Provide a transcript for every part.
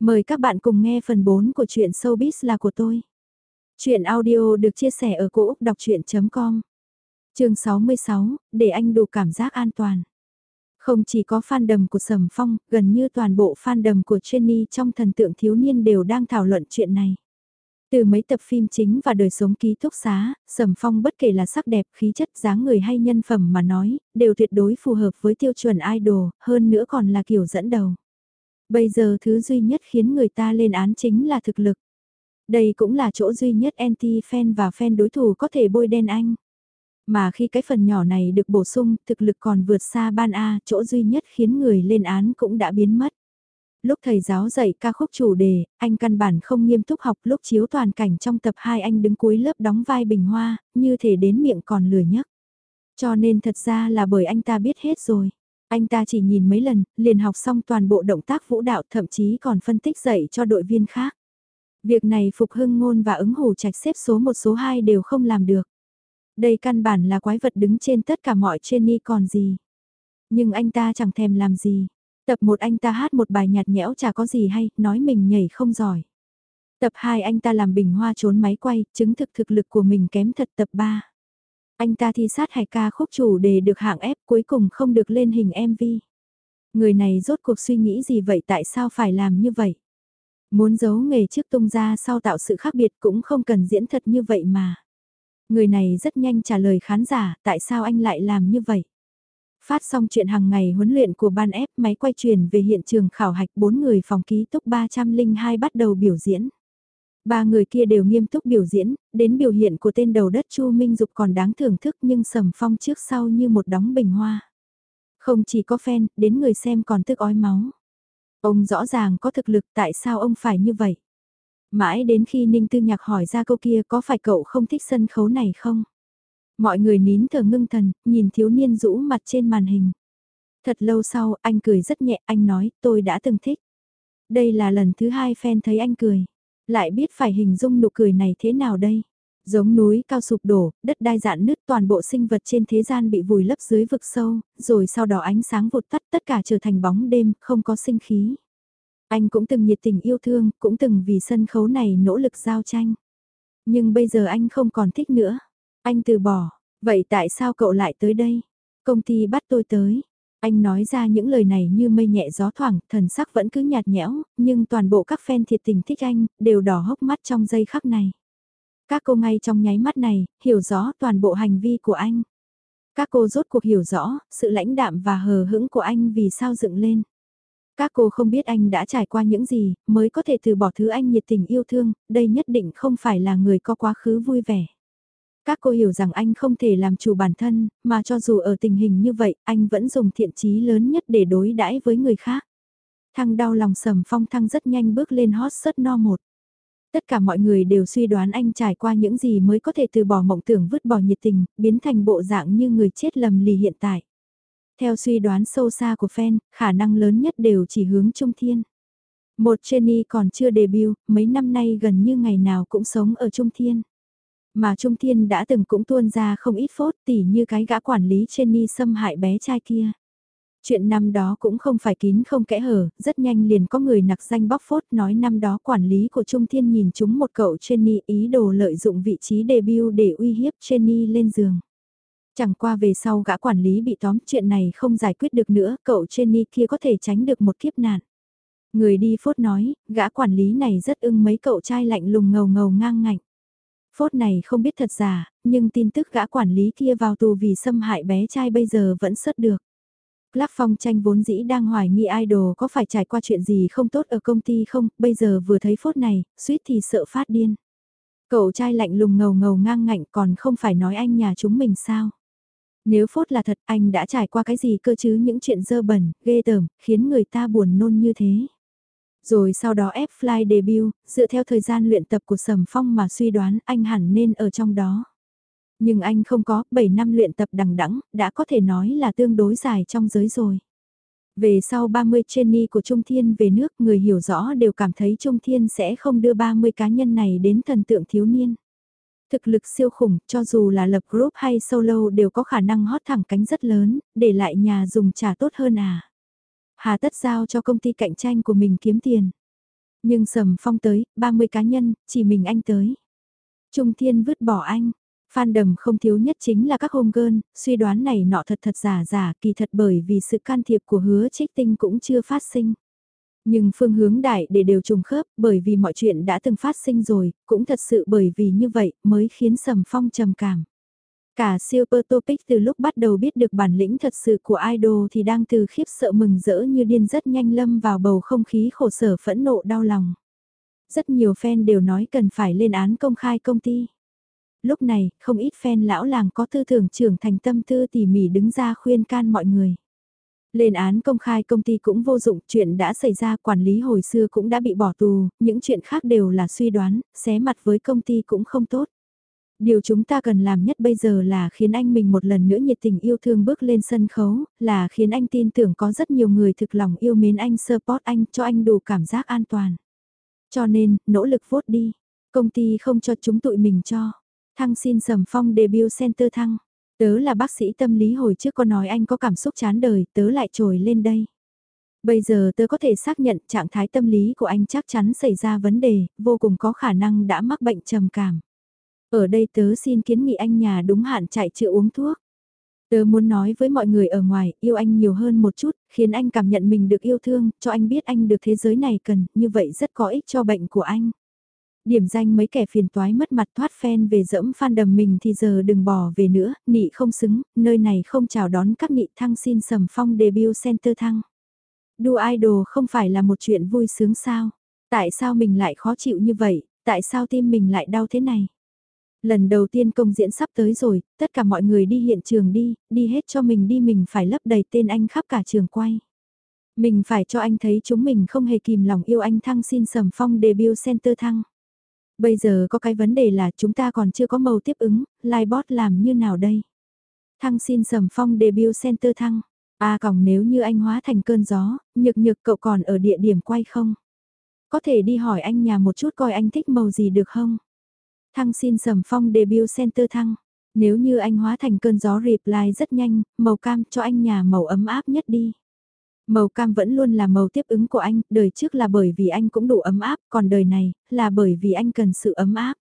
Mời các bạn cùng nghe phần 4 của truyện Showbiz là của tôi. Chuyện audio được chia sẻ ở cỗ đọc chuyện.com Trường 66, để anh đủ cảm giác an toàn. Không chỉ có fan đầm của Sầm Phong, gần như toàn bộ fan đầm của Jenny trong thần tượng thiếu niên đều đang thảo luận chuyện này. Từ mấy tập phim chính và đời sống ký túc xá, Sầm Phong bất kể là sắc đẹp, khí chất, dáng người hay nhân phẩm mà nói, đều tuyệt đối phù hợp với tiêu chuẩn idol, hơn nữa còn là kiểu dẫn đầu. Bây giờ thứ duy nhất khiến người ta lên án chính là thực lực. Đây cũng là chỗ duy nhất anti-fan và fan đối thủ có thể bôi đen anh. Mà khi cái phần nhỏ này được bổ sung, thực lực còn vượt xa ban A, chỗ duy nhất khiến người lên án cũng đã biến mất. Lúc thầy giáo dạy ca khúc chủ đề, anh căn bản không nghiêm túc học lúc chiếu toàn cảnh trong tập 2 anh đứng cuối lớp đóng vai bình hoa, như thể đến miệng còn lười nhấc. Cho nên thật ra là bởi anh ta biết hết rồi. Anh ta chỉ nhìn mấy lần, liền học xong toàn bộ động tác vũ đạo thậm chí còn phân tích dạy cho đội viên khác. Việc này Phục Hưng Ngôn và ứng hồ trạch xếp số 1 số 2 đều không làm được. Đây căn bản là quái vật đứng trên tất cả mọi trainee còn gì. Nhưng anh ta chẳng thèm làm gì. Tập 1 anh ta hát một bài nhạt nhẽo chả có gì hay, nói mình nhảy không giỏi. Tập 2 anh ta làm bình hoa trốn máy quay, chứng thực thực lực của mình kém thật tập 3. Anh ta thi sát hài ca khúc chủ đề được hạng ép cuối cùng không được lên hình MV. Người này rốt cuộc suy nghĩ gì vậy, tại sao phải làm như vậy? Muốn giấu nghề trước tung ra sau tạo sự khác biệt cũng không cần diễn thật như vậy mà. Người này rất nhanh trả lời khán giả, tại sao anh lại làm như vậy? Phát xong chuyện hàng ngày huấn luyện của ban ép máy quay truyền về hiện trường khảo hạch, bốn người phòng ký túc 302 bắt đầu biểu diễn. Ba người kia đều nghiêm túc biểu diễn, đến biểu hiện của tên đầu đất Chu Minh Dục còn đáng thưởng thức nhưng sầm phong trước sau như một đóng bình hoa. Không chỉ có fan, đến người xem còn tức ói máu. Ông rõ ràng có thực lực tại sao ông phải như vậy? Mãi đến khi Ninh Tư Nhạc hỏi ra câu kia có phải cậu không thích sân khấu này không? Mọi người nín thở ngưng thần, nhìn thiếu niên rũ mặt trên màn hình. Thật lâu sau, anh cười rất nhẹ, anh nói, tôi đã từng thích. Đây là lần thứ hai fan thấy anh cười. Lại biết phải hình dung nụ cười này thế nào đây? Giống núi cao sụp đổ, đất đai dạn nứt toàn bộ sinh vật trên thế gian bị vùi lấp dưới vực sâu, rồi sau đó ánh sáng vụt tắt tất cả trở thành bóng đêm, không có sinh khí. Anh cũng từng nhiệt tình yêu thương, cũng từng vì sân khấu này nỗ lực giao tranh. Nhưng bây giờ anh không còn thích nữa. Anh từ bỏ. Vậy tại sao cậu lại tới đây? Công ty bắt tôi tới. Anh nói ra những lời này như mây nhẹ gió thoảng, thần sắc vẫn cứ nhạt nhẽo, nhưng toàn bộ các fan thiệt tình thích anh, đều đỏ hốc mắt trong giây khắc này. Các cô ngay trong nháy mắt này, hiểu rõ toàn bộ hành vi của anh. Các cô rốt cuộc hiểu rõ, sự lãnh đạm và hờ hững của anh vì sao dựng lên. Các cô không biết anh đã trải qua những gì, mới có thể từ bỏ thứ anh nhiệt tình yêu thương, đây nhất định không phải là người có quá khứ vui vẻ. Các cô hiểu rằng anh không thể làm chủ bản thân, mà cho dù ở tình hình như vậy, anh vẫn dùng thiện chí lớn nhất để đối đãi với người khác. Thăng đau lòng sầm phong thăng rất nhanh bước lên hot sớt no một. Tất cả mọi người đều suy đoán anh trải qua những gì mới có thể từ bỏ mộng tưởng vứt bỏ nhiệt tình, biến thành bộ dạng như người chết lầm lì hiện tại. Theo suy đoán sâu xa của fan, khả năng lớn nhất đều chỉ hướng Trung Thiên. Một Jenny còn chưa debut, mấy năm nay gần như ngày nào cũng sống ở Trung Thiên. Mà Trung Thiên đã từng cũng tuôn ra không ít phốt tỉ như cái gã quản lý Jenny xâm hại bé trai kia. Chuyện năm đó cũng không phải kín không kẽ hở, rất nhanh liền có người nặc danh bóc phốt nói năm đó quản lý của Trung Thiên nhìn chúng một cậu Jenny ý đồ lợi dụng vị trí debut để uy hiếp Jenny lên giường. Chẳng qua về sau gã quản lý bị tóm chuyện này không giải quyết được nữa, cậu Jenny kia có thể tránh được một kiếp nạn. Người đi phốt nói, gã quản lý này rất ưng mấy cậu trai lạnh lùng ngầu ngầu ngang ngạnh. Phốt này không biết thật giả, nhưng tin tức gã quản lý kia vào tù vì xâm hại bé trai bây giờ vẫn xuất được. lắc Phong tranh vốn dĩ đang hoài nghi idol có phải trải qua chuyện gì không tốt ở công ty không, bây giờ vừa thấy phốt này, suýt thì sợ phát điên. Cậu trai lạnh lùng ngầu ngầu ngang ngạnh còn không phải nói anh nhà chúng mình sao. Nếu phốt là thật anh đã trải qua cái gì cơ chứ những chuyện dơ bẩn, ghê tởm, khiến người ta buồn nôn như thế. Rồi sau đó ép fly debut, dựa theo thời gian luyện tập của Sầm Phong mà suy đoán anh hẳn nên ở trong đó. Nhưng anh không có, 7 năm luyện tập đằng đẵng đã có thể nói là tương đối dài trong giới rồi. Về sau 30 trainee của Trung Thiên về nước người hiểu rõ đều cảm thấy Trung Thiên sẽ không đưa 30 cá nhân này đến thần tượng thiếu niên. Thực lực siêu khủng, cho dù là lập group hay solo đều có khả năng hót thẳng cánh rất lớn, để lại nhà dùng trả tốt hơn à. Hà tất giao cho công ty cạnh tranh của mình kiếm tiền. Nhưng Sầm Phong tới, 30 cá nhân, chỉ mình anh tới. Trung Thiên vứt bỏ anh. Phan đầm không thiếu nhất chính là các home girl, suy đoán này nọ thật thật giả giả, kỳ thật bởi vì sự can thiệp của hứa trích tinh cũng chưa phát sinh. Nhưng phương hướng đại để đều trùng khớp bởi vì mọi chuyện đã từng phát sinh rồi, cũng thật sự bởi vì như vậy mới khiến Sầm Phong trầm cảm. Cả Super Topic từ lúc bắt đầu biết được bản lĩnh thật sự của idol thì đang từ khiếp sợ mừng rỡ như điên rất nhanh lâm vào bầu không khí khổ sở phẫn nộ đau lòng. Rất nhiều fan đều nói cần phải lên án công khai công ty. Lúc này, không ít fan lão làng có tư tưởng trưởng thành tâm tư tỉ mỉ đứng ra khuyên can mọi người. Lên án công khai công ty cũng vô dụng, chuyện đã xảy ra quản lý hồi xưa cũng đã bị bỏ tù, những chuyện khác đều là suy đoán, xé mặt với công ty cũng không tốt. Điều chúng ta cần làm nhất bây giờ là khiến anh mình một lần nữa nhiệt tình yêu thương bước lên sân khấu, là khiến anh tin tưởng có rất nhiều người thực lòng yêu mến anh support anh cho anh đủ cảm giác an toàn. Cho nên, nỗ lực vốt đi. Công ty không cho chúng tụi mình cho. Thăng xin sầm phong debut center thăng. Tớ là bác sĩ tâm lý hồi trước có nói anh có cảm xúc chán đời, tớ lại trồi lên đây. Bây giờ tớ có thể xác nhận trạng thái tâm lý của anh chắc chắn xảy ra vấn đề, vô cùng có khả năng đã mắc bệnh trầm cảm. Ở đây tớ xin kiến nghị anh nhà đúng hạn chạy chữa uống thuốc. Tớ muốn nói với mọi người ở ngoài, yêu anh nhiều hơn một chút, khiến anh cảm nhận mình được yêu thương, cho anh biết anh được thế giới này cần, như vậy rất có ích cho bệnh của anh. Điểm danh mấy kẻ phiền toái mất mặt thoát phen về dẫm phan đầm mình thì giờ đừng bỏ về nữa, nị không xứng, nơi này không chào đón các nị thăng xin sầm phong debut center thăng. Đua idol không phải là một chuyện vui sướng sao? Tại sao mình lại khó chịu như vậy? Tại sao tim mình lại đau thế này? Lần đầu tiên công diễn sắp tới rồi, tất cả mọi người đi hiện trường đi, đi hết cho mình đi mình phải lấp đầy tên anh khắp cả trường quay. Mình phải cho anh thấy chúng mình không hề kìm lòng yêu anh thăng xin sầm phong debut center thăng. Bây giờ có cái vấn đề là chúng ta còn chưa có màu tiếp ứng, Livebot làm như nào đây? Thăng xin sầm phong debut center thăng. À còng nếu như anh hóa thành cơn gió, nhược nhược cậu còn ở địa điểm quay không? Có thể đi hỏi anh nhà một chút coi anh thích màu gì được không? Thăng xin sầm phong debut center thăng. Nếu như anh hóa thành cơn gió reply rất nhanh, màu cam cho anh nhà màu ấm áp nhất đi. Màu cam vẫn luôn là màu tiếp ứng của anh, đời trước là bởi vì anh cũng đủ ấm áp, còn đời này, là bởi vì anh cần sự ấm áp.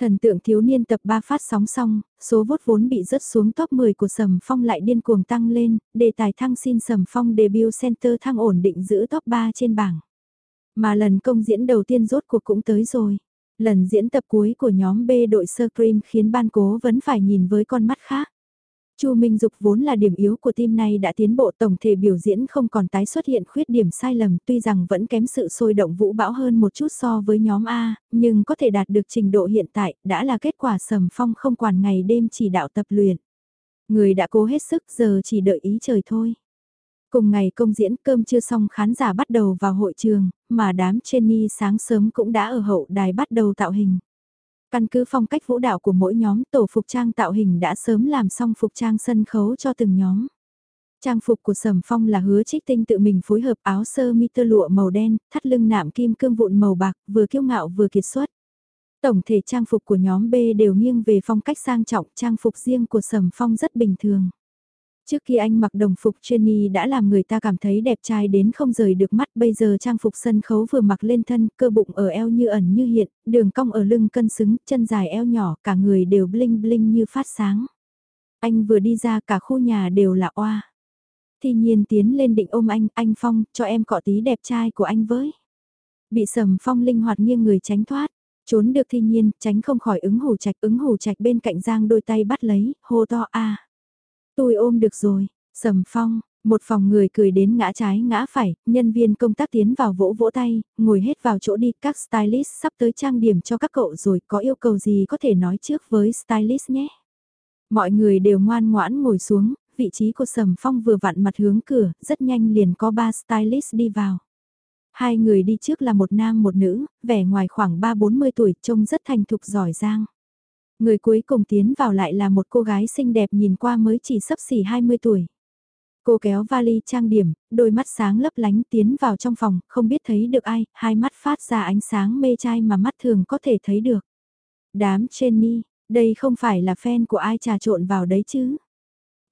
Thần tượng thiếu niên tập 3 phát sóng xong, số vốt vốn bị rớt xuống top 10 của Sầm Phong lại điên cuồng tăng lên, đề tài thăng xin Sầm Phong debut center thăng ổn định giữ top 3 trên bảng. Mà lần công diễn đầu tiên rốt cuộc cũng tới rồi. Lần diễn tập cuối của nhóm B đội Sir Cream khiến ban cố vẫn phải nhìn với con mắt khác. Chu Minh Dục vốn là điểm yếu của team này đã tiến bộ tổng thể biểu diễn không còn tái xuất hiện khuyết điểm sai lầm tuy rằng vẫn kém sự sôi động vũ bão hơn một chút so với nhóm A, nhưng có thể đạt được trình độ hiện tại đã là kết quả sầm phong không quản ngày đêm chỉ đạo tập luyện. Người đã cố hết sức giờ chỉ đợi ý trời thôi. Cùng ngày công diễn cơm chưa xong khán giả bắt đầu vào hội trường, mà đám Jenny sáng sớm cũng đã ở hậu đài bắt đầu tạo hình. Căn cứ phong cách vũ đạo của mỗi nhóm tổ phục trang tạo hình đã sớm làm xong phục trang sân khấu cho từng nhóm. Trang phục của Sầm Phong là hứa trích tinh tự mình phối hợp áo sơ mi tơ lụa màu đen, thắt lưng nạm kim cương vụn màu bạc, vừa kiêu ngạo vừa kiệt xuất. Tổng thể trang phục của nhóm B đều nghiêng về phong cách sang trọng, trang phục riêng của Sầm Phong rất bình thường. Trước khi anh mặc đồng phục Jenny đã làm người ta cảm thấy đẹp trai đến không rời được mắt bây giờ trang phục sân khấu vừa mặc lên thân, cơ bụng ở eo như ẩn như hiện, đường cong ở lưng cân xứng, chân dài eo nhỏ, cả người đều bling bling như phát sáng. Anh vừa đi ra cả khu nhà đều là oa. thì nhiên tiến lên định ôm anh, anh Phong, cho em cọ tí đẹp trai của anh với. Bị sầm Phong linh hoạt nghiêng người tránh thoát, trốn được thi nhiên, tránh không khỏi ứng hủ trạch, ứng hủ trạch bên cạnh giang đôi tay bắt lấy, hô to a. Tôi ôm được rồi, sầm phong, một phòng người cười đến ngã trái ngã phải, nhân viên công tác tiến vào vỗ vỗ tay, ngồi hết vào chỗ đi, các stylist sắp tới trang điểm cho các cậu rồi, có yêu cầu gì có thể nói trước với stylist nhé. Mọi người đều ngoan ngoãn ngồi xuống, vị trí của Sầm Phong vừa vặn mặt hướng cửa, rất nhanh liền có ba stylist đi vào. Hai người đi trước là một nam một nữ, vẻ ngoài khoảng 3-40 tuổi, trông rất thành thục giỏi giang. Người cuối cùng tiến vào lại là một cô gái xinh đẹp nhìn qua mới chỉ sấp xỉ 20 tuổi. Cô kéo vali trang điểm, đôi mắt sáng lấp lánh tiến vào trong phòng, không biết thấy được ai, hai mắt phát ra ánh sáng mê trai mà mắt thường có thể thấy được. Đám Jenny, đây không phải là fan của ai trà trộn vào đấy chứ.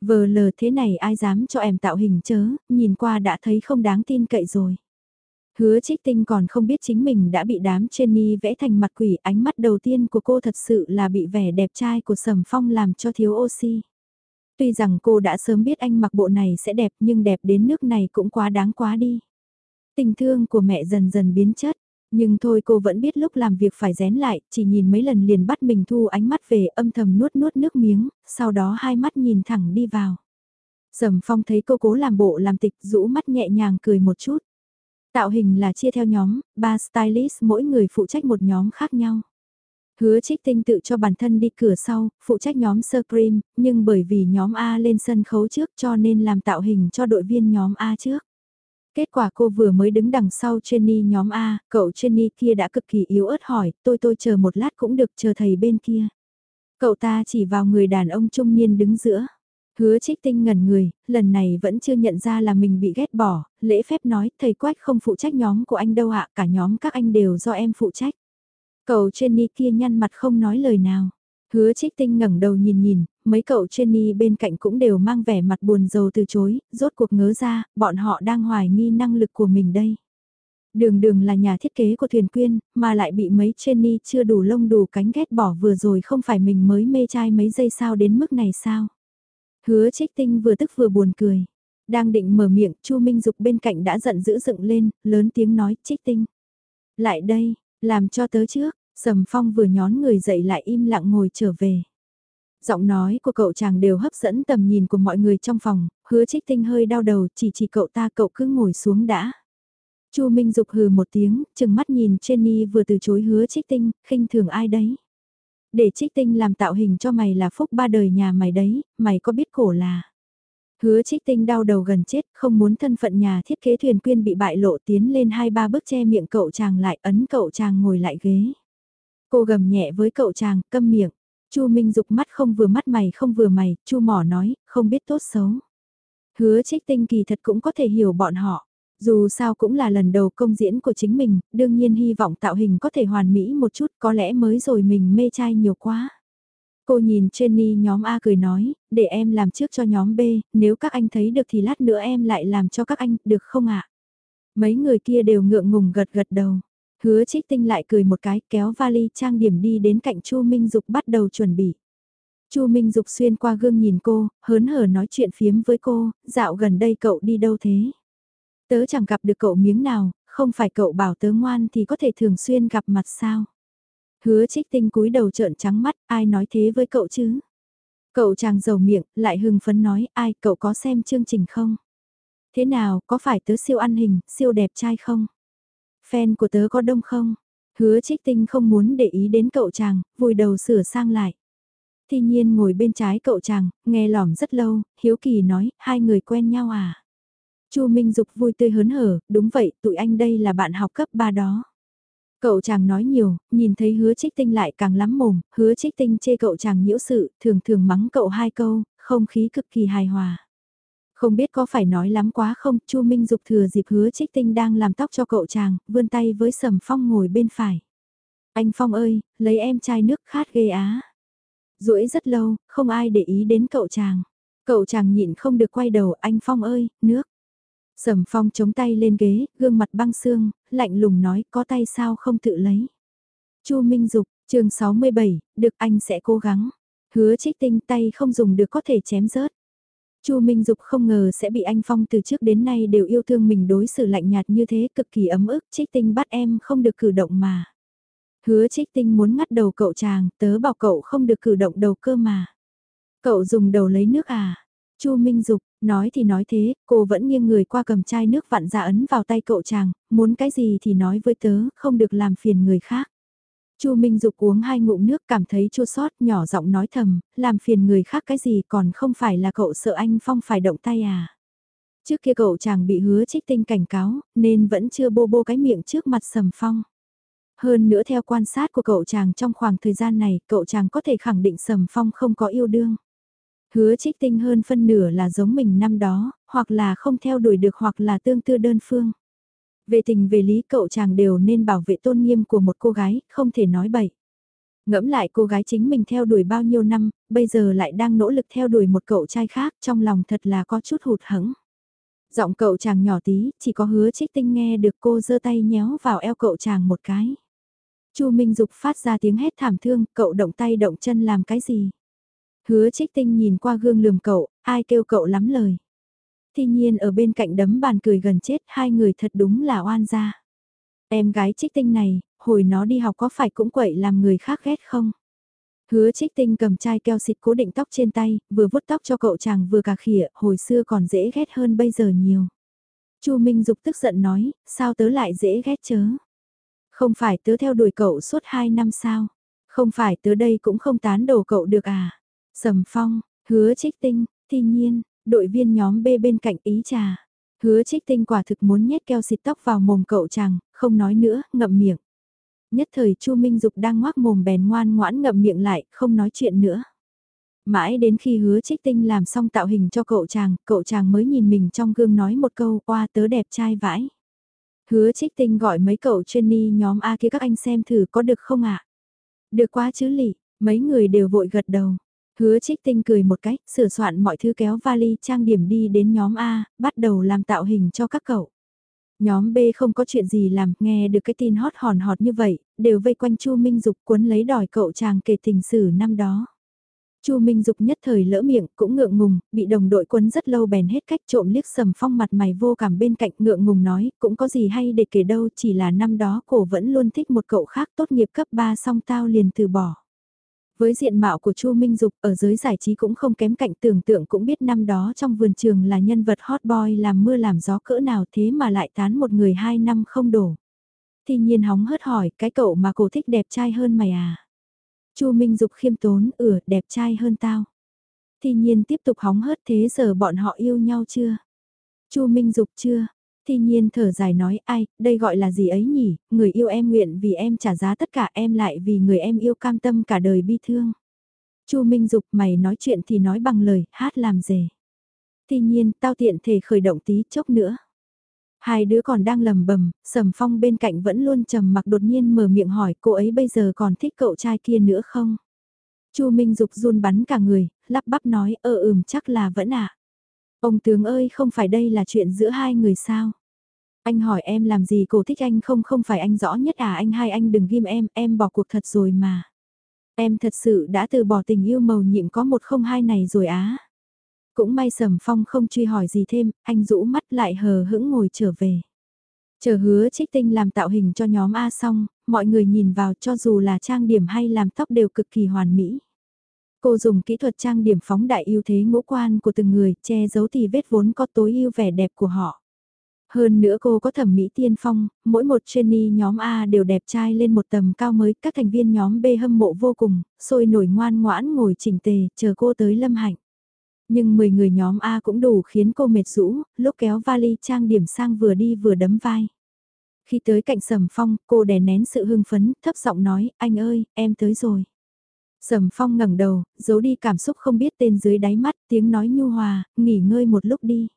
Vờ lờ thế này ai dám cho em tạo hình chớ, nhìn qua đã thấy không đáng tin cậy rồi. Hứa trích tinh còn không biết chính mình đã bị đám Jenny vẽ thành mặt quỷ ánh mắt đầu tiên của cô thật sự là bị vẻ đẹp trai của Sầm Phong làm cho thiếu oxy. Tuy rằng cô đã sớm biết anh mặc bộ này sẽ đẹp nhưng đẹp đến nước này cũng quá đáng quá đi. Tình thương của mẹ dần dần biến chất, nhưng thôi cô vẫn biết lúc làm việc phải rén lại, chỉ nhìn mấy lần liền bắt mình thu ánh mắt về âm thầm nuốt nuốt nước miếng, sau đó hai mắt nhìn thẳng đi vào. Sầm phong thấy cô cố làm bộ làm tịch rũ mắt nhẹ nhàng cười một chút. Tạo hình là chia theo nhóm, ba stylist mỗi người phụ trách một nhóm khác nhau. Hứa trích tinh tự cho bản thân đi cửa sau, phụ trách nhóm sơ cream, nhưng bởi vì nhóm A lên sân khấu trước cho nên làm tạo hình cho đội viên nhóm A trước. Kết quả cô vừa mới đứng đằng sau Jenny nhóm A, cậu Jenny kia đã cực kỳ yếu ớt hỏi, tôi tôi chờ một lát cũng được chờ thầy bên kia. Cậu ta chỉ vào người đàn ông trung niên đứng giữa. Hứa trích tinh ngẩn người, lần này vẫn chưa nhận ra là mình bị ghét bỏ, lễ phép nói, thầy Quách không phụ trách nhóm của anh đâu ạ, cả nhóm các anh đều do em phụ trách. Cậu Jenny kia nhăn mặt không nói lời nào. Hứa trích tinh ngẩng đầu nhìn nhìn, mấy cậu Jenny bên cạnh cũng đều mang vẻ mặt buồn rầu từ chối, rốt cuộc ngớ ra, bọn họ đang hoài nghi năng lực của mình đây. Đường đường là nhà thiết kế của thuyền quyên, mà lại bị mấy Jenny chưa đủ lông đủ cánh ghét bỏ vừa rồi không phải mình mới mê trai mấy giây sao đến mức này sao. Hứa trích tinh vừa tức vừa buồn cười. Đang định mở miệng, Chu Minh Dục bên cạnh đã giận dữ dựng lên, lớn tiếng nói, trích tinh. Lại đây, làm cho tớ trước, Sầm Phong vừa nhón người dậy lại im lặng ngồi trở về. Giọng nói của cậu chàng đều hấp dẫn tầm nhìn của mọi người trong phòng, hứa trích tinh hơi đau đầu chỉ chỉ cậu ta cậu cứ ngồi xuống đã. Chu Minh Dục hừ một tiếng, chừng mắt nhìn Jenny vừa từ chối hứa trích tinh, khinh thường ai đấy. Để trích tinh làm tạo hình cho mày là phúc ba đời nhà mày đấy, mày có biết khổ là. Hứa trích tinh đau đầu gần chết, không muốn thân phận nhà thiết kế thuyền quyên bị bại lộ tiến lên hai ba bước che miệng cậu chàng lại ấn cậu chàng ngồi lại ghế. Cô gầm nhẹ với cậu chàng, câm miệng. Chu Minh Dục mắt không vừa mắt mày không vừa mày, Chu Mỏ nói, không biết tốt xấu. Hứa trích tinh kỳ thật cũng có thể hiểu bọn họ. Dù sao cũng là lần đầu công diễn của chính mình, đương nhiên hy vọng tạo hình có thể hoàn mỹ một chút, có lẽ mới rồi mình mê trai nhiều quá. Cô nhìn Jenny nhóm A cười nói, để em làm trước cho nhóm B, nếu các anh thấy được thì lát nữa em lại làm cho các anh, được không ạ? Mấy người kia đều ngượng ngùng gật gật đầu. Hứa trích tinh lại cười một cái kéo vali trang điểm đi đến cạnh Chu Minh Dục bắt đầu chuẩn bị. Chu Minh Dục xuyên qua gương nhìn cô, hớn hở nói chuyện phiếm với cô, dạo gần đây cậu đi đâu thế? Tớ chẳng gặp được cậu miếng nào, không phải cậu bảo tớ ngoan thì có thể thường xuyên gặp mặt sao? Hứa trích tinh cúi đầu trợn trắng mắt, ai nói thế với cậu chứ? Cậu chàng giàu miệng, lại hưng phấn nói, ai, cậu có xem chương trình không? Thế nào, có phải tớ siêu ăn hình, siêu đẹp trai không? Fan của tớ có đông không? Hứa trích tinh không muốn để ý đến cậu chàng, vùi đầu sửa sang lại. Thi nhiên ngồi bên trái cậu chàng, nghe lỏm rất lâu, hiếu kỳ nói, hai người quen nhau à? Chu Minh Dục vui tươi hớn hở, đúng vậy, tụi anh đây là bạn học cấp 3 đó. Cậu chàng nói nhiều, nhìn thấy hứa trích tinh lại càng lắm mồm, hứa trích tinh chê cậu chàng nhiễu sự, thường thường mắng cậu hai câu, không khí cực kỳ hài hòa. Không biết có phải nói lắm quá không, Chu Minh Dục thừa dịp hứa trích tinh đang làm tóc cho cậu chàng, vươn tay với Sầm Phong ngồi bên phải. Anh Phong ơi, lấy em chai nước khát ghê á. Rũi rất lâu, không ai để ý đến cậu chàng. Cậu chàng nhịn không được quay đầu, anh Phong ơi, nước. Sầm Phong chống tay lên ghế, gương mặt băng xương, lạnh lùng nói có tay sao không tự lấy. Chu Minh Dục, chương 67, được anh sẽ cố gắng. Hứa trích tinh tay không dùng được có thể chém rớt. Chu Minh Dục không ngờ sẽ bị anh Phong từ trước đến nay đều yêu thương mình đối xử lạnh nhạt như thế cực kỳ ấm ức trích tinh bắt em không được cử động mà. Hứa trích tinh muốn ngắt đầu cậu chàng, tớ bảo cậu không được cử động đầu cơ mà. Cậu dùng đầu lấy nước à? Chu Minh Dục, nói thì nói thế, cô vẫn nghiêng người qua cầm chai nước vặn ra ấn vào tay cậu chàng, muốn cái gì thì nói với tớ, không được làm phiền người khác. Chu Minh Dục uống hai ngụm nước cảm thấy chua xót, nhỏ giọng nói thầm, làm phiền người khác cái gì còn không phải là cậu sợ anh Phong phải động tay à. Trước kia cậu chàng bị hứa trích tinh cảnh cáo, nên vẫn chưa bô bô cái miệng trước mặt Sầm Phong. Hơn nữa theo quan sát của cậu chàng trong khoảng thời gian này, cậu chàng có thể khẳng định Sầm Phong không có yêu đương. Hứa trích tinh hơn phân nửa là giống mình năm đó, hoặc là không theo đuổi được hoặc là tương tư đơn phương. Về tình về lý cậu chàng đều nên bảo vệ tôn nghiêm của một cô gái, không thể nói bậy. Ngẫm lại cô gái chính mình theo đuổi bao nhiêu năm, bây giờ lại đang nỗ lực theo đuổi một cậu trai khác, trong lòng thật là có chút hụt hẫng. Giọng cậu chàng nhỏ tí, chỉ có hứa trích tinh nghe được cô giơ tay nhéo vào eo cậu chàng một cái. Chu Minh Dục phát ra tiếng hét thảm thương, cậu động tay động chân làm cái gì? Hứa trích tinh nhìn qua gương lườm cậu, ai kêu cậu lắm lời. Thi nhiên ở bên cạnh đấm bàn cười gần chết, hai người thật đúng là oan gia. Em gái trích tinh này, hồi nó đi học có phải cũng quậy làm người khác ghét không? Hứa trích tinh cầm chai keo xịt cố định tóc trên tay, vừa vuốt tóc cho cậu chàng vừa cà khịa, hồi xưa còn dễ ghét hơn bây giờ nhiều. Chu Minh Dục tức giận nói, sao tớ lại dễ ghét chớ? Không phải tớ theo đuổi cậu suốt hai năm sao? Không phải tớ đây cũng không tán đổ cậu được à? Sầm Phong, hứa trích tinh, thi nhiên, đội viên nhóm B bên cạnh ý trà. Hứa trích tinh quả thực muốn nhét keo xịt tóc vào mồm cậu chàng, không nói nữa, ngậm miệng. Nhất thời Chu Minh Dục đang ngoác mồm bèn ngoan ngoãn ngậm miệng lại, không nói chuyện nữa. Mãi đến khi hứa trích tinh làm xong tạo hình cho cậu chàng, cậu chàng mới nhìn mình trong gương nói một câu qua tớ đẹp trai vãi. Hứa trích tinh gọi mấy cậu trainee nhóm A kia các anh xem thử có được không ạ? Được quá chứ lị, mấy người đều vội gật đầu. Hứa trích tinh cười một cách, sửa soạn mọi thứ kéo vali trang điểm đi đến nhóm A, bắt đầu làm tạo hình cho các cậu. Nhóm B không có chuyện gì làm, nghe được cái tin hót hòn hót như vậy, đều vây quanh Chu Minh Dục cuốn lấy đòi cậu chàng kể tình sử năm đó. Chu Minh Dục nhất thời lỡ miệng, cũng ngượng ngùng, bị đồng đội quấn rất lâu bèn hết cách trộm liếc sầm phong mặt mày vô cảm bên cạnh ngượng ngùng nói, cũng có gì hay để kể đâu, chỉ là năm đó cổ vẫn luôn thích một cậu khác tốt nghiệp cấp 3 xong tao liền từ bỏ. Với diện mạo của Chu Minh Dục ở giới giải trí cũng không kém cạnh tưởng tượng cũng biết năm đó trong vườn trường là nhân vật hot boy làm mưa làm gió cỡ nào thế mà lại tán một người hai năm không đổ. Thì nhiên hóng hớt hỏi cái cậu mà cô thích đẹp trai hơn mày à? Chu Minh Dục khiêm tốn, ửa đẹp trai hơn tao. Thì nhiên tiếp tục hóng hớt thế giờ bọn họ yêu nhau chưa? Chu Minh Dục chưa? Thi nhiên thở dài nói ai, đây gọi là gì ấy nhỉ, người yêu em nguyện vì em trả giá tất cả em lại vì người em yêu cam tâm cả đời bi thương. Chu Minh Dục mày nói chuyện thì nói bằng lời, hát làm gì? Thi nhiên, tao tiện thể khởi động tí chốc nữa. Hai đứa còn đang lầm bầm, Sầm Phong bên cạnh vẫn luôn trầm mặc đột nhiên mở miệng hỏi cô ấy bây giờ còn thích cậu trai kia nữa không? Chu Minh Dục run bắn cả người, lắp bắp nói ơ ừm chắc là vẫn ạ. Ông tướng ơi không phải đây là chuyện giữa hai người sao? Anh hỏi em làm gì cô thích anh không không phải anh rõ nhất à anh hai anh đừng ghim em, em bỏ cuộc thật rồi mà. Em thật sự đã từ bỏ tình yêu màu nhiệm có một không hai này rồi á. Cũng may Sầm Phong không truy hỏi gì thêm, anh rũ mắt lại hờ hững ngồi trở về. Chờ hứa trích tinh làm tạo hình cho nhóm A xong, mọi người nhìn vào cho dù là trang điểm hay làm tóc đều cực kỳ hoàn mỹ. Cô dùng kỹ thuật trang điểm phóng đại ưu thế ngũ quan của từng người, che giấu thì vết vốn có tối ưu vẻ đẹp của họ. Hơn nữa cô có thẩm mỹ tiên phong, mỗi một trainee nhóm A đều đẹp trai lên một tầm cao mới, các thành viên nhóm B hâm mộ vô cùng, sôi nổi ngoan ngoãn ngồi chỉnh tề, chờ cô tới lâm hạnh. Nhưng 10 người nhóm A cũng đủ khiến cô mệt rũ, lúc kéo vali trang điểm sang vừa đi vừa đấm vai. Khi tới cạnh Sầm Phong, cô đè nén sự hưng phấn, thấp giọng nói, anh ơi, em tới rồi. Sầm Phong ngẩng đầu, giấu đi cảm xúc không biết tên dưới đáy mắt, tiếng nói nhu hòa, nghỉ ngơi một lúc đi.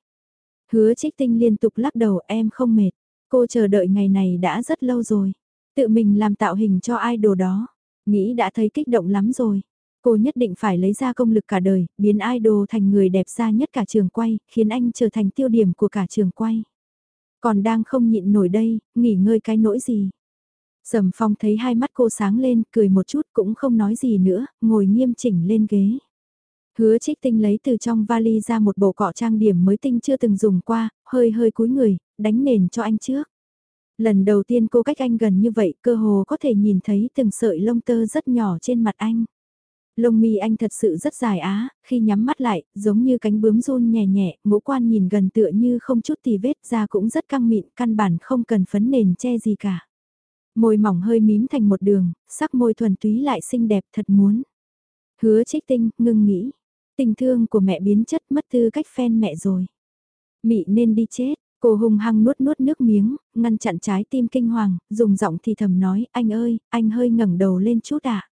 Hứa trích tinh liên tục lắc đầu em không mệt, cô chờ đợi ngày này đã rất lâu rồi. Tự mình làm tạo hình cho idol đó, nghĩ đã thấy kích động lắm rồi. Cô nhất định phải lấy ra công lực cả đời, biến idol thành người đẹp ra nhất cả trường quay, khiến anh trở thành tiêu điểm của cả trường quay. Còn đang không nhịn nổi đây, nghỉ ngơi cái nỗi gì. Sầm phong thấy hai mắt cô sáng lên, cười một chút cũng không nói gì nữa, ngồi nghiêm chỉnh lên ghế. Hứa trích tinh lấy từ trong vali ra một bộ cọ trang điểm mới tinh chưa từng dùng qua, hơi hơi cúi người, đánh nền cho anh trước. Lần đầu tiên cô cách anh gần như vậy cơ hồ có thể nhìn thấy từng sợi lông tơ rất nhỏ trên mặt anh. Lông mi anh thật sự rất dài á, khi nhắm mắt lại, giống như cánh bướm run nhẹ nhẹ, ngũ quan nhìn gần tựa như không chút tì vết da cũng rất căng mịn, căn bản không cần phấn nền che gì cả. Môi mỏng hơi mím thành một đường, sắc môi thuần túy lại xinh đẹp thật muốn. Hứa trích tinh, ngưng nghĩ. Tình thương của mẹ biến chất mất tư cách phen mẹ rồi. Mị nên đi chết, cô hung hăng nuốt nuốt nước miếng, ngăn chặn trái tim kinh hoàng, dùng giọng thì thầm nói, anh ơi, anh hơi ngẩng đầu lên chút ạ. À.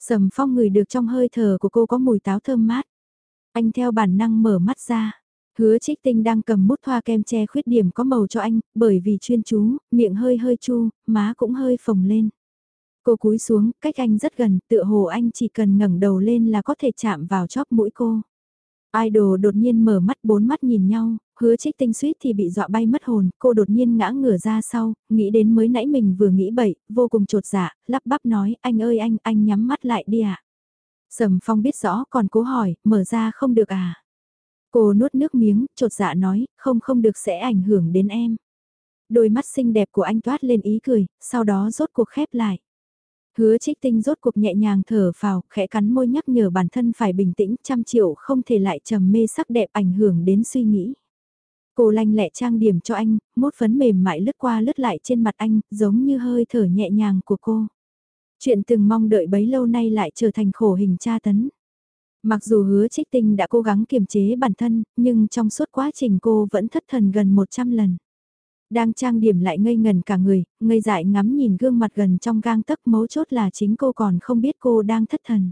Sầm phong người được trong hơi thở của cô có mùi táo thơm mát. Anh theo bản năng mở mắt ra. Hứa trích tinh đang cầm mút thoa kem che khuyết điểm có màu cho anh, bởi vì chuyên chú, miệng hơi hơi chu, má cũng hơi phồng lên. Cô cúi xuống, cách anh rất gần, tựa hồ anh chỉ cần ngẩng đầu lên là có thể chạm vào chóp mũi cô. Idol đột nhiên mở mắt bốn mắt nhìn nhau, hứa trích tinh suýt thì bị dọa bay mất hồn, cô đột nhiên ngã ngửa ra sau, nghĩ đến mới nãy mình vừa nghĩ bậy, vô cùng trột dạ, lắp bắp nói, anh ơi anh, anh nhắm mắt lại đi ạ. À? Sầm phong biết rõ còn cố hỏi, mở ra không được à? Cô nuốt nước miếng, trột dạ nói, không không được sẽ ảnh hưởng đến em. Đôi mắt xinh đẹp của anh toát lên ý cười, sau đó rốt cuộc khép lại. Hứa trích tinh rốt cuộc nhẹ nhàng thở vào, khẽ cắn môi nhắc nhở bản thân phải bình tĩnh, trăm triệu không thể lại trầm mê sắc đẹp ảnh hưởng đến suy nghĩ. Cô lanh lẹ trang điểm cho anh, mốt phấn mềm mại lướt qua lướt lại trên mặt anh, giống như hơi thở nhẹ nhàng của cô. Chuyện từng mong đợi bấy lâu nay lại trở thành khổ hình tra tấn. Mặc dù hứa trích tinh đã cố gắng kiềm chế bản thân, nhưng trong suốt quá trình cô vẫn thất thần gần 100 lần. Đang trang điểm lại ngây ngần cả người, ngây dại ngắm nhìn gương mặt gần trong gang tấc mấu chốt là chính cô còn không biết cô đang thất thần.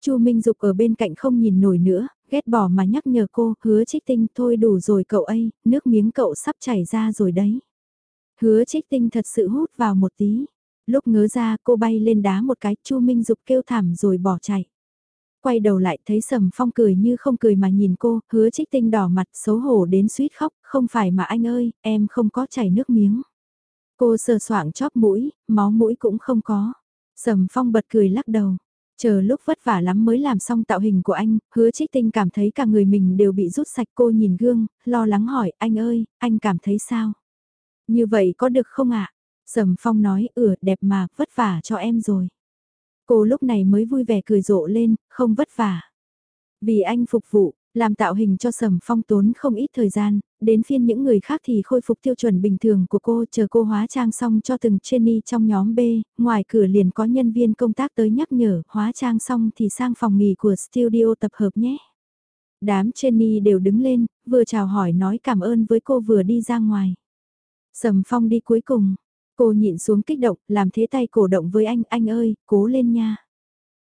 Chu Minh Dục ở bên cạnh không nhìn nổi nữa, ghét bỏ mà nhắc nhở cô, hứa trích tinh thôi đủ rồi cậu ấy, nước miếng cậu sắp chảy ra rồi đấy. Hứa trích tinh thật sự hút vào một tí. Lúc ngớ ra cô bay lên đá một cái, Chu Minh Dục kêu thảm rồi bỏ chạy. Quay đầu lại thấy Sầm Phong cười như không cười mà nhìn cô, hứa trích tinh đỏ mặt xấu hổ đến suýt khóc, không phải mà anh ơi, em không có chảy nước miếng. Cô sờ soạng chóp mũi, máu mũi cũng không có. Sầm Phong bật cười lắc đầu. Chờ lúc vất vả lắm mới làm xong tạo hình của anh, hứa trích tinh cảm thấy cả người mình đều bị rút sạch cô nhìn gương, lo lắng hỏi, anh ơi, anh cảm thấy sao? Như vậy có được không ạ? Sầm Phong nói, ừ, đẹp mà, vất vả cho em rồi. Cô lúc này mới vui vẻ cười rộ lên, không vất vả. Vì anh phục vụ, làm tạo hình cho Sầm Phong tốn không ít thời gian, đến phiên những người khác thì khôi phục tiêu chuẩn bình thường của cô chờ cô hóa trang xong cho từng trainee trong nhóm B, ngoài cửa liền có nhân viên công tác tới nhắc nhở, hóa trang xong thì sang phòng nghỉ của studio tập hợp nhé. Đám trainee đều đứng lên, vừa chào hỏi nói cảm ơn với cô vừa đi ra ngoài. Sầm Phong đi cuối cùng, Cô nhịn xuống kích động, làm thế tay cổ động với anh, anh ơi, cố lên nha.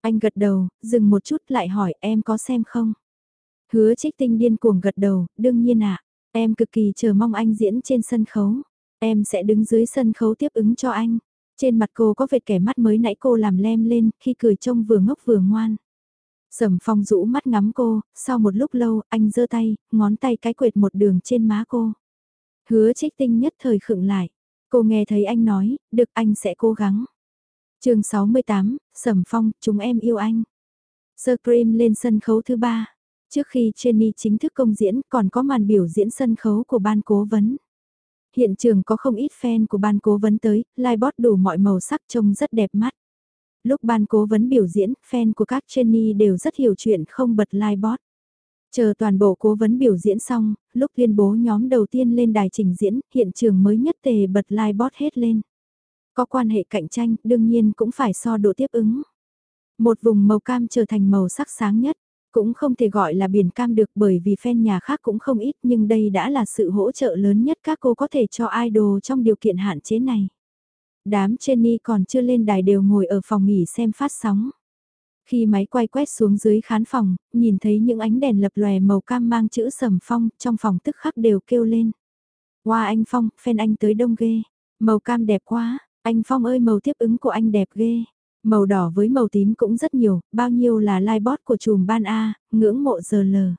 Anh gật đầu, dừng một chút lại hỏi em có xem không? Hứa trích tinh điên cuồng gật đầu, đương nhiên ạ, em cực kỳ chờ mong anh diễn trên sân khấu. Em sẽ đứng dưới sân khấu tiếp ứng cho anh. Trên mặt cô có vệt kẻ mắt mới nãy cô làm lem lên, khi cười trông vừa ngốc vừa ngoan. Sầm phong rũ mắt ngắm cô, sau một lúc lâu, anh giơ tay, ngón tay cái quệt một đường trên má cô. Hứa trích tinh nhất thời khựng lại. Cô nghe thấy anh nói, được anh sẽ cố gắng. chương 68, Sầm Phong, chúng em yêu anh. Sir Cream lên sân khấu thứ ba. Trước khi Jenny chính thức công diễn còn có màn biểu diễn sân khấu của ban cố vấn. Hiện trường có không ít fan của ban cố vấn tới, livebot đủ mọi màu sắc trông rất đẹp mắt. Lúc ban cố vấn biểu diễn, fan của các Jenny đều rất hiểu chuyện không bật livebot. Chờ toàn bộ cố vấn biểu diễn xong, lúc tuyên bố nhóm đầu tiên lên đài trình diễn, hiện trường mới nhất tề bật livebot hết lên. Có quan hệ cạnh tranh, đương nhiên cũng phải so độ tiếp ứng. Một vùng màu cam trở thành màu sắc sáng nhất, cũng không thể gọi là biển cam được bởi vì fan nhà khác cũng không ít nhưng đây đã là sự hỗ trợ lớn nhất các cô có thể cho idol trong điều kiện hạn chế này. Đám Jenny còn chưa lên đài đều ngồi ở phòng nghỉ xem phát sóng. Khi máy quay quét xuống dưới khán phòng, nhìn thấy những ánh đèn lập lòe màu cam mang chữ sầm phong, trong phòng tức khắc đều kêu lên. Wow anh Phong, fan anh tới đông ghê. Màu cam đẹp quá, anh Phong ơi màu tiếp ứng của anh đẹp ghê. Màu đỏ với màu tím cũng rất nhiều, bao nhiêu là livebot của chùm ban A, ngưỡng mộ giờ lờ.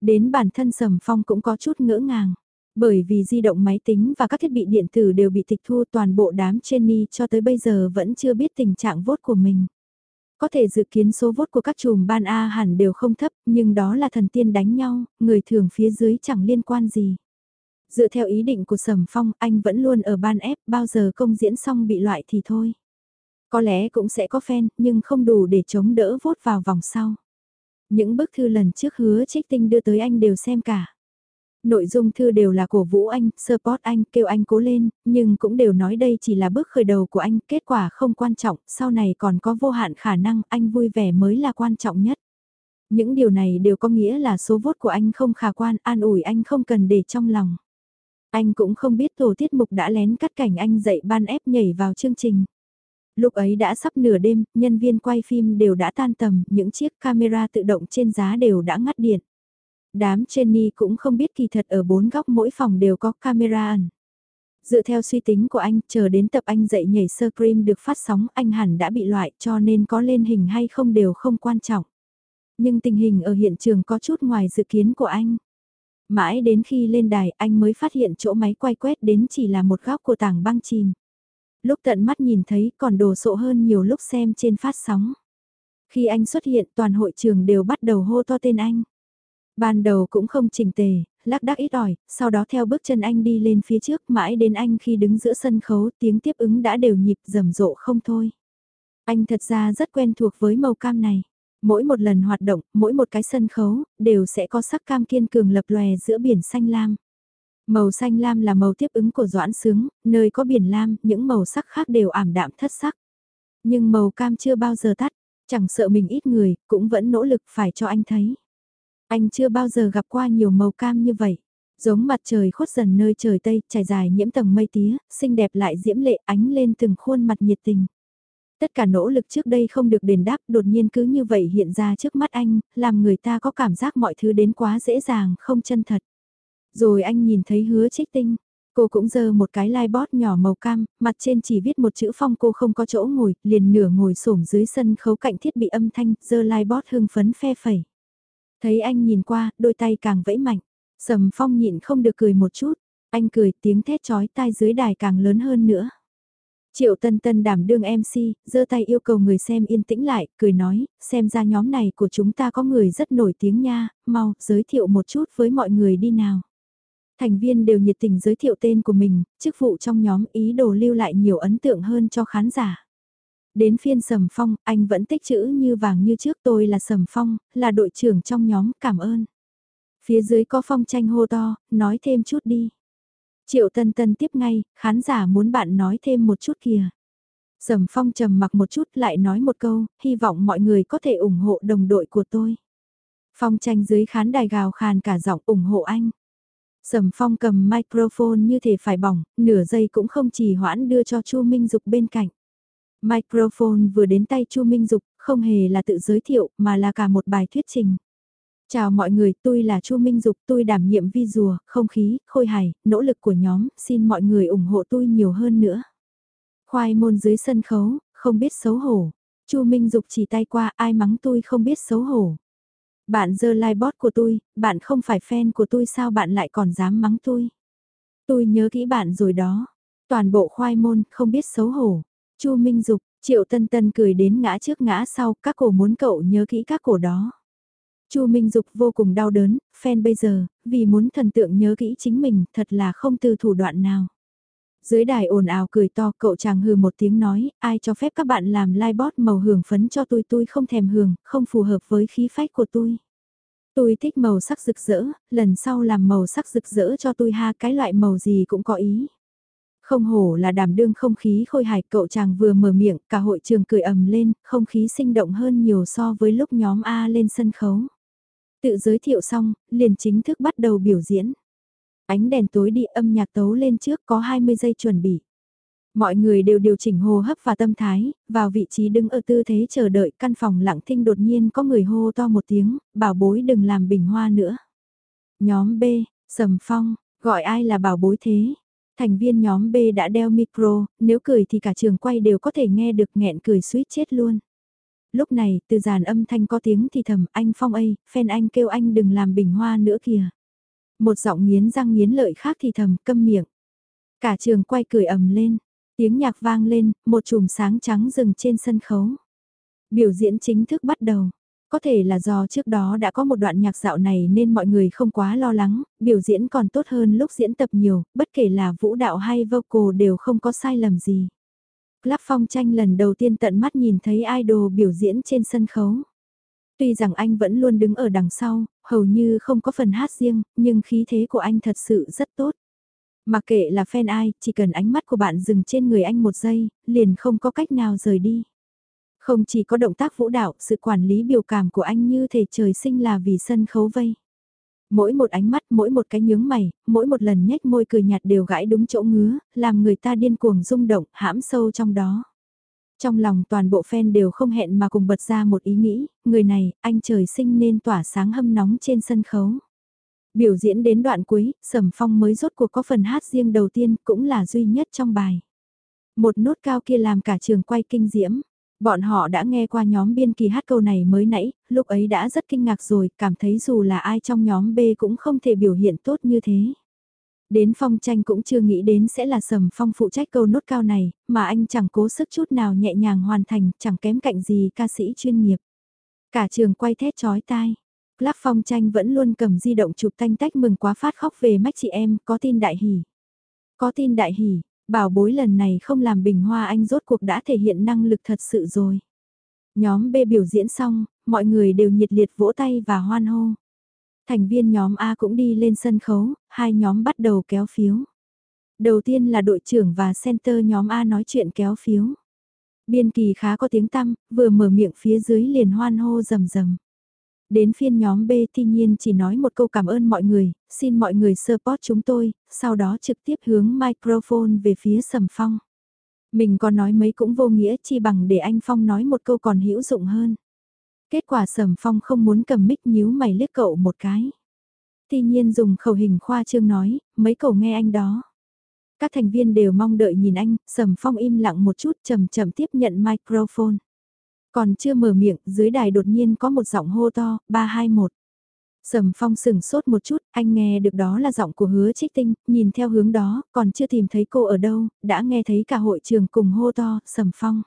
Đến bản thân sầm phong cũng có chút ngỡ ngàng. Bởi vì di động máy tính và các thiết bị điện tử đều bị tịch thu toàn bộ đám Jenny cho tới bây giờ vẫn chưa biết tình trạng vốt của mình. Có thể dự kiến số vốt của các chùm ban A hẳn đều không thấp, nhưng đó là thần tiên đánh nhau, người thường phía dưới chẳng liên quan gì. Dựa theo ý định của Sầm Phong, anh vẫn luôn ở ban ép, bao giờ công diễn xong bị loại thì thôi. Có lẽ cũng sẽ có fan, nhưng không đủ để chống đỡ vốt vào vòng sau. Những bức thư lần trước hứa trích tinh đưa tới anh đều xem cả. Nội dung thư đều là cổ vũ anh, support anh, kêu anh cố lên, nhưng cũng đều nói đây chỉ là bước khởi đầu của anh, kết quả không quan trọng, sau này còn có vô hạn khả năng, anh vui vẻ mới là quan trọng nhất. Những điều này đều có nghĩa là số vốt của anh không khả quan, an ủi anh không cần để trong lòng. Anh cũng không biết tổ tiết mục đã lén cắt cảnh anh dậy ban ép nhảy vào chương trình. Lúc ấy đã sắp nửa đêm, nhân viên quay phim đều đã tan tầm, những chiếc camera tự động trên giá đều đã ngắt điện. Đám Jenny cũng không biết kỳ thật ở bốn góc mỗi phòng đều có camera ẩn. Dựa theo suy tính của anh, chờ đến tập anh dậy nhảy sơ cream được phát sóng anh hẳn đã bị loại cho nên có lên hình hay không đều không quan trọng. Nhưng tình hình ở hiện trường có chút ngoài dự kiến của anh. Mãi đến khi lên đài anh mới phát hiện chỗ máy quay quét đến chỉ là một góc của tảng băng chìm. Lúc tận mắt nhìn thấy còn đồ sộ hơn nhiều lúc xem trên phát sóng. Khi anh xuất hiện toàn hội trường đều bắt đầu hô to tên anh. Ban đầu cũng không chỉnh tề, lắc đắc ít ỏi, sau đó theo bước chân anh đi lên phía trước mãi đến anh khi đứng giữa sân khấu tiếng tiếp ứng đã đều nhịp rầm rộ không thôi. Anh thật ra rất quen thuộc với màu cam này. Mỗi một lần hoạt động, mỗi một cái sân khấu, đều sẽ có sắc cam kiên cường lập lòe giữa biển xanh lam. Màu xanh lam là màu tiếp ứng của Doãn Sướng, nơi có biển lam, những màu sắc khác đều ảm đạm thất sắc. Nhưng màu cam chưa bao giờ tắt, chẳng sợ mình ít người, cũng vẫn nỗ lực phải cho anh thấy. Anh chưa bao giờ gặp qua nhiều màu cam như vậy. Giống mặt trời khuất dần nơi trời Tây, trải dài nhiễm tầng mây tía, xinh đẹp lại diễm lệ ánh lên từng khuôn mặt nhiệt tình. Tất cả nỗ lực trước đây không được đền đáp đột nhiên cứ như vậy hiện ra trước mắt anh, làm người ta có cảm giác mọi thứ đến quá dễ dàng, không chân thật. Rồi anh nhìn thấy hứa trích tinh, cô cũng giơ một cái lai bót nhỏ màu cam, mặt trên chỉ viết một chữ phong cô không có chỗ ngồi, liền nửa ngồi xổm dưới sân khấu cạnh thiết bị âm thanh, giơ lai bót hưng phấn phe phẩy. Thấy anh nhìn qua, đôi tay càng vẫy mạnh, sầm phong nhịn không được cười một chút, anh cười tiếng thét chói tai dưới đài càng lớn hơn nữa. Triệu Tân Tân đảm đương MC, giơ tay yêu cầu người xem yên tĩnh lại, cười nói, xem ra nhóm này của chúng ta có người rất nổi tiếng nha, mau, giới thiệu một chút với mọi người đi nào. Thành viên đều nhiệt tình giới thiệu tên của mình, chức vụ trong nhóm ý đồ lưu lại nhiều ấn tượng hơn cho khán giả. Đến phiên Sầm Phong, anh vẫn tích chữ như vàng như trước tôi là Sầm Phong, là đội trưởng trong nhóm, cảm ơn. Phía dưới có phong tranh hô to, nói thêm chút đi. Triệu Tân Tân tiếp ngay, khán giả muốn bạn nói thêm một chút kìa. Sầm Phong trầm mặc một chút lại nói một câu, hy vọng mọi người có thể ủng hộ đồng đội của tôi. Phong tranh dưới khán đài gào khàn cả giọng ủng hộ anh. Sầm Phong cầm microphone như thể phải bỏng, nửa giây cũng không chỉ hoãn đưa cho Chu Minh Dục bên cạnh. Microphone vừa đến tay Chu Minh Dục, không hề là tự giới thiệu mà là cả một bài thuyết trình. Chào mọi người, tôi là Chu Minh Dục, tôi đảm nhiệm vi rùa, không khí, khôi hài, nỗ lực của nhóm, xin mọi người ủng hộ tôi nhiều hơn nữa. Khoai môn dưới sân khấu, không biết xấu hổ. Chu Minh Dục chỉ tay qua ai mắng tôi không biết xấu hổ. Bạn dơ like bot của tôi, bạn không phải fan của tôi sao bạn lại còn dám mắng tôi. Tôi nhớ kỹ bạn rồi đó. Toàn bộ khoai môn, không biết xấu hổ. Chu Minh Dục, Triệu Tân Tân cười đến ngã trước ngã sau, các cổ muốn cậu nhớ kỹ các cổ đó. Chu Minh Dục vô cùng đau đớn, fan bây giờ, vì muốn thần tượng nhớ kỹ chính mình, thật là không từ thủ đoạn nào. Dưới đài ồn ào cười to, cậu chàng hừ một tiếng nói, ai cho phép các bạn làm live bot màu hưởng phấn cho tôi tôi không thèm hưởng, không phù hợp với khí phách của tôi. Tôi thích màu sắc rực rỡ, lần sau làm màu sắc rực rỡ cho tôi ha cái loại màu gì cũng có ý. Không hổ là đảm đương không khí khôi hài cậu chàng vừa mở miệng, cả hội trường cười ầm lên, không khí sinh động hơn nhiều so với lúc nhóm A lên sân khấu. Tự giới thiệu xong, liền chính thức bắt đầu biểu diễn. Ánh đèn tối đi âm nhạc tấu lên trước có 20 giây chuẩn bị. Mọi người đều điều chỉnh hô hấp và tâm thái, vào vị trí đứng ở tư thế chờ đợi căn phòng lặng thinh đột nhiên có người hô to một tiếng, bảo bối đừng làm bình hoa nữa. Nhóm B, Sầm Phong, gọi ai là bảo bối thế? Thành viên nhóm B đã đeo micro, nếu cười thì cả trường quay đều có thể nghe được nghẹn cười suýt chết luôn. Lúc này, từ giàn âm thanh có tiếng thì thầm, anh Phong ơi, fan anh kêu anh đừng làm bình hoa nữa kìa. Một giọng nghiến răng nghiến lợi khác thì thầm, câm miệng. Cả trường quay cười ầm lên, tiếng nhạc vang lên, một chùm sáng trắng dừng trên sân khấu. Biểu diễn chính thức bắt đầu. Có thể là do trước đó đã có một đoạn nhạc dạo này nên mọi người không quá lo lắng, biểu diễn còn tốt hơn lúc diễn tập nhiều, bất kể là vũ đạo hay vocal đều không có sai lầm gì. Club phong tranh lần đầu tiên tận mắt nhìn thấy idol biểu diễn trên sân khấu. Tuy rằng anh vẫn luôn đứng ở đằng sau, hầu như không có phần hát riêng, nhưng khí thế của anh thật sự rất tốt. Mặc kệ là fan ai, chỉ cần ánh mắt của bạn dừng trên người anh một giây, liền không có cách nào rời đi. Không chỉ có động tác vũ đạo, sự quản lý biểu cảm của anh như thể trời sinh là vì sân khấu vây. Mỗi một ánh mắt, mỗi một cái nhướng mày, mỗi một lần nhếch môi cười nhạt đều gãi đúng chỗ ngứa, làm người ta điên cuồng rung động, hãm sâu trong đó. Trong lòng toàn bộ fan đều không hẹn mà cùng bật ra một ý nghĩ, người này, anh trời sinh nên tỏa sáng hâm nóng trên sân khấu. Biểu diễn đến đoạn cuối, Sầm Phong mới rốt cuộc có phần hát riêng đầu tiên cũng là duy nhất trong bài. Một nốt cao kia làm cả trường quay kinh diễm. Bọn họ đã nghe qua nhóm biên kỳ hát câu này mới nãy, lúc ấy đã rất kinh ngạc rồi, cảm thấy dù là ai trong nhóm B cũng không thể biểu hiện tốt như thế. Đến phong tranh cũng chưa nghĩ đến sẽ là sầm phong phụ trách câu nốt cao này, mà anh chẳng cố sức chút nào nhẹ nhàng hoàn thành, chẳng kém cạnh gì ca sĩ chuyên nghiệp. Cả trường quay thét chói tai. lắc phong tranh vẫn luôn cầm di động chụp tanh tách mừng quá phát khóc về mách chị em, có tin đại hỉ. Có tin đại hỉ, bảo bối lần này không làm bình hoa anh rốt cuộc đã thể hiện năng lực thật sự rồi. Nhóm B biểu diễn xong, mọi người đều nhiệt liệt vỗ tay và hoan hô. Thành viên nhóm A cũng đi lên sân khấu, hai nhóm bắt đầu kéo phiếu. Đầu tiên là đội trưởng và center nhóm A nói chuyện kéo phiếu. Biên kỳ khá có tiếng tăm, vừa mở miệng phía dưới liền hoan hô rầm rầm. Đến phiên nhóm B thi nhiên chỉ nói một câu cảm ơn mọi người, xin mọi người support chúng tôi, sau đó trực tiếp hướng microphone về phía Sầm Phong. Mình có nói mấy cũng vô nghĩa chi bằng để anh Phong nói một câu còn hữu dụng hơn. Kết quả Sầm Phong không muốn cầm mic nhíu mày liếc cậu một cái. Tuy nhiên dùng khẩu hình khoa trương nói, mấy cậu nghe anh đó. Các thành viên đều mong đợi nhìn anh, Sầm Phong im lặng một chút chậm chậm tiếp nhận microphone. Còn chưa mở miệng, dưới đài đột nhiên có một giọng hô to, 321. Sầm phong sừng sốt một chút, anh nghe được đó là giọng của hứa trích tinh, nhìn theo hướng đó, còn chưa tìm thấy cô ở đâu, đã nghe thấy cả hội trường cùng hô to, sầm phong.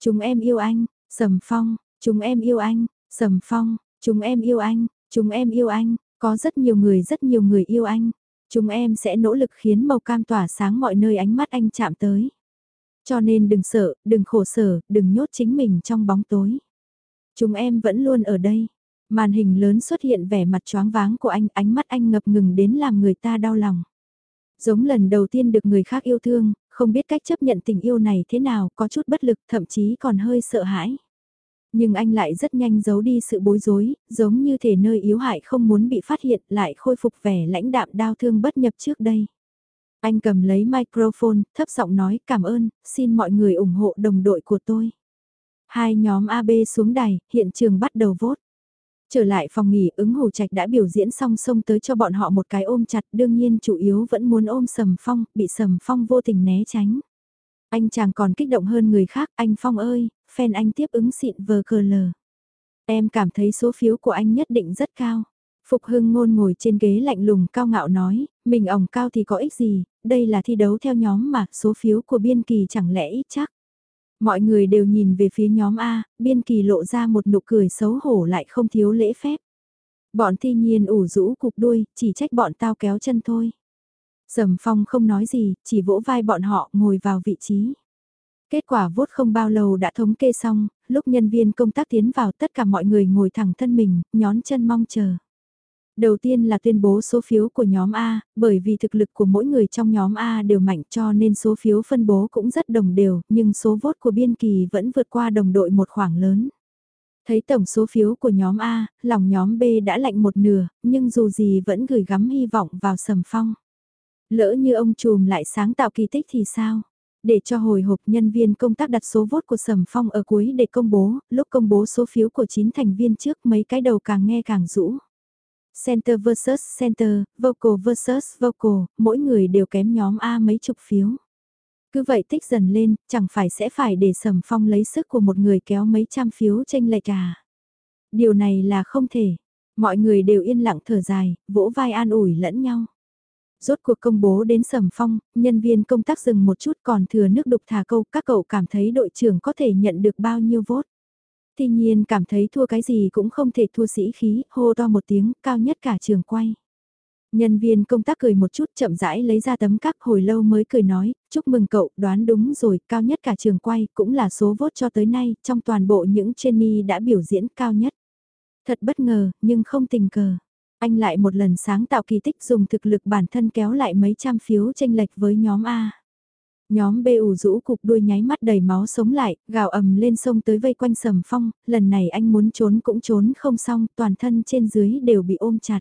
Chúng em yêu anh, sầm phong, chúng em yêu anh, sầm phong, chúng em yêu anh, chúng em yêu anh, có rất nhiều người rất nhiều người yêu anh. Chúng em sẽ nỗ lực khiến màu cam tỏa sáng mọi nơi ánh mắt anh chạm tới. Cho nên đừng sợ, đừng khổ sở, đừng nhốt chính mình trong bóng tối. Chúng em vẫn luôn ở đây. Màn hình lớn xuất hiện vẻ mặt choáng váng của anh, ánh mắt anh ngập ngừng đến làm người ta đau lòng. Giống lần đầu tiên được người khác yêu thương, không biết cách chấp nhận tình yêu này thế nào, có chút bất lực, thậm chí còn hơi sợ hãi. Nhưng anh lại rất nhanh giấu đi sự bối rối, giống như thể nơi yếu hại không muốn bị phát hiện lại khôi phục vẻ lãnh đạm đau thương bất nhập trước đây. Anh cầm lấy microphone, thấp giọng nói cảm ơn, xin mọi người ủng hộ đồng đội của tôi. Hai nhóm AB xuống đài, hiện trường bắt đầu vote. Trở lại phòng nghỉ ứng hồ trạch đã biểu diễn xong xong tới cho bọn họ một cái ôm chặt đương nhiên chủ yếu vẫn muốn ôm sầm phong, bị sầm phong vô tình né tránh. Anh chàng còn kích động hơn người khác, anh Phong ơi, fan anh tiếp ứng xịn vờ cờ lờ. Em cảm thấy số phiếu của anh nhất định rất cao. Phục hưng ngôn ngồi trên ghế lạnh lùng cao ngạo nói, mình ổng cao thì có ích gì, đây là thi đấu theo nhóm mà, số phiếu của biên kỳ chẳng lẽ ít chắc. Mọi người đều nhìn về phía nhóm A, biên kỳ lộ ra một nụ cười xấu hổ lại không thiếu lễ phép. Bọn thi nhiên ủ rũ cục đuôi, chỉ trách bọn tao kéo chân thôi. Sầm phong không nói gì, chỉ vỗ vai bọn họ ngồi vào vị trí. Kết quả vốt không bao lâu đã thống kê xong, lúc nhân viên công tác tiến vào tất cả mọi người ngồi thẳng thân mình, nhón chân mong chờ. Đầu tiên là tuyên bố số phiếu của nhóm A, bởi vì thực lực của mỗi người trong nhóm A đều mạnh cho nên số phiếu phân bố cũng rất đồng đều, nhưng số vốt của biên kỳ vẫn vượt qua đồng đội một khoảng lớn. Thấy tổng số phiếu của nhóm A, lòng nhóm B đã lạnh một nửa, nhưng dù gì vẫn gửi gắm hy vọng vào sầm phong. Lỡ như ông trùm lại sáng tạo kỳ tích thì sao? Để cho hồi hộp nhân viên công tác đặt số vốt của Sầm Phong ở cuối để công bố, lúc công bố số phiếu của 9 thành viên trước mấy cái đầu càng nghe càng rũ. Center vs Center, Vocal vs Vocal, mỗi người đều kém nhóm A mấy chục phiếu. Cứ vậy tích dần lên, chẳng phải sẽ phải để Sầm Phong lấy sức của một người kéo mấy trăm phiếu tranh lệch à. Điều này là không thể. Mọi người đều yên lặng thở dài, vỗ vai an ủi lẫn nhau. Rốt cuộc công bố đến Sầm Phong, nhân viên công tác dừng một chút còn thừa nước đục thả câu, các cậu cảm thấy đội trưởng có thể nhận được bao nhiêu vốt. Tuy nhiên cảm thấy thua cái gì cũng không thể thua sĩ khí, hô to một tiếng, cao nhất cả trường quay. Nhân viên công tác cười một chút chậm rãi lấy ra tấm các hồi lâu mới cười nói, chúc mừng cậu, đoán đúng rồi, cao nhất cả trường quay, cũng là số vốt cho tới nay, trong toàn bộ những trainee đã biểu diễn cao nhất. Thật bất ngờ, nhưng không tình cờ. Anh lại một lần sáng tạo kỳ tích dùng thực lực bản thân kéo lại mấy trăm phiếu tranh lệch với nhóm A. Nhóm bê ủ rũ cục đuôi nháy mắt đầy máu sống lại, gào ầm lên sông tới vây quanh sầm phong, lần này anh muốn trốn cũng trốn không xong, toàn thân trên dưới đều bị ôm chặt.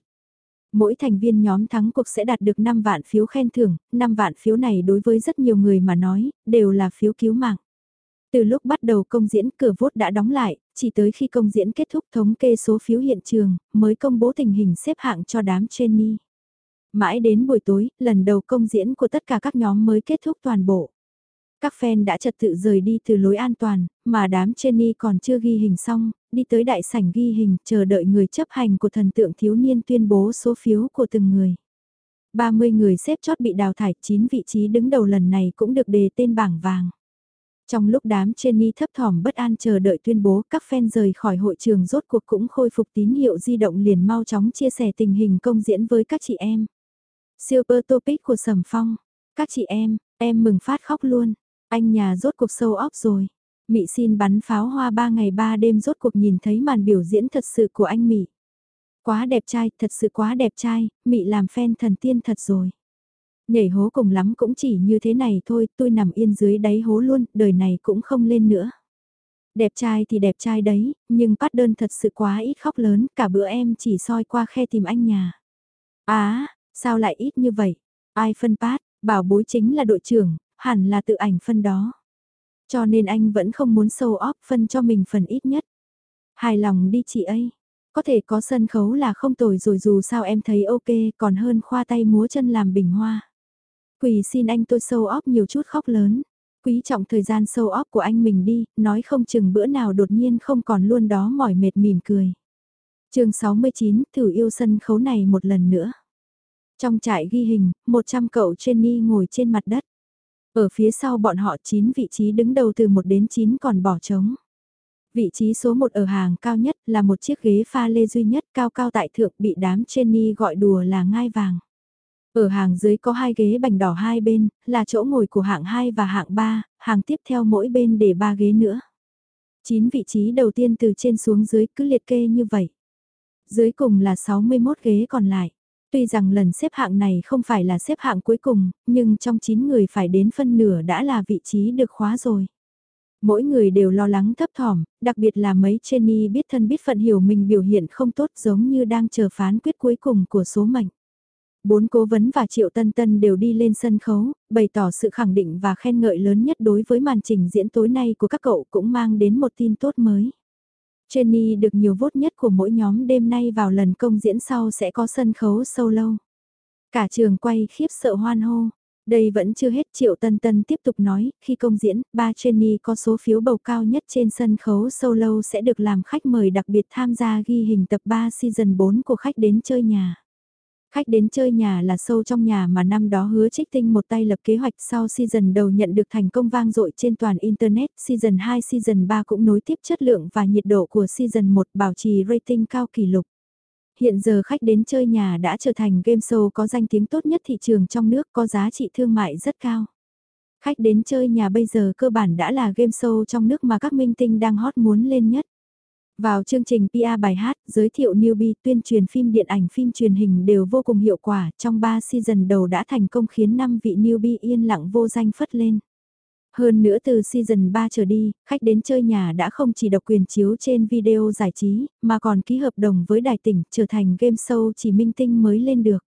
Mỗi thành viên nhóm thắng cuộc sẽ đạt được 5 vạn phiếu khen thưởng, 5 vạn phiếu này đối với rất nhiều người mà nói, đều là phiếu cứu mạng. Từ lúc bắt đầu công diễn cửa vốt đã đóng lại, chỉ tới khi công diễn kết thúc thống kê số phiếu hiện trường, mới công bố tình hình xếp hạng cho đám trainee. Mãi đến buổi tối, lần đầu công diễn của tất cả các nhóm mới kết thúc toàn bộ. Các fan đã trật tự rời đi từ lối an toàn, mà đám Jenny còn chưa ghi hình xong, đi tới đại sảnh ghi hình chờ đợi người chấp hành của thần tượng thiếu niên tuyên bố số phiếu của từng người. 30 người xếp chót bị đào thải, 9 vị trí đứng đầu lần này cũng được đề tên bảng vàng. Trong lúc đám Jenny thấp thỏm bất an chờ đợi tuyên bố các fan rời khỏi hội trường rốt cuộc cũng khôi phục tín hiệu di động liền mau chóng chia sẻ tình hình công diễn với các chị em. Super topic của Sầm Phong. Các chị em, em mừng phát khóc luôn. Anh nhà rốt cuộc sâu óc rồi. Mị xin bắn pháo hoa ba ngày ba đêm rốt cuộc nhìn thấy màn biểu diễn thật sự của anh Mị. Quá đẹp trai, thật sự quá đẹp trai, Mị làm fan thần tiên thật rồi. Nhảy hố cùng lắm cũng chỉ như thế này thôi, tôi nằm yên dưới đáy hố luôn, đời này cũng không lên nữa. Đẹp trai thì đẹp trai đấy, nhưng bắt đơn thật sự quá ít khóc lớn, cả bữa em chỉ soi qua khe tìm anh nhà. Á, sao lại ít như vậy? Ai phân phát, bảo bối chính là đội trưởng, hẳn là tự ảnh phân đó. Cho nên anh vẫn không muốn sâu óp phân cho mình phần ít nhất. Hài lòng đi chị ấy. Có thể có sân khấu là không tồi rồi dù sao em thấy ok còn hơn khoa tay múa chân làm bình hoa. Quỳ xin anh tôi sâu óp nhiều chút khóc lớn. Quý trọng thời gian sâu óp của anh mình đi, nói không chừng bữa nào đột nhiên không còn luôn đó mỏi mệt mỉm cười. chương 69, thử yêu sân khấu này một lần nữa. Trong trại ghi hình, 100 cậu Jenny ngồi trên mặt đất. Ở phía sau bọn họ 9 vị trí đứng đầu từ 1 đến 9 còn bỏ trống. Vị trí số 1 ở hàng cao nhất là một chiếc ghế pha lê duy nhất cao cao tại thượng bị đám Jenny gọi đùa là ngai vàng. Ở hàng dưới có hai ghế bành đỏ hai bên, là chỗ ngồi của hạng 2 và hạng 3, hàng tiếp theo mỗi bên để ba ghế nữa. 9 vị trí đầu tiên từ trên xuống dưới cứ liệt kê như vậy. Dưới cùng là 61 ghế còn lại. Tuy rằng lần xếp hạng này không phải là xếp hạng cuối cùng, nhưng trong 9 người phải đến phân nửa đã là vị trí được khóa rồi. Mỗi người đều lo lắng thấp thỏm, đặc biệt là mấy Jenny biết thân biết phận hiểu mình biểu hiện không tốt giống như đang chờ phán quyết cuối cùng của số mệnh. Bốn cố vấn và Triệu Tân Tân đều đi lên sân khấu, bày tỏ sự khẳng định và khen ngợi lớn nhất đối với màn trình diễn tối nay của các cậu cũng mang đến một tin tốt mới. Jenny được nhiều vốt nhất của mỗi nhóm đêm nay vào lần công diễn sau sẽ có sân khấu solo. Cả trường quay khiếp sợ hoan hô. Đây vẫn chưa hết Triệu Tân Tân tiếp tục nói, khi công diễn, ba Jenny có số phiếu bầu cao nhất trên sân khấu solo sẽ được làm khách mời đặc biệt tham gia ghi hình tập 3 season 4 của khách đến chơi nhà. Khách đến chơi nhà là sâu trong nhà mà năm đó hứa trích tinh một tay lập kế hoạch sau season đầu nhận được thành công vang dội trên toàn Internet, season 2 season 3 cũng nối tiếp chất lượng và nhiệt độ của season 1 bảo trì rating cao kỷ lục. Hiện giờ khách đến chơi nhà đã trở thành game show có danh tiếng tốt nhất thị trường trong nước có giá trị thương mại rất cao. Khách đến chơi nhà bây giờ cơ bản đã là game show trong nước mà các minh tinh đang hot muốn lên nhất. Vào chương trình PR bài hát, giới thiệu newbie, tuyên truyền phim điện ảnh phim truyền hình đều vô cùng hiệu quả, trong 3 season đầu đã thành công khiến 5 vị newbie yên lặng vô danh phất lên. Hơn nữa từ season 3 trở đi, khách đến chơi nhà đã không chỉ độc quyền chiếu trên video giải trí, mà còn ký hợp đồng với đài tỉnh, trở thành game show chỉ minh tinh mới lên được.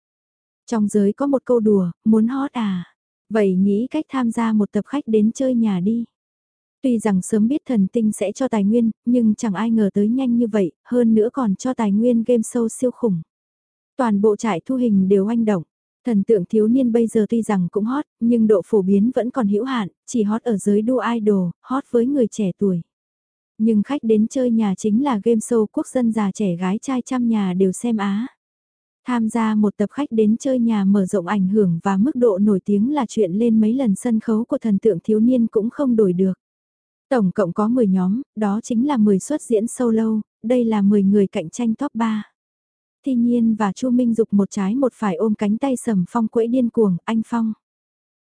Trong giới có một câu đùa, muốn hot à? Vậy nghĩ cách tham gia một tập khách đến chơi nhà đi. Tuy rằng sớm biết thần tinh sẽ cho tài nguyên, nhưng chẳng ai ngờ tới nhanh như vậy, hơn nữa còn cho tài nguyên game show siêu khủng. Toàn bộ trại thu hình đều oanh động. Thần tượng thiếu niên bây giờ tuy rằng cũng hot, nhưng độ phổ biến vẫn còn hữu hạn, chỉ hot ở giới đua idol, hot với người trẻ tuổi. Nhưng khách đến chơi nhà chính là game show quốc dân già trẻ gái trai trăm nhà đều xem á. Tham gia một tập khách đến chơi nhà mở rộng ảnh hưởng và mức độ nổi tiếng là chuyện lên mấy lần sân khấu của thần tượng thiếu niên cũng không đổi được. Tổng cộng có 10 nhóm, đó chính là 10 suất diễn solo, đây là 10 người cạnh tranh top 3. Thi Nhiên và Chu Minh Dục một trái một phải ôm cánh tay Sầm Phong quẫy điên cuồng, anh Phong.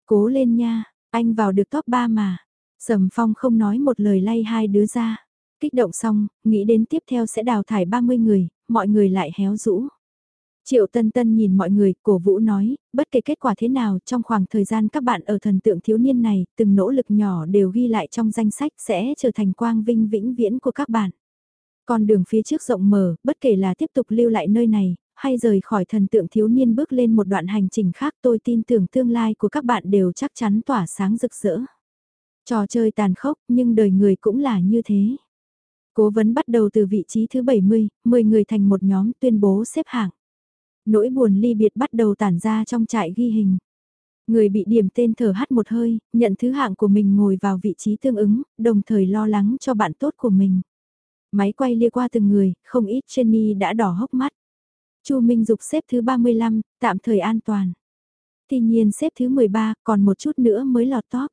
Cố lên nha, anh vào được top 3 mà. Sầm Phong không nói một lời lay hai đứa ra. Kích động xong, nghĩ đến tiếp theo sẽ đào thải 30 người, mọi người lại héo rũ. Triệu Tân Tân nhìn mọi người, cổ vũ nói, bất kể kết quả thế nào trong khoảng thời gian các bạn ở thần tượng thiếu niên này, từng nỗ lực nhỏ đều ghi lại trong danh sách sẽ trở thành quang vinh vĩnh viễn của các bạn. Con đường phía trước rộng mở, bất kể là tiếp tục lưu lại nơi này, hay rời khỏi thần tượng thiếu niên bước lên một đoạn hành trình khác tôi tin tưởng tương lai của các bạn đều chắc chắn tỏa sáng rực rỡ. Trò chơi tàn khốc nhưng đời người cũng là như thế. Cố vấn bắt đầu từ vị trí thứ 70, 10 người thành một nhóm tuyên bố xếp hạng. Nỗi buồn ly biệt bắt đầu tản ra trong trại ghi hình. Người bị điểm tên thở hắt một hơi, nhận thứ hạng của mình ngồi vào vị trí tương ứng, đồng thời lo lắng cho bạn tốt của mình. Máy quay lia qua từng người, không ít Jenny đã đỏ hốc mắt. Chu Minh Dục xếp thứ 35, tạm thời an toàn. Tuy nhiên xếp thứ 13, còn một chút nữa mới lọt top.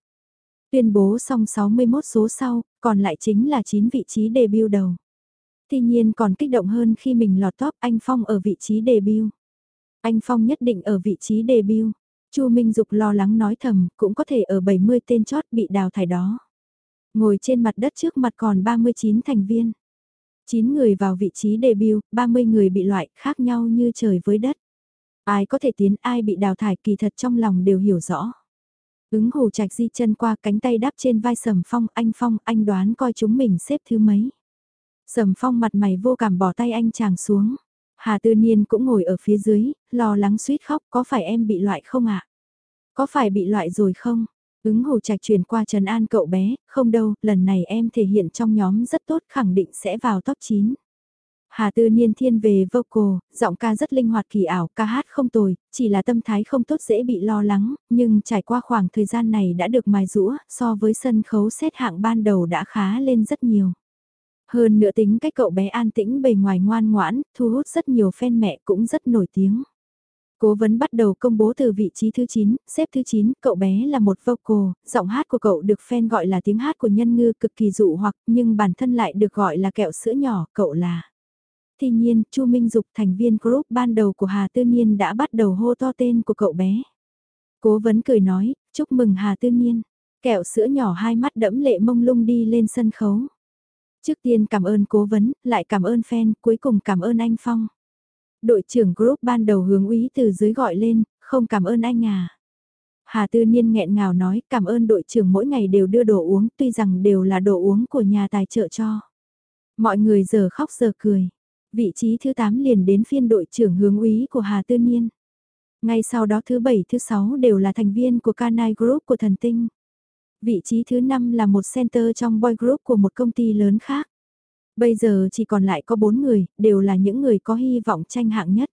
Tuyên bố xong 61 số sau, còn lại chính là 9 vị trí debut đầu. Tuy nhiên còn kích động hơn khi mình lọt top anh Phong ở vị trí debut. Anh Phong nhất định ở vị trí debut. Chu Minh Dục lo lắng nói thầm, cũng có thể ở 70 tên chót bị đào thải đó. Ngồi trên mặt đất trước mặt còn 39 thành viên. 9 người vào vị trí debut, 30 người bị loại, khác nhau như trời với đất. Ai có thể tiến, ai bị đào thải kỳ thật trong lòng đều hiểu rõ. Ứng hồ trạch di chân qua cánh tay đắp trên vai sầm phong, anh phong, anh đoán coi chúng mình xếp thứ mấy. Sầm phong mặt mày vô cảm bỏ tay anh chàng xuống. Hà Tư Niên cũng ngồi ở phía dưới, lo lắng suýt khóc, có phải em bị loại không ạ? Có phải bị loại rồi không? Ứng hồ trạch truyền qua Trần An cậu bé, không đâu, lần này em thể hiện trong nhóm rất tốt khẳng định sẽ vào top 9. Hà Tư Niên thiên về vocal, giọng ca rất linh hoạt kỳ ảo, ca hát không tồi, chỉ là tâm thái không tốt dễ bị lo lắng, nhưng trải qua khoảng thời gian này đã được mài rũa, so với sân khấu xét hạng ban đầu đã khá lên rất nhiều. Hơn nữa tính cách cậu bé an tĩnh bề ngoài ngoan ngoãn, thu hút rất nhiều fan mẹ cũng rất nổi tiếng. Cố vấn bắt đầu công bố từ vị trí thứ 9, xếp thứ 9, cậu bé là một vocal, giọng hát của cậu được fan gọi là tiếng hát của nhân ngư cực kỳ dụ hoặc nhưng bản thân lại được gọi là kẹo sữa nhỏ, cậu là. Tuy nhiên, Chu Minh Dục thành viên group ban đầu của Hà Tư Niên đã bắt đầu hô to tên của cậu bé. Cố vấn cười nói, chúc mừng Hà Tư Niên. Kẹo sữa nhỏ hai mắt đẫm lệ mông lung đi lên sân khấu. Trước tiên cảm ơn cố vấn, lại cảm ơn fan, cuối cùng cảm ơn anh Phong. Đội trưởng group ban đầu hướng úy từ dưới gọi lên, không cảm ơn anh à. Hà Tư Niên nghẹn ngào nói cảm ơn đội trưởng mỗi ngày đều đưa đồ uống tuy rằng đều là đồ uống của nhà tài trợ cho. Mọi người giờ khóc giờ cười. Vị trí thứ 8 liền đến phiên đội trưởng hướng úy của Hà Tư Niên. Ngay sau đó thứ 7 thứ 6 đều là thành viên của Canai Group của Thần Tinh. Vị trí thứ 5 là một center trong boy group của một công ty lớn khác. Bây giờ chỉ còn lại có 4 người, đều là những người có hy vọng tranh hạng nhất.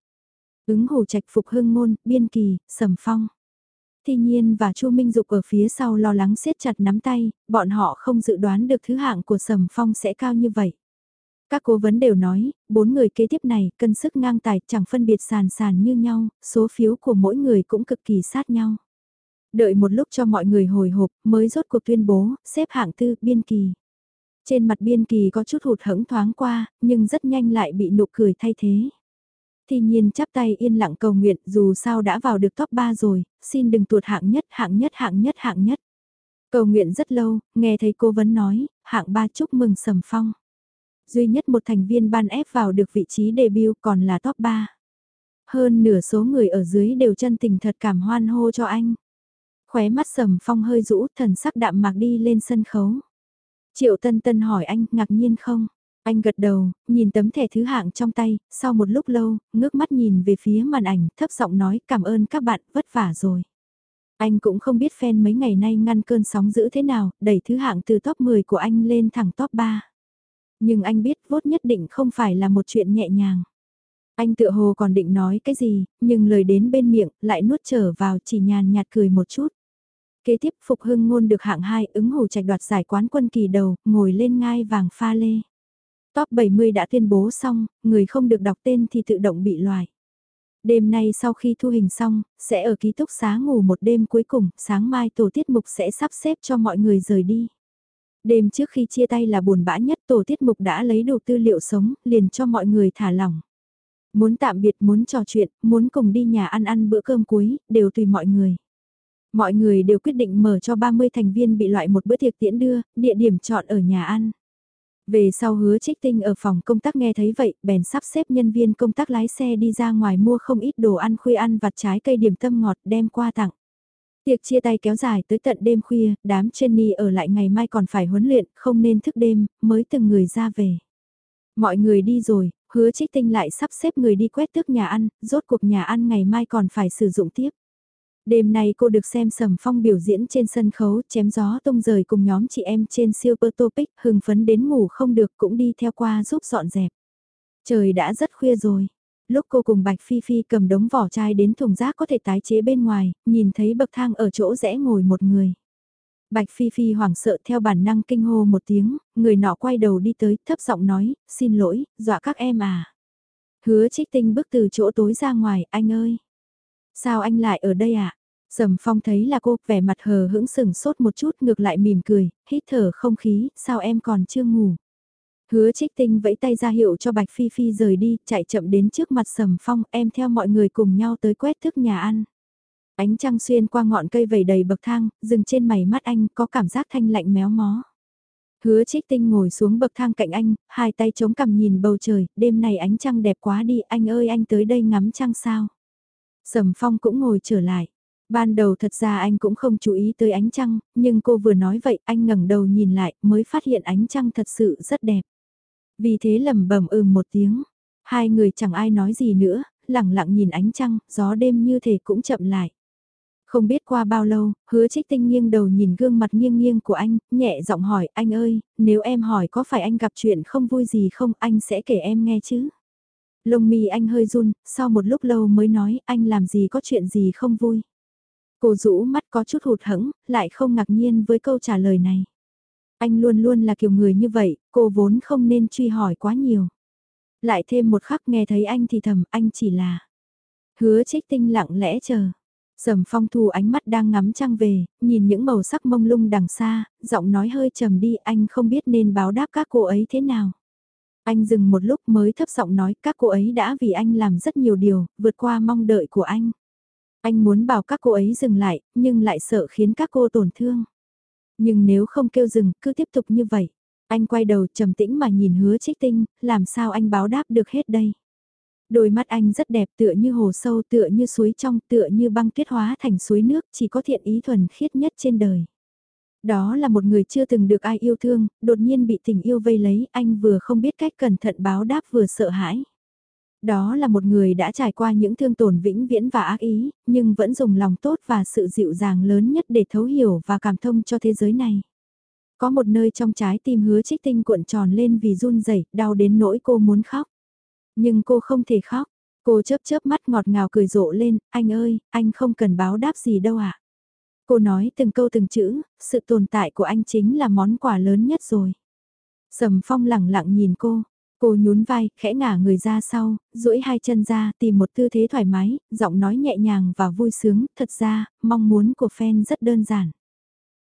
Ứng hồ trạch phục hương ngôn, biên kỳ, sầm phong. Thi nhiên và Chu Minh Dục ở phía sau lo lắng siết chặt nắm tay, bọn họ không dự đoán được thứ hạng của sầm phong sẽ cao như vậy. Các cố vấn đều nói, bốn người kế tiếp này cân sức ngang tài chẳng phân biệt sàn sàn như nhau, số phiếu của mỗi người cũng cực kỳ sát nhau. Đợi một lúc cho mọi người hồi hộp mới rốt cuộc tuyên bố, xếp hạng tư, biên kỳ. Trên mặt biên kỳ có chút hụt hẫng thoáng qua, nhưng rất nhanh lại bị nụ cười thay thế. thì nhiên chắp tay yên lặng cầu nguyện dù sao đã vào được top 3 rồi, xin đừng tuột hạng nhất, hạng nhất, hạng nhất, hạng nhất. Cầu nguyện rất lâu, nghe thấy cô vấn nói, hạng 3 chúc mừng sầm phong. Duy nhất một thành viên ban ép vào được vị trí debut còn là top 3. Hơn nửa số người ở dưới đều chân tình thật cảm hoan hô cho anh. Khóe mắt sầm phong hơi rũ thần sắc đạm mạc đi lên sân khấu. Triệu Tân Tân hỏi anh, ngạc nhiên không? Anh gật đầu, nhìn tấm thẻ thứ hạng trong tay, sau một lúc lâu, ngước mắt nhìn về phía màn ảnh, thấp giọng nói cảm ơn các bạn, vất vả rồi. Anh cũng không biết fan mấy ngày nay ngăn cơn sóng dữ thế nào, đẩy thứ hạng từ top 10 của anh lên thẳng top 3. Nhưng anh biết vốt nhất định không phải là một chuyện nhẹ nhàng. Anh tựa hồ còn định nói cái gì, nhưng lời đến bên miệng, lại nuốt trở vào chỉ nhàn nhạt cười một chút. Kế tiếp Phục Hưng Ngôn được hạng 2 ứng hồ trạch đoạt giải quán quân kỳ đầu, ngồi lên ngai vàng pha lê. Top 70 đã tuyên bố xong, người không được đọc tên thì tự động bị loại. Đêm nay sau khi thu hình xong, sẽ ở ký túc xá ngủ một đêm cuối cùng, sáng mai tổ tiết mục sẽ sắp xếp cho mọi người rời đi. Đêm trước khi chia tay là buồn bã nhất tổ tiết mục đã lấy đủ tư liệu sống, liền cho mọi người thả lỏng. Muốn tạm biệt, muốn trò chuyện, muốn cùng đi nhà ăn ăn bữa cơm cuối, đều tùy mọi người. Mọi người đều quyết định mở cho 30 thành viên bị loại một bữa tiệc tiễn đưa, địa điểm chọn ở nhà ăn. Về sau hứa trích tinh ở phòng công tác nghe thấy vậy, bèn sắp xếp nhân viên công tác lái xe đi ra ngoài mua không ít đồ ăn khuya ăn vặt trái cây điểm tâm ngọt đem qua tặng. Tiệc chia tay kéo dài tới tận đêm khuya, đám Jenny ở lại ngày mai còn phải huấn luyện, không nên thức đêm, mới từng người ra về. Mọi người đi rồi, hứa trích tinh lại sắp xếp người đi quét tước nhà ăn, rốt cuộc nhà ăn ngày mai còn phải sử dụng tiếp. Đêm nay cô được xem Sầm Phong biểu diễn trên sân khấu chém gió tung rời cùng nhóm chị em trên Super Topic hưng phấn đến ngủ không được cũng đi theo qua giúp dọn dẹp. Trời đã rất khuya rồi. Lúc cô cùng Bạch Phi Phi cầm đống vỏ chai đến thùng rác có thể tái chế bên ngoài, nhìn thấy bậc thang ở chỗ rẽ ngồi một người. Bạch Phi Phi hoảng sợ theo bản năng kinh hô một tiếng, người nọ quay đầu đi tới, thấp giọng nói, xin lỗi, dọa các em à. Hứa trích tinh bước từ chỗ tối ra ngoài, anh ơi. Sao anh lại ở đây ạ? À? Sầm phong thấy là cô, vẻ mặt hờ hững sừng sốt một chút ngược lại mỉm cười, hít thở không khí, sao em còn chưa ngủ? Hứa trích tinh vẫy tay ra hiệu cho Bạch Phi Phi rời đi, chạy chậm đến trước mặt sầm phong, em theo mọi người cùng nhau tới quét thức nhà ăn. Ánh trăng xuyên qua ngọn cây vầy đầy bậc thang, dừng trên mày mắt anh, có cảm giác thanh lạnh méo mó. Hứa trích tinh ngồi xuống bậc thang cạnh anh, hai tay chống cằm nhìn bầu trời, đêm này ánh trăng đẹp quá đi, anh ơi anh tới đây ngắm trăng sao. Sầm phong cũng ngồi trở lại. Ban đầu thật ra anh cũng không chú ý tới ánh trăng, nhưng cô vừa nói vậy anh ngẩng đầu nhìn lại mới phát hiện ánh trăng thật sự rất đẹp. Vì thế lầm bầm ừm một tiếng. Hai người chẳng ai nói gì nữa, lặng lặng nhìn ánh trăng, gió đêm như thể cũng chậm lại. Không biết qua bao lâu, hứa trích tinh nghiêng đầu nhìn gương mặt nghiêng nghiêng của anh, nhẹ giọng hỏi, anh ơi, nếu em hỏi có phải anh gặp chuyện không vui gì không, anh sẽ kể em nghe chứ. Lông mi anh hơi run, sau một lúc lâu mới nói, anh làm gì có chuyện gì không vui. Cô rũ mắt có chút hụt hẫng, lại không ngạc nhiên với câu trả lời này. Anh luôn luôn là kiểu người như vậy, cô vốn không nên truy hỏi quá nhiều. Lại thêm một khắc nghe thấy anh thì thầm, anh chỉ là... Hứa trích tinh lặng lẽ chờ. Sầm phong thu ánh mắt đang ngắm trăng về, nhìn những màu sắc mông lung đằng xa, giọng nói hơi trầm đi anh không biết nên báo đáp các cô ấy thế nào. Anh dừng một lúc mới thấp giọng nói các cô ấy đã vì anh làm rất nhiều điều, vượt qua mong đợi của anh. Anh muốn bảo các cô ấy dừng lại, nhưng lại sợ khiến các cô tổn thương. Nhưng nếu không kêu dừng, cứ tiếp tục như vậy. Anh quay đầu trầm tĩnh mà nhìn hứa trích tinh, làm sao anh báo đáp được hết đây. Đôi mắt anh rất đẹp tựa như hồ sâu tựa như suối trong tựa như băng tuyết hóa thành suối nước chỉ có thiện ý thuần khiết nhất trên đời. Đó là một người chưa từng được ai yêu thương, đột nhiên bị tình yêu vây lấy anh vừa không biết cách cẩn thận báo đáp vừa sợ hãi. Đó là một người đã trải qua những thương tổn vĩnh viễn và ác ý, nhưng vẫn dùng lòng tốt và sự dịu dàng lớn nhất để thấu hiểu và cảm thông cho thế giới này. Có một nơi trong trái tim hứa trích tinh cuộn tròn lên vì run rẩy đau đến nỗi cô muốn khóc. Nhưng cô không thể khóc, cô chớp chớp mắt ngọt ngào cười rộ lên, anh ơi, anh không cần báo đáp gì đâu ạ. À? Cô nói từng câu từng chữ, sự tồn tại của anh chính là món quà lớn nhất rồi. Sầm phong lẳng lặng nhìn cô, cô nhún vai, khẽ ngả người ra sau, duỗi hai chân ra tìm một tư thế thoải mái, giọng nói nhẹ nhàng và vui sướng, thật ra, mong muốn của fan rất đơn giản.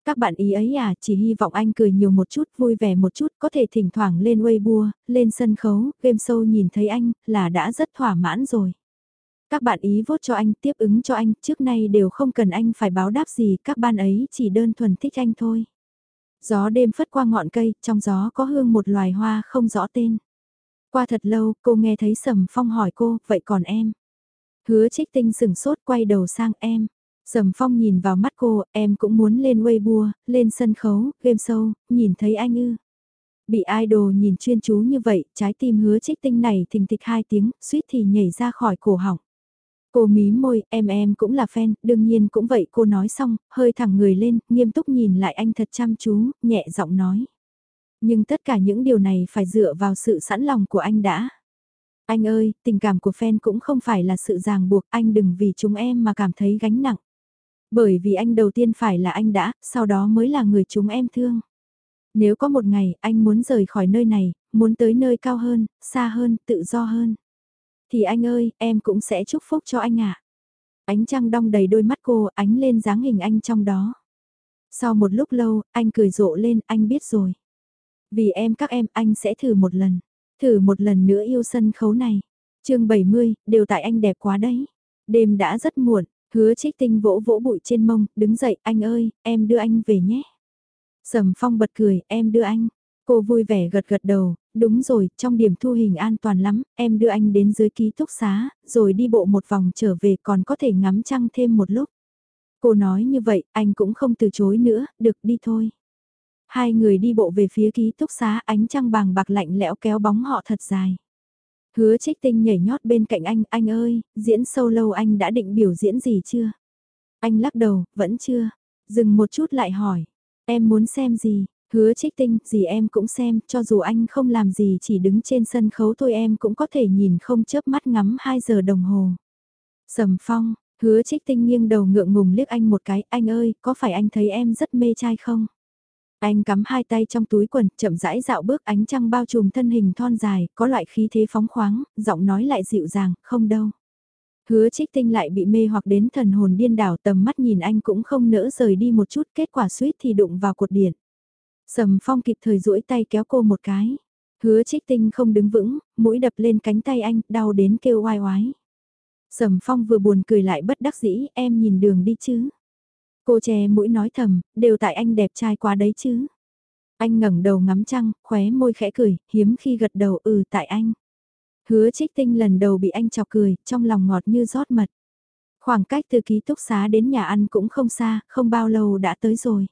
Các bạn ý ấy à, chỉ hy vọng anh cười nhiều một chút, vui vẻ một chút, có thể thỉnh thoảng lên Weibo, lên sân khấu, game show nhìn thấy anh, là đã rất thỏa mãn rồi. Các bạn ý vote cho anh, tiếp ứng cho anh, trước nay đều không cần anh phải báo đáp gì, các bạn ấy chỉ đơn thuần thích anh thôi. Gió đêm phất qua ngọn cây, trong gió có hương một loài hoa không rõ tên. Qua thật lâu, cô nghe thấy Sầm Phong hỏi cô, vậy còn em? Hứa trích tinh sừng sốt quay đầu sang em. Sầm Phong nhìn vào mắt cô, em cũng muốn lên Weibo, lên sân khấu, game show, nhìn thấy anh ư. Bị idol nhìn chuyên chú như vậy, trái tim hứa trích tinh này thình thịch hai tiếng, suýt thì nhảy ra khỏi cổ họng. Cô mí môi, em em cũng là fan, đương nhiên cũng vậy cô nói xong, hơi thẳng người lên, nghiêm túc nhìn lại anh thật chăm chú, nhẹ giọng nói. Nhưng tất cả những điều này phải dựa vào sự sẵn lòng của anh đã. Anh ơi, tình cảm của fan cũng không phải là sự ràng buộc, anh đừng vì chúng em mà cảm thấy gánh nặng. Bởi vì anh đầu tiên phải là anh đã, sau đó mới là người chúng em thương. Nếu có một ngày anh muốn rời khỏi nơi này, muốn tới nơi cao hơn, xa hơn, tự do hơn. Thì anh ơi, em cũng sẽ chúc phúc cho anh ạ. Ánh trăng đong đầy đôi mắt cô, ánh lên dáng hình anh trong đó. Sau một lúc lâu, anh cười rộ lên, anh biết rồi. Vì em các em, anh sẽ thử một lần. Thử một lần nữa yêu sân khấu này. chương 70, đều tại anh đẹp quá đấy. Đêm đã rất muộn, Hứa trích tinh vỗ vỗ bụi trên mông, đứng dậy, anh ơi, em đưa anh về nhé. Sầm phong bật cười, em đưa anh. Cô vui vẻ gật gật đầu, đúng rồi, trong điểm thu hình an toàn lắm, em đưa anh đến dưới ký túc xá, rồi đi bộ một vòng trở về còn có thể ngắm trăng thêm một lúc. Cô nói như vậy, anh cũng không từ chối nữa, được đi thôi. Hai người đi bộ về phía ký túc xá ánh trăng bàng bạc lạnh lẽo kéo bóng họ thật dài. Hứa trích tinh nhảy nhót bên cạnh anh, anh ơi, diễn sâu lâu anh đã định biểu diễn gì chưa? Anh lắc đầu, vẫn chưa. Dừng một chút lại hỏi, em muốn xem gì? Hứa trích tinh, gì em cũng xem, cho dù anh không làm gì chỉ đứng trên sân khấu thôi em cũng có thể nhìn không chớp mắt ngắm 2 giờ đồng hồ. Sầm phong, hứa trích tinh nghiêng đầu ngượng ngùng liếc anh một cái, anh ơi, có phải anh thấy em rất mê trai không? Anh cắm hai tay trong túi quần, chậm rãi dạo bước ánh trăng bao trùm thân hình thon dài, có loại khí thế phóng khoáng, giọng nói lại dịu dàng, không đâu. Hứa trích tinh lại bị mê hoặc đến thần hồn điên đảo tầm mắt nhìn anh cũng không nỡ rời đi một chút, kết quả suýt thì đụng vào cột điện. Sầm phong kịp thời duỗi tay kéo cô một cái. Hứa trích tinh không đứng vững, mũi đập lên cánh tay anh, đau đến kêu oai oái. Sầm phong vừa buồn cười lại bất đắc dĩ, em nhìn đường đi chứ. Cô che mũi nói thầm, đều tại anh đẹp trai quá đấy chứ. Anh ngẩng đầu ngắm trăng, khóe môi khẽ cười, hiếm khi gật đầu ừ tại anh. Hứa trích tinh lần đầu bị anh chọc cười, trong lòng ngọt như rót mật. Khoảng cách từ ký túc xá đến nhà ăn cũng không xa, không bao lâu đã tới rồi.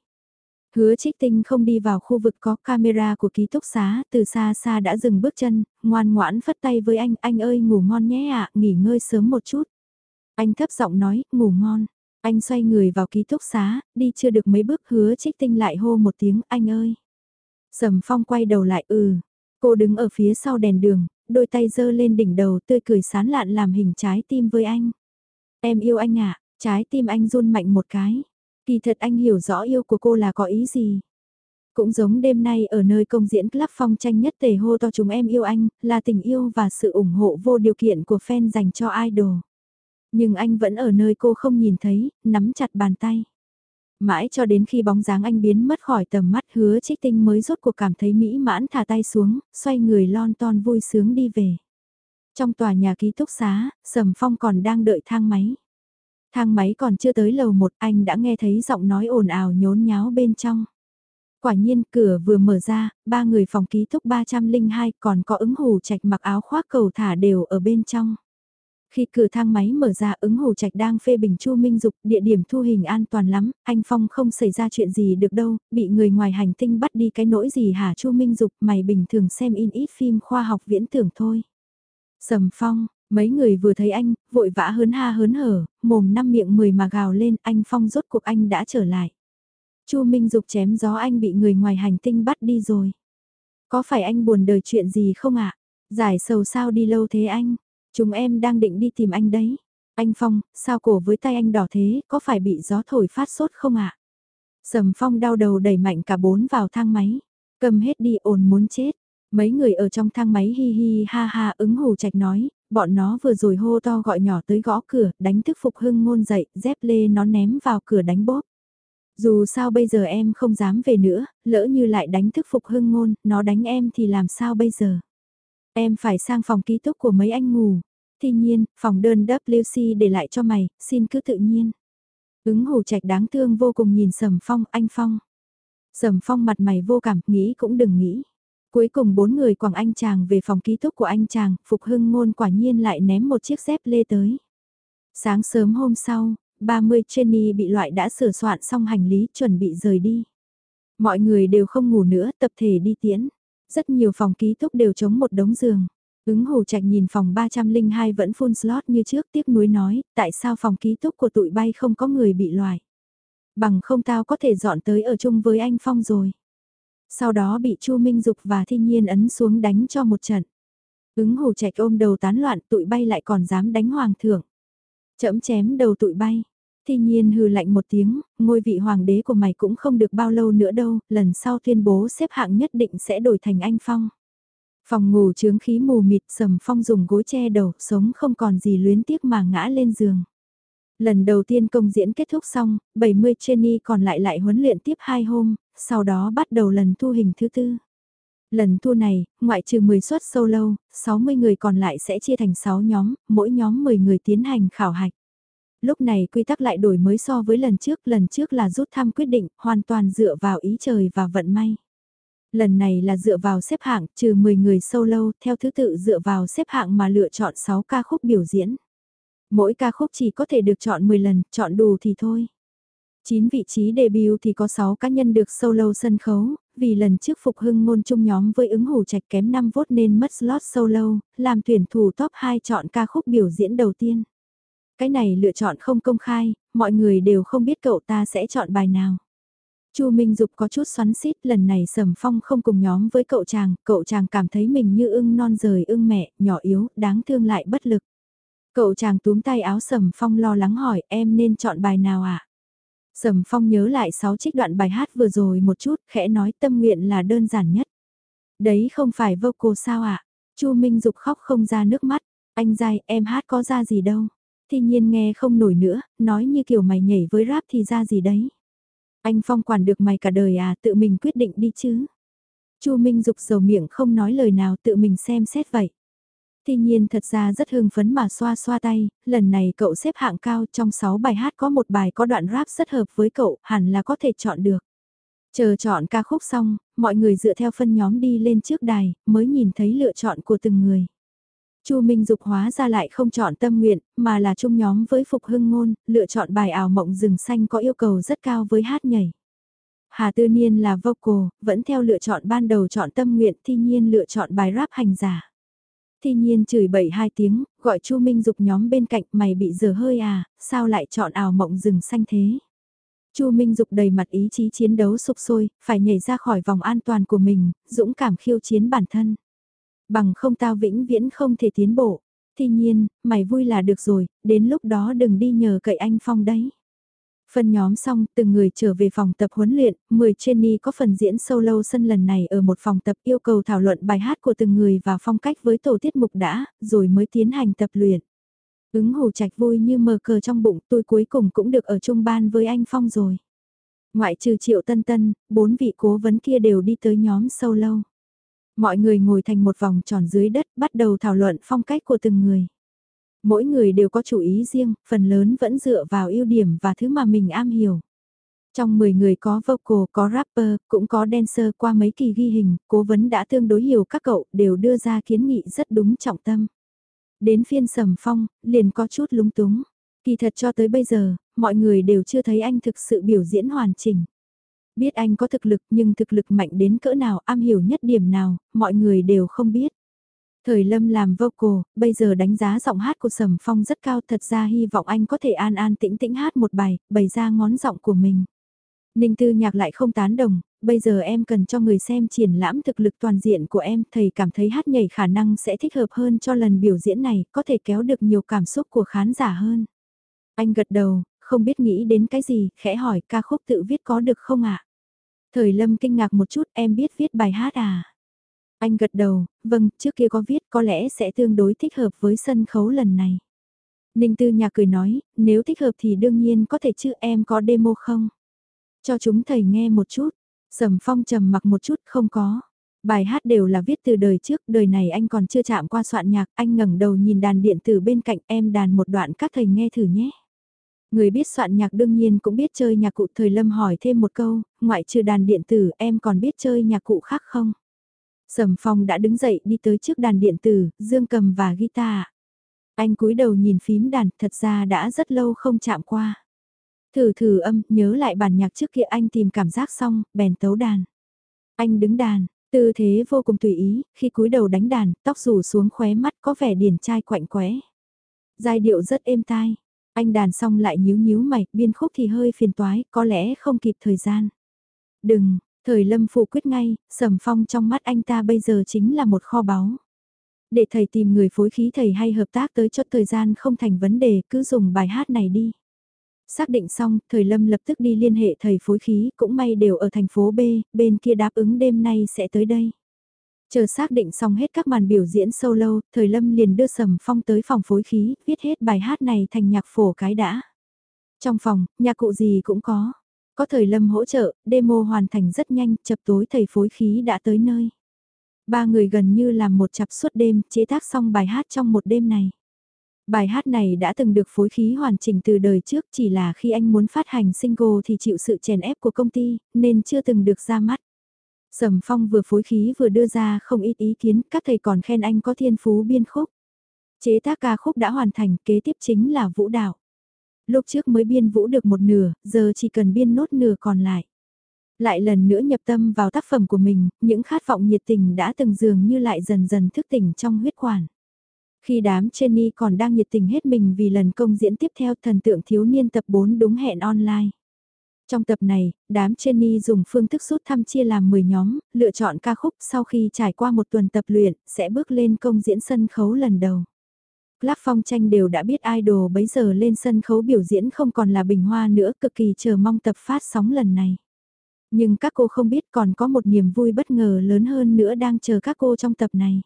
Hứa trích tinh không đi vào khu vực có camera của ký túc xá, từ xa xa đã dừng bước chân, ngoan ngoãn phất tay với anh, anh ơi ngủ ngon nhé ạ, nghỉ ngơi sớm một chút. Anh thấp giọng nói, ngủ ngon. Anh xoay người vào ký túc xá, đi chưa được mấy bước hứa trích tinh lại hô một tiếng, anh ơi. Sầm phong quay đầu lại, ừ. Cô đứng ở phía sau đèn đường, đôi tay giơ lên đỉnh đầu tươi cười sán lạn làm hình trái tim với anh. Em yêu anh ạ, trái tim anh run mạnh một cái. Kỳ thật anh hiểu rõ yêu của cô là có ý gì. Cũng giống đêm nay ở nơi công diễn club phong tranh nhất tề hô to chúng em yêu anh, là tình yêu và sự ủng hộ vô điều kiện của fan dành cho idol. Nhưng anh vẫn ở nơi cô không nhìn thấy, nắm chặt bàn tay. Mãi cho đến khi bóng dáng anh biến mất khỏi tầm mắt hứa trích tinh mới rốt cuộc cảm thấy mỹ mãn thả tay xuống, xoay người lon ton vui sướng đi về. Trong tòa nhà ký túc xá, Sầm Phong còn đang đợi thang máy. Thang máy còn chưa tới lầu một anh đã nghe thấy giọng nói ồn ào nhốn nháo bên trong. Quả nhiên cửa vừa mở ra, ba người phòng ký túc 302 còn có ứng hù trạch mặc áo khoác cầu thả đều ở bên trong. Khi cửa thang máy mở ra ứng hồ trạch đang phê bình Chu Minh Dục, địa điểm thu hình an toàn lắm, anh Phong không xảy ra chuyện gì được đâu, bị người ngoài hành tinh bắt đi cái nỗi gì hả Chu Minh Dục, mày bình thường xem in ít phim khoa học viễn tưởng thôi. Sầm Phong, mấy người vừa thấy anh, vội vã hớn ha hớn hở, mồm năm miệng mười mà gào lên, anh Phong rốt cuộc anh đã trở lại. Chu Minh Dục chém gió anh bị người ngoài hành tinh bắt đi rồi. Có phải anh buồn đời chuyện gì không ạ? Giải sầu sao đi lâu thế anh? Chúng em đang định đi tìm anh đấy. Anh Phong, sao cổ với tay anh đỏ thế, có phải bị gió thổi phát sốt không ạ? Sầm Phong đau đầu đẩy mạnh cả bốn vào thang máy. Cầm hết đi ồn muốn chết. Mấy người ở trong thang máy hi hi ha ha ứng hù trạch nói, bọn nó vừa rồi hô to gọi nhỏ tới gõ cửa, đánh thức Phục Hưng ngôn dậy, dép lê nó ném vào cửa đánh bóp. Dù sao bây giờ em không dám về nữa, lỡ như lại đánh thức Phục Hưng ngôn, nó đánh em thì làm sao bây giờ? Em phải sang phòng ký túc của mấy anh ngủ. Tuy nhiên, phòng đơn WC để lại cho mày, xin cứ tự nhiên. Ứng hủ trạch đáng thương vô cùng nhìn Sầm Phong, anh Phong. Sầm Phong mặt mày vô cảm, nghĩ cũng đừng nghĩ. Cuối cùng bốn người quảng anh chàng về phòng ký túc của anh chàng, Phục Hưng Ngôn quả nhiên lại ném một chiếc dép lê tới. Sáng sớm hôm sau, 30 Jenny bị loại đã sửa soạn xong hành lý chuẩn bị rời đi. Mọi người đều không ngủ nữa, tập thể đi tiễn. Rất nhiều phòng ký túc đều chống một đống giường. Ứng hồ trạch nhìn phòng 302 vẫn full slot như trước tiếc nuối nói, tại sao phòng ký túc của tụi bay không có người bị loại. Bằng không tao có thể dọn tới ở chung với anh Phong rồi. Sau đó bị Chu Minh Dục và Thiên Nhiên ấn xuống đánh cho một trận. Ứng hồ trạch ôm đầu tán loạn tụi bay lại còn dám đánh hoàng thượng. Chẫm chém đầu tụi bay. Thi nhiên hừ lạnh một tiếng, ngôi vị hoàng đế của mày cũng không được bao lâu nữa đâu, lần sau tuyên bố xếp hạng nhất định sẽ đổi thành anh Phong. Phòng ngủ chướng khí mù mịt sầm phong dùng gối che đầu, sống không còn gì luyến tiếc mà ngã lên giường. Lần đầu tiên công diễn kết thúc xong, 70 trainee còn lại lại huấn luyện tiếp 2 hôm, sau đó bắt đầu lần thu hình thứ tư. Lần thu này, ngoại trừ 10 suất solo, 60 người còn lại sẽ chia thành 6 nhóm, mỗi nhóm 10 người tiến hành khảo hạch lúc này quy tắc lại đổi mới so với lần trước, lần trước là rút thăm quyết định, hoàn toàn dựa vào ý trời và vận may. Lần này là dựa vào xếp hạng, trừ 10 người solo, theo thứ tự dựa vào xếp hạng mà lựa chọn 6 ca khúc biểu diễn. Mỗi ca khúc chỉ có thể được chọn 10 lần, chọn đủ thì thôi. 9 vị trí debut thì có 6 cá nhân được solo sân khấu, vì lần trước Phục Hưng ngôn chung nhóm với ứng hủ trạch kém 5 vốt nên mất slot solo, làm tuyển thủ top 2 chọn ca khúc biểu diễn đầu tiên. Cái này lựa chọn không công khai, mọi người đều không biết cậu ta sẽ chọn bài nào. Chu Minh Dục có chút xoắn xít, lần này Sầm Phong không cùng nhóm với cậu chàng, cậu chàng cảm thấy mình như ưng non rời ưng mẹ, nhỏ yếu, đáng thương lại bất lực. Cậu chàng túm tay áo Sầm Phong lo lắng hỏi em nên chọn bài nào ạ? À? Sầm Phong nhớ lại sáu trích đoạn bài hát vừa rồi một chút, khẽ nói tâm nguyện là đơn giản nhất. Đấy không phải vocal sao ạ? À? Chu Minh Dục khóc không ra nước mắt, anh dai em hát có ra gì đâu. Thì nhiên nghe không nổi nữa, nói như kiểu mày nhảy với rap thì ra gì đấy. Anh Phong quản được mày cả đời à, tự mình quyết định đi chứ. Chu Minh Dục dầu miệng không nói lời nào tự mình xem xét vậy. Tuy nhiên thật ra rất hưng phấn mà xoa xoa tay, lần này cậu xếp hạng cao trong 6 bài hát có một bài có đoạn rap rất hợp với cậu, hẳn là có thể chọn được. Chờ chọn ca khúc xong, mọi người dựa theo phân nhóm đi lên trước đài, mới nhìn thấy lựa chọn của từng người. Chu Minh Dục hóa ra lại không chọn tâm nguyện, mà là chung nhóm với Phục Hưng Ngôn, lựa chọn bài ảo mộng rừng xanh có yêu cầu rất cao với hát nhảy. Hà Tư Niên là vocal, vẫn theo lựa chọn ban đầu chọn tâm nguyện, thi nhiên lựa chọn bài rap hành giả. Thi nhiên chửi bậy hai tiếng, gọi Chu Minh Dục nhóm bên cạnh mày bị dở hơi à, sao lại chọn ảo mộng rừng xanh thế? Chu Minh Dục đầy mặt ý chí chiến đấu sục sôi, phải nhảy ra khỏi vòng an toàn của mình, dũng cảm khiêu chiến bản thân. Bằng không tao vĩnh viễn không thể tiến bộ. thi nhiên, mày vui là được rồi, đến lúc đó đừng đi nhờ cậy anh Phong đấy. Phân nhóm xong, từng người trở về phòng tập huấn luyện, 10 Jenny có phần diễn solo sân lần này ở một phòng tập yêu cầu thảo luận bài hát của từng người và phong cách với tổ tiết mục đã, rồi mới tiến hành tập luyện. Ứng hồ trạch vui như mờ cờ trong bụng tôi cuối cùng cũng được ở chung ban với anh Phong rồi. Ngoại trừ triệu tân tân, bốn vị cố vấn kia đều đi tới nhóm solo. Mọi người ngồi thành một vòng tròn dưới đất bắt đầu thảo luận phong cách của từng người. Mỗi người đều có chủ ý riêng, phần lớn vẫn dựa vào ưu điểm và thứ mà mình am hiểu. Trong 10 người có vocal, có rapper, cũng có dancer qua mấy kỳ ghi hình, cố vấn đã tương đối hiểu các cậu, đều đưa ra kiến nghị rất đúng trọng tâm. Đến phiên sầm phong, liền có chút lúng túng. Kỳ thật cho tới bây giờ, mọi người đều chưa thấy anh thực sự biểu diễn hoàn chỉnh. Biết anh có thực lực nhưng thực lực mạnh đến cỡ nào, am hiểu nhất điểm nào, mọi người đều không biết. Thời Lâm làm vocal, bây giờ đánh giá giọng hát của Sầm Phong rất cao thật ra hy vọng anh có thể an an tĩnh tĩnh hát một bài, bày ra ngón giọng của mình. Ninh Tư Nhạc lại không tán đồng, bây giờ em cần cho người xem triển lãm thực lực toàn diện của em, thầy cảm thấy hát nhảy khả năng sẽ thích hợp hơn cho lần biểu diễn này, có thể kéo được nhiều cảm xúc của khán giả hơn. Anh gật đầu, không biết nghĩ đến cái gì, khẽ hỏi ca khúc tự viết có được không ạ? Thời Lâm kinh ngạc một chút, em biết viết bài hát à? Anh gật đầu, vâng, trước kia có viết có lẽ sẽ tương đối thích hợp với sân khấu lần này. Ninh Tư Nhạc cười nói, nếu thích hợp thì đương nhiên có thể chứ em có demo không? Cho chúng thầy nghe một chút. Sầm Phong trầm mặc một chút không có. Bài hát đều là viết từ đời trước, đời này anh còn chưa chạm qua soạn nhạc, anh ngẩng đầu nhìn đàn điện tử bên cạnh em đàn một đoạn các thầy nghe thử nhé. Người biết soạn nhạc đương nhiên cũng biết chơi nhạc cụ thời lâm hỏi thêm một câu, ngoại trừ đàn điện tử em còn biết chơi nhạc cụ khác không? Sầm Phong đã đứng dậy đi tới trước đàn điện tử, dương cầm và guitar. Anh cúi đầu nhìn phím đàn, thật ra đã rất lâu không chạm qua. Thử thử âm, nhớ lại bản nhạc trước kia anh tìm cảm giác xong, bèn tấu đàn. Anh đứng đàn, tư thế vô cùng tùy ý, khi cúi đầu đánh đàn, tóc rủ xuống khóe mắt có vẻ điển trai quạnh quẽ. Giai điệu rất êm tai, anh đàn xong lại nhíu nhíu mày, biên khúc thì hơi phiền toái, có lẽ không kịp thời gian. Đừng, thời lâm phụ quyết ngay, sầm phong trong mắt anh ta bây giờ chính là một kho báu. Để thầy tìm người phối khí thầy hay hợp tác tới cho thời gian không thành vấn đề, cứ dùng bài hát này đi. Xác định xong, thời lâm lập tức đi liên hệ thầy phối khí, cũng may đều ở thành phố B, bên kia đáp ứng đêm nay sẽ tới đây. Chờ xác định xong hết các màn biểu diễn solo, thời lâm liền đưa sầm phong tới phòng phối khí, viết hết bài hát này thành nhạc phổ cái đã. Trong phòng, nhạc cụ gì cũng có. Có thời lâm hỗ trợ, demo hoàn thành rất nhanh, chập tối thầy phối khí đã tới nơi. Ba người gần như làm một chập suốt đêm, chế tác xong bài hát trong một đêm này. Bài hát này đã từng được phối khí hoàn chỉnh từ đời trước chỉ là khi anh muốn phát hành single thì chịu sự chèn ép của công ty, nên chưa từng được ra mắt. Sầm Phong vừa phối khí vừa đưa ra không ít ý kiến, các thầy còn khen anh có thiên phú biên khúc. Chế tác ca khúc đã hoàn thành, kế tiếp chính là vũ đạo. Lúc trước mới biên vũ được một nửa, giờ chỉ cần biên nốt nửa còn lại. Lại lần nữa nhập tâm vào tác phẩm của mình, những khát vọng nhiệt tình đã từng dường như lại dần dần thức tỉnh trong huyết quản. Khi đám Jenny còn đang nhiệt tình hết mình vì lần công diễn tiếp theo thần tượng thiếu niên tập 4 đúng hẹn online. Trong tập này, đám Jenny dùng phương thức rút thăm chia làm 10 nhóm, lựa chọn ca khúc sau khi trải qua một tuần tập luyện, sẽ bước lên công diễn sân khấu lần đầu. Lắc Phong tranh đều đã biết idol bấy giờ lên sân khấu biểu diễn không còn là bình hoa nữa cực kỳ chờ mong tập phát sóng lần này. Nhưng các cô không biết còn có một niềm vui bất ngờ lớn hơn nữa đang chờ các cô trong tập này.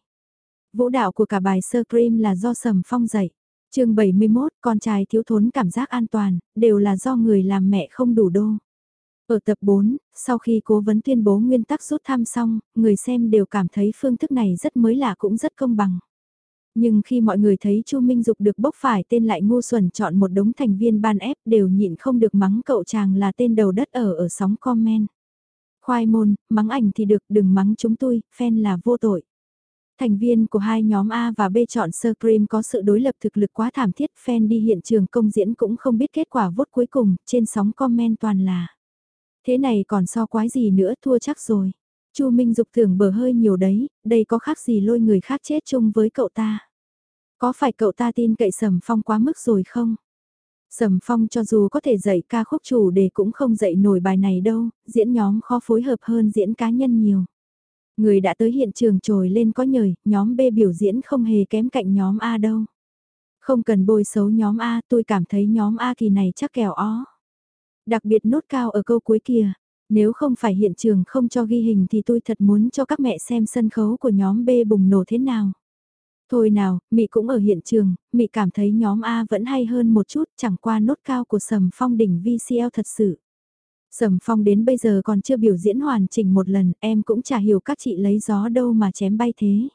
Vũ đạo của cả bài Sir Cream là do Sầm Phong dạy. chương 71, con trai thiếu thốn cảm giác an toàn, đều là do người làm mẹ không đủ đô. Ở tập 4, sau khi cố vấn tuyên bố nguyên tắc rút thăm xong, người xem đều cảm thấy phương thức này rất mới lạ cũng rất công bằng. Nhưng khi mọi người thấy Chu Minh Dục được bốc phải tên lại ngu xuẩn chọn một đống thành viên ban ép đều nhịn không được mắng cậu chàng là tên đầu đất ở ở sóng comment. Khoai môn, mắng ảnh thì được đừng mắng chúng tôi, fan là vô tội. Thành viên của hai nhóm A và B chọn Sir Cream có sự đối lập thực lực quá thảm thiết, fan đi hiện trường công diễn cũng không biết kết quả vốt cuối cùng, trên sóng comment toàn là. Thế này còn so quái gì nữa thua chắc rồi. Chu Minh Dục thường bờ hơi nhiều đấy, đây có khác gì lôi người khác chết chung với cậu ta. Có phải cậu ta tin cậy Sầm Phong quá mức rồi không? Sầm Phong cho dù có thể dạy ca khúc chủ đề cũng không dạy nổi bài này đâu, diễn nhóm khó phối hợp hơn diễn cá nhân nhiều. Người đã tới hiện trường trồi lên có nhời, nhóm B biểu diễn không hề kém cạnh nhóm A đâu. Không cần bôi xấu nhóm A, tôi cảm thấy nhóm A kỳ này chắc kèo ó. Đặc biệt nốt cao ở câu cuối kia, nếu không phải hiện trường không cho ghi hình thì tôi thật muốn cho các mẹ xem sân khấu của nhóm B bùng nổ thế nào. Thôi nào, Mị cũng ở hiện trường, Mị cảm thấy nhóm A vẫn hay hơn một chút, chẳng qua nốt cao của Sầm Phong đỉnh VCL thật sự. Sầm Phong đến bây giờ còn chưa biểu diễn hoàn chỉnh một lần, em cũng chả hiểu các chị lấy gió đâu mà chém bay thế.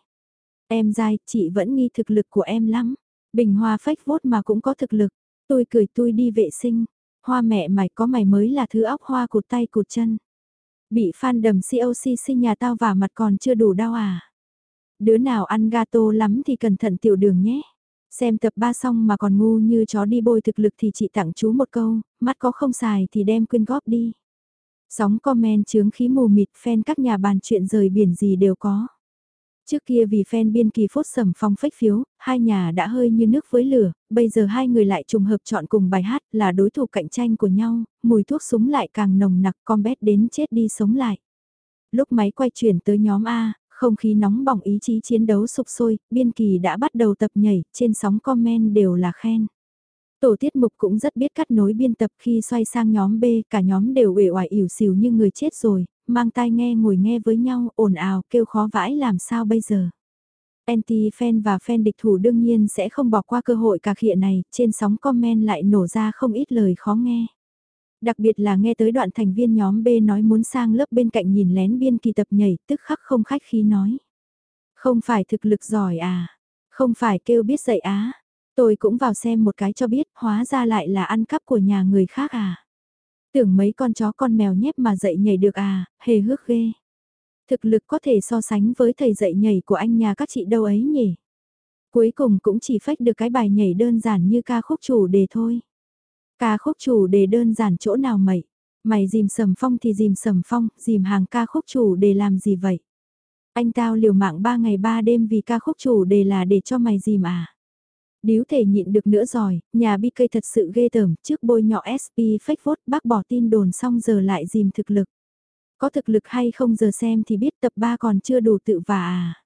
Em dai, chị vẫn nghi thực lực của em lắm. Bình hoa phách vốt mà cũng có thực lực. Tôi cười tôi đi vệ sinh. Hoa mẹ mày có mày mới là thứ óc hoa cụt tay cụt chân. Bị fan đầm COC sinh nhà tao và mặt còn chưa đủ đau à. Đứa nào ăn gato lắm thì cẩn thận tiểu đường nhé. Xem tập 3 xong mà còn ngu như chó đi bôi thực lực thì chị tặng chú một câu, mắt có không xài thì đem quyên góp đi. Sóng comment chướng khí mù mịt fan các nhà bàn chuyện rời biển gì đều có. Trước kia vì fan biên kỳ phốt sầm phong phách phiếu, hai nhà đã hơi như nước với lửa, bây giờ hai người lại trùng hợp chọn cùng bài hát là đối thủ cạnh tranh của nhau, mùi thuốc súng lại càng nồng nặc combat đến chết đi sống lại. Lúc máy quay chuyển tới nhóm A, không khí nóng bỏng ý chí chiến đấu sục sôi, biên kỳ đã bắt đầu tập nhảy, trên sóng comment đều là khen. Tổ tiết mục cũng rất biết cắt nối biên tập khi xoay sang nhóm B, cả nhóm đều uể oải ỉu xìu như người chết rồi, mang tai nghe ngồi nghe với nhau, ồn ào, kêu khó vãi làm sao bây giờ. Anti-fan và fan địch thủ đương nhiên sẽ không bỏ qua cơ hội cạc hiện này, trên sóng comment lại nổ ra không ít lời khó nghe. Đặc biệt là nghe tới đoạn thành viên nhóm B nói muốn sang lớp bên cạnh nhìn lén biên kỳ tập nhảy, tức khắc không khách khí nói. Không phải thực lực giỏi à, không phải kêu biết dạy á, tôi cũng vào xem một cái cho biết, hóa ra lại là ăn cắp của nhà người khác à. Tưởng mấy con chó con mèo nhép mà dạy nhảy được à, hề hước ghê. Thực lực có thể so sánh với thầy dạy nhảy của anh nhà các chị đâu ấy nhỉ. Cuối cùng cũng chỉ phách được cái bài nhảy đơn giản như ca khúc chủ đề thôi. Ca khúc chủ đề đơn giản chỗ nào mày? Mày dìm sầm phong thì dìm sầm phong, dìm hàng ca khúc chủ đề làm gì vậy? Anh tao liều mạng ba ngày ba đêm vì ca khúc chủ đề là để cho mày dìm à? Điếu thể nhịn được nữa rồi, nhà BK thật sự ghê tởm, trước bôi nhỏ SP fake vote bác bỏ tin đồn xong giờ lại dìm thực lực. Có thực lực hay không giờ xem thì biết tập 3 còn chưa đủ tự vả à.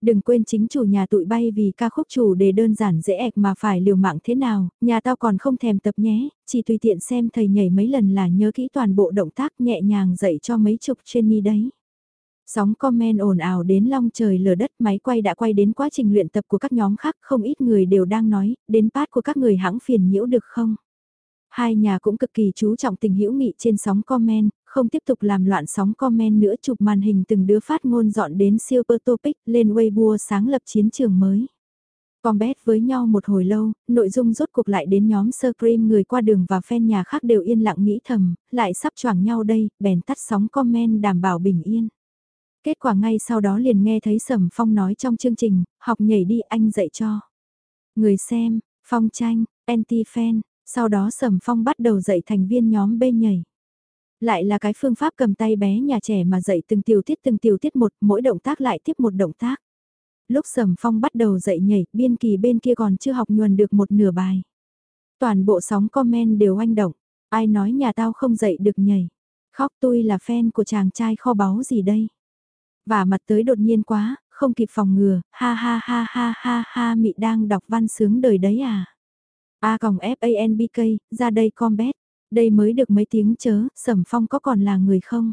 Đừng quên chính chủ nhà tụi bay vì ca khúc chủ đề đơn giản dễ ẹc mà phải liều mạng thế nào, nhà tao còn không thèm tập nhé, chỉ tùy tiện xem thầy nhảy mấy lần là nhớ kỹ toàn bộ động tác nhẹ nhàng dạy cho mấy chục trên ni đấy. Sóng comment ồn ào đến long trời lở đất máy quay đã quay đến quá trình luyện tập của các nhóm khác không ít người đều đang nói, đến part của các người hãng phiền nhiễu được không? Hai nhà cũng cực kỳ chú trọng tình hữu nghị trên sóng comment, không tiếp tục làm loạn sóng comment nữa chụp màn hình từng đứa phát ngôn dọn đến siêu topic lên Weibo sáng lập chiến trường mới. Combat với nhau một hồi lâu, nội dung rốt cuộc lại đến nhóm sơ cream người qua đường và fan nhà khác đều yên lặng nghĩ thầm, lại sắp choảng nhau đây, bèn tắt sóng comment đảm bảo bình yên. Kết quả ngay sau đó liền nghe thấy Sầm Phong nói trong chương trình, học nhảy đi anh dạy cho. Người xem, Phong tranh, anti-fan, sau đó Sầm Phong bắt đầu dạy thành viên nhóm B nhảy. Lại là cái phương pháp cầm tay bé nhà trẻ mà dạy từng tiểu tiết từng tiểu tiết một, mỗi động tác lại tiếp một động tác. Lúc Sầm Phong bắt đầu dạy nhảy, biên kỳ bên kia còn chưa học nhuần được một nửa bài. Toàn bộ sóng comment đều oanh động. Ai nói nhà tao không dạy được nhảy. Khóc tôi là fan của chàng trai kho báu gì đây. Và mặt tới đột nhiên quá, không kịp phòng ngừa, ha ha ha ha ha ha mị đang đọc văn sướng đời đấy à. A còng F-A-N-B-K, ra đây combat. Đây mới được mấy tiếng chớ, sẩm phong có còn là người không?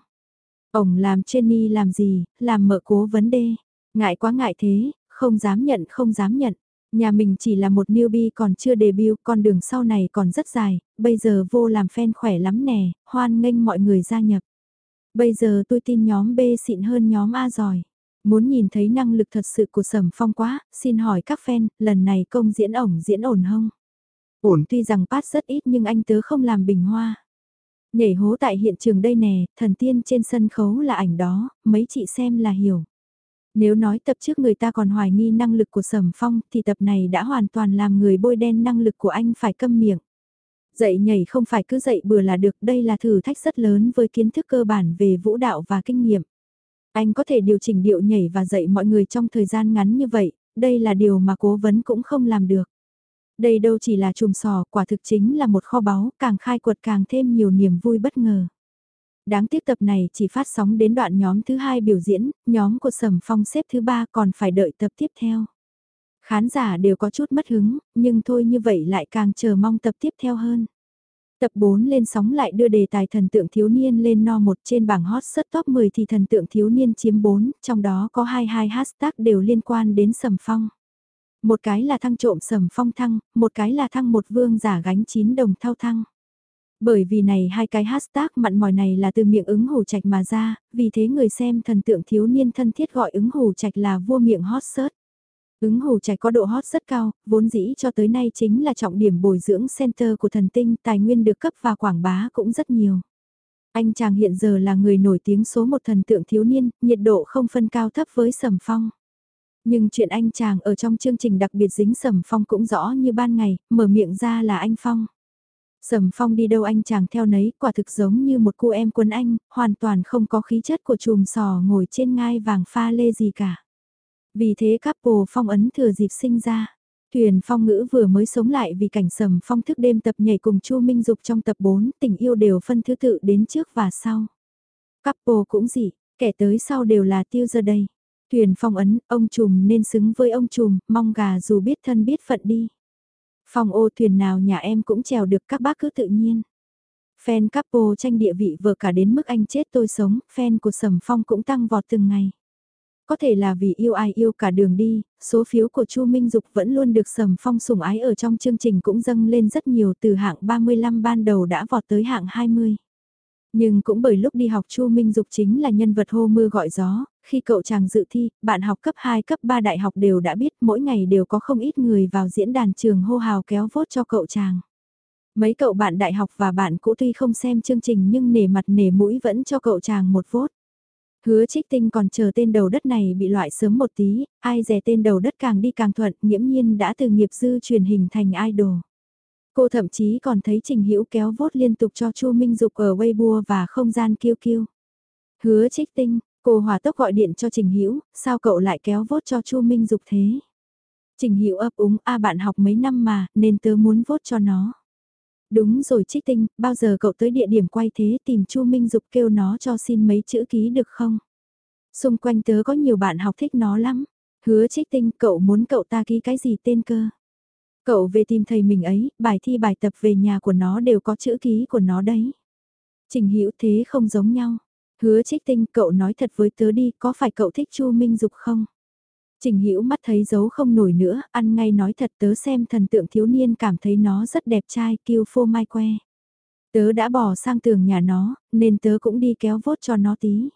Ổng làm Jenny làm gì, làm mợ cố vấn đề. Ngại quá ngại thế, không dám nhận không dám nhận. Nhà mình chỉ là một newbie còn chưa debut, con đường sau này còn rất dài, bây giờ vô làm fan khỏe lắm nè, hoan nghênh mọi người gia nhập. Bây giờ tôi tin nhóm B xịn hơn nhóm A giỏi. Muốn nhìn thấy năng lực thật sự của Sầm Phong quá, xin hỏi các fan, lần này công diễn ổng diễn ổn không? Ổn tuy rằng pass rất ít nhưng anh tớ không làm bình hoa. Nhảy hố tại hiện trường đây nè, thần tiên trên sân khấu là ảnh đó, mấy chị xem là hiểu. Nếu nói tập trước người ta còn hoài nghi năng lực của Sầm Phong thì tập này đã hoàn toàn làm người bôi đen năng lực của anh phải câm miệng. Dạy nhảy không phải cứ dạy bừa là được, đây là thử thách rất lớn với kiến thức cơ bản về vũ đạo và kinh nghiệm. Anh có thể điều chỉnh điệu nhảy và dạy mọi người trong thời gian ngắn như vậy, đây là điều mà cố vấn cũng không làm được. Đây đâu chỉ là chùm sò, quả thực chính là một kho báu, càng khai quật càng thêm nhiều niềm vui bất ngờ. Đáng tiếc tập này chỉ phát sóng đến đoạn nhóm thứ hai biểu diễn, nhóm của Sầm Phong xếp thứ ba còn phải đợi tập tiếp theo. Khán giả đều có chút mất hứng, nhưng thôi như vậy lại càng chờ mong tập tiếp theo hơn. Tập 4 lên sóng lại đưa đề tài thần tượng thiếu niên lên no một trên bảng hot search top 10 thì thần tượng thiếu niên chiếm 4, trong đó có 22 hashtag đều liên quan đến Sầm Phong. Một cái là thăng trộm Sầm Phong thăng, một cái là thăng một vương giả gánh 9 đồng thao thăng. Bởi vì này hai cái hashtag mặn mòi này là từ miệng ứng hủ trạch mà ra, vì thế người xem thần tượng thiếu niên thân thiết gọi ứng hủ trạch là vua miệng hot search. Ứng hồ trạch có độ hot rất cao, vốn dĩ cho tới nay chính là trọng điểm bồi dưỡng center của thần tinh, tài nguyên được cấp và quảng bá cũng rất nhiều. Anh chàng hiện giờ là người nổi tiếng số một thần tượng thiếu niên, nhiệt độ không phân cao thấp với sầm phong. Nhưng chuyện anh chàng ở trong chương trình đặc biệt dính sầm phong cũng rõ như ban ngày, mở miệng ra là anh Phong. Sầm Phong đi đâu anh chàng theo nấy, quả thực giống như một cô em quân anh, hoàn toàn không có khí chất của chùm sò ngồi trên ngai vàng pha lê gì cả. Vì thế couple Phong ấn thừa dịp sinh ra. Thuyền Phong ngữ vừa mới sống lại vì cảnh Sầm Phong thức đêm tập nhảy cùng Chu Minh Dục trong tập 4, tình yêu đều phân thứ tự đến trước và sau. Couple cũng gì, kẻ tới sau đều là tiêu giờ đây. Thuyền Phong ấn, ông trùm nên xứng với ông trùm, mong gà dù biết thân biết phận đi. Phong ô thuyền nào nhà em cũng trèo được các bác cứ tự nhiên. Fan couple tranh địa vị vừa cả đến mức anh chết tôi sống, fan của Sầm Phong cũng tăng vọt từng ngày. Có thể là vì yêu ai yêu cả đường đi, số phiếu của Chu Minh Dục vẫn luôn được Sầm Phong sủng ái ở trong chương trình cũng dâng lên rất nhiều từ hạng 35 ban đầu đã vọt tới hạng 20. Nhưng cũng bởi lúc đi học Chu Minh Dục chính là nhân vật hô mưa gọi gió, khi cậu chàng dự thi, bạn học cấp 2 cấp 3 đại học đều đã biết mỗi ngày đều có không ít người vào diễn đàn trường hô hào kéo vốt cho cậu chàng. Mấy cậu bạn đại học và bạn cũ tuy không xem chương trình nhưng nể mặt nể mũi vẫn cho cậu chàng một vốt. Hứa trích tinh còn chờ tên đầu đất này bị loại sớm một tí, ai dè tên đầu đất càng đi càng thuận, nghiễm nhiên đã từ nghiệp dư truyền hình thành idol. Cô thậm chí còn thấy Trình Hữu kéo vốt liên tục cho Chu Minh Dục ở Weibo và không gian kiêu kiêu. Hứa trích tinh, cô hòa tốc gọi điện cho Trình Hữu sao cậu lại kéo vốt cho Chu Minh Dục thế? Trình Hữu ấp úng, a bạn học mấy năm mà, nên tớ muốn vốt cho nó. Đúng rồi trích tinh, bao giờ cậu tới địa điểm quay thế tìm Chu Minh Dục kêu nó cho xin mấy chữ ký được không? Xung quanh tớ có nhiều bạn học thích nó lắm. Hứa trích tinh cậu muốn cậu ta ký cái gì tên cơ? Cậu về tìm thầy mình ấy, bài thi bài tập về nhà của nó đều có chữ ký của nó đấy. Trình Hữu thế không giống nhau. Hứa trích tinh cậu nói thật với tớ đi, có phải cậu thích Chu Minh Dục không? Trình Hữu mắt thấy dấu không nổi nữa, ăn ngay nói thật tớ xem thần tượng thiếu niên cảm thấy nó rất đẹp trai, kiêu phô mai que. Tớ đã bỏ sang tường nhà nó, nên tớ cũng đi kéo vốt cho nó tí.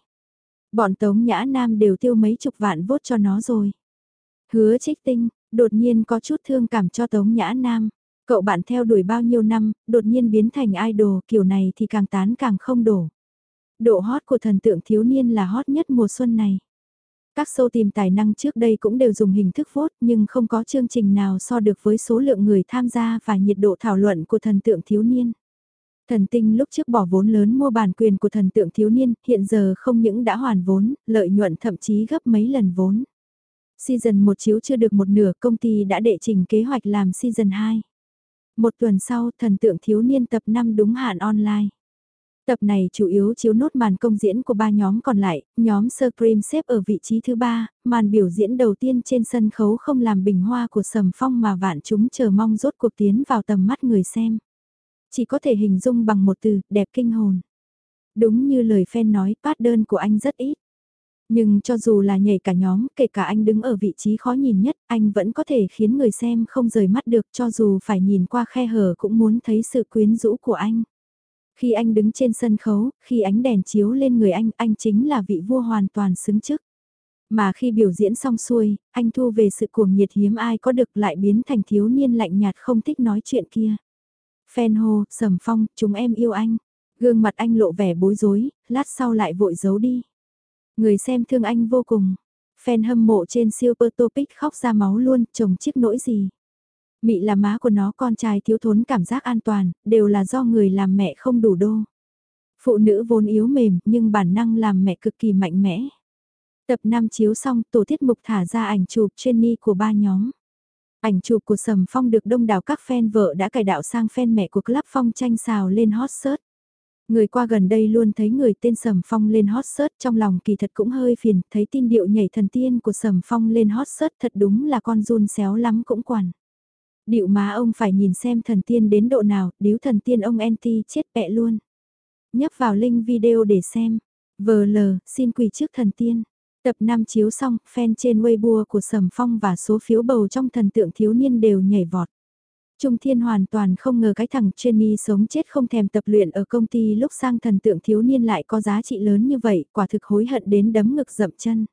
Bọn Tống Nhã Nam đều tiêu mấy chục vạn vốt cho nó rồi. Hứa trích tinh, đột nhiên có chút thương cảm cho Tống Nhã Nam. Cậu bạn theo đuổi bao nhiêu năm, đột nhiên biến thành idol kiểu này thì càng tán càng không đổ. Độ hot của thần tượng thiếu niên là hot nhất mùa xuân này. Các show tìm tài năng trước đây cũng đều dùng hình thức vote nhưng không có chương trình nào so được với số lượng người tham gia và nhiệt độ thảo luận của thần tượng thiếu niên. Thần tinh lúc trước bỏ vốn lớn mua bản quyền của thần tượng thiếu niên, hiện giờ không những đã hoàn vốn, lợi nhuận thậm chí gấp mấy lần vốn. Season 1 chiếu chưa được một nửa công ty đã đệ trình kế hoạch làm Season 2. Một tuần sau, thần tượng thiếu niên tập 5 đúng hạn online. Tập này chủ yếu chiếu nốt màn công diễn của ba nhóm còn lại, nhóm Supreme xếp ở vị trí thứ ba, màn biểu diễn đầu tiên trên sân khấu không làm bình hoa của Sầm Phong mà vạn chúng chờ mong rốt cuộc tiến vào tầm mắt người xem. Chỉ có thể hình dung bằng một từ, đẹp kinh hồn. Đúng như lời fan nói, phát đơn của anh rất ít. Nhưng cho dù là nhảy cả nhóm, kể cả anh đứng ở vị trí khó nhìn nhất, anh vẫn có thể khiến người xem không rời mắt được cho dù phải nhìn qua khe hở cũng muốn thấy sự quyến rũ của anh. Khi anh đứng trên sân khấu, khi ánh đèn chiếu lên người anh, anh chính là vị vua hoàn toàn xứng chức. Mà khi biểu diễn xong xuôi, anh thu về sự cuồng nhiệt hiếm ai có được lại biến thành thiếu niên lạnh nhạt không thích nói chuyện kia. Fan hô, sầm phong, chúng em yêu anh. Gương mặt anh lộ vẻ bối rối, lát sau lại vội giấu đi. Người xem thương anh vô cùng. Fan hâm mộ trên siêu Topic khóc ra máu luôn, chồng chiếc nỗi gì. Mị là má của nó con trai thiếu thốn cảm giác an toàn, đều là do người làm mẹ không đủ đô. Phụ nữ vốn yếu mềm nhưng bản năng làm mẹ cực kỳ mạnh mẽ. Tập 5 chiếu xong tổ tiết mục thả ra ảnh chụp Jenny của ba nhóm. Ảnh chụp của Sầm Phong được đông đảo các fan vợ đã cải đạo sang fan mẹ của Club Phong tranh xào lên hot search. Người qua gần đây luôn thấy người tên Sầm Phong lên hot search trong lòng kỳ thật cũng hơi phiền, thấy tin điệu nhảy thần tiên của Sầm Phong lên hot search thật đúng là con run xéo lắm cũng quản. Điệu má ông phải nhìn xem thần tiên đến độ nào, điếu thần tiên ông anti chết bẹ luôn. Nhấp vào link video để xem. VL, xin quỳ trước thần tiên. Tập 5 chiếu xong, fan trên Weibo của Sầm Phong và số phiếu bầu trong thần tượng thiếu niên đều nhảy vọt. Trung Thiên hoàn toàn không ngờ cái thằng Jenny sống chết không thèm tập luyện ở công ty lúc sang thần tượng thiếu niên lại có giá trị lớn như vậy, quả thực hối hận đến đấm ngực dậm chân.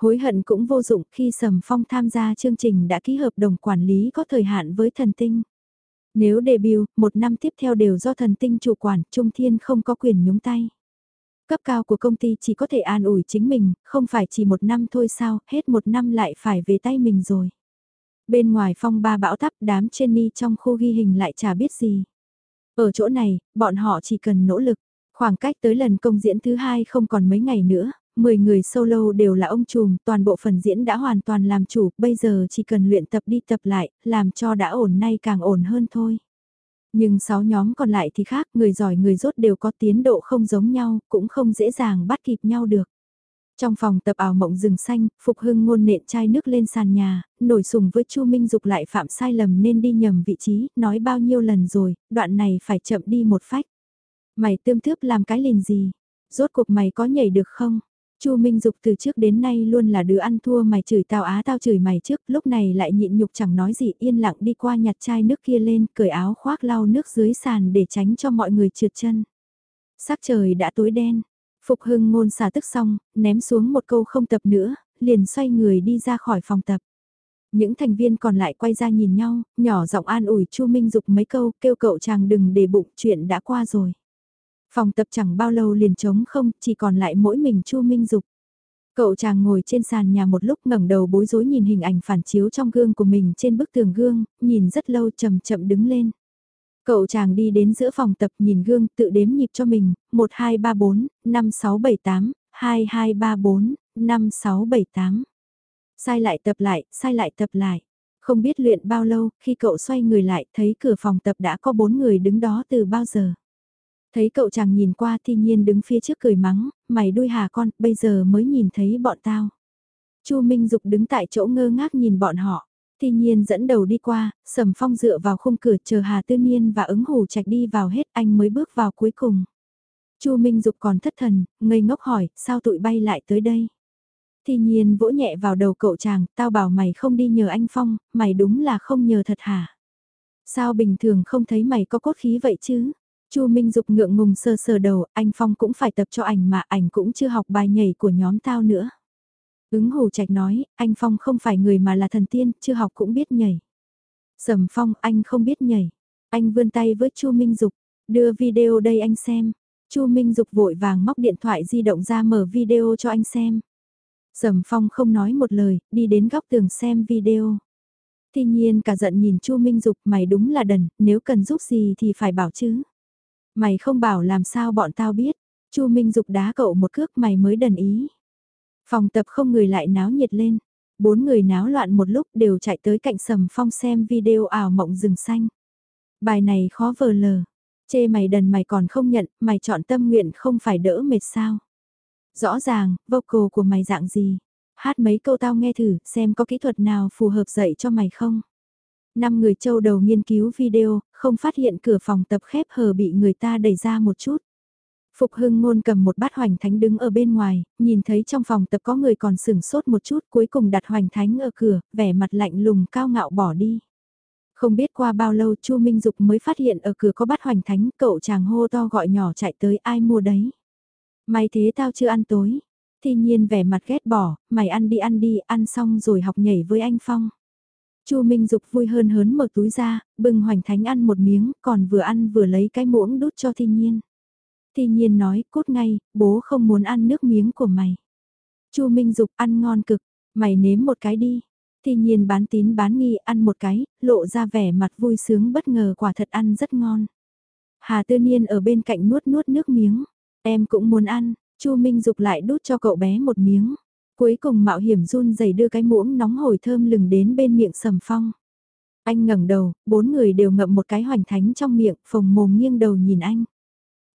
Hối hận cũng vô dụng khi Sầm Phong tham gia chương trình đã ký hợp đồng quản lý có thời hạn với thần tinh. Nếu debut, một năm tiếp theo đều do thần tinh chủ quản, Trung Thiên không có quyền nhúng tay. Cấp cao của công ty chỉ có thể an ủi chính mình, không phải chỉ một năm thôi sao, hết một năm lại phải về tay mình rồi. Bên ngoài phong ba bão tắp đám Jenny trong khu ghi hình lại chả biết gì. Ở chỗ này, bọn họ chỉ cần nỗ lực. Khoảng cách tới lần công diễn thứ hai không còn mấy ngày nữa, 10 người solo đều là ông trùm, toàn bộ phần diễn đã hoàn toàn làm chủ, bây giờ chỉ cần luyện tập đi tập lại, làm cho đã ổn nay càng ổn hơn thôi. Nhưng 6 nhóm còn lại thì khác, người giỏi người rốt đều có tiến độ không giống nhau, cũng không dễ dàng bắt kịp nhau được. Trong phòng tập ảo mộng rừng xanh, Phục Hưng ngôn nện chai nước lên sàn nhà, nổi sùng với Chu Minh Dục lại phạm sai lầm nên đi nhầm vị trí, nói bao nhiêu lần rồi, đoạn này phải chậm đi một phách. Mày tươm thướp làm cái lìn gì? Rốt cuộc mày có nhảy được không? Chu Minh Dục từ trước đến nay luôn là đứa ăn thua mày chửi tao á tao chửi mày trước, lúc này lại nhịn nhục chẳng nói gì yên lặng đi qua nhặt chai nước kia lên, cởi áo khoác lau nước dưới sàn để tránh cho mọi người trượt chân. Sắc trời đã tối đen, Phục Hưng ngôn xả tức xong, ném xuống một câu không tập nữa, liền xoay người đi ra khỏi phòng tập. Những thành viên còn lại quay ra nhìn nhau, nhỏ giọng an ủi Chu Minh Dục mấy câu, kêu cậu chàng đừng để bụng, chuyện đã qua rồi. Phòng tập chẳng bao lâu liền trống không, chỉ còn lại mỗi mình Chu Minh Dục. Cậu chàng ngồi trên sàn nhà một lúc ngẩng đầu bối rối nhìn hình ảnh phản chiếu trong gương của mình trên bức tường gương, nhìn rất lâu chậm chậm đứng lên. Cậu chàng đi đến giữa phòng tập nhìn gương tự đếm nhịp cho mình, 1, 2, 3, 4, 5, 6, 7, 8, 2, 2, 3, 4, 5, 6, 7, 8. Sai lại tập lại, sai lại tập lại. Không biết luyện bao lâu, khi cậu xoay người lại thấy cửa phòng tập đã có bốn người đứng đó từ bao giờ. Thấy cậu chàng nhìn qua thi nhiên đứng phía trước cười mắng, mày đuôi hà con, bây giờ mới nhìn thấy bọn tao. Chu Minh Dục đứng tại chỗ ngơ ngác nhìn bọn họ. Thi nhiên dẫn đầu đi qua, sầm phong dựa vào khung cửa chờ Hà Tư Niên và ứng hủ trạch đi vào hết anh mới bước vào cuối cùng. Chu Minh Dục còn thất thần, ngây ngốc hỏi, sao tụi bay lại tới đây? Thi nhiên vỗ nhẹ vào đầu cậu chàng, tao bảo mày không đi nhờ anh Phong, mày đúng là không nhờ thật hả? Sao bình thường không thấy mày có cốt khí vậy chứ? Chu Minh Dục ngượng ngùng sờ sờ đầu, anh Phong cũng phải tập cho ảnh mà ảnh cũng chưa học bài nhảy của nhóm tao nữa. Ứng Hồ Trạch nói, anh Phong không phải người mà là thần tiên, chưa học cũng biết nhảy. Sầm Phong, anh không biết nhảy. Anh vươn tay với Chu Minh Dục, đưa video đây anh xem. Chu Minh Dục vội vàng móc điện thoại di động ra mở video cho anh xem. Sầm Phong không nói một lời, đi đến góc tường xem video. Tuy nhiên cả giận nhìn Chu Minh Dục mày đúng là đần, nếu cần giúp gì thì phải bảo chứ. Mày không bảo làm sao bọn tao biết. Chu Minh Dục đá cậu một cước mày mới đần ý. Phòng tập không người lại náo nhiệt lên. Bốn người náo loạn một lúc đều chạy tới cạnh sầm phong xem video ảo mộng rừng xanh. Bài này khó vờ lờ. Chê mày đần mày còn không nhận, mày chọn tâm nguyện không phải đỡ mệt sao. Rõ ràng, vocal của mày dạng gì. Hát mấy câu tao nghe thử, xem có kỹ thuật nào phù hợp dạy cho mày không. Năm người châu đầu nghiên cứu video, không phát hiện cửa phòng tập khép hờ bị người ta đẩy ra một chút. Phục hưng ngôn cầm một bát hoành thánh đứng ở bên ngoài, nhìn thấy trong phòng tập có người còn sửng sốt một chút cuối cùng đặt hoành thánh ở cửa, vẻ mặt lạnh lùng cao ngạo bỏ đi. Không biết qua bao lâu Chu Minh Dục mới phát hiện ở cửa có bát hoành thánh, cậu chàng hô to gọi nhỏ chạy tới ai mua đấy. May thế tao chưa ăn tối. Thi nhiên vẻ mặt ghét bỏ, mày ăn đi ăn đi, ăn xong rồi học nhảy với anh Phong. Chu Minh Dục vui hơn hớn mở túi ra, bừng hoành thánh ăn một miếng, còn vừa ăn vừa lấy cái muỗng đút cho Thi Nhiên. Thi Nhiên nói, cút ngay, bố không muốn ăn nước miếng của mày. Chu Minh Dục ăn ngon cực, mày nếm một cái đi. Thi Nhiên bán tín bán nghi ăn một cái, lộ ra vẻ mặt vui sướng bất ngờ quả thật ăn rất ngon. Hà Tư Niên ở bên cạnh nuốt nuốt nước miếng, em cũng muốn ăn, Chu Minh Dục lại đút cho cậu bé một miếng. Cuối cùng mạo hiểm run rẩy đưa cái muỗng nóng hổi thơm lừng đến bên miệng sầm phong. Anh ngẩng đầu, bốn người đều ngậm một cái hoành thánh trong miệng, phồng mồm nghiêng đầu nhìn anh.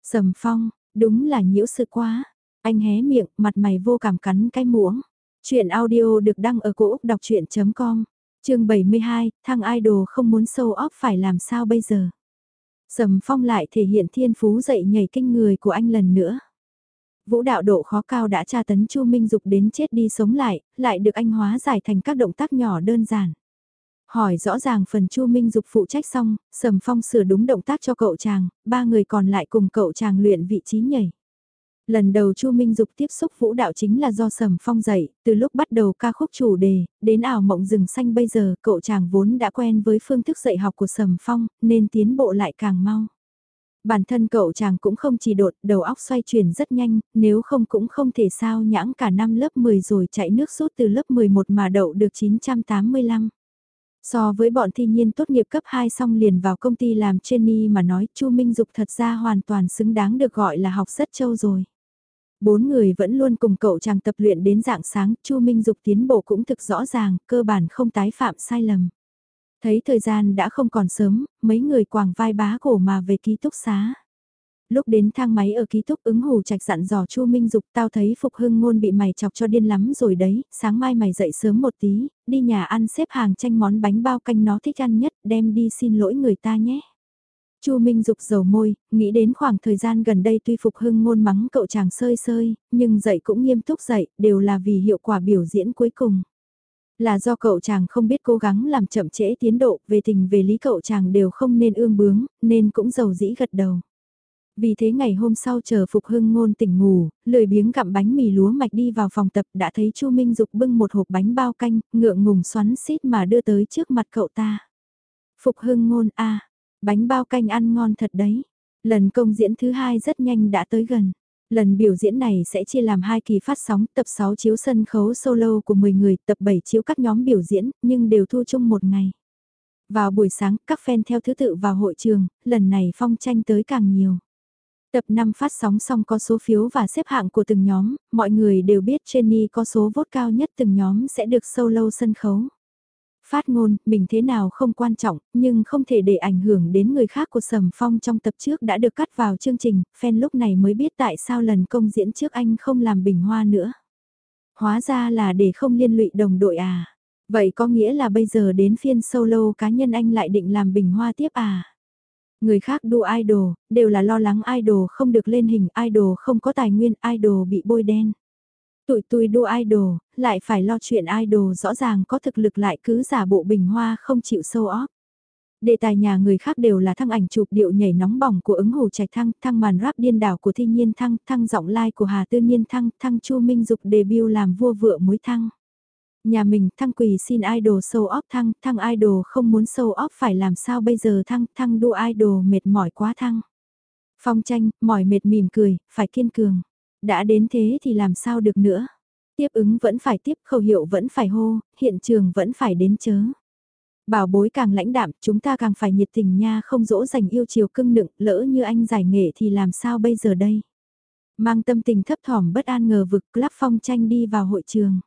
Sầm phong, đúng là nhiễu sự quá. Anh hé miệng, mặt mày vô cảm cắn cái muỗng. Chuyện audio được đăng ở cổ Úc đọc chuyện.com, chương 72, thang idol không muốn sâu óc phải làm sao bây giờ. Sầm phong lại thể hiện thiên phú dậy nhảy kinh người của anh lần nữa. Vũ đạo độ khó cao đã tra tấn Chu Minh Dục đến chết đi sống lại, lại được anh hóa giải thành các động tác nhỏ đơn giản. Hỏi rõ ràng phần Chu Minh Dục phụ trách xong, Sầm Phong sửa đúng động tác cho cậu chàng, ba người còn lại cùng cậu chàng luyện vị trí nhảy. Lần đầu Chu Minh Dục tiếp xúc vũ đạo chính là do Sầm Phong dạy, từ lúc bắt đầu ca khúc chủ đề, đến ảo mộng rừng xanh bây giờ cậu chàng vốn đã quen với phương thức dạy học của Sầm Phong, nên tiến bộ lại càng mau. Bản thân cậu chàng cũng không chỉ đột, đầu óc xoay chuyển rất nhanh, nếu không cũng không thể sao nhãng cả năm lớp 10 rồi chạy nước rút từ lớp 11 mà đậu được 985. So với bọn thi nhiên tốt nghiệp cấp 2 xong liền vào công ty làm trainee mà nói Chu Minh Dục thật ra hoàn toàn xứng đáng được gọi là học rất châu rồi. Bốn người vẫn luôn cùng cậu chàng tập luyện đến dạng sáng, Chu Minh Dục tiến bộ cũng thực rõ ràng, cơ bản không tái phạm sai lầm. Thấy thời gian đã không còn sớm, mấy người quàng vai bá cổ mà về ký túc xá. Lúc đến thang máy ở ký túc ứng hù trạch dặn dò Chu Minh Dục tao thấy Phục Hưng ngôn bị mày chọc cho điên lắm rồi đấy, sáng mai mày dậy sớm một tí, đi nhà ăn xếp hàng tranh món bánh bao canh nó thích ăn nhất, đem đi xin lỗi người ta nhé. Chu Minh Dục dầu môi, nghĩ đến khoảng thời gian gần đây tuy Phục Hưng ngôn mắng cậu chàng sơi sơi, nhưng dậy cũng nghiêm túc dậy, đều là vì hiệu quả biểu diễn cuối cùng. Là do cậu chàng không biết cố gắng làm chậm trễ tiến độ, về tình về lý cậu chàng đều không nên ương bướng, nên cũng giàu dĩ gật đầu. Vì thế ngày hôm sau chờ Phục Hưng ngôn tỉnh ngủ, lười biếng gặm bánh mì lúa mạch đi vào phòng tập đã thấy Chu Minh Dục bưng một hộp bánh bao canh, ngượng ngùng xoắn xít mà đưa tới trước mặt cậu ta. Phục Hưng ngôn a bánh bao canh ăn ngon thật đấy. Lần công diễn thứ hai rất nhanh đã tới gần. Lần biểu diễn này sẽ chia làm hai kỳ phát sóng, tập 6 chiếu sân khấu solo của 10 người, tập 7 chiếu các nhóm biểu diễn, nhưng đều thu chung một ngày. Vào buổi sáng, các fan theo thứ tự vào hội trường, lần này phong tranh tới càng nhiều. Tập 5 phát sóng xong có số phiếu và xếp hạng của từng nhóm, mọi người đều biết Jenny có số vote cao nhất từng nhóm sẽ được solo sân khấu. Phát ngôn, mình thế nào không quan trọng, nhưng không thể để ảnh hưởng đến người khác của Sầm Phong trong tập trước đã được cắt vào chương trình, fan lúc này mới biết tại sao lần công diễn trước anh không làm bình hoa nữa. Hóa ra là để không liên lụy đồng đội à. Vậy có nghĩa là bây giờ đến phiên solo cá nhân anh lại định làm bình hoa tiếp à? Người khác đua idol, đều là lo lắng idol không được lên hình, idol không có tài nguyên, idol bị bôi đen. Tụi tôi đua idol, lại phải lo chuyện idol rõ ràng có thực lực lại cứ giả bộ bình hoa không chịu sâu óp. Đề tài nhà người khác đều là thăng ảnh chụp điệu nhảy nóng bỏng của ứng hồ trạch thăng, thăng màn rap điên đảo của thiên nhiên thăng, thăng giọng lai của Hà Tư Niên thăng, thăng Chu Minh Dục debut làm vua vựa muối thăng. Nhà mình thăng quỳ xin idol sâu óp thăng, thăng idol không muốn sâu óp phải làm sao bây giờ thăng, thăng đua idol mệt mỏi quá thăng. Phong tranh, mỏi mệt mỉm cười, phải kiên cường đã đến thế thì làm sao được nữa. Tiếp ứng vẫn phải tiếp, khẩu hiệu vẫn phải hô, hiện trường vẫn phải đến chớ. Bảo bối càng lãnh đạm, chúng ta càng phải nhiệt tình nha không dỗ dành yêu chiều cưng nựng, lỡ như anh giải nghệ thì làm sao bây giờ đây. Mang tâm tình thấp thỏm bất an ngờ vực, lắp phong tranh đi vào hội trường.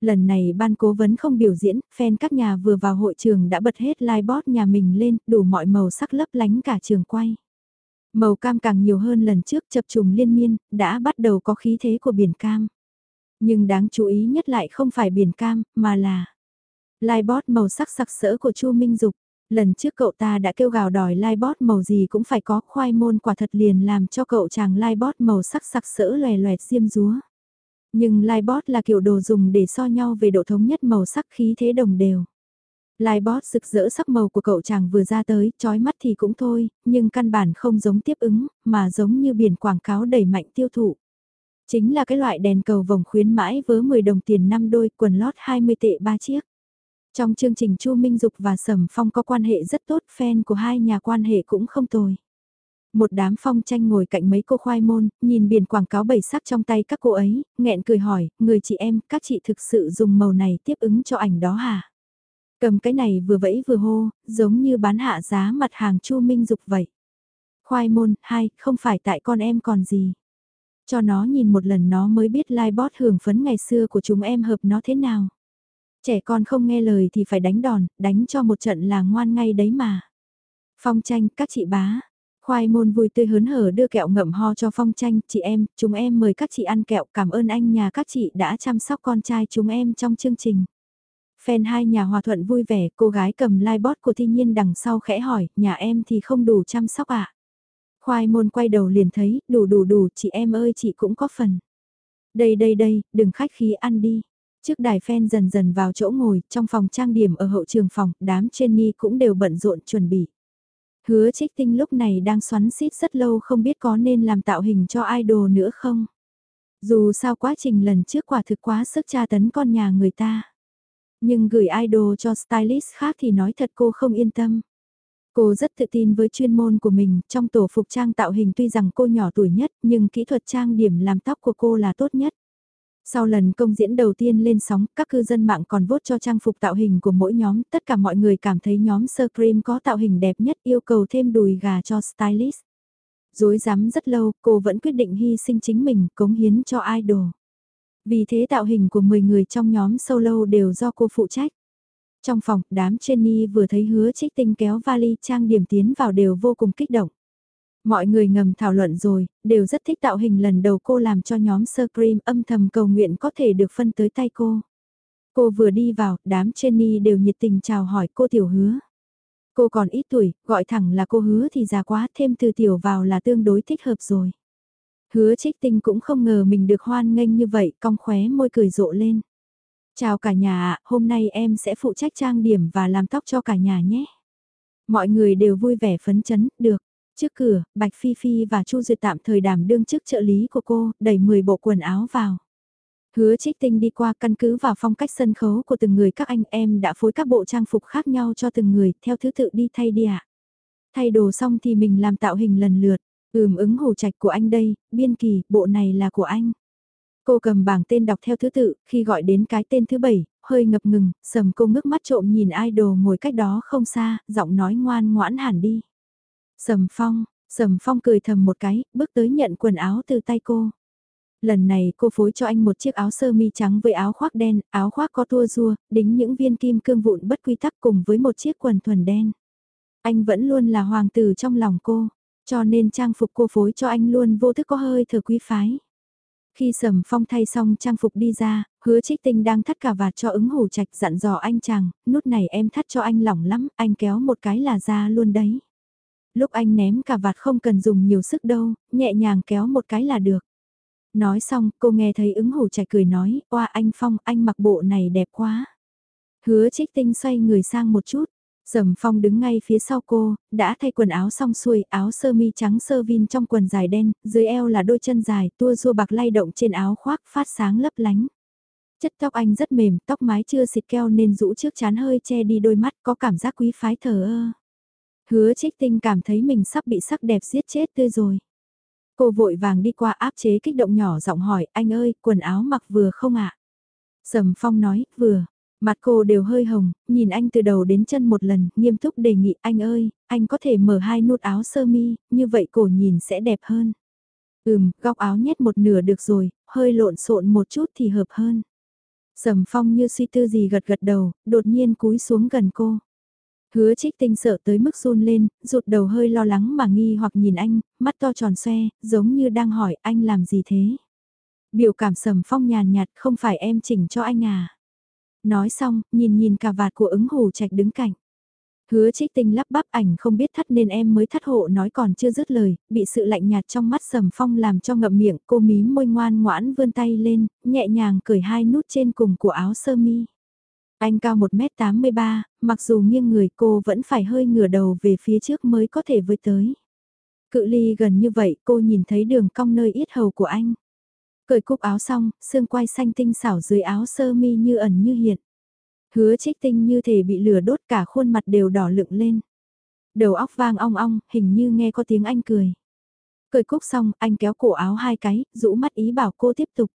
Lần này ban cố vấn không biểu diễn, fan các nhà vừa vào hội trường đã bật hết livebot nhà mình lên, đủ mọi màu sắc lấp lánh cả trường quay. Màu cam càng nhiều hơn lần trước chập trùng liên miên, đã bắt đầu có khí thế của biển cam. Nhưng đáng chú ý nhất lại không phải biển cam, mà là livebot màu sắc sặc sỡ của Chu Minh Dục. Lần trước cậu ta đã kêu gào đòi livebot màu gì cũng phải có khoai môn quả thật liền làm cho cậu chàng livebot màu sắc sặc sỡ lè loẹt diêm rúa. Nhưng livebot là kiểu đồ dùng để so nhau về độ thống nhất màu sắc khí thế đồng đều lai bót rực rỡ sắc màu của cậu chàng vừa ra tới, trói mắt thì cũng thôi, nhưng căn bản không giống tiếp ứng, mà giống như biển quảng cáo đẩy mạnh tiêu thụ. Chính là cái loại đèn cầu vòng khuyến mãi với 10 đồng tiền 5 đôi, quần lót 20 tệ 3 chiếc. Trong chương trình Chu Minh Dục và Sầm Phong có quan hệ rất tốt, fan của hai nhà quan hệ cũng không tồi. Một đám phong tranh ngồi cạnh mấy cô khoai môn, nhìn biển quảng cáo bảy sắc trong tay các cô ấy, nghẹn cười hỏi, người chị em, các chị thực sự dùng màu này tiếp ứng cho ảnh đó hả? Cầm cái này vừa vẫy vừa hô, giống như bán hạ giá mặt hàng Chu Minh Dục vậy. Khoai môn, hai, không phải tại con em còn gì. Cho nó nhìn một lần nó mới biết livebot hưởng phấn ngày xưa của chúng em hợp nó thế nào. Trẻ con không nghe lời thì phải đánh đòn, đánh cho một trận là ngoan ngay đấy mà. Phong tranh, các chị bá. Khoai môn vui tươi hớn hở đưa kẹo ngậm ho cho phong tranh, chị em, chúng em mời các chị ăn kẹo, cảm ơn anh nhà các chị đã chăm sóc con trai chúng em trong chương trình. Phen hai nhà hòa thuận vui vẻ, cô gái cầm livebot của thi nhiên đằng sau khẽ hỏi, nhà em thì không đủ chăm sóc ạ. À? Khoai môn quay đầu liền thấy, đủ đủ đủ, chị em ơi chị cũng có phần. Đây đây đây, đừng khách khí ăn đi. Trước đài fan dần dần vào chỗ ngồi, trong phòng trang điểm ở hậu trường phòng, đám Jenny cũng đều bận rộn chuẩn bị. Hứa trích tinh lúc này đang xoắn xít rất lâu không biết có nên làm tạo hình cho idol nữa không. Dù sao quá trình lần trước quả thực quá sức tra tấn con nhà người ta. Nhưng gửi idol cho stylist khác thì nói thật cô không yên tâm. Cô rất tự tin với chuyên môn của mình, trong tổ phục trang tạo hình tuy rằng cô nhỏ tuổi nhất, nhưng kỹ thuật trang điểm làm tóc của cô là tốt nhất. Sau lần công diễn đầu tiên lên sóng, các cư dân mạng còn vốt cho trang phục tạo hình của mỗi nhóm, tất cả mọi người cảm thấy nhóm Sir Cream có tạo hình đẹp nhất yêu cầu thêm đùi gà cho stylist. Dối rắm rất lâu, cô vẫn quyết định hy sinh chính mình, cống hiến cho idol. Vì thế tạo hình của 10 người trong nhóm solo đều do cô phụ trách. Trong phòng, đám Jenny vừa thấy hứa trích tinh kéo vali trang điểm tiến vào đều vô cùng kích động. Mọi người ngầm thảo luận rồi, đều rất thích tạo hình lần đầu cô làm cho nhóm Sir Cream âm thầm cầu nguyện có thể được phân tới tay cô. Cô vừa đi vào, đám Jenny đều nhiệt tình chào hỏi cô tiểu hứa. Cô còn ít tuổi, gọi thẳng là cô hứa thì già quá, thêm từ tiểu vào là tương đối thích hợp rồi. Hứa trích tinh cũng không ngờ mình được hoan nghênh như vậy, cong khóe môi cười rộ lên. Chào cả nhà ạ hôm nay em sẽ phụ trách trang điểm và làm tóc cho cả nhà nhé. Mọi người đều vui vẻ phấn chấn, được. Trước cửa, Bạch Phi Phi và Chu Duyệt tạm thời đảm đương chức trợ lý của cô, đẩy 10 bộ quần áo vào. Hứa trích tinh đi qua căn cứ vào phong cách sân khấu của từng người các anh em đã phối các bộ trang phục khác nhau cho từng người, theo thứ tự đi thay đi ạ. Thay đồ xong thì mình làm tạo hình lần lượt, ừm ứng hồ trạch của anh đây, biên kỳ, bộ này là của anh. Cô cầm bảng tên đọc theo thứ tự, khi gọi đến cái tên thứ bảy, hơi ngập ngừng, sầm cô ngước mắt trộm nhìn idol ngồi cách đó không xa, giọng nói ngoan ngoãn hẳn đi. Sầm phong, sầm phong cười thầm một cái, bước tới nhận quần áo từ tay cô. Lần này cô phối cho anh một chiếc áo sơ mi trắng với áo khoác đen, áo khoác có tua rua, đính những viên kim cương vụn bất quy tắc cùng với một chiếc quần thuần đen. Anh vẫn luôn là hoàng tử trong lòng cô, cho nên trang phục cô phối cho anh luôn vô thức có hơi thở quý phái. Khi Sầm Phong thay xong trang phục đi ra, hứa trích tinh đang thắt cà vạt cho ứng hủ trạch dặn dò anh chàng, nút này em thắt cho anh lỏng lắm, anh kéo một cái là ra luôn đấy. Lúc anh ném cà vạt không cần dùng nhiều sức đâu, nhẹ nhàng kéo một cái là được. Nói xong, cô nghe thấy ứng hủ trạch cười nói, oa anh Phong, anh mặc bộ này đẹp quá. Hứa trích tinh xoay người sang một chút, Sầm Phong đứng ngay phía sau cô, đã thay quần áo xong xuôi, áo sơ mi trắng sơ vin trong quần dài đen, dưới eo là đôi chân dài, tua rua bạc lay động trên áo khoác phát sáng lấp lánh. Chất tóc anh rất mềm, tóc mái chưa xịt keo nên rũ trước chán hơi che đi đôi mắt có cảm giác quý phái thờ ơ. Hứa trích tinh cảm thấy mình sắp bị sắc đẹp giết chết tươi rồi. Cô vội vàng đi qua áp chế kích động nhỏ giọng hỏi, anh ơi, quần áo mặc vừa không ạ? Sầm Phong nói, vừa, Mặt cô đều hơi hồng, nhìn anh từ đầu đến chân một lần, nghiêm túc đề nghị anh ơi, anh có thể mở hai nút áo sơ mi, như vậy cổ nhìn sẽ đẹp hơn. Ừm, góc áo nhét một nửa được rồi, hơi lộn xộn một chút thì hợp hơn. Sầm phong như suy tư gì gật gật đầu, đột nhiên cúi xuống gần cô. Hứa trích tinh sợ tới mức run lên, rụt đầu hơi lo lắng mà nghi hoặc nhìn anh, mắt to tròn xoe, giống như đang hỏi anh làm gì thế. Biểu cảm sầm phong nhàn nhạt không phải em chỉnh cho anh à. Nói xong, nhìn nhìn cà vạt của ứng hù trạch đứng cạnh. Hứa trích tinh lắp bắp ảnh không biết thắt nên em mới thắt hộ nói còn chưa dứt lời, bị sự lạnh nhạt trong mắt sầm phong làm cho ngậm miệng cô mím môi ngoan ngoãn vươn tay lên, nhẹ nhàng cởi hai nút trên cùng của áo sơ mi. Anh cao 1m83, mặc dù nghiêng người cô vẫn phải hơi ngửa đầu về phía trước mới có thể với tới. Cự ly gần như vậy cô nhìn thấy đường cong nơi yết hầu của anh. Cởi cúc áo xong, xương quai xanh tinh xảo dưới áo sơ mi như ẩn như hiện. Hứa trích tinh như thể bị lửa đốt cả khuôn mặt đều đỏ lựng lên. Đầu óc vang ong ong, hình như nghe có tiếng anh cười. Cởi cúc xong, anh kéo cổ áo hai cái, rũ mắt ý bảo cô tiếp tục.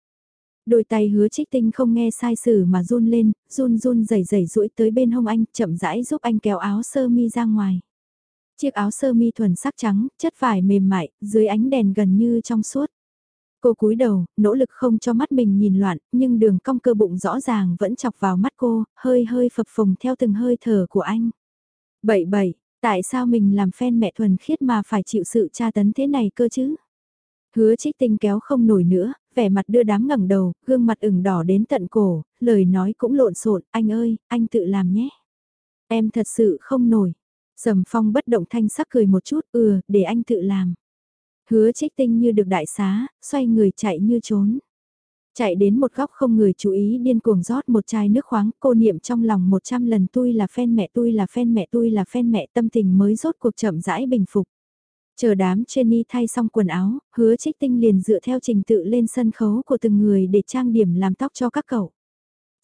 Đôi tay hứa trích tinh không nghe sai sử mà run lên, run run rẩy rẩy rũi tới bên hông anh, chậm rãi giúp anh kéo áo sơ mi ra ngoài. Chiếc áo sơ mi thuần sắc trắng, chất vải mềm mại, dưới ánh đèn gần như trong suốt. Cô cúi đầu, nỗ lực không cho mắt mình nhìn loạn, nhưng đường cong cơ bụng rõ ràng vẫn chọc vào mắt cô, hơi hơi phập phồng theo từng hơi thở của anh. Bậy bậy, tại sao mình làm fan mẹ thuần khiết mà phải chịu sự tra tấn thế này cơ chứ? Hứa trích tinh kéo không nổi nữa, vẻ mặt đưa đám ngẩng đầu, gương mặt ửng đỏ đến tận cổ, lời nói cũng lộn xộn, anh ơi, anh tự làm nhé. Em thật sự không nổi. Sầm phong bất động thanh sắc cười một chút, ừ, để anh tự làm. Hứa trích tinh như được đại xá, xoay người chạy như trốn. Chạy đến một góc không người chú ý điên cuồng rót một chai nước khoáng, cô niệm trong lòng một trăm lần tôi là fan mẹ tôi là fan mẹ tôi là fan mẹ tâm tình mới rốt cuộc chậm rãi bình phục. Chờ đám Jenny thay xong quần áo, hứa trích tinh liền dựa theo trình tự lên sân khấu của từng người để trang điểm làm tóc cho các cậu.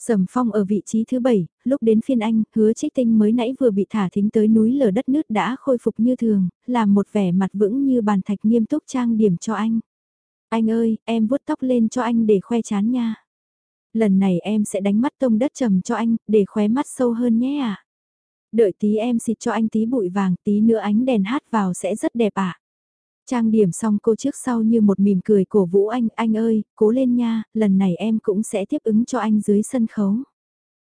Sầm phong ở vị trí thứ bảy, lúc đến phiên anh, hứa trích tinh mới nãy vừa bị thả thính tới núi lở đất nước đã khôi phục như thường, làm một vẻ mặt vững như bàn thạch nghiêm túc trang điểm cho anh. Anh ơi, em vuốt tóc lên cho anh để khoe chán nha. Lần này em sẽ đánh mắt tông đất trầm cho anh, để khóe mắt sâu hơn nhé. À. Đợi tí em xịt cho anh tí bụi vàng, tí nữa ánh đèn hát vào sẽ rất đẹp ạ. À. Trang điểm xong cô trước sau như một mỉm cười cổ vũ anh, anh ơi, cố lên nha, lần này em cũng sẽ tiếp ứng cho anh dưới sân khấu.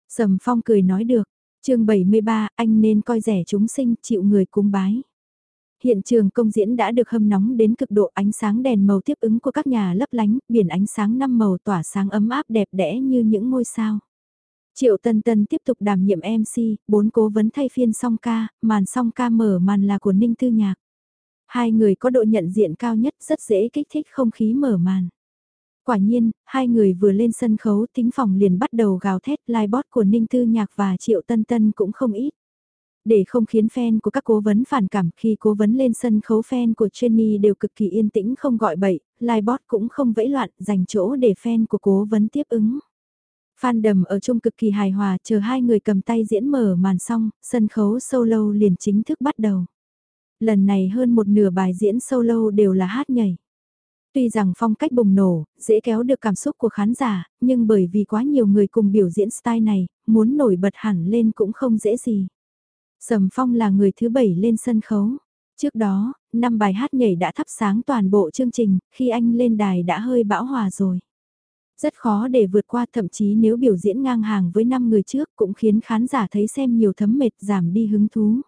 Sầm Phong cười nói được, chương 73, anh nên coi rẻ chúng sinh, chịu người cúng bái. Hiện trường công diễn đã được hâm nóng đến cực độ ánh sáng đèn màu tiếp ứng của các nhà lấp lánh, biển ánh sáng năm màu tỏa sáng ấm áp đẹp đẽ như những ngôi sao. Triệu Tân Tân tiếp tục đảm nhiệm MC, bốn cố vấn thay phiên song ca, màn song ca mở màn là của Ninh Tư Nhạc. Hai người có độ nhận diện cao nhất rất dễ kích thích không khí mở màn. Quả nhiên, hai người vừa lên sân khấu tính phòng liền bắt đầu gào thét livebot của Ninh Tư Nhạc và Triệu Tân Tân cũng không ít. Để không khiến fan của các cố vấn phản cảm khi cố vấn lên sân khấu fan của Jenny đều cực kỳ yên tĩnh không gọi bậy, livebot cũng không vẫy loạn dành chỗ để fan của cố vấn tiếp ứng. Fan đầm ở chung cực kỳ hài hòa chờ hai người cầm tay diễn mở màn xong, sân khấu solo liền chính thức bắt đầu lần này hơn một nửa bài diễn solo đều là hát nhảy. Tuy rằng phong cách bùng nổ, dễ kéo được cảm xúc của khán giả, nhưng bởi vì quá nhiều người cùng biểu diễn style này, muốn nổi bật hẳn lên cũng không dễ gì. Sầm Phong là người thứ bảy lên sân khấu. Trước đó, năm bài hát nhảy đã thắp sáng toàn bộ chương trình, khi anh lên đài đã hơi bão hòa rồi. Rất khó để vượt qua thậm chí nếu biểu diễn ngang hàng với năm người trước cũng khiến khán giả thấy xem nhiều thấm mệt giảm đi hứng thú.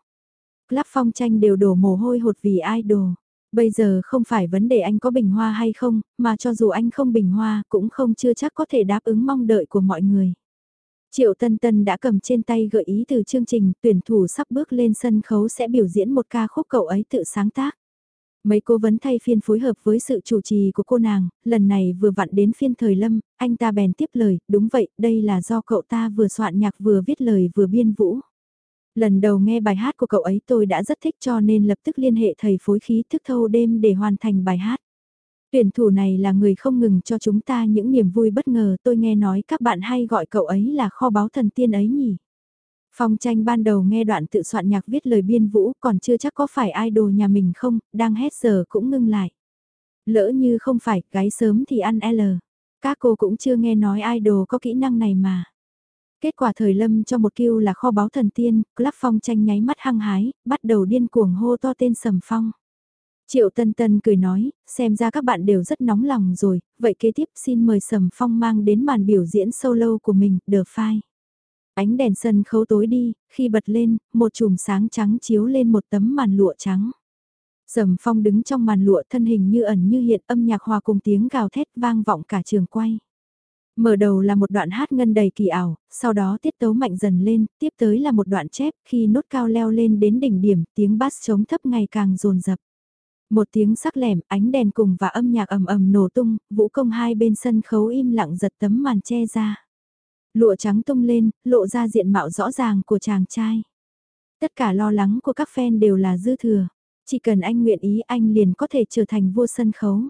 Club phong tranh đều đổ mồ hôi hột vì idol. Bây giờ không phải vấn đề anh có bình hoa hay không, mà cho dù anh không bình hoa cũng không chưa chắc có thể đáp ứng mong đợi của mọi người. Triệu Tân Tân đã cầm trên tay gợi ý từ chương trình tuyển thủ sắp bước lên sân khấu sẽ biểu diễn một ca khúc cậu ấy tự sáng tác. Mấy cô vấn thay phiên phối hợp với sự chủ trì của cô nàng, lần này vừa vặn đến phiên thời lâm, anh ta bèn tiếp lời, đúng vậy, đây là do cậu ta vừa soạn nhạc vừa viết lời vừa biên vũ. Lần đầu nghe bài hát của cậu ấy tôi đã rất thích cho nên lập tức liên hệ thầy phối khí thức thâu đêm để hoàn thành bài hát. Tuyển thủ này là người không ngừng cho chúng ta những niềm vui bất ngờ tôi nghe nói các bạn hay gọi cậu ấy là kho báu thần tiên ấy nhỉ. Phong tranh ban đầu nghe đoạn tự soạn nhạc viết lời biên vũ còn chưa chắc có phải idol nhà mình không, đang hét giờ cũng ngưng lại. Lỡ như không phải, gái sớm thì ăn L. Các cô cũng chưa nghe nói idol có kỹ năng này mà. Kết quả thời lâm cho một kêu là kho báu thần tiên, Club Phong tranh nháy mắt hăng hái, bắt đầu điên cuồng hô to tên Sầm Phong. Triệu Tân Tân cười nói, xem ra các bạn đều rất nóng lòng rồi, vậy kế tiếp xin mời Sầm Phong mang đến màn biểu diễn solo của mình, The File. Ánh đèn sân khấu tối đi, khi bật lên, một chùm sáng trắng chiếu lên một tấm màn lụa trắng. Sầm Phong đứng trong màn lụa thân hình như ẩn như hiện âm nhạc hòa cùng tiếng gào thét vang vọng cả trường quay. Mở đầu là một đoạn hát ngân đầy kỳ ảo, sau đó tiết tấu mạnh dần lên, tiếp tới là một đoạn chép khi nốt cao leo lên đến đỉnh điểm, tiếng bass trống thấp ngày càng rồn rập. Một tiếng sắc lẻm, ánh đèn cùng và âm nhạc ầm ầm nổ tung, vũ công hai bên sân khấu im lặng giật tấm màn che ra. Lụa trắng tung lên, lộ ra diện mạo rõ ràng của chàng trai. Tất cả lo lắng của các fan đều là dư thừa. Chỉ cần anh nguyện ý anh liền có thể trở thành vua sân khấu.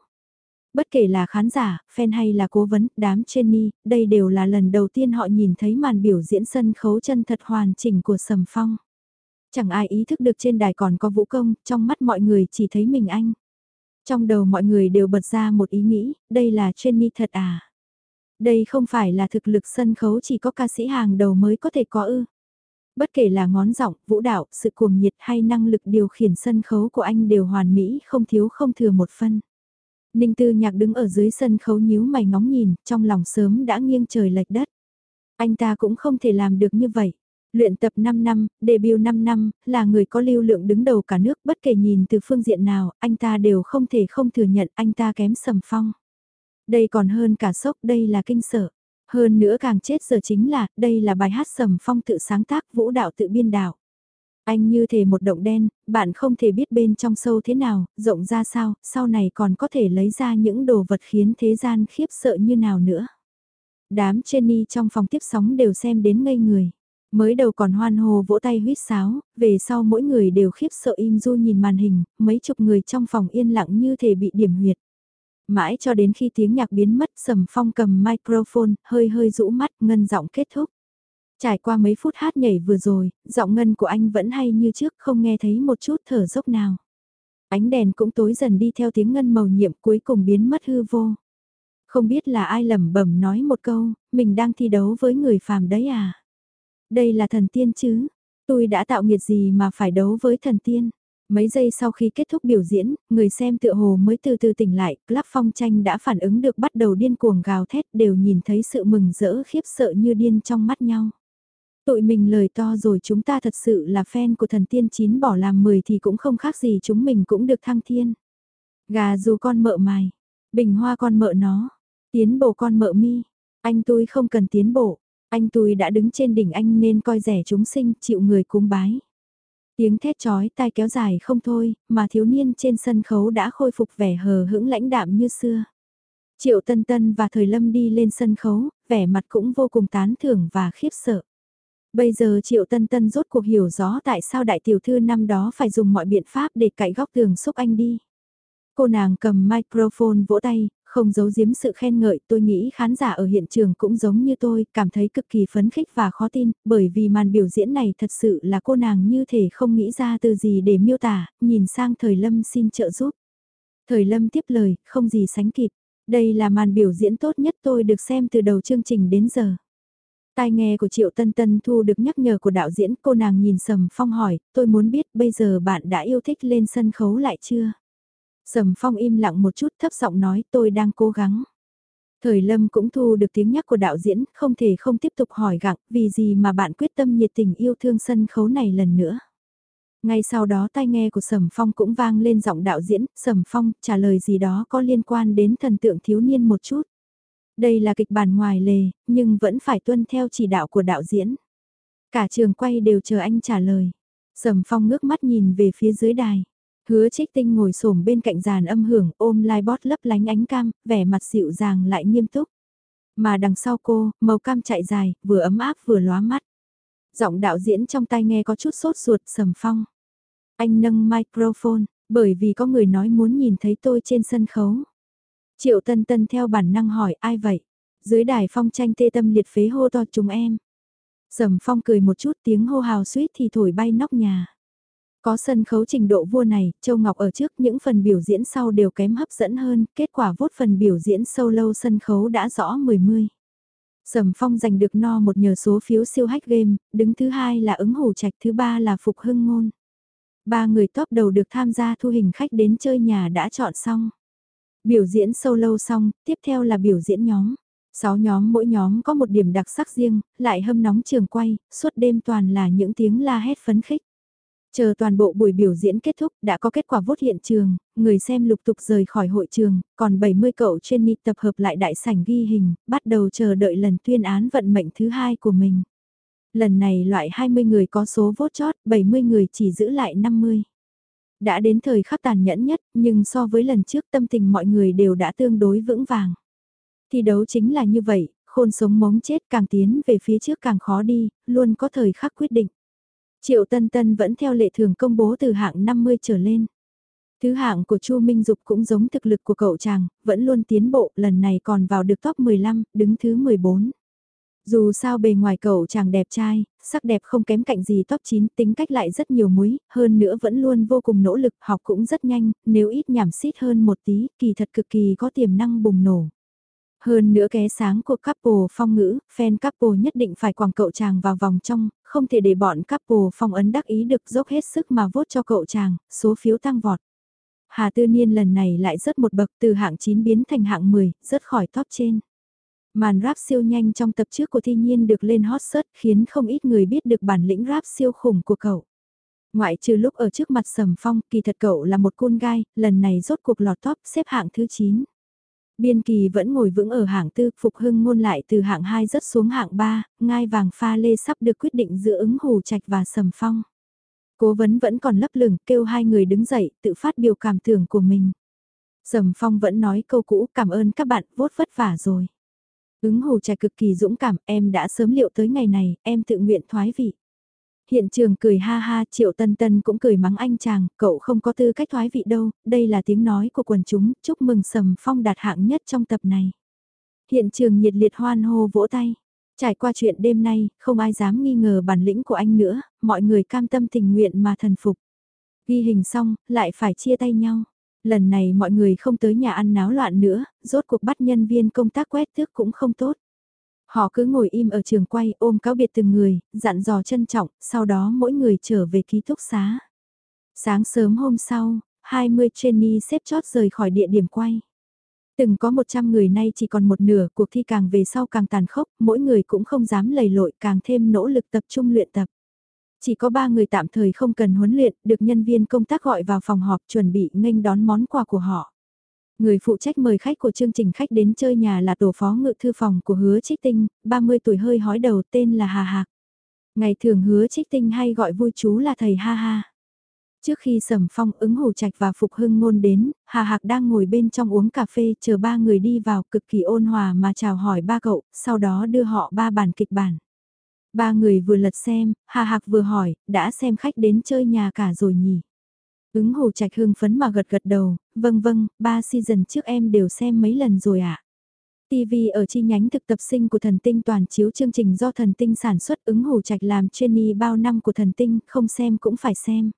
Bất kể là khán giả, fan hay là cố vấn, đám Jenny, đây đều là lần đầu tiên họ nhìn thấy màn biểu diễn sân khấu chân thật hoàn chỉnh của Sầm Phong. Chẳng ai ý thức được trên đài còn có vũ công, trong mắt mọi người chỉ thấy mình anh. Trong đầu mọi người đều bật ra một ý nghĩ, đây là Jenny thật à? Đây không phải là thực lực sân khấu chỉ có ca sĩ hàng đầu mới có thể có ư. Bất kể là ngón giọng, vũ đạo, sự cuồng nhiệt hay năng lực điều khiển sân khấu của anh đều hoàn mỹ không thiếu không thừa một phân. Ninh Tư Nhạc đứng ở dưới sân khấu nhíu mày ngóng nhìn, trong lòng sớm đã nghiêng trời lệch đất. Anh ta cũng không thể làm được như vậy. Luyện tập 5 năm, debut 5 năm, là người có lưu lượng đứng đầu cả nước bất kể nhìn từ phương diện nào, anh ta đều không thể không thừa nhận anh ta kém sầm phong. Đây còn hơn cả sốc, đây là kinh sợ. Hơn nữa càng chết giờ chính là, đây là bài hát sầm phong tự sáng tác vũ đạo tự biên đạo. Anh như thể một động đen, bạn không thể biết bên trong sâu thế nào, rộng ra sao, sau này còn có thể lấy ra những đồ vật khiến thế gian khiếp sợ như nào nữa. Đám Jenny trong phòng tiếp sóng đều xem đến ngây người. Mới đầu còn hoan hồ vỗ tay huýt sáo, về sau mỗi người đều khiếp sợ im du nhìn màn hình, mấy chục người trong phòng yên lặng như thể bị điểm huyệt. Mãi cho đến khi tiếng nhạc biến mất sầm phong cầm microphone, hơi hơi rũ mắt, ngân giọng kết thúc. Trải qua mấy phút hát nhảy vừa rồi, giọng ngân của anh vẫn hay như trước không nghe thấy một chút thở dốc nào. Ánh đèn cũng tối dần đi theo tiếng ngân màu nhiệm cuối cùng biến mất hư vô. Không biết là ai lẩm bẩm nói một câu, mình đang thi đấu với người phàm đấy à? Đây là thần tiên chứ? Tôi đã tạo nghiệt gì mà phải đấu với thần tiên? Mấy giây sau khi kết thúc biểu diễn, người xem tựa hồ mới từ từ tỉnh lại, Club Phong tranh đã phản ứng được bắt đầu điên cuồng gào thét đều nhìn thấy sự mừng rỡ khiếp sợ như điên trong mắt nhau. Tụi mình lời to rồi chúng ta thật sự là fan của thần tiên chín bỏ làm 10 thì cũng không khác gì chúng mình cũng được thăng thiên. Gà dù con mợ mài, bình hoa con mợ nó, tiến bộ con mợ mi, anh tôi không cần tiến bộ, anh tôi đã đứng trên đỉnh anh nên coi rẻ chúng sinh chịu người cúng bái. Tiếng thét chói tai kéo dài không thôi, mà thiếu niên trên sân khấu đã khôi phục vẻ hờ hững lãnh đạm như xưa. Triệu Tân Tân và Thời Lâm đi lên sân khấu, vẻ mặt cũng vô cùng tán thưởng và khiếp sợ. Bây giờ Triệu Tân Tân rốt cuộc hiểu rõ tại sao đại tiểu thư năm đó phải dùng mọi biện pháp để cạy góc tường xúc anh đi. Cô nàng cầm microphone vỗ tay, không giấu giếm sự khen ngợi, tôi nghĩ khán giả ở hiện trường cũng giống như tôi, cảm thấy cực kỳ phấn khích và khó tin, bởi vì màn biểu diễn này thật sự là cô nàng như thể không nghĩ ra từ gì để miêu tả, nhìn sang Thời Lâm xin trợ giúp. Thời Lâm tiếp lời, không gì sánh kịp, đây là màn biểu diễn tốt nhất tôi được xem từ đầu chương trình đến giờ. Tai nghe của Triệu Tân Tân thu được nhắc nhở của đạo diễn, cô nàng nhìn Sầm Phong hỏi, tôi muốn biết bây giờ bạn đã yêu thích lên sân khấu lại chưa? Sầm Phong im lặng một chút thấp giọng nói tôi đang cố gắng. Thời Lâm cũng thu được tiếng nhắc của đạo diễn, không thể không tiếp tục hỏi gặng, vì gì mà bạn quyết tâm nhiệt tình yêu thương sân khấu này lần nữa. Ngay sau đó tai nghe của Sầm Phong cũng vang lên giọng đạo diễn, Sầm Phong trả lời gì đó có liên quan đến thần tượng thiếu niên một chút. Đây là kịch bản ngoài lề, nhưng vẫn phải tuân theo chỉ đạo của đạo diễn. Cả trường quay đều chờ anh trả lời. Sầm Phong ngước mắt nhìn về phía dưới đài. Hứa trích tinh ngồi xổm bên cạnh giàn âm hưởng ôm lai bót lấp lánh ánh cam, vẻ mặt dịu dàng lại nghiêm túc. Mà đằng sau cô, màu cam chạy dài, vừa ấm áp vừa lóa mắt. Giọng đạo diễn trong tai nghe có chút sốt ruột sầm phong. Anh nâng microphone, bởi vì có người nói muốn nhìn thấy tôi trên sân khấu. Triệu Tân Tân theo bản năng hỏi ai vậy? Dưới đài phong tranh tê tâm liệt phế hô to chúng em. Sầm phong cười một chút tiếng hô hào suýt thì thổi bay nóc nhà. Có sân khấu trình độ vua này, Châu Ngọc ở trước những phần biểu diễn sau đều kém hấp dẫn hơn, kết quả vốt phần biểu diễn sâu lâu sân khấu đã rõ 10-10. Sầm Phong giành được no một nhờ số phiếu siêu hách game, đứng thứ hai là ứng hủ trạch thứ ba là phục hưng ngôn. Ba người top đầu được tham gia thu hình khách đến chơi nhà đã chọn xong. Biểu diễn solo xong, tiếp theo là biểu diễn nhóm. Sáu nhóm mỗi nhóm có một điểm đặc sắc riêng, lại hâm nóng trường quay, suốt đêm toàn là những tiếng la hét phấn khích. Chờ toàn bộ buổi biểu diễn kết thúc đã có kết quả vốt hiện trường, người xem lục tục rời khỏi hội trường, còn 70 cậu trên nịt tập hợp lại đại sảnh ghi hình, bắt đầu chờ đợi lần tuyên án vận mệnh thứ hai của mình. Lần này loại 20 người có số vốt chót, 70 người chỉ giữ lại 50. Đã đến thời khắc tàn nhẫn nhất, nhưng so với lần trước tâm tình mọi người đều đã tương đối vững vàng. Thi đấu chính là như vậy, khôn sống mống chết càng tiến về phía trước càng khó đi, luôn có thời khắc quyết định. Triệu Tân Tân vẫn theo lệ thường công bố từ hạng 50 trở lên. Thứ hạng của Chu Minh Dục cũng giống thực lực của cậu chàng, vẫn luôn tiến bộ, lần này còn vào được top 15, đứng thứ 14. Dù sao bề ngoài cậu chàng đẹp trai, sắc đẹp không kém cạnh gì top 9, tính cách lại rất nhiều muối, hơn nữa vẫn luôn vô cùng nỗ lực, học cũng rất nhanh, nếu ít nhảm xít hơn một tí, kỳ thật cực kỳ có tiềm năng bùng nổ. Hơn nữa ké sáng của couple phong ngữ, fan couple nhất định phải quảng cậu chàng vào vòng trong, không thể để bọn couple phong ấn đắc ý được dốc hết sức mà vốt cho cậu chàng, số phiếu tăng vọt. Hà Tư Niên lần này lại rớt một bậc từ hạng 9 biến thành hạng 10, rớt khỏi top trên. Màn rap siêu nhanh trong tập trước của Thi Nhiên được lên hot search khiến không ít người biết được bản lĩnh rap siêu khủng của cậu. Ngoại trừ lúc ở trước mặt Sầm Phong, kỳ thật cậu là một côn gai, lần này rốt cuộc lọt top xếp hạng thứ 9. Biên kỳ vẫn ngồi vững ở hạng tư, Phục Hưng ngôn lại từ hạng 2 rất xuống hạng 3, ngai vàng pha lê sắp được quyết định giữa ứng hù trạch và sầm phong. Cố vấn vẫn còn lấp lửng, kêu hai người đứng dậy, tự phát biểu cảm tưởng của mình. Sầm phong vẫn nói câu cũ cảm ơn các bạn, vốt vất vả rồi. Ứng hồ trạch cực kỳ dũng cảm, em đã sớm liệu tới ngày này, em tự nguyện thoái vị. Hiện trường cười ha ha, Triệu Tân Tân cũng cười mắng anh chàng, cậu không có tư cách thoái vị đâu, đây là tiếng nói của quần chúng, chúc mừng Sầm Phong đạt hạng nhất trong tập này. Hiện trường nhiệt liệt hoan hô vỗ tay. Trải qua chuyện đêm nay, không ai dám nghi ngờ bản lĩnh của anh nữa, mọi người cam tâm tình nguyện mà thần phục. Ghi hình xong, lại phải chia tay nhau. Lần này mọi người không tới nhà ăn náo loạn nữa, rốt cuộc bắt nhân viên công tác quét thước cũng không tốt. Họ cứ ngồi im ở trường quay ôm cáo biệt từng người, dặn dò trân trọng, sau đó mỗi người trở về ký túc xá. Sáng sớm hôm sau, 20 trainee xếp chót rời khỏi địa điểm quay. Từng có 100 người nay chỉ còn một nửa, cuộc thi càng về sau càng tàn khốc, mỗi người cũng không dám lầy lội càng thêm nỗ lực tập trung luyện tập. Chỉ có 3 người tạm thời không cần huấn luyện, được nhân viên công tác gọi vào phòng họp chuẩn bị nghênh đón món quà của họ. Người phụ trách mời khách của chương trình khách đến chơi nhà là tổ phó ngự thư phòng của hứa trích tinh, 30 tuổi hơi hói đầu tên là Hà Hạc. Ngày thường hứa trích tinh hay gọi vui chú là thầy Ha Ha. Trước khi Sầm Phong ứng hồ trạch và Phục Hưng ngôn đến, Hà Hạc đang ngồi bên trong uống cà phê chờ ba người đi vào cực kỳ ôn hòa mà chào hỏi ba cậu, sau đó đưa họ ba bản kịch bản. Ba người vừa lật xem, Hà Hạc vừa hỏi, đã xem khách đến chơi nhà cả rồi nhỉ? Ứng hồ trạch hưng phấn mà gật gật đầu, vâng vâng, ba season trước em đều xem mấy lần rồi ạ. À? TV ở chi nhánh thực tập sinh của thần tinh toàn chiếu chương trình do thần tinh sản xuất ứng hồ trạch làm trainee bao năm của thần tinh, không xem cũng phải xem.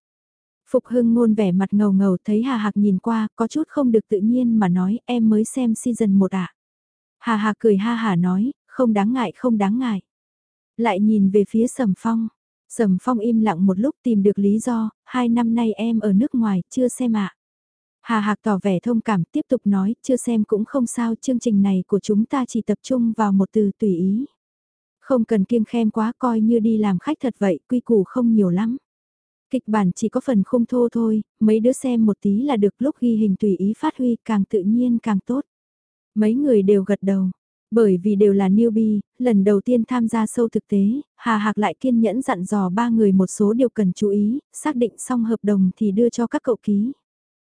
Phục hưng ngôn vẻ mặt ngầu ngầu thấy Hà Hạc nhìn qua, có chút không được tự nhiên mà nói em mới xem season 1 ạ. À. Hà Hạc cười ha hà nói, không đáng ngại không đáng ngại. Lại nhìn về phía sầm phong, Sầm Phong im lặng một lúc tìm được lý do, hai năm nay em ở nước ngoài, chưa xem ạ. Hà Hạc tỏ vẻ thông cảm tiếp tục nói, chưa xem cũng không sao, chương trình này của chúng ta chỉ tập trung vào một từ tùy ý. Không cần kiêng khem quá coi như đi làm khách thật vậy, quy củ không nhiều lắm. Kịch bản chỉ có phần khung thô thôi, mấy đứa xem một tí là được lúc ghi hình tùy ý phát huy càng tự nhiên càng tốt. Mấy người đều gật đầu, bởi vì đều là newbie, lần đầu tiên tham gia sâu thực tế, Hà Hạc lại kiên nhẫn dặn dò ba người một số điều cần chú ý, xác định xong hợp đồng thì đưa cho các cậu ký.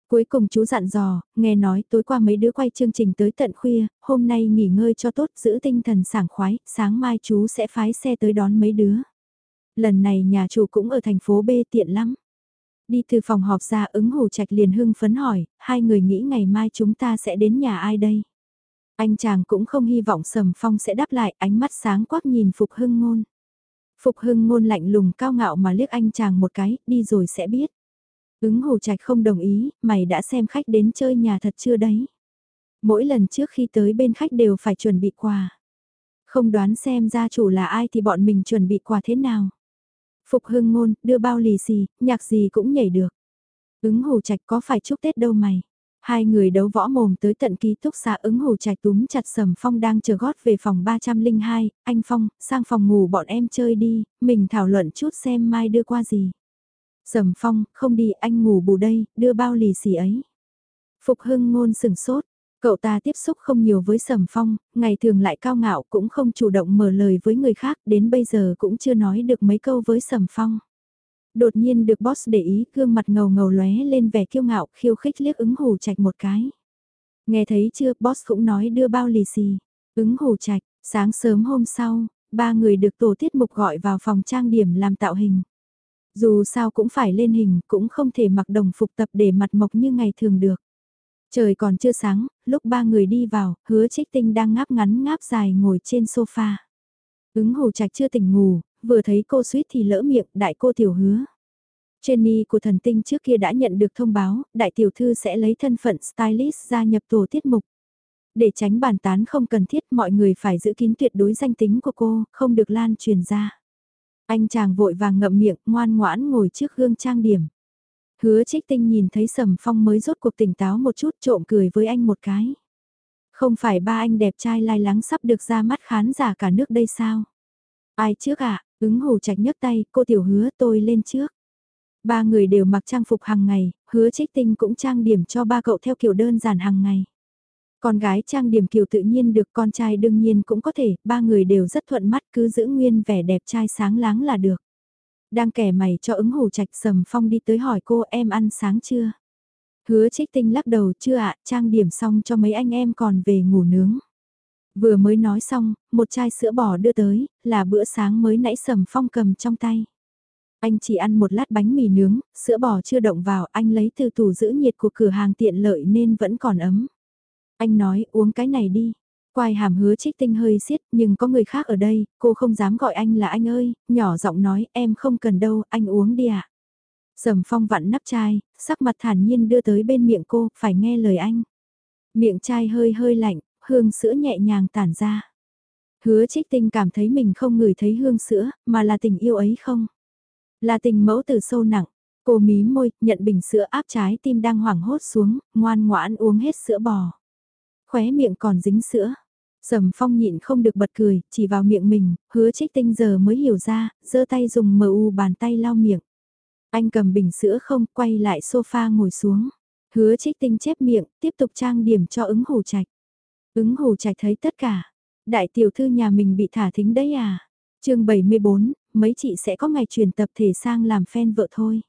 Cuối cùng chú dặn dò, nghe nói tối qua mấy đứa quay chương trình tới tận khuya, hôm nay nghỉ ngơi cho tốt, giữ tinh thần sảng khoái, sáng mai chú sẽ phái xe tới đón mấy đứa. Lần này nhà chủ cũng ở thành phố B tiện lắm. Đi từ phòng họp ra ứng hồ trạch liền hưng phấn hỏi, hai người nghĩ ngày mai chúng ta sẽ đến nhà ai đây? Anh chàng cũng không hy vọng Sầm Phong sẽ đáp lại ánh mắt sáng quắc nhìn Phục Hưng Ngôn. Phục Hưng Ngôn lạnh lùng cao ngạo mà liếc anh chàng một cái, đi rồi sẽ biết. Ứng hồ trạch không đồng ý, mày đã xem khách đến chơi nhà thật chưa đấy. Mỗi lần trước khi tới bên khách đều phải chuẩn bị quà. Không đoán xem gia chủ là ai thì bọn mình chuẩn bị quà thế nào. Phục hưng ngôn, đưa bao lì xì, nhạc gì cũng nhảy được. Ứng hồ trạch có phải chúc Tết đâu mày. Hai người đấu võ mồm tới tận ký túc xá ứng hồ trạch túm chặt sầm phong đang chờ gót về phòng 302, anh Phong, sang phòng ngủ bọn em chơi đi, mình thảo luận chút xem mai đưa qua gì. Sầm phong, không đi anh ngủ bù đây, đưa bao lì xì ấy. Phục hưng ngôn sừng sốt, cậu ta tiếp xúc không nhiều với sầm phong, ngày thường lại cao ngạo cũng không chủ động mở lời với người khác, đến bây giờ cũng chưa nói được mấy câu với sầm phong. Đột nhiên được boss để ý, gương mặt ngầu ngầu lóe lên vẻ kiêu ngạo, khiêu khích liếc ứng hủ trạch một cái. Nghe thấy chưa, boss cũng nói đưa bao lì xì. Ứng hủ trạch, sáng sớm hôm sau, ba người được tổ tiết mục gọi vào phòng trang điểm làm tạo hình. Dù sao cũng phải lên hình, cũng không thể mặc đồng phục tập để mặt mộc như ngày thường được. Trời còn chưa sáng, lúc ba người đi vào, hứa trích tinh đang ngáp ngắn ngáp dài ngồi trên sofa. Ứng hồ trạch chưa tỉnh ngủ, vừa thấy cô suýt thì lỡ miệng, đại cô tiểu hứa. Jenny của thần tinh trước kia đã nhận được thông báo, đại tiểu thư sẽ lấy thân phận stylist gia nhập tổ tiết mục. Để tránh bàn tán không cần thiết mọi người phải giữ kín tuyệt đối danh tính của cô, không được lan truyền ra. Anh chàng vội vàng ngậm miệng, ngoan ngoãn ngồi trước gương trang điểm. Hứa trích tinh nhìn thấy Sầm Phong mới rốt cuộc tỉnh táo một chút trộm cười với anh một cái. Không phải ba anh đẹp trai lai lắng sắp được ra mắt khán giả cả nước đây sao? Ai trước ạ? À? Ứng hồ trạch nhấc tay, cô tiểu hứa tôi lên trước. Ba người đều mặc trang phục hàng ngày, hứa trích tinh cũng trang điểm cho ba cậu theo kiểu đơn giản hàng ngày. Con gái trang điểm kiểu tự nhiên được con trai đương nhiên cũng có thể, ba người đều rất thuận mắt cứ giữ nguyên vẻ đẹp trai sáng láng là được. Đang kẻ mày cho ứng hồ trạch sầm phong đi tới hỏi cô em ăn sáng chưa? Hứa trích tinh lắc đầu chưa ạ, trang điểm xong cho mấy anh em còn về ngủ nướng. Vừa mới nói xong, một chai sữa bò đưa tới, là bữa sáng mới nãy sầm phong cầm trong tay. Anh chỉ ăn một lát bánh mì nướng, sữa bò chưa động vào, anh lấy từ tủ giữ nhiệt của cửa hàng tiện lợi nên vẫn còn ấm. Anh nói uống cái này đi. Quai hàm hứa trích tinh hơi xiết, nhưng có người khác ở đây, cô không dám gọi anh là anh ơi, nhỏ giọng nói em không cần đâu, anh uống đi ạ. À. Sầm phong vặn nắp chai, sắc mặt thản nhiên đưa tới bên miệng cô, phải nghe lời anh. Miệng chai hơi hơi lạnh, hương sữa nhẹ nhàng tản ra. Hứa trích tinh cảm thấy mình không ngửi thấy hương sữa, mà là tình yêu ấy không? Là tình mẫu từ sâu nặng. Cô mí môi, nhận bình sữa áp trái tim đang hoảng hốt xuống, ngoan ngoãn uống hết sữa bò. Khóe miệng còn dính sữa. Sầm phong nhịn không được bật cười, chỉ vào miệng mình, hứa trích tinh giờ mới hiểu ra, giơ tay dùng mờ u bàn tay lau miệng. Anh cầm bình sữa không, quay lại sofa ngồi xuống. Hứa trích tinh chép miệng, tiếp tục trang điểm cho ứng hủ trạch. Ứng hồ trạch thấy tất cả. Đại tiểu thư nhà mình bị thả thính đấy à? chương 74, mấy chị sẽ có ngày chuyển tập thể sang làm fan vợ thôi.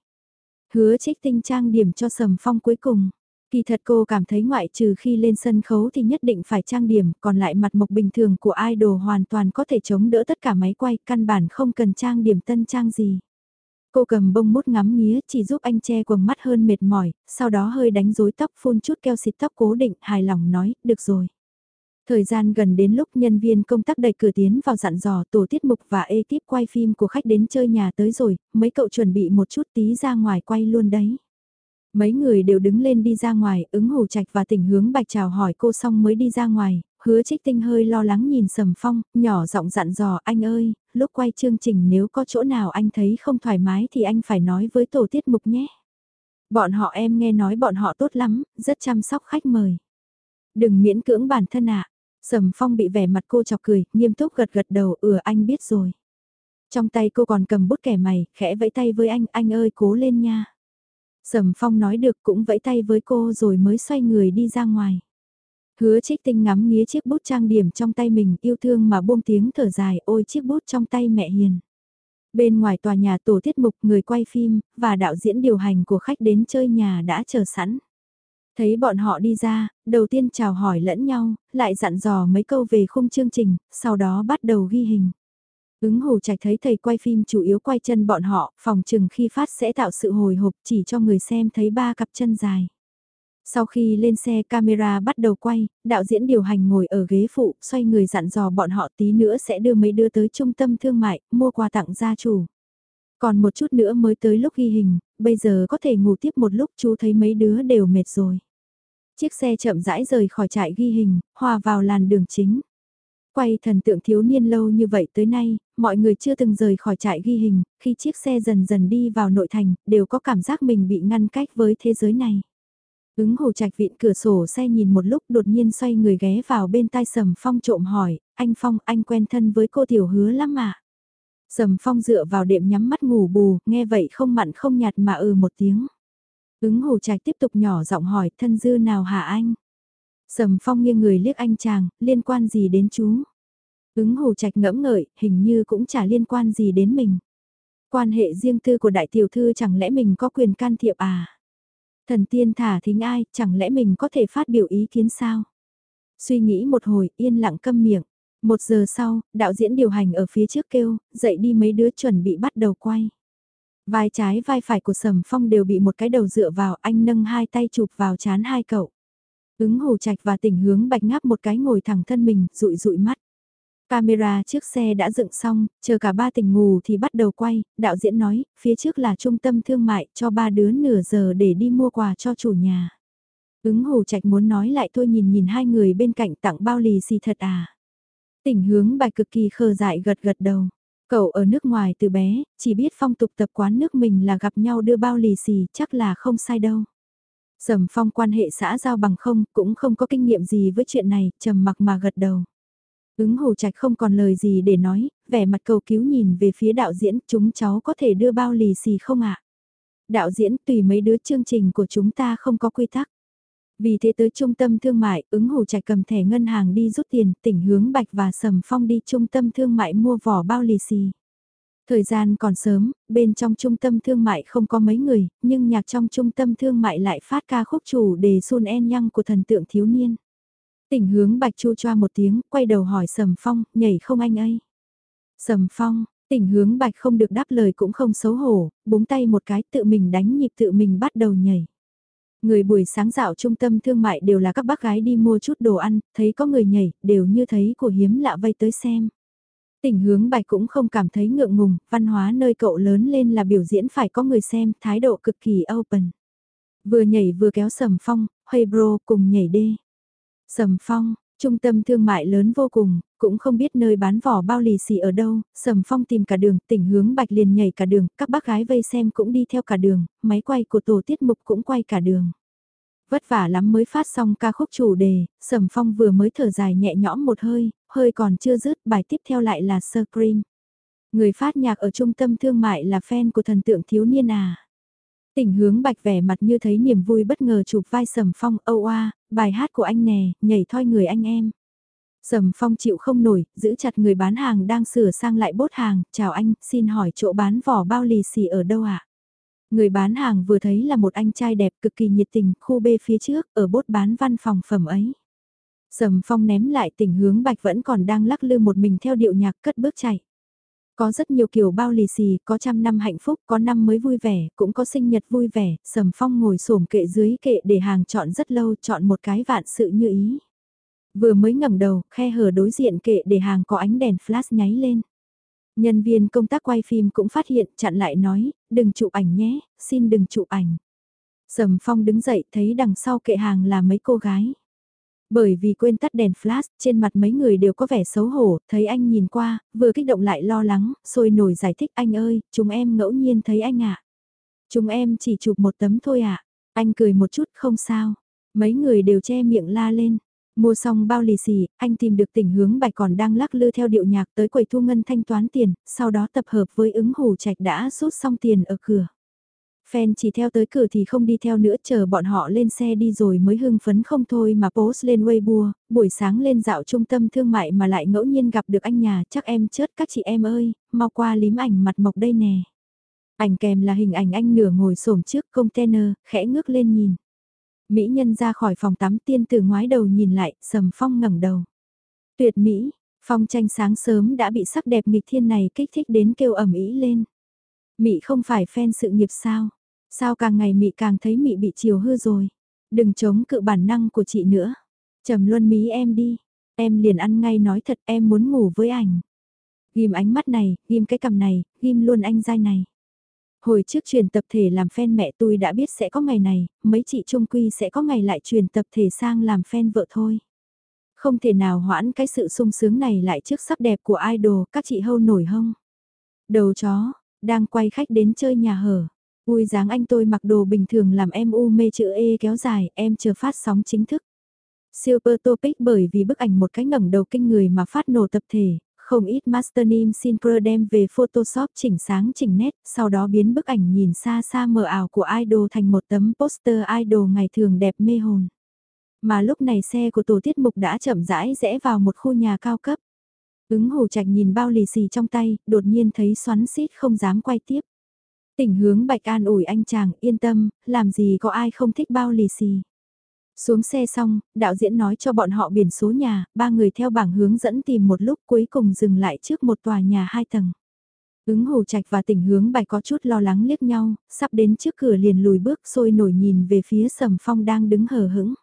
Hứa trích tinh trang điểm cho sầm phong cuối cùng. Kỳ thật cô cảm thấy ngoại trừ khi lên sân khấu thì nhất định phải trang điểm, còn lại mặt mộc bình thường của idol hoàn toàn có thể chống đỡ tất cả máy quay, căn bản không cần trang điểm tân trang gì. Cô cầm bông mút ngắm nghía chỉ giúp anh che quầng mắt hơn mệt mỏi, sau đó hơi đánh rối tóc phun chút keo xịt tóc cố định, hài lòng nói, được rồi. Thời gian gần đến lúc nhân viên công tác đẩy cửa tiến vào dặn dò tổ tiết mục và ekip quay phim của khách đến chơi nhà tới rồi, mấy cậu chuẩn bị một chút tí ra ngoài quay luôn đấy. Mấy người đều đứng lên đi ra ngoài, ứng hồ trạch và tỉnh hướng bạch chào hỏi cô xong mới đi ra ngoài, hứa trích tinh hơi lo lắng nhìn sầm phong, nhỏ giọng dặn dò anh ơi, lúc quay chương trình nếu có chỗ nào anh thấy không thoải mái thì anh phải nói với tổ tiết mục nhé. Bọn họ em nghe nói bọn họ tốt lắm, rất chăm sóc khách mời. Đừng miễn cưỡng bản thân ạ. Sầm phong bị vẻ mặt cô chọc cười, nghiêm túc gật gật đầu, ừ anh biết rồi. Trong tay cô còn cầm bút kẻ mày, khẽ vẫy tay với anh, anh ơi cố lên nha. Sầm Phong nói được cũng vẫy tay với cô rồi mới xoay người đi ra ngoài. Hứa trích tinh ngắm nghía chiếc bút trang điểm trong tay mình yêu thương mà buông tiếng thở dài ôi chiếc bút trong tay mẹ hiền. Bên ngoài tòa nhà tổ tiết mục người quay phim và đạo diễn điều hành của khách đến chơi nhà đã chờ sẵn. Thấy bọn họ đi ra, đầu tiên chào hỏi lẫn nhau, lại dặn dò mấy câu về khung chương trình, sau đó bắt đầu ghi hình. Ứng hồ trạch thấy thầy quay phim chủ yếu quay chân bọn họ, phòng chừng khi phát sẽ tạo sự hồi hộp chỉ cho người xem thấy ba cặp chân dài. Sau khi lên xe camera bắt đầu quay, đạo diễn điều hành ngồi ở ghế phụ, xoay người dặn dò bọn họ tí nữa sẽ đưa mấy đứa tới trung tâm thương mại, mua quà tặng gia chủ. Còn một chút nữa mới tới lúc ghi hình, bây giờ có thể ngủ tiếp một lúc chú thấy mấy đứa đều mệt rồi. Chiếc xe chậm rãi rời khỏi trại ghi hình, hòa vào làn đường chính. Quay thần tượng thiếu niên lâu như vậy tới nay, mọi người chưa từng rời khỏi trại ghi hình, khi chiếc xe dần dần đi vào nội thành, đều có cảm giác mình bị ngăn cách với thế giới này. Ứng hồ trạch vịn cửa sổ xe nhìn một lúc đột nhiên xoay người ghé vào bên tai Sầm Phong trộm hỏi, anh Phong anh quen thân với cô tiểu hứa lắm mà. Sầm Phong dựa vào đệm nhắm mắt ngủ bù, nghe vậy không mặn không nhạt mà ừ một tiếng. Ứng hồ trạch tiếp tục nhỏ giọng hỏi thân dư nào hả anh? Sầm Phong nghiêng người liếc anh chàng, liên quan gì đến chú? Ứng hồ trạch ngẫm ngợi, hình như cũng chả liên quan gì đến mình. Quan hệ riêng tư của đại tiểu thư chẳng lẽ mình có quyền can thiệp à? Thần tiên thả thính ai, chẳng lẽ mình có thể phát biểu ý kiến sao? Suy nghĩ một hồi, yên lặng câm miệng. Một giờ sau, đạo diễn điều hành ở phía trước kêu, dậy đi mấy đứa chuẩn bị bắt đầu quay. Vai trái vai phải của Sầm Phong đều bị một cái đầu dựa vào, anh nâng hai tay chụp vào chán hai cậu. Ứng hồ trạch và tỉnh hướng bạch ngáp một cái ngồi thẳng thân mình, rụi rụi mắt. Camera trước xe đã dựng xong, chờ cả ba tỉnh ngủ thì bắt đầu quay, đạo diễn nói, phía trước là trung tâm thương mại cho ba đứa nửa giờ để đi mua quà cho chủ nhà. Ứng hồ trạch muốn nói lại thôi nhìn nhìn hai người bên cạnh tặng bao lì xì thật à. Tỉnh hướng bài cực kỳ khờ dại gật gật đầu. Cậu ở nước ngoài từ bé, chỉ biết phong tục tập quán nước mình là gặp nhau đưa bao lì xì chắc là không sai đâu. Sầm phong quan hệ xã giao bằng không, cũng không có kinh nghiệm gì với chuyện này, trầm mặc mà gật đầu. Ứng hồ trạch không còn lời gì để nói, vẻ mặt cầu cứu nhìn về phía đạo diễn, chúng cháu có thể đưa bao lì xì không ạ? Đạo diễn tùy mấy đứa chương trình của chúng ta không có quy tắc. Vì thế tới trung tâm thương mại, ứng hồ trạch cầm thẻ ngân hàng đi rút tiền, tỉnh hướng bạch và sầm phong đi trung tâm thương mại mua vỏ bao lì xì. Thời gian còn sớm, bên trong trung tâm thương mại không có mấy người, nhưng nhạc trong trung tâm thương mại lại phát ca khúc chủ đề Sun En Yang của thần tượng thiếu niên. Tỉnh hướng bạch chu choa một tiếng, quay đầu hỏi Sầm Phong, nhảy không anh ấy? Sầm Phong, tỉnh hướng bạch không được đáp lời cũng không xấu hổ, búng tay một cái tự mình đánh nhịp tự mình bắt đầu nhảy. Người buổi sáng dạo trung tâm thương mại đều là các bác gái đi mua chút đồ ăn, thấy có người nhảy, đều như thấy của hiếm lạ vây tới xem. Tỉnh hướng bạch cũng không cảm thấy ngượng ngùng, văn hóa nơi cậu lớn lên là biểu diễn phải có người xem, thái độ cực kỳ open. Vừa nhảy vừa kéo sầm phong, hey bro cùng nhảy đê. Sầm Phong, trung tâm thương mại lớn vô cùng, cũng không biết nơi bán vỏ bao lì xì ở đâu, Sầm Phong tìm cả đường, tỉnh hướng bạch liền nhảy cả đường, các bác gái vây xem cũng đi theo cả đường, máy quay của tổ tiết mục cũng quay cả đường. Vất vả lắm mới phát xong ca khúc chủ đề, Sầm Phong vừa mới thở dài nhẹ nhõm một hơi, hơi còn chưa dứt, bài tiếp theo lại là Sir Cream. Người phát nhạc ở trung tâm thương mại là fan của thần tượng thiếu niên à tình hướng bạch vẻ mặt như thấy niềm vui bất ngờ chụp vai Sầm Phong âu a, bài hát của anh nè, nhảy thoi người anh em. Sầm Phong chịu không nổi, giữ chặt người bán hàng đang sửa sang lại bốt hàng, chào anh, xin hỏi chỗ bán vỏ bao lì xì ở đâu ạ? Người bán hàng vừa thấy là một anh trai đẹp cực kỳ nhiệt tình, khu bê phía trước, ở bốt bán văn phòng phẩm ấy. Sầm Phong ném lại tình hướng bạch vẫn còn đang lắc lư một mình theo điệu nhạc cất bước chạy. Có rất nhiều kiểu bao lì xì, có trăm năm hạnh phúc, có năm mới vui vẻ, cũng có sinh nhật vui vẻ, Sầm Phong ngồi xổm kệ dưới kệ để hàng chọn rất lâu, chọn một cái vạn sự như ý. Vừa mới ngẩng đầu, khe hở đối diện kệ để hàng có ánh đèn flash nháy lên. Nhân viên công tác quay phim cũng phát hiện, chặn lại nói, đừng chụp ảnh nhé, xin đừng chụp ảnh. Sầm Phong đứng dậy thấy đằng sau kệ hàng là mấy cô gái. Bởi vì quên tắt đèn flash, trên mặt mấy người đều có vẻ xấu hổ, thấy anh nhìn qua, vừa kích động lại lo lắng, sôi nổi giải thích anh ơi, chúng em ngẫu nhiên thấy anh ạ. Chúng em chỉ chụp một tấm thôi ạ. Anh cười một chút không sao. Mấy người đều che miệng la lên. Mua xong bao lì xì, anh tìm được tình hướng bạch còn đang lắc lư theo điệu nhạc tới quầy thu ngân thanh toán tiền, sau đó tập hợp với ứng hủ trạch đã rút xong tiền ở cửa. Fan chỉ theo tới cửa thì không đi theo nữa chờ bọn họ lên xe đi rồi mới hưng phấn không thôi mà post lên Weibo, buổi sáng lên dạo trung tâm thương mại mà lại ngẫu nhiên gặp được anh nhà chắc em chớt các chị em ơi, mau qua lím ảnh mặt mộc đây nè. Ảnh kèm là hình ảnh anh nửa ngồi xổm trước container, khẽ ngước lên nhìn. Mỹ nhân ra khỏi phòng tắm tiên từ ngoái đầu nhìn lại, sầm phong ngẩng đầu. Tuyệt Mỹ, phong tranh sáng sớm đã bị sắc đẹp nghịch thiên này kích thích đến kêu ẩm ý lên. Mỹ không phải fan sự nghiệp sao? Sao càng ngày mị càng thấy mị bị chiều hư rồi. Đừng chống cự bản năng của chị nữa. Trầm luân mí em đi. Em liền ăn ngay nói thật em muốn ngủ với ảnh. Ghim ánh mắt này, ghim cái cầm này, ghim luôn anh dai này. Hồi trước truyền tập thể làm fan mẹ tôi đã biết sẽ có ngày này, mấy chị trung quy sẽ có ngày lại truyền tập thể sang làm fan vợ thôi. Không thể nào hoãn cái sự sung sướng này lại trước sắc đẹp của idol, các chị hâu nổi hông. Đầu chó, đang quay khách đến chơi nhà hở. Ui dáng anh tôi mặc đồ bình thường làm em u mê chữ E kéo dài, em chờ phát sóng chính thức. Super topic bởi vì bức ảnh một cái ngẩng đầu kinh người mà phát nổ tập thể, không ít master name synchro đem về Photoshop chỉnh sáng chỉnh nét, sau đó biến bức ảnh nhìn xa xa mờ ảo của idol thành một tấm poster idol ngày thường đẹp mê hồn. Mà lúc này xe của tổ tiết mục đã chậm rãi rẽ vào một khu nhà cao cấp. Ứng hồ trạch nhìn bao lì xì trong tay, đột nhiên thấy xoắn xít không dám quay tiếp. Tỉnh hướng bạch an ủi anh chàng, yên tâm, làm gì có ai không thích bao lì xì. Xuống xe xong, đạo diễn nói cho bọn họ biển số nhà, ba người theo bảng hướng dẫn tìm một lúc cuối cùng dừng lại trước một tòa nhà hai tầng. Ứng hồ trạch và tỉnh hướng bạch có chút lo lắng liếc nhau, sắp đến trước cửa liền lùi bước sôi nổi nhìn về phía sầm phong đang đứng hờ hững.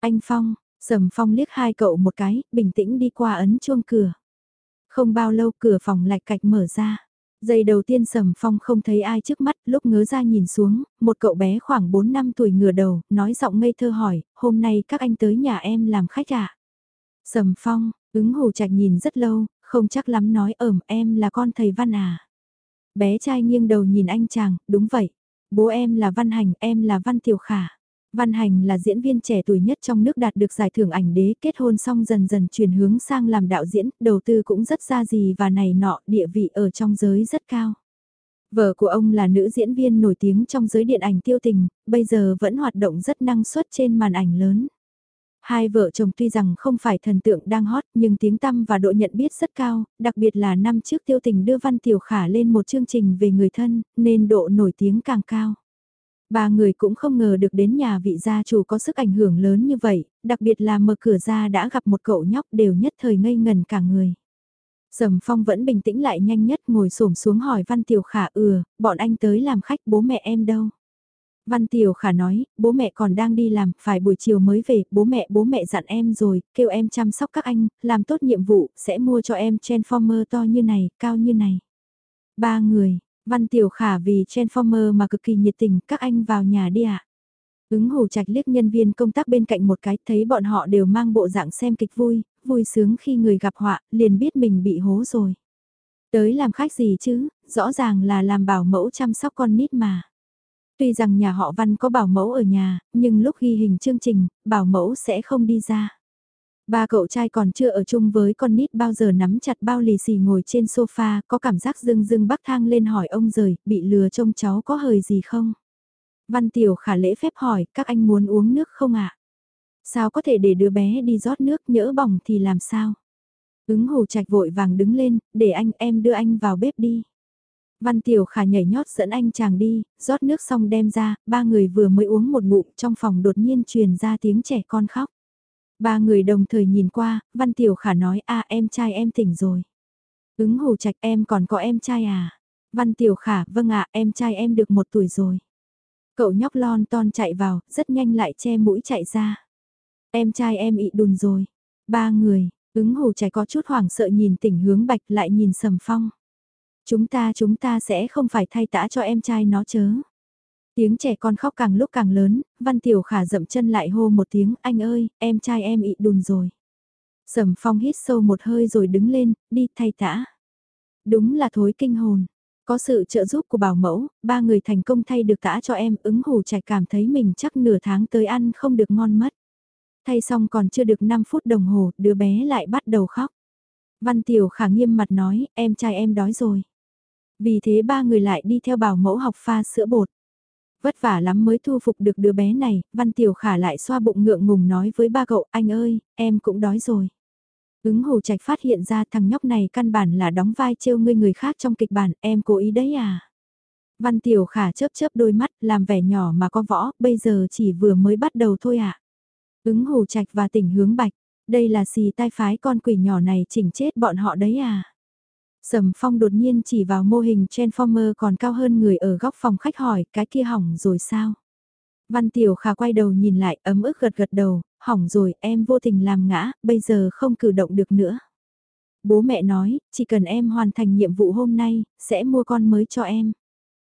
Anh Phong, sầm phong liếc hai cậu một cái, bình tĩnh đi qua ấn chuông cửa. Không bao lâu cửa phòng lạch cạch mở ra. Giây đầu tiên Sầm Phong không thấy ai trước mắt, lúc ngớ ra nhìn xuống, một cậu bé khoảng 4 năm tuổi ngửa đầu, nói giọng ngây thơ hỏi, hôm nay các anh tới nhà em làm khách à? Sầm Phong, ứng hồ trạch nhìn rất lâu, không chắc lắm nói ẩm em là con thầy Văn à? Bé trai nghiêng đầu nhìn anh chàng, đúng vậy. Bố em là Văn Hành, em là Văn Tiểu Khả. Văn Hành là diễn viên trẻ tuổi nhất trong nước đạt được giải thưởng ảnh đế kết hôn xong dần dần chuyển hướng sang làm đạo diễn, đầu tư cũng rất ra gì và này nọ, địa vị ở trong giới rất cao. Vợ của ông là nữ diễn viên nổi tiếng trong giới điện ảnh tiêu tình, bây giờ vẫn hoạt động rất năng suất trên màn ảnh lớn. Hai vợ chồng tuy rằng không phải thần tượng đang hot nhưng tiếng tăm và độ nhận biết rất cao, đặc biệt là năm trước tiêu tình đưa Văn Tiểu Khả lên một chương trình về người thân, nên độ nổi tiếng càng cao. Ba người cũng không ngờ được đến nhà vị gia chủ có sức ảnh hưởng lớn như vậy, đặc biệt là mở cửa ra đã gặp một cậu nhóc đều nhất thời ngây ngần cả người. Sầm Phong vẫn bình tĩnh lại nhanh nhất ngồi xổm xuống hỏi Văn Tiểu Khả ừa, bọn anh tới làm khách bố mẹ em đâu? Văn Tiểu Khả nói, bố mẹ còn đang đi làm, phải buổi chiều mới về, bố mẹ bố mẹ dặn em rồi, kêu em chăm sóc các anh, làm tốt nhiệm vụ, sẽ mua cho em Transformer to như này, cao như này. Ba người, Văn Tiểu Khả vì Transformer mà cực kỳ nhiệt tình, các anh vào nhà đi ạ. À? Ứng hồ trạch liếc nhân viên công tác bên cạnh một cái, thấy bọn họ đều mang bộ dạng xem kịch vui, vui sướng khi người gặp họa, liền biết mình bị hố rồi. Tới làm khách gì chứ, rõ ràng là làm bảo mẫu chăm sóc con nít mà. Tuy rằng nhà họ Văn có bảo mẫu ở nhà, nhưng lúc ghi hình chương trình, bảo mẫu sẽ không đi ra. Ba cậu trai còn chưa ở chung với con nít bao giờ nắm chặt bao lì xì ngồi trên sofa, có cảm giác dưng dưng bắc thang lên hỏi ông rời, bị lừa trông cháu có hời gì không? Văn Tiểu khả lễ phép hỏi, các anh muốn uống nước không ạ? Sao có thể để đứa bé đi rót nước nhỡ bỏng thì làm sao? Ứng hồ trạch vội vàng đứng lên, để anh em đưa anh vào bếp đi. Văn Tiểu Khả nhảy nhót dẫn anh chàng đi, rót nước xong đem ra, ba người vừa mới uống một ngụm trong phòng đột nhiên truyền ra tiếng trẻ con khóc. Ba người đồng thời nhìn qua, Văn Tiểu Khả nói a em trai em tỉnh rồi. Ứng hồ trạch em còn có em trai à? Văn Tiểu Khả vâng ạ em trai em được một tuổi rồi. Cậu nhóc lon ton chạy vào, rất nhanh lại che mũi chạy ra. Em trai em ị đùn rồi. Ba người, ứng hồ trạch có chút hoảng sợ nhìn tỉnh hướng bạch lại nhìn sầm phong. Chúng ta chúng ta sẽ không phải thay tã cho em trai nó chớ. Tiếng trẻ con khóc càng lúc càng lớn, Văn Tiểu Khả dậm chân lại hô một tiếng, anh ơi, em trai em ị đùn rồi. Sầm Phong hít sâu một hơi rồi đứng lên, đi thay tã. Đúng là thối kinh hồn. Có sự trợ giúp của bảo mẫu, ba người thành công thay được tã cho em, ứng hủ trạch cảm thấy mình chắc nửa tháng tới ăn không được ngon mất. Thay xong còn chưa được 5 phút đồng hồ, đứa bé lại bắt đầu khóc. Văn Tiểu Khả nghiêm mặt nói, em trai em đói rồi. Vì thế ba người lại đi theo bảo mẫu học pha sữa bột. Vất vả lắm mới thu phục được đứa bé này, Văn Tiểu Khả lại xoa bụng ngượng ngùng nói với ba cậu, anh ơi, em cũng đói rồi. Ứng hồ trạch phát hiện ra thằng nhóc này căn bản là đóng vai trêu ngươi người khác trong kịch bản, em cố ý đấy à. Văn Tiểu Khả chớp chớp đôi mắt, làm vẻ nhỏ mà có võ, bây giờ chỉ vừa mới bắt đầu thôi à. Ứng hồ trạch và tỉnh hướng bạch, đây là xì tai phái con quỷ nhỏ này chỉnh chết bọn họ đấy à. Sầm Phong đột nhiên chỉ vào mô hình Transformer còn cao hơn người ở góc phòng khách hỏi cái kia hỏng rồi sao? Văn Tiểu Khả quay đầu nhìn lại ấm ức gật gật đầu, hỏng rồi em vô tình làm ngã, bây giờ không cử động được nữa. Bố mẹ nói, chỉ cần em hoàn thành nhiệm vụ hôm nay, sẽ mua con mới cho em.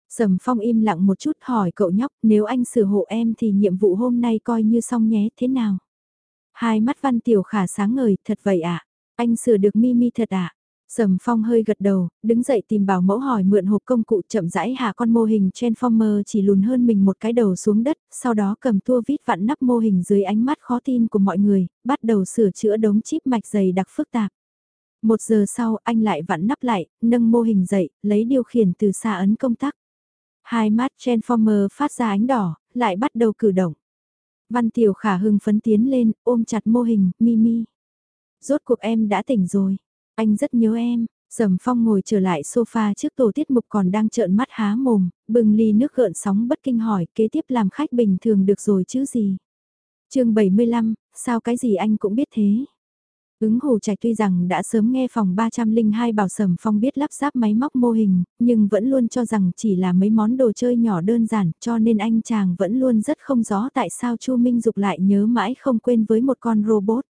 Sầm Phong im lặng một chút hỏi cậu nhóc, nếu anh sửa hộ em thì nhiệm vụ hôm nay coi như xong nhé, thế nào? Hai mắt văn tiểu khả sáng ngời, thật vậy ạ. À? Anh sửa được Mimi thật ạ. À? Sầm Phong hơi gật đầu, đứng dậy tìm bảo mẫu hỏi mượn hộp công cụ chậm rãi hạ con mô hình Transformer chỉ lùn hơn mình một cái đầu xuống đất, sau đó cầm tua vít vặn nắp mô hình dưới ánh mắt khó tin của mọi người, bắt đầu sửa chữa đống chip mạch dày đặc phức tạp. Một giờ sau anh lại vặn nắp lại, nâng mô hình dậy, lấy điều khiển từ xa ấn công tắc. Hai mắt Transformer phát ra ánh đỏ, lại bắt đầu cử động. Văn Tiểu Khả hưng phấn tiến lên, ôm chặt mô hình, Mimi. Rốt cuộc em đã tỉnh rồi. Anh rất nhớ em. Sầm Phong ngồi trở lại sofa trước tổ tiết mục còn đang trợn mắt há mồm, bừng ly nước gợn sóng bất kinh hỏi kế tiếp làm khách bình thường được rồi chứ gì. chương 75, sao cái gì anh cũng biết thế. Ứng hồ trạch tuy rằng đã sớm nghe phòng 302 bảo sầm phong biết lắp ráp máy móc mô hình, nhưng vẫn luôn cho rằng chỉ là mấy món đồ chơi nhỏ đơn giản cho nên anh chàng vẫn luôn rất không rõ tại sao Chu Minh Dục lại nhớ mãi không quên với một con robot.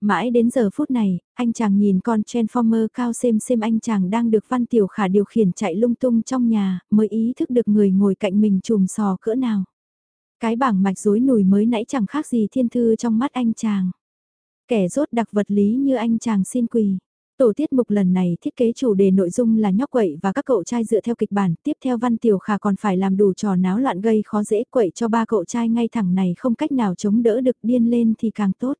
Mãi đến giờ phút này, anh chàng nhìn con Transformer cao xem xem anh chàng đang được Văn Tiểu Khả điều khiển chạy lung tung trong nhà, mới ý thức được người ngồi cạnh mình chùm sò cỡ nào. Cái bảng mạch rối nùi mới nãy chẳng khác gì thiên thư trong mắt anh chàng. Kẻ rốt đặc vật lý như anh chàng xin quỳ. Tổ tiết mục lần này thiết kế chủ đề nội dung là nhóc quậy và các cậu trai dựa theo kịch bản, tiếp theo Văn Tiểu Khả còn phải làm đủ trò náo loạn gây khó dễ quậy cho ba cậu trai ngay thẳng này không cách nào chống đỡ được điên lên thì càng tốt.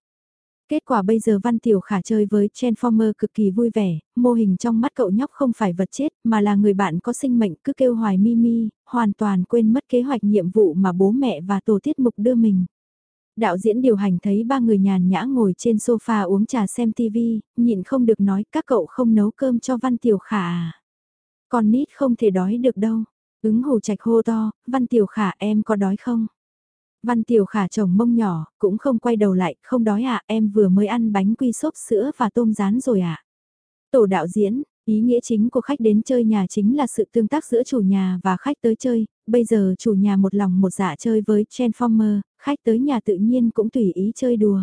Kết quả bây giờ Văn Tiểu Khả chơi với Transformer cực kỳ vui vẻ, mô hình trong mắt cậu nhóc không phải vật chết mà là người bạn có sinh mệnh cứ kêu hoài Mimi, hoàn toàn quên mất kế hoạch nhiệm vụ mà bố mẹ và tổ tiết mục đưa mình. Đạo diễn điều hành thấy ba người nhàn nhã ngồi trên sofa uống trà xem TV, nhịn không được nói các cậu không nấu cơm cho Văn Tiểu Khả à. Con nít không thể đói được đâu. Ứng hồ trạch hô to, Văn Tiểu Khả em có đói không? Văn Tiểu Khả chồng mông nhỏ, cũng không quay đầu lại, không đói à, em vừa mới ăn bánh quy xốp sữa và tôm rán rồi à. Tổ đạo diễn, ý nghĩa chính của khách đến chơi nhà chính là sự tương tác giữa chủ nhà và khách tới chơi, bây giờ chủ nhà một lòng một dạ chơi với Transformer, khách tới nhà tự nhiên cũng tùy ý chơi đùa.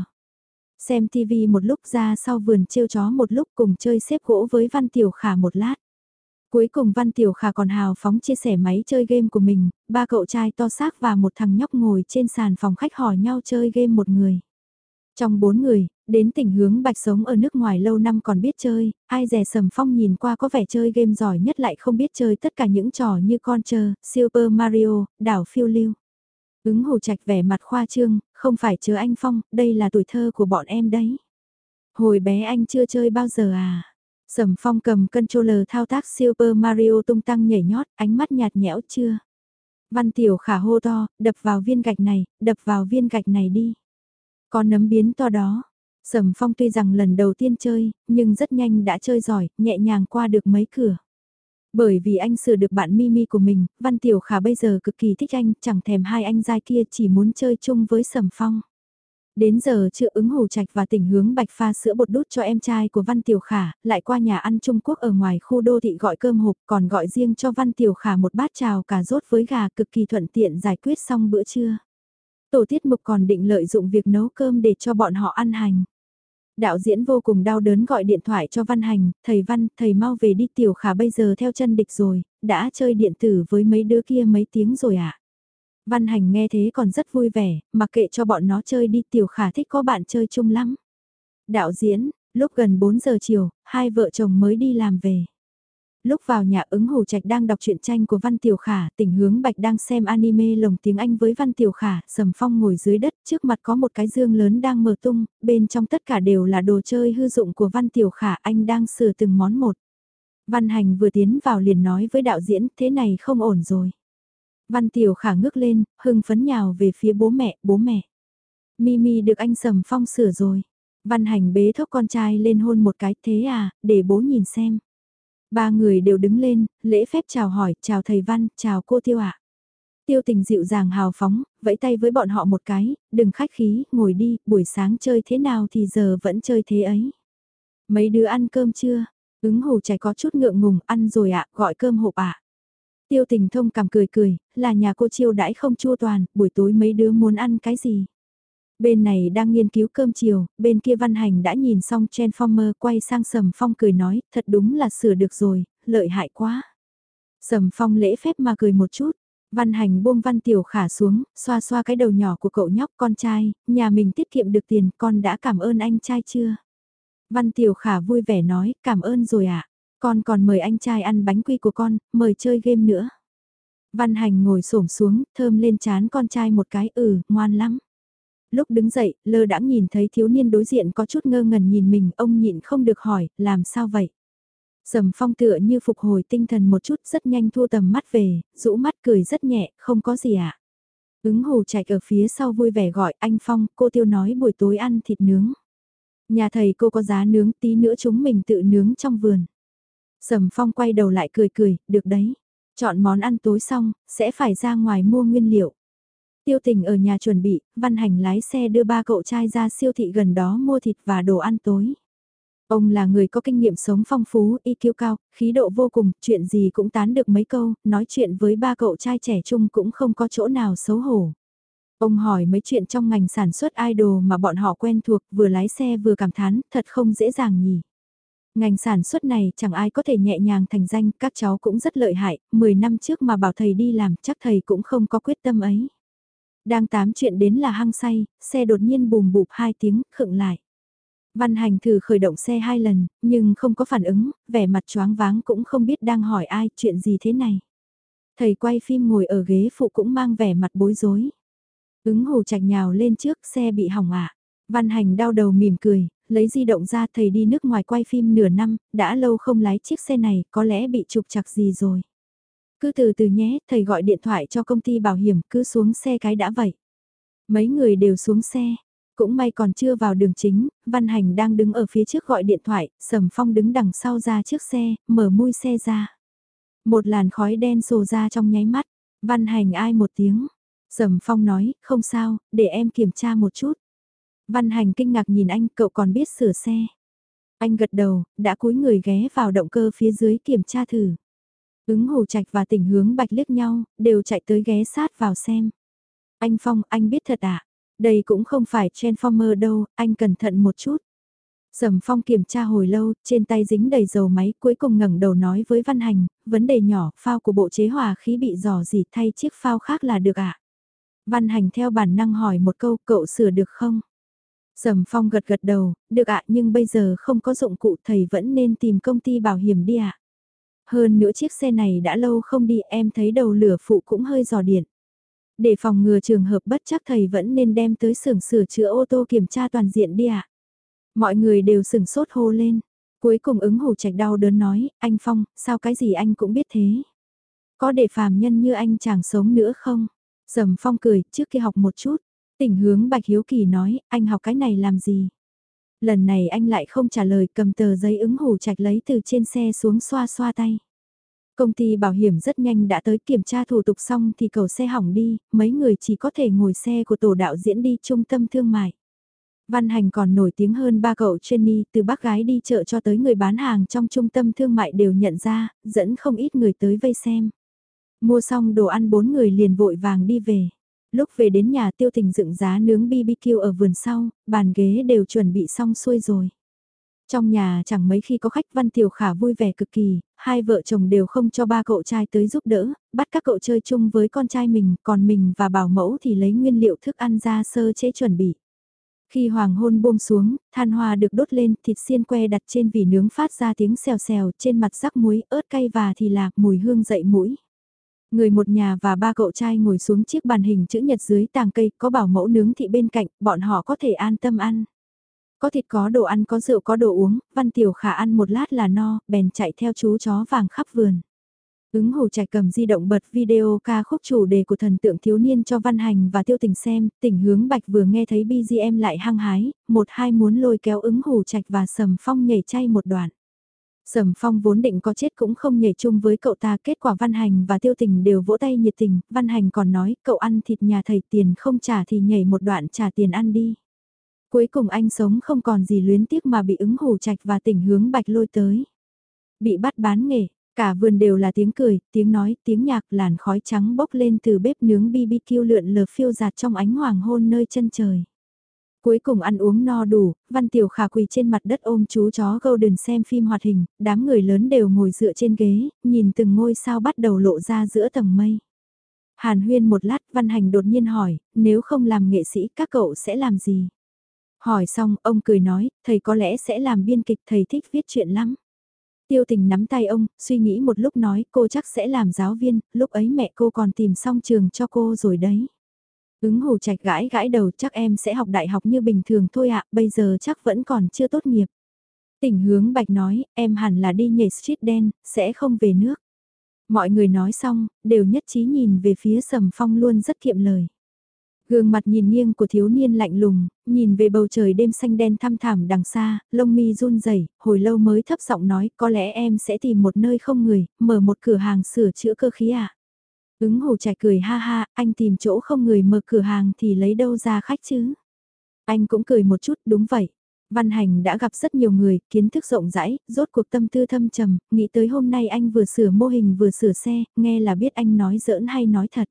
Xem TV một lúc ra sau vườn trêu chó một lúc cùng chơi xếp gỗ với Văn Tiểu Khả một lát. Cuối cùng Văn Tiểu Khả còn hào phóng chia sẻ máy chơi game của mình, ba cậu trai to xác và một thằng nhóc ngồi trên sàn phòng khách hỏi nhau chơi game một người. Trong bốn người, đến tỉnh hướng bạch sống ở nước ngoài lâu năm còn biết chơi, ai rẻ sầm phong nhìn qua có vẻ chơi game giỏi nhất lại không biết chơi tất cả những trò như con chờ, Super Mario, đảo phiêu lưu. Ứng hồ trạch vẻ mặt khoa trương, không phải chờ anh Phong, đây là tuổi thơ của bọn em đấy. Hồi bé anh chưa chơi bao giờ à? Sầm phong cầm controller thao tác Super Mario tung tăng nhảy nhót, ánh mắt nhạt nhẽo chưa? Văn tiểu khả hô to, đập vào viên gạch này, đập vào viên gạch này đi. Có nấm biến to đó. Sầm phong tuy rằng lần đầu tiên chơi, nhưng rất nhanh đã chơi giỏi, nhẹ nhàng qua được mấy cửa. Bởi vì anh sửa được bạn Mimi của mình, Văn Tiểu Khả bây giờ cực kỳ thích anh, chẳng thèm hai anh giai kia chỉ muốn chơi chung với Sầm Phong. Đến giờ chưa ứng hồ trạch và tỉnh hướng bạch pha sữa bột đút cho em trai của Văn Tiểu Khả, lại qua nhà ăn Trung Quốc ở ngoài khu đô thị gọi cơm hộp còn gọi riêng cho Văn Tiểu Khả một bát trào cà rốt với gà cực kỳ thuận tiện giải quyết xong bữa trưa. Tổ tiết mục còn định lợi dụng việc nấu cơm để cho bọn họ ăn hành. Đạo diễn vô cùng đau đớn gọi điện thoại cho Văn Hành, thầy Văn, thầy mau về đi Tiểu Khả bây giờ theo chân địch rồi, đã chơi điện tử với mấy đứa kia mấy tiếng rồi ạ. À? Văn Hành nghe thế còn rất vui vẻ, mặc kệ cho bọn nó chơi đi Tiểu Khả thích có bạn chơi chung lắm. Đạo diễn, lúc gần 4 giờ chiều, hai vợ chồng mới đi làm về. Lúc vào nhà ứng hồ trạch đang đọc truyện tranh của Văn Tiểu Khả, tình hướng bạch đang xem anime lồng tiếng Anh với Văn Tiểu Khả, sầm phong ngồi dưới đất, trước mặt có một cái dương lớn đang mở tung, bên trong tất cả đều là đồ chơi hư dụng của Văn Tiểu Khả, anh đang sửa từng món một. Văn Hành vừa tiến vào liền nói với đạo diễn, thế này không ổn rồi. Văn Tiểu Khả ngước lên, hưng phấn nhào về phía bố mẹ, bố mẹ. Mimi được anh Sầm Phong sửa rồi. Văn Hành bế thốc con trai lên hôn một cái, thế à, để bố nhìn xem. Ba người đều đứng lên, lễ phép chào hỏi, chào thầy Văn, chào cô Tiêu ạ. Tiêu tình dịu dàng hào phóng, vẫy tay với bọn họ một cái, đừng khách khí, ngồi đi, buổi sáng chơi thế nào thì giờ vẫn chơi thế ấy. Mấy đứa ăn cơm chưa? Ứng hồ trẻ có chút ngượng ngùng, ăn rồi ạ, gọi cơm hộp ạ. Tiêu tình thông cảm cười cười, là nhà cô chiêu đãi không chua toàn, buổi tối mấy đứa muốn ăn cái gì? Bên này đang nghiên cứu cơm chiều, bên kia văn hành đã nhìn xong Transformer quay sang Sầm Phong cười nói, thật đúng là sửa được rồi, lợi hại quá. Sầm Phong lễ phép mà cười một chút, Văn hành buông văn tiểu khả xuống, xoa xoa cái đầu nhỏ của cậu nhóc con trai, nhà mình tiết kiệm được tiền, con đã cảm ơn anh trai chưa? Văn tiểu khả vui vẻ nói, cảm ơn rồi ạ, à? Con còn mời anh trai ăn bánh quy của con, mời chơi game nữa. Văn hành ngồi xổm xuống, thơm lên chán con trai một cái ừ, ngoan lắm. Lúc đứng dậy, lơ đãng nhìn thấy thiếu niên đối diện có chút ngơ ngẩn nhìn mình, ông nhịn không được hỏi, làm sao vậy? Sầm phong tựa như phục hồi tinh thần một chút rất nhanh thua tầm mắt về, rũ mắt cười rất nhẹ, không có gì ạ. À? Ứng hồ chạy ở phía sau vui vẻ gọi anh Phong, cô tiêu nói buổi tối ăn thịt nướng. Nhà thầy cô có giá nướng tí nữa chúng mình tự nướng trong vườn. Sầm phong quay đầu lại cười cười, được đấy. Chọn món ăn tối xong, sẽ phải ra ngoài mua nguyên liệu. Tiêu tình ở nhà chuẩn bị, văn hành lái xe đưa ba cậu trai ra siêu thị gần đó mua thịt và đồ ăn tối. Ông là người có kinh nghiệm sống phong phú, IQ cao, khí độ vô cùng, chuyện gì cũng tán được mấy câu, nói chuyện với ba cậu trai trẻ chung cũng không có chỗ nào xấu hổ. Ông hỏi mấy chuyện trong ngành sản xuất idol mà bọn họ quen thuộc, vừa lái xe vừa cảm thán, thật không dễ dàng nhỉ. Ngành sản xuất này chẳng ai có thể nhẹ nhàng thành danh, các cháu cũng rất lợi hại, 10 năm trước mà bảo thầy đi làm, chắc thầy cũng không có quyết tâm ấy. Đang tám chuyện đến là hăng say, xe đột nhiên bùm bụp hai tiếng, khựng lại. Văn hành thử khởi động xe hai lần, nhưng không có phản ứng, vẻ mặt choáng váng cũng không biết đang hỏi ai chuyện gì thế này. Thầy quay phim ngồi ở ghế phụ cũng mang vẻ mặt bối rối. Ứng hồ chạch nhào lên trước xe bị hỏng ạ. Văn hành đau đầu mỉm cười, lấy di động ra thầy đi nước ngoài quay phim nửa năm, đã lâu không lái chiếc xe này, có lẽ bị trục chặt gì rồi. Cứ từ từ nhé, thầy gọi điện thoại cho công ty bảo hiểm, cứ xuống xe cái đã vậy. Mấy người đều xuống xe, cũng may còn chưa vào đường chính, Văn Hành đang đứng ở phía trước gọi điện thoại, Sầm Phong đứng đằng sau ra trước xe, mở mui xe ra. Một làn khói đen sồ ra trong nháy mắt, Văn Hành ai một tiếng. Sầm Phong nói, không sao, để em kiểm tra một chút. Văn Hành kinh ngạc nhìn anh, cậu còn biết sửa xe. Anh gật đầu, đã cúi người ghé vào động cơ phía dưới kiểm tra thử. Ứng hồ trạch và tình hướng bạch liếc nhau, đều chạy tới ghé sát vào xem. Anh Phong, anh biết thật à? Đây cũng không phải Transformer đâu, anh cẩn thận một chút. Sầm Phong kiểm tra hồi lâu, trên tay dính đầy dầu máy, cuối cùng ngẩng đầu nói với Văn Hành, vấn đề nhỏ, phao của bộ chế hòa khí bị dò dỉ thay chiếc phao khác là được ạ. À? Văn Hành theo bản năng hỏi một câu, cậu sửa được không? Sầm Phong gật gật đầu, được ạ nhưng bây giờ không có dụng cụ thầy vẫn nên tìm công ty bảo hiểm đi ạ. Hơn nữa chiếc xe này đã lâu không đi em thấy đầu lửa phụ cũng hơi giò điện. Để phòng ngừa trường hợp bất chắc thầy vẫn nên đem tới xưởng sửa chữa ô tô kiểm tra toàn diện đi ạ. Mọi người đều sửng sốt hô lên. Cuối cùng ứng hủ trạch đau đớn nói, anh Phong, sao cái gì anh cũng biết thế? Có để phàm nhân như anh chàng sống nữa không? Sầm Phong cười, trước khi học một chút. Tình hướng Bạch Hiếu Kỳ nói, anh học cái này làm gì? Lần này anh lại không trả lời cầm tờ giấy ứng hủ trạch lấy từ trên xe xuống xoa xoa tay. Công ty bảo hiểm rất nhanh đã tới kiểm tra thủ tục xong thì cầu xe hỏng đi, mấy người chỉ có thể ngồi xe của tổ đạo diễn đi trung tâm thương mại. Văn hành còn nổi tiếng hơn ba cậu Jenny từ bác gái đi chợ cho tới người bán hàng trong trung tâm thương mại đều nhận ra, dẫn không ít người tới vây xem. Mua xong đồ ăn bốn người liền vội vàng đi về. Lúc về đến nhà tiêu tình dựng giá nướng BBQ ở vườn sau, bàn ghế đều chuẩn bị xong xuôi rồi. Trong nhà chẳng mấy khi có khách Văn Tiểu Khả vui vẻ cực kỳ, hai vợ chồng đều không cho ba cậu trai tới giúp đỡ, bắt các cậu chơi chung với con trai mình, còn mình và bảo mẫu thì lấy nguyên liệu thức ăn ra sơ chế chuẩn bị. Khi hoàng hôn buông xuống, than hoa được đốt lên, thịt xiên que đặt trên vỉ nướng phát ra tiếng xèo xèo, trên mặt rắc muối, ớt cay và thì lạc mùi hương dậy mũi. Người một nhà và ba cậu trai ngồi xuống chiếc bàn hình chữ nhật dưới tàng cây, có bảo mẫu nướng thị bên cạnh, bọn họ có thể an tâm ăn. Có thịt có đồ ăn có rượu có đồ uống, Văn Tiểu Khả ăn một lát là no, bèn chạy theo chú chó vàng khắp vườn. Ứng hồ chạy cầm di động bật video ca khúc chủ đề của thần tượng thiếu niên cho Văn Hành và Tiêu Tình xem, tỉnh hướng bạch vừa nghe thấy BGM lại hăng hái, một hai muốn lôi kéo ứng hồ trạch và sầm phong nhảy chay một đoạn. Sầm phong vốn định có chết cũng không nhảy chung với cậu ta kết quả Văn Hành và Tiêu Tình đều vỗ tay nhiệt tình, Văn Hành còn nói cậu ăn thịt nhà thầy tiền không trả thì nhảy một đoạn trả tiền ăn đi. Cuối cùng anh sống không còn gì luyến tiếc mà bị ứng hủ trạch và tỉnh hướng bạch lôi tới. Bị bắt bán nghề, cả vườn đều là tiếng cười, tiếng nói, tiếng nhạc, làn khói trắng bốc lên từ bếp nướng BBQ lượn lờ phiêu giạt trong ánh hoàng hôn nơi chân trời. Cuối cùng ăn uống no đủ, Văn Tiểu Khả quỳ trên mặt đất ôm chú chó Golden xem phim hoạt hình, đám người lớn đều ngồi dựa trên ghế, nhìn từng ngôi sao bắt đầu lộ ra giữa tầng mây. Hàn huyên một lát, Văn Hành đột nhiên hỏi, nếu không làm nghệ sĩ các cậu sẽ làm gì? Hỏi xong, ông cười nói, thầy có lẽ sẽ làm biên kịch, thầy thích viết chuyện lắm. Tiêu tình nắm tay ông, suy nghĩ một lúc nói cô chắc sẽ làm giáo viên, lúc ấy mẹ cô còn tìm xong trường cho cô rồi đấy. Ứng hồ trạch gãi gãi đầu chắc em sẽ học đại học như bình thường thôi ạ, bây giờ chắc vẫn còn chưa tốt nghiệp. Tỉnh hướng bạch nói, em hẳn là đi nhảy street đen, sẽ không về nước. Mọi người nói xong, đều nhất trí nhìn về phía sầm phong luôn rất kiệm lời. Gương mặt nhìn nghiêng của thiếu niên lạnh lùng, nhìn về bầu trời đêm xanh đen thăm thảm đằng xa, lông mi run rẩy, hồi lâu mới thấp giọng nói có lẽ em sẽ tìm một nơi không người, mở một cửa hàng sửa chữa cơ khí à. Ứng hồ chạy cười ha ha, anh tìm chỗ không người mở cửa hàng thì lấy đâu ra khách chứ. Anh cũng cười một chút, đúng vậy. Văn Hành đã gặp rất nhiều người, kiến thức rộng rãi, rốt cuộc tâm tư thâm trầm, nghĩ tới hôm nay anh vừa sửa mô hình vừa sửa xe, nghe là biết anh nói giỡn hay nói thật.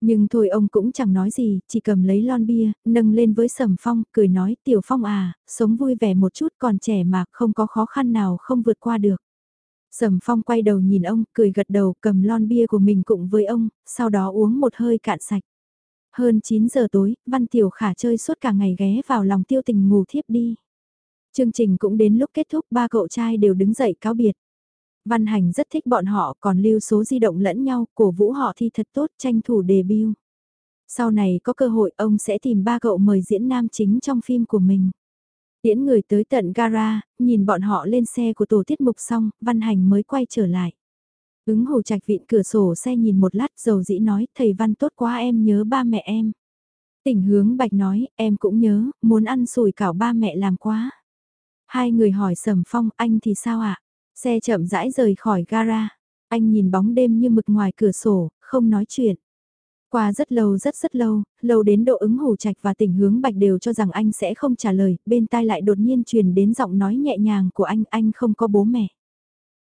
Nhưng thôi ông cũng chẳng nói gì, chỉ cầm lấy lon bia, nâng lên với Sầm Phong, cười nói, Tiểu Phong à, sống vui vẻ một chút còn trẻ mà không có khó khăn nào không vượt qua được. Sầm Phong quay đầu nhìn ông, cười gật đầu, cầm lon bia của mình cùng với ông, sau đó uống một hơi cạn sạch. Hơn 9 giờ tối, Văn Tiểu Khả chơi suốt cả ngày ghé vào lòng tiêu tình ngủ thiếp đi. Chương trình cũng đến lúc kết thúc ba cậu trai đều đứng dậy cáo biệt. Văn Hành rất thích bọn họ còn lưu số di động lẫn nhau, cổ vũ họ thi thật tốt tranh thủ debut. Sau này có cơ hội ông sẽ tìm ba cậu mời diễn nam chính trong phim của mình. Tiễn người tới tận gara, nhìn bọn họ lên xe của tổ tiết mục xong, Văn Hành mới quay trở lại. Ứng hồ trạch vịn cửa sổ xe nhìn một lát dầu dĩ nói, thầy Văn tốt quá em nhớ ba mẹ em. Tỉnh hướng bạch nói, em cũng nhớ, muốn ăn sủi cảo ba mẹ làm quá. Hai người hỏi sầm phong, anh thì sao ạ? Xe chậm rãi rời khỏi gara. Anh nhìn bóng đêm như mực ngoài cửa sổ, không nói chuyện. Qua rất lâu rất rất lâu, lâu đến độ ứng hủ trạch và tình hướng bạch đều cho rằng anh sẽ không trả lời, bên tai lại đột nhiên truyền đến giọng nói nhẹ nhàng của anh, anh không có bố mẹ.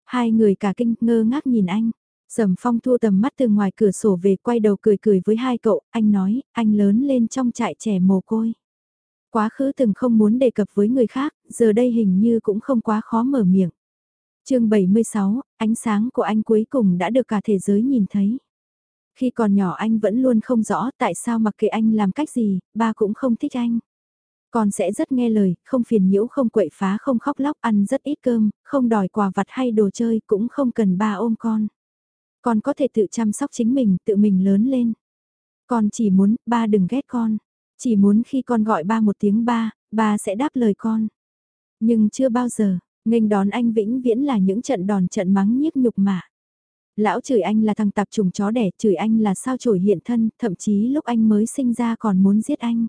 Hai người cả kinh ngơ ngác nhìn anh. Sầm phong thua tầm mắt từ ngoài cửa sổ về quay đầu cười cười với hai cậu, anh nói, anh lớn lên trong trại trẻ mồ côi. Quá khứ từng không muốn đề cập với người khác, giờ đây hình như cũng không quá khó mở miệng. chương 76, ánh sáng của anh cuối cùng đã được cả thế giới nhìn thấy. Khi còn nhỏ anh vẫn luôn không rõ tại sao mặc kệ anh làm cách gì, ba cũng không thích anh. Con sẽ rất nghe lời, không phiền nhiễu không quậy phá không khóc lóc ăn rất ít cơm, không đòi quà vặt hay đồ chơi cũng không cần ba ôm con. Con có thể tự chăm sóc chính mình, tự mình lớn lên. Con chỉ muốn, ba đừng ghét con. Chỉ muốn khi con gọi ba một tiếng ba, ba sẽ đáp lời con. Nhưng chưa bao giờ, nghênh đón anh vĩnh viễn là những trận đòn trận mắng nhiếc nhục mạ. Lão chửi anh là thằng tạp trùng chó đẻ, chửi anh là sao chổi hiện thân, thậm chí lúc anh mới sinh ra còn muốn giết anh.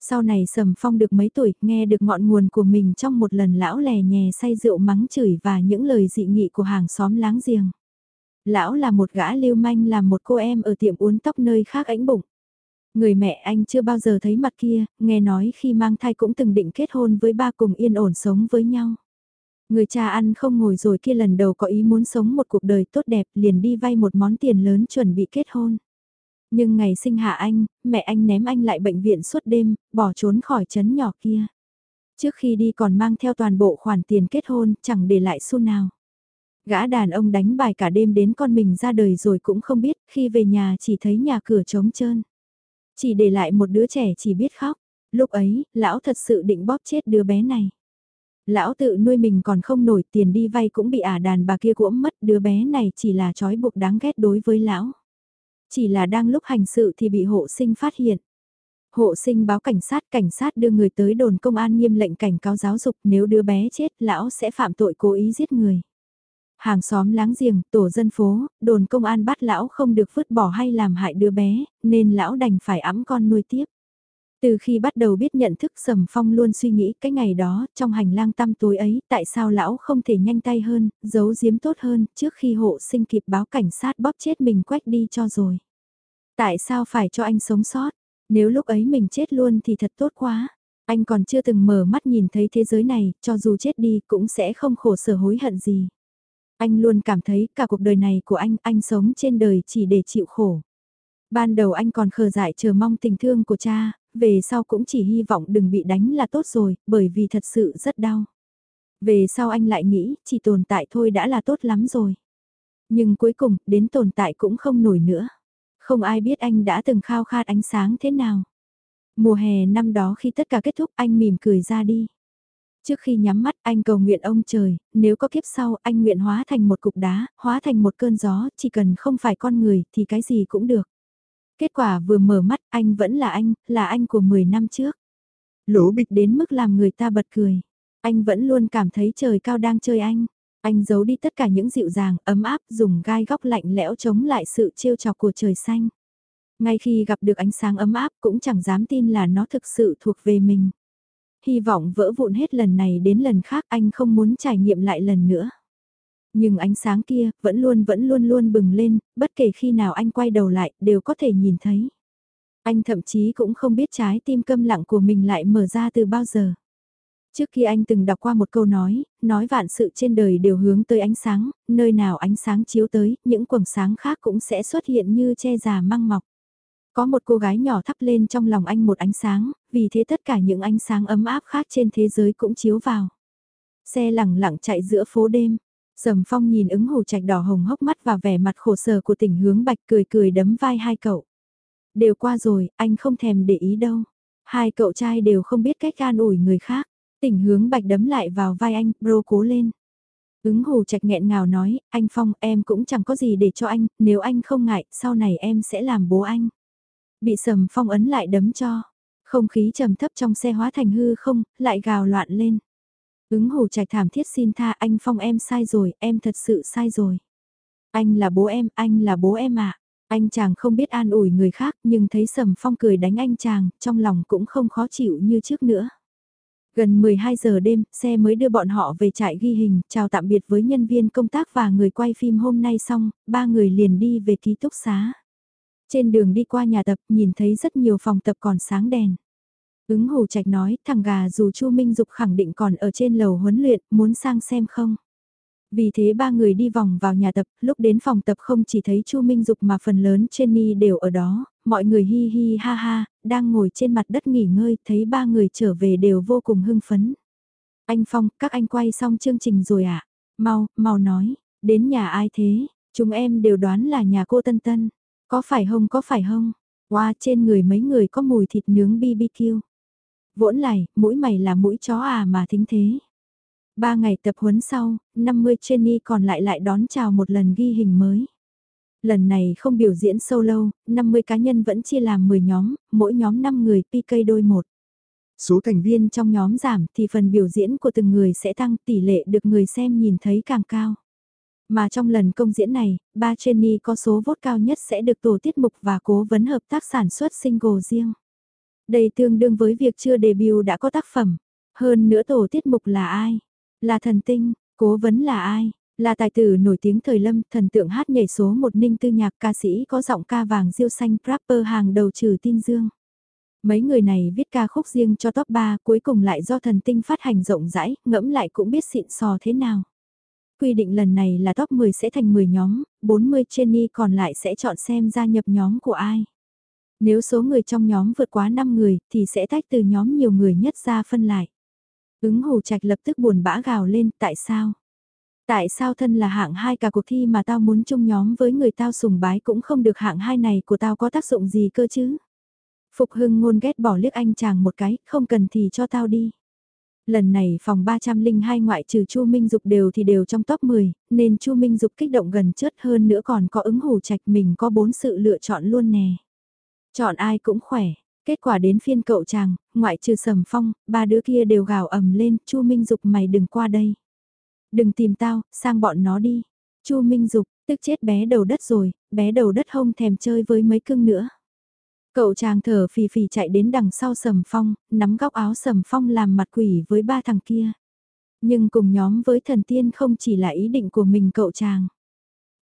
Sau này Sầm Phong được mấy tuổi, nghe được ngọn nguồn của mình trong một lần lão lè nhè say rượu mắng chửi và những lời dị nghị của hàng xóm láng giềng. Lão là một gã lưu manh làm một cô em ở tiệm uốn tóc nơi khác ánh bụng. Người mẹ anh chưa bao giờ thấy mặt kia, nghe nói khi mang thai cũng từng định kết hôn với ba cùng yên ổn sống với nhau. Người cha ăn không ngồi rồi kia lần đầu có ý muốn sống một cuộc đời tốt đẹp liền đi vay một món tiền lớn chuẩn bị kết hôn. Nhưng ngày sinh hạ anh, mẹ anh ném anh lại bệnh viện suốt đêm, bỏ trốn khỏi chấn nhỏ kia. Trước khi đi còn mang theo toàn bộ khoản tiền kết hôn, chẳng để lại xu nào. Gã đàn ông đánh bài cả đêm đến con mình ra đời rồi cũng không biết, khi về nhà chỉ thấy nhà cửa trống trơn. Chỉ để lại một đứa trẻ chỉ biết khóc. Lúc ấy, lão thật sự định bóp chết đứa bé này. Lão tự nuôi mình còn không nổi tiền đi vay cũng bị ả đàn bà kia cuỗm mất đứa bé này chỉ là trói buộc đáng ghét đối với lão. Chỉ là đang lúc hành sự thì bị hộ sinh phát hiện. Hộ sinh báo cảnh sát, cảnh sát đưa người tới đồn công an nghiêm lệnh cảnh cáo giáo dục nếu đứa bé chết lão sẽ phạm tội cố ý giết người. Hàng xóm láng giềng, tổ dân phố, đồn công an bắt lão không được vứt bỏ hay làm hại đứa bé, nên lão đành phải ẵm con nuôi tiếp. Từ khi bắt đầu biết nhận thức Sầm Phong luôn suy nghĩ cái ngày đó, trong hành lang tăm tối ấy, tại sao lão không thể nhanh tay hơn, giấu giếm tốt hơn, trước khi hộ sinh kịp báo cảnh sát bóp chết mình quách đi cho rồi. Tại sao phải cho anh sống sót? Nếu lúc ấy mình chết luôn thì thật tốt quá. Anh còn chưa từng mở mắt nhìn thấy thế giới này, cho dù chết đi cũng sẽ không khổ sở hối hận gì. Anh luôn cảm thấy cả cuộc đời này của anh, anh sống trên đời chỉ để chịu khổ. Ban đầu anh còn khờ dại chờ mong tình thương của cha, về sau cũng chỉ hy vọng đừng bị đánh là tốt rồi, bởi vì thật sự rất đau. Về sau anh lại nghĩ, chỉ tồn tại thôi đã là tốt lắm rồi. Nhưng cuối cùng, đến tồn tại cũng không nổi nữa. Không ai biết anh đã từng khao khát ánh sáng thế nào. Mùa hè năm đó khi tất cả kết thúc anh mỉm cười ra đi. Trước khi nhắm mắt anh cầu nguyện ông trời, nếu có kiếp sau anh nguyện hóa thành một cục đá, hóa thành một cơn gió, chỉ cần không phải con người thì cái gì cũng được. Kết quả vừa mở mắt anh vẫn là anh, là anh của 10 năm trước. Lỗ bịch đến mức làm người ta bật cười. Anh vẫn luôn cảm thấy trời cao đang chơi anh. Anh giấu đi tất cả những dịu dàng, ấm áp, dùng gai góc lạnh lẽo chống lại sự trêu chọc của trời xanh. Ngay khi gặp được ánh sáng ấm áp cũng chẳng dám tin là nó thực sự thuộc về mình. Hy vọng vỡ vụn hết lần này đến lần khác anh không muốn trải nghiệm lại lần nữa. Nhưng ánh sáng kia vẫn luôn vẫn luôn luôn bừng lên, bất kể khi nào anh quay đầu lại đều có thể nhìn thấy. Anh thậm chí cũng không biết trái tim câm lặng của mình lại mở ra từ bao giờ. Trước khi anh từng đọc qua một câu nói, nói vạn sự trên đời đều hướng tới ánh sáng, nơi nào ánh sáng chiếu tới, những quầng sáng khác cũng sẽ xuất hiện như che già măng mọc. Có một cô gái nhỏ thắp lên trong lòng anh một ánh sáng, vì thế tất cả những ánh sáng ấm áp khác trên thế giới cũng chiếu vào. Xe lẳng lặng chạy giữa phố đêm, Sầm Phong nhìn ứng hồ trạch đỏ hồng hốc mắt và vẻ mặt khổ sở của tỉnh hướng bạch cười cười đấm vai hai cậu. Đều qua rồi, anh không thèm để ý đâu. Hai cậu trai đều không biết cách an ủi người khác. Tỉnh hướng bạch đấm lại vào vai anh, bro cố lên. Ứng hồ trạch nghẹn ngào nói, anh Phong em cũng chẳng có gì để cho anh, nếu anh không ngại, sau này em sẽ làm bố anh. Bị sầm phong ấn lại đấm cho. Không khí trầm thấp trong xe hóa thành hư không, lại gào loạn lên. Ứng hồ trạch thảm thiết xin tha anh Phong em sai rồi, em thật sự sai rồi. Anh là bố em, anh là bố em ạ. Anh chàng không biết an ủi người khác nhưng thấy Sầm Phong cười đánh anh chàng, trong lòng cũng không khó chịu như trước nữa. Gần 12 giờ đêm, xe mới đưa bọn họ về trại ghi hình, chào tạm biệt với nhân viên công tác và người quay phim hôm nay xong, ba người liền đi về ký túc xá. Trên đường đi qua nhà tập nhìn thấy rất nhiều phòng tập còn sáng đèn. Ứng hồ trạch nói thằng gà dù Chu Minh Dục khẳng định còn ở trên lầu huấn luyện muốn sang xem không. Vì thế ba người đi vòng vào nhà tập, lúc đến phòng tập không chỉ thấy Chu Minh Dục mà phần lớn Jenny đều ở đó, mọi người hi hi ha ha, đang ngồi trên mặt đất nghỉ ngơi, thấy ba người trở về đều vô cùng hưng phấn. Anh Phong, các anh quay xong chương trình rồi ạ? À? Mau, mau nói, đến nhà ai thế? Chúng em đều đoán là nhà cô Tân Tân. Có phải không có phải không? Qua wow, trên người mấy người có mùi thịt nướng BBQ. Vỗn lại, mũi mày là mũi chó à mà thính thế. Ba ngày tập huấn sau, 50 Jenny còn lại lại đón chào một lần ghi hình mới. Lần này không biểu diễn solo, 50 cá nhân vẫn chia làm 10 nhóm, mỗi nhóm 5 người PK đôi một. Số thành viên trong nhóm giảm thì phần biểu diễn của từng người sẽ tăng tỷ lệ được người xem nhìn thấy càng cao. Mà trong lần công diễn này, ba Jenny có số vote cao nhất sẽ được tổ tiết mục và cố vấn hợp tác sản xuất single riêng. Đây tương đương với việc chưa debut đã có tác phẩm. Hơn nữa tổ tiết mục là ai? Là thần tinh, cố vấn là ai? Là tài tử nổi tiếng thời lâm, thần tượng hát nhảy số một ninh tư nhạc ca sĩ có giọng ca vàng diêu xanh rapper hàng đầu trừ tin dương. Mấy người này viết ca khúc riêng cho top 3 cuối cùng lại do thần tinh phát hành rộng rãi, ngẫm lại cũng biết xịn sò thế nào. Quy định lần này là top 10 sẽ thành 10 nhóm, 40 Jenny còn lại sẽ chọn xem gia nhập nhóm của ai. Nếu số người trong nhóm vượt quá 5 người thì sẽ tách từ nhóm nhiều người nhất ra phân lại. Ứng hồ trạch lập tức buồn bã gào lên tại sao? Tại sao thân là hạng hai cả cuộc thi mà tao muốn chung nhóm với người tao sùng bái cũng không được hạng hai này của tao có tác dụng gì cơ chứ? Phục hưng ngôn ghét bỏ liếc anh chàng một cái, không cần thì cho tao đi. Lần này phòng 302 ngoại trừ Chu Minh Dục đều thì đều trong top 10, nên Chu Minh Dục kích động gần chết hơn nữa còn có ứng hủ trạch mình có bốn sự lựa chọn luôn nè. Chọn ai cũng khỏe, kết quả đến phiên cậu chàng, ngoại trừ sầm phong, ba đứa kia đều gào ầm lên, Chu Minh Dục mày đừng qua đây. Đừng tìm tao, sang bọn nó đi. Chu Minh Dục, tức chết bé đầu đất rồi, bé đầu đất không thèm chơi với mấy cưng nữa. Cậu chàng thở phì phì chạy đến đằng sau sầm phong, nắm góc áo sầm phong làm mặt quỷ với ba thằng kia. Nhưng cùng nhóm với thần tiên không chỉ là ý định của mình cậu chàng.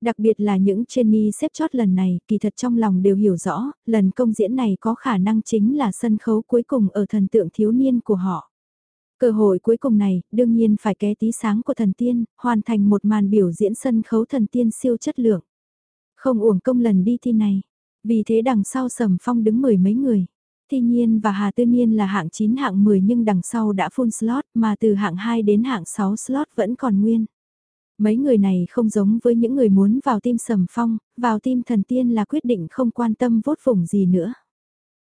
Đặc biệt là những Jenny xếp chót lần này, kỳ thật trong lòng đều hiểu rõ, lần công diễn này có khả năng chính là sân khấu cuối cùng ở thần tượng thiếu niên của họ. Cơ hội cuối cùng này, đương nhiên phải ké tí sáng của thần tiên, hoàn thành một màn biểu diễn sân khấu thần tiên siêu chất lượng. Không uổng công lần đi thi này. Vì thế đằng sau sầm phong đứng mười mấy người. Thi nhiên và Hà Tư Niên là hạng 9 hạng 10 nhưng đằng sau đã full slot mà từ hạng 2 đến hạng 6 slot vẫn còn nguyên. Mấy người này không giống với những người muốn vào tim sầm phong, vào tim thần tiên là quyết định không quan tâm vốt vùng gì nữa.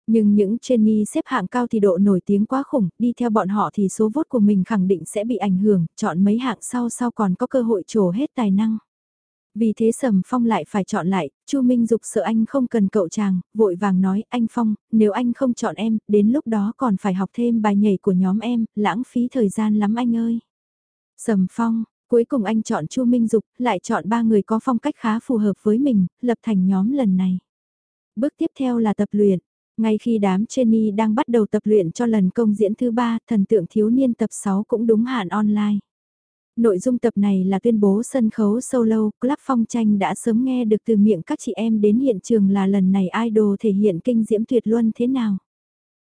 Nhưng những trainee xếp hạng cao thì độ nổi tiếng quá khủng, đi theo bọn họ thì số vốt của mình khẳng định sẽ bị ảnh hưởng, chọn mấy hạng sau sau còn có cơ hội trổ hết tài năng. Vì thế Sầm Phong lại phải chọn lại, Chu Minh Dục sợ anh không cần cậu chàng, vội vàng nói anh Phong, nếu anh không chọn em, đến lúc đó còn phải học thêm bài nhảy của nhóm em, lãng phí thời gian lắm anh ơi. Sầm Phong, cuối cùng anh chọn Chu Minh Dục, lại chọn ba người có phong cách khá phù hợp với mình, lập thành nhóm lần này. Bước tiếp theo là tập luyện. Ngay khi đám Jenny đang bắt đầu tập luyện cho lần công diễn thứ ba, thần tượng thiếu niên tập 6 cũng đúng hạn online. Nội dung tập này là tuyên bố sân khấu solo, Club Phong Tranh đã sớm nghe được từ miệng các chị em đến hiện trường là lần này idol thể hiện kinh diễm tuyệt luân thế nào.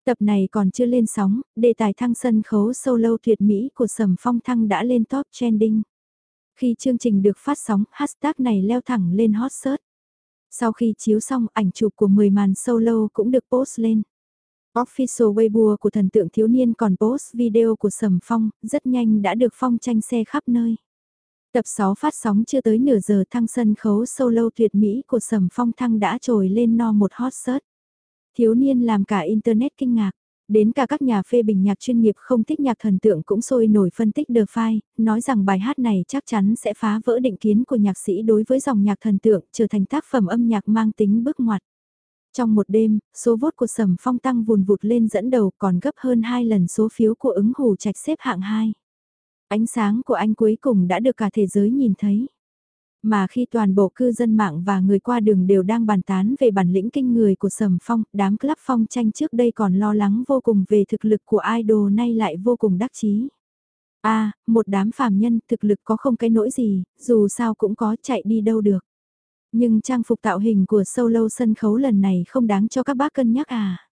Tập này còn chưa lên sóng, đề tài thăng sân khấu solo tuyệt mỹ của Sầm Phong Thăng đã lên top trending. Khi chương trình được phát sóng, hashtag này leo thẳng lên hot search. Sau khi chiếu xong, ảnh chụp của 10 màn solo cũng được post lên. Official Weibo của thần tượng thiếu niên còn post video của Sầm Phong, rất nhanh đã được phong tranh xe khắp nơi. Tập 6 phát sóng chưa tới nửa giờ thăng sân khấu solo tuyệt mỹ của Sầm Phong thăng đã trồi lên no một hot search. Thiếu niên làm cả Internet kinh ngạc. Đến cả các nhà phê bình nhạc chuyên nghiệp không thích nhạc thần tượng cũng sôi nổi phân tích The File, nói rằng bài hát này chắc chắn sẽ phá vỡ định kiến của nhạc sĩ đối với dòng nhạc thần tượng, trở thành tác phẩm âm nhạc mang tính bước ngoặt. Trong một đêm, số vốt của Sầm Phong tăng vùn vụt lên dẫn đầu còn gấp hơn 2 lần số phiếu của ứng hủ trạch xếp hạng 2. Ánh sáng của anh cuối cùng đã được cả thế giới nhìn thấy. Mà khi toàn bộ cư dân mạng và người qua đường đều đang bàn tán về bản lĩnh kinh người của Sầm Phong, đám club phong tranh trước đây còn lo lắng vô cùng về thực lực của idol nay lại vô cùng đắc chí. a à, một đám phàm nhân thực lực có không cái nỗi gì, dù sao cũng có chạy đi đâu được. Nhưng trang phục tạo hình của solo sân khấu lần này không đáng cho các bác cân nhắc à.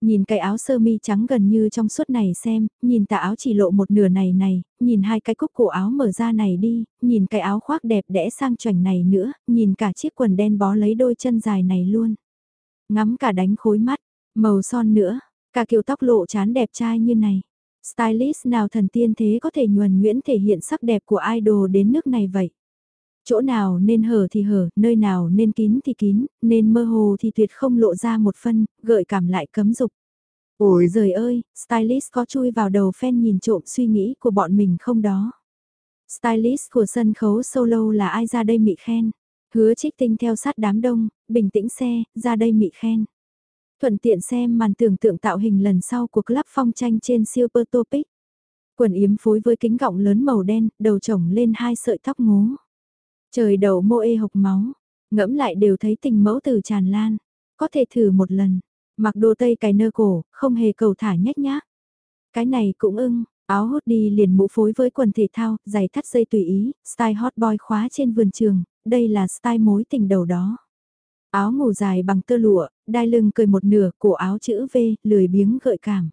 Nhìn cái áo sơ mi trắng gần như trong suốt này xem, nhìn tà áo chỉ lộ một nửa này này, nhìn hai cái cúc cổ áo mở ra này đi, nhìn cái áo khoác đẹp đẽ sang choảnh này nữa, nhìn cả chiếc quần đen bó lấy đôi chân dài này luôn. Ngắm cả đánh khối mắt, màu son nữa, cả kiểu tóc lộ chán đẹp trai như này. Stylist nào thần tiên thế có thể nhuần nhuyễn thể hiện sắc đẹp của idol đến nước này vậy? Chỗ nào nên hở thì hở, nơi nào nên kín thì kín, nên mơ hồ thì tuyệt không lộ ra một phân, gợi cảm lại cấm dục. Ôi giời ơi, stylist có chui vào đầu fan nhìn trộm suy nghĩ của bọn mình không đó. Stylist của sân khấu solo là ai ra đây mị khen. Hứa trích tinh theo sát đám đông, bình tĩnh xe, ra đây mị khen. Thuận tiện xem màn tưởng tượng tạo hình lần sau của club phong tranh trên Super Topic. Quần yếm phối với kính gọng lớn màu đen, đầu chồng lên hai sợi tóc ngố. Trời đầu mô ê hộc máu, ngẫm lại đều thấy tình mẫu từ tràn lan. Có thể thử một lần, mặc đồ tây cài nơ cổ, không hề cầu thả nhách nhác. Cái này cũng ưng, áo hốt đi liền mũ phối với quần thể thao, giày thắt dây tùy ý, style hot boy khóa trên vườn trường, đây là style mối tình đầu đó. Áo ngủ dài bằng tơ lụa, đai lưng cười một nửa, cổ áo chữ V, lười biếng gợi cảm.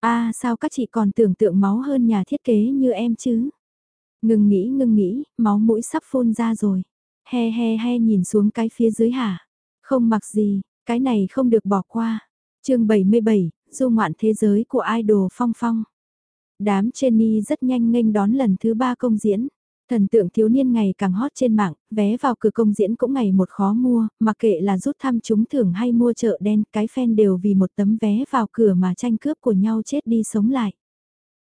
a sao các chị còn tưởng tượng máu hơn nhà thiết kế như em chứ? Ngừng nghĩ ngừng nghĩ, máu mũi sắp phun ra rồi. He he he nhìn xuống cái phía dưới hả? Không mặc gì, cái này không được bỏ qua. chương 77, du ngoạn thế giới của idol phong phong. Đám Jenny rất nhanh nghênh đón lần thứ ba công diễn. Thần tượng thiếu niên ngày càng hot trên mạng, vé vào cửa công diễn cũng ngày một khó mua, mặc kệ là rút thăm trúng thưởng hay mua chợ đen, cái fan đều vì một tấm vé vào cửa mà tranh cướp của nhau chết đi sống lại.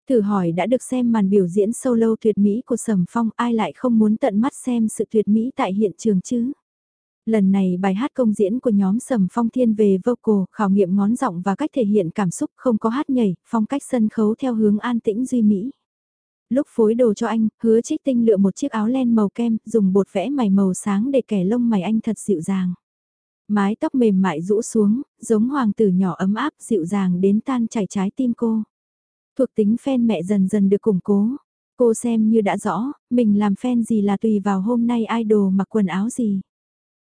Thử hỏi đã được xem màn biểu diễn solo tuyệt mỹ của Sầm Phong ai lại không muốn tận mắt xem sự tuyệt mỹ tại hiện trường chứ? Lần này bài hát công diễn của nhóm Sầm Phong thiên về vocal, khảo nghiệm ngón giọng và cách thể hiện cảm xúc không có hát nhảy, phong cách sân khấu theo hướng an tĩnh duy mỹ. Lúc phối đồ cho anh, hứa trích tinh lựa một chiếc áo len màu kem, dùng bột vẽ mày màu sáng để kẻ lông mày anh thật dịu dàng. Mái tóc mềm mại rũ xuống, giống hoàng tử nhỏ ấm áp dịu dàng đến tan chảy trái tim cô. Thuộc tính fan mẹ dần dần được củng cố. Cô xem như đã rõ, mình làm fan gì là tùy vào hôm nay idol mặc quần áo gì.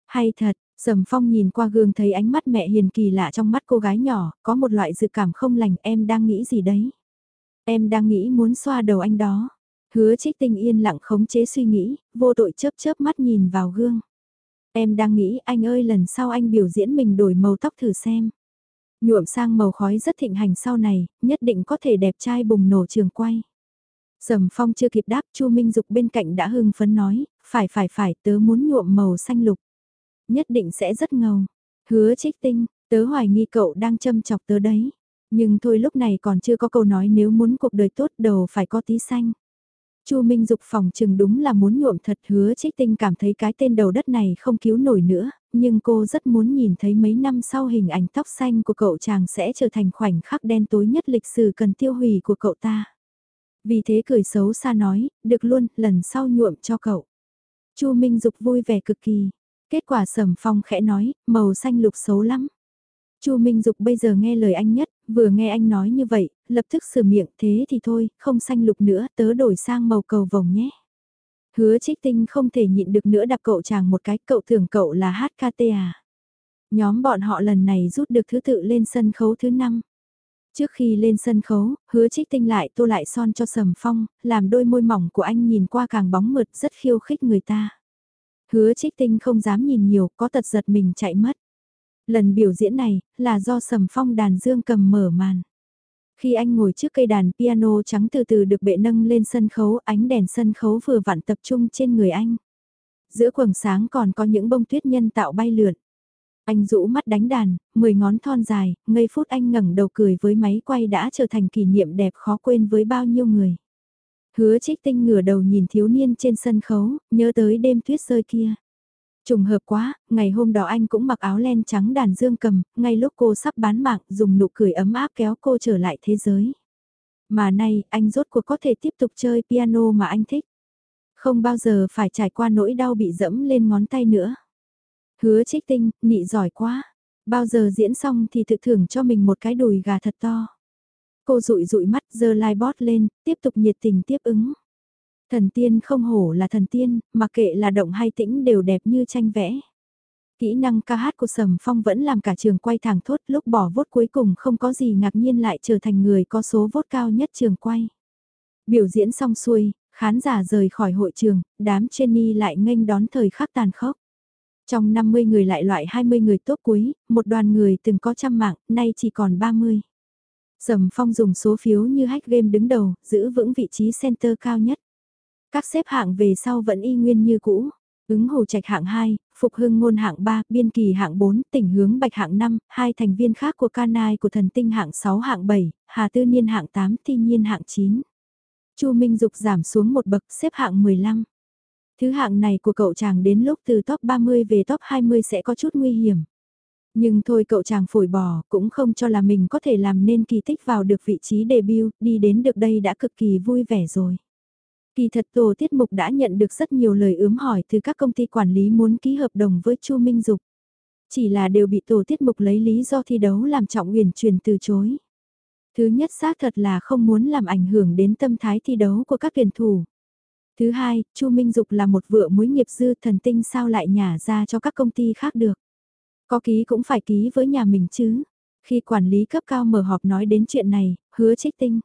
Hay thật, Sầm Phong nhìn qua gương thấy ánh mắt mẹ hiền kỳ lạ trong mắt cô gái nhỏ, có một loại dự cảm không lành em đang nghĩ gì đấy. Em đang nghĩ muốn xoa đầu anh đó. Hứa trích tinh yên lặng khống chế suy nghĩ, vô tội chớp chớp mắt nhìn vào gương. Em đang nghĩ anh ơi lần sau anh biểu diễn mình đổi màu tóc thử xem. Nhuộm sang màu khói rất thịnh hành sau này, nhất định có thể đẹp trai bùng nổ trường quay. Sầm Phong chưa kịp đáp, Chu Minh Dục bên cạnh đã hưng phấn nói, phải phải phải, tớ muốn nhuộm màu xanh lục. Nhất định sẽ rất ngầu. Hứa trích tinh, tớ hoài nghi cậu đang châm chọc tớ đấy. Nhưng thôi lúc này còn chưa có câu nói nếu muốn cuộc đời tốt đầu phải có tí xanh. Chu Minh Dục phòng chừng đúng là muốn nhuộm thật hứa trích tinh cảm thấy cái tên đầu đất này không cứu nổi nữa, nhưng cô rất muốn nhìn thấy mấy năm sau hình ảnh tóc xanh của cậu chàng sẽ trở thành khoảnh khắc đen tối nhất lịch sử cần tiêu hủy của cậu ta. Vì thế cười xấu xa nói, được luôn, lần sau nhuộm cho cậu. Chu Minh Dục vui vẻ cực kỳ. Kết quả Sầm Phong khẽ nói, màu xanh lục xấu lắm. Chu Minh Dục bây giờ nghe lời anh nhất, vừa nghe anh nói như vậy, lập tức sửa miệng thế thì thôi, không xanh lục nữa, tớ đổi sang màu cầu vồng nhé. Hứa trích tinh không thể nhịn được nữa đạp cậu chàng một cái, cậu tưởng cậu là HKT à. Nhóm bọn họ lần này rút được thứ tự lên sân khấu thứ 5. Trước khi lên sân khấu, hứa trích tinh lại tô lại son cho sầm phong, làm đôi môi mỏng của anh nhìn qua càng bóng mượt rất khiêu khích người ta. Hứa trích tinh không dám nhìn nhiều, có tật giật mình chạy mất. Lần biểu diễn này, là do sầm phong đàn dương cầm mở màn. Khi anh ngồi trước cây đàn piano trắng từ từ được bệ nâng lên sân khấu, ánh đèn sân khấu vừa vặn tập trung trên người anh. Giữa quầng sáng còn có những bông tuyết nhân tạo bay lượn. Anh rũ mắt đánh đàn, mười ngón thon dài, ngây phút anh ngẩng đầu cười với máy quay đã trở thành kỷ niệm đẹp khó quên với bao nhiêu người. Hứa trích tinh ngửa đầu nhìn thiếu niên trên sân khấu, nhớ tới đêm tuyết rơi kia. Trùng hợp quá, ngày hôm đó anh cũng mặc áo len trắng đàn dương cầm, ngay lúc cô sắp bán mạng dùng nụ cười ấm áp kéo cô trở lại thế giới. Mà nay, anh rốt cuộc có thể tiếp tục chơi piano mà anh thích. Không bao giờ phải trải qua nỗi đau bị dẫm lên ngón tay nữa. Hứa trích tinh, nị giỏi quá. Bao giờ diễn xong thì tự thưởng cho mình một cái đùi gà thật to. Cô rụi rụi mắt giơ lai bót lên, tiếp tục nhiệt tình tiếp ứng. Thần tiên không hổ là thần tiên, mà kệ là động hay tĩnh đều đẹp như tranh vẽ. Kỹ năng ca hát của Sầm Phong vẫn làm cả trường quay thẳng thốt lúc bỏ vốt cuối cùng không có gì ngạc nhiên lại trở thành người có số vốt cao nhất trường quay. Biểu diễn xong xuôi, khán giả rời khỏi hội trường, đám Jenny lại nghênh đón thời khắc tàn khốc. Trong 50 người lại loại 20 người tốt cuối, một đoàn người từng có trăm mạng, nay chỉ còn 30. Sầm Phong dùng số phiếu như hack game đứng đầu, giữ vững vị trí center cao nhất. Các xếp hạng về sau vẫn y nguyên như cũ. Ứng hồ trạch hạng 2, Phục Hưng Ngôn hạng 3, Biên Kỳ hạng 4, Tỉnh Hướng Bạch hạng 5, hai thành viên khác của Canai của Thần Tinh hạng 6 hạng 7, Hà Tư Niên hạng 8, Thi Nhiên hạng 9. Chu Minh Dục giảm xuống một bậc xếp hạng 15. Thứ hạng này của cậu chàng đến lúc từ top 30 về top 20 sẽ có chút nguy hiểm. Nhưng thôi cậu chàng phổi bò cũng không cho là mình có thể làm nên kỳ tích vào được vị trí debut, đi đến được đây đã cực kỳ vui vẻ rồi. Kỳ thật tổ tiết mục đã nhận được rất nhiều lời ướm hỏi từ các công ty quản lý muốn ký hợp đồng với Chu Minh Dục. Chỉ là đều bị tổ tiết mục lấy lý do thi đấu làm trọng huyền truyền từ chối. Thứ nhất xác thật là không muốn làm ảnh hưởng đến tâm thái thi đấu của các tuyển thủ. Thứ hai, Chu Minh Dục là một vựa muối nghiệp dư thần tinh sao lại nhả ra cho các công ty khác được. Có ký cũng phải ký với nhà mình chứ. Khi quản lý cấp cao mở họp nói đến chuyện này, hứa trích tinh.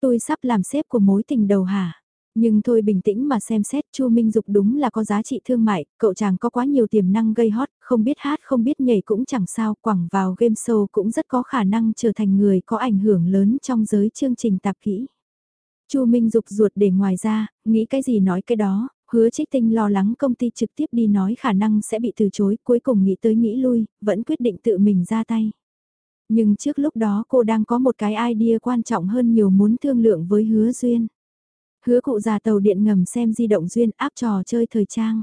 Tôi sắp làm sếp của mối tình đầu hả? Nhưng thôi bình tĩnh mà xem xét Chu Minh Dục đúng là có giá trị thương mại, cậu chàng có quá nhiều tiềm năng gây hot, không biết hát không biết nhảy cũng chẳng sao, quẳng vào game show cũng rất có khả năng trở thành người có ảnh hưởng lớn trong giới chương trình tạp kỹ. Chu Minh Dục ruột để ngoài ra, nghĩ cái gì nói cái đó, hứa trích tinh lo lắng công ty trực tiếp đi nói khả năng sẽ bị từ chối, cuối cùng nghĩ tới nghĩ lui, vẫn quyết định tự mình ra tay. Nhưng trước lúc đó cô đang có một cái idea quan trọng hơn nhiều muốn thương lượng với hứa duyên. Hứa cụ già tàu điện ngầm xem di động duyên áp trò chơi thời trang.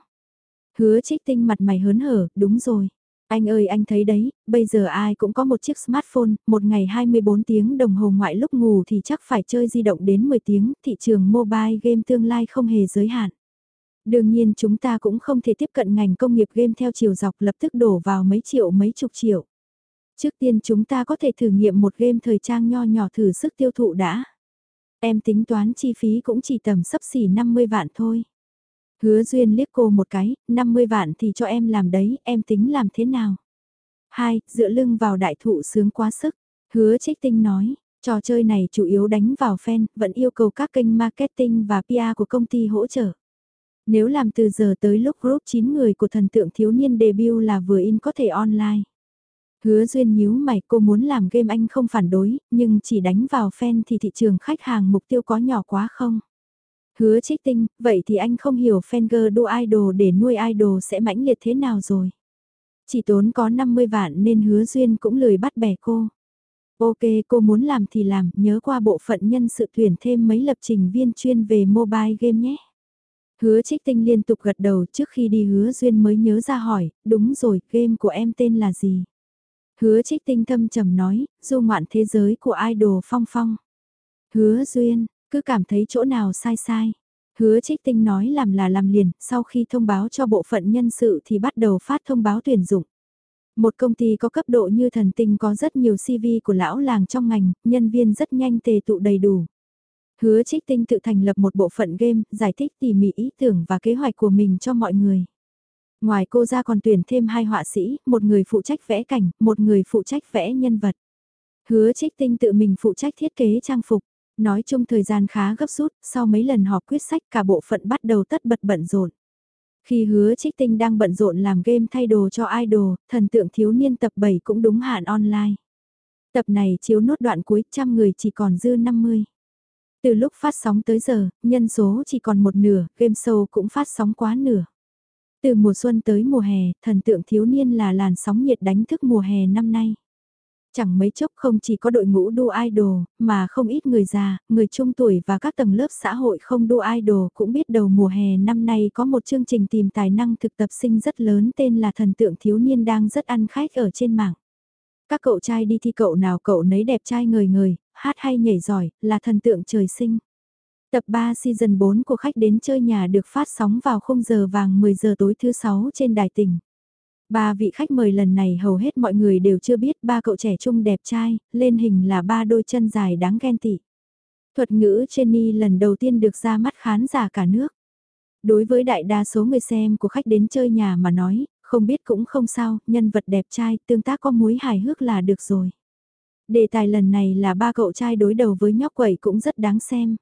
Hứa trích tinh mặt mày hớn hở, đúng rồi. Anh ơi anh thấy đấy, bây giờ ai cũng có một chiếc smartphone, một ngày 24 tiếng đồng hồ ngoại lúc ngủ thì chắc phải chơi di động đến 10 tiếng, thị trường mobile game tương lai không hề giới hạn. Đương nhiên chúng ta cũng không thể tiếp cận ngành công nghiệp game theo chiều dọc lập tức đổ vào mấy triệu mấy chục triệu. Trước tiên chúng ta có thể thử nghiệm một game thời trang nho nhỏ thử sức tiêu thụ đã. Em tính toán chi phí cũng chỉ tầm sấp xỉ 50 vạn thôi. Hứa Duyên liếc cô một cái, 50 vạn thì cho em làm đấy, em tính làm thế nào? Hai, dựa lưng vào đại thụ sướng quá sức. Hứa trích tinh nói, trò chơi này chủ yếu đánh vào fan, vẫn yêu cầu các kênh marketing và PR của công ty hỗ trợ. Nếu làm từ giờ tới lúc group 9 người của thần tượng thiếu niên debut là vừa in có thể online. Hứa duyên nhíu mày cô muốn làm game anh không phản đối, nhưng chỉ đánh vào fan thì thị trường khách hàng mục tiêu có nhỏ quá không? Hứa trích tinh, vậy thì anh không hiểu fan girl đua idol để nuôi idol sẽ mãnh liệt thế nào rồi. Chỉ tốn có 50 vạn nên hứa duyên cũng lười bắt bẻ cô. Ok cô muốn làm thì làm, nhớ qua bộ phận nhân sự tuyển thêm mấy lập trình viên chuyên về mobile game nhé. Hứa trích tinh liên tục gật đầu trước khi đi hứa duyên mới nhớ ra hỏi, đúng rồi, game của em tên là gì? Hứa trích tinh thâm trầm nói, du ngoạn thế giới của idol phong phong. Hứa duyên, cứ cảm thấy chỗ nào sai sai. Hứa trích tinh nói làm là làm liền, sau khi thông báo cho bộ phận nhân sự thì bắt đầu phát thông báo tuyển dụng. Một công ty có cấp độ như thần tinh có rất nhiều CV của lão làng trong ngành, nhân viên rất nhanh tề tụ đầy đủ. Hứa trích tinh tự thành lập một bộ phận game, giải thích tỉ mỉ ý tưởng và kế hoạch của mình cho mọi người. Ngoài cô ra còn tuyển thêm hai họa sĩ, một người phụ trách vẽ cảnh, một người phụ trách vẽ nhân vật. Hứa trích tinh tự mình phụ trách thiết kế trang phục. Nói chung thời gian khá gấp rút, sau mấy lần họp quyết sách cả bộ phận bắt đầu tất bật bận rộn. Khi hứa trích tinh đang bận rộn làm game thay đồ cho idol, thần tượng thiếu niên tập 7 cũng đúng hạn online. Tập này chiếu nốt đoạn cuối trăm người chỉ còn dư 50. Từ lúc phát sóng tới giờ, nhân số chỉ còn một nửa, game show cũng phát sóng quá nửa. Từ mùa xuân tới mùa hè, thần tượng thiếu niên là làn sóng nhiệt đánh thức mùa hè năm nay. Chẳng mấy chốc không chỉ có đội ngũ đua idol, mà không ít người già, người trung tuổi và các tầng lớp xã hội không đua idol cũng biết đầu mùa hè năm nay có một chương trình tìm tài năng thực tập sinh rất lớn tên là thần tượng thiếu niên đang rất ăn khách ở trên mạng. Các cậu trai đi thi cậu nào cậu nấy đẹp trai người người, hát hay nhảy giỏi, là thần tượng trời sinh. Tập 3 season 4 của khách đến chơi nhà được phát sóng vào khung giờ vàng 10 giờ tối thứ 6 trên đài tỉnh. Ba vị khách mời lần này hầu hết mọi người đều chưa biết ba cậu trẻ trung đẹp trai, lên hình là ba đôi chân dài đáng ghen tị. Thuật ngữ Jenny lần đầu tiên được ra mắt khán giả cả nước. Đối với đại đa số người xem của khách đến chơi nhà mà nói, không biết cũng không sao, nhân vật đẹp trai, tương tác có muối hài hước là được rồi. Đề tài lần này là ba cậu trai đối đầu với nhóc quẩy cũng rất đáng xem.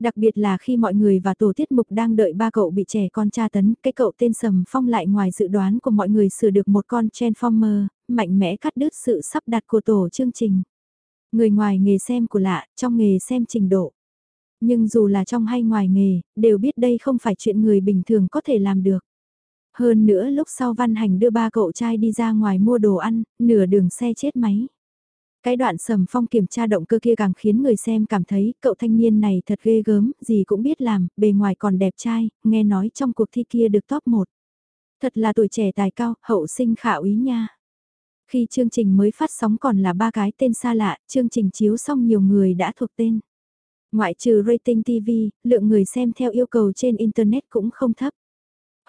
Đặc biệt là khi mọi người và tổ tiết mục đang đợi ba cậu bị trẻ con tra tấn, cái cậu tên Sầm Phong lại ngoài dự đoán của mọi người sửa được một con Transformer, mạnh mẽ cắt đứt sự sắp đặt của tổ chương trình. Người ngoài nghề xem của lạ, trong nghề xem trình độ. Nhưng dù là trong hay ngoài nghề, đều biết đây không phải chuyện người bình thường có thể làm được. Hơn nữa lúc sau Văn Hành đưa ba cậu trai đi ra ngoài mua đồ ăn, nửa đường xe chết máy. Cái đoạn sầm phong kiểm tra động cơ kia càng khiến người xem cảm thấy cậu thanh niên này thật ghê gớm, gì cũng biết làm, bề ngoài còn đẹp trai, nghe nói trong cuộc thi kia được top 1. Thật là tuổi trẻ tài cao, hậu sinh khả úy nha. Khi chương trình mới phát sóng còn là ba cái tên xa lạ, chương trình chiếu xong nhiều người đã thuộc tên. Ngoại trừ rating TV, lượng người xem theo yêu cầu trên Internet cũng không thấp.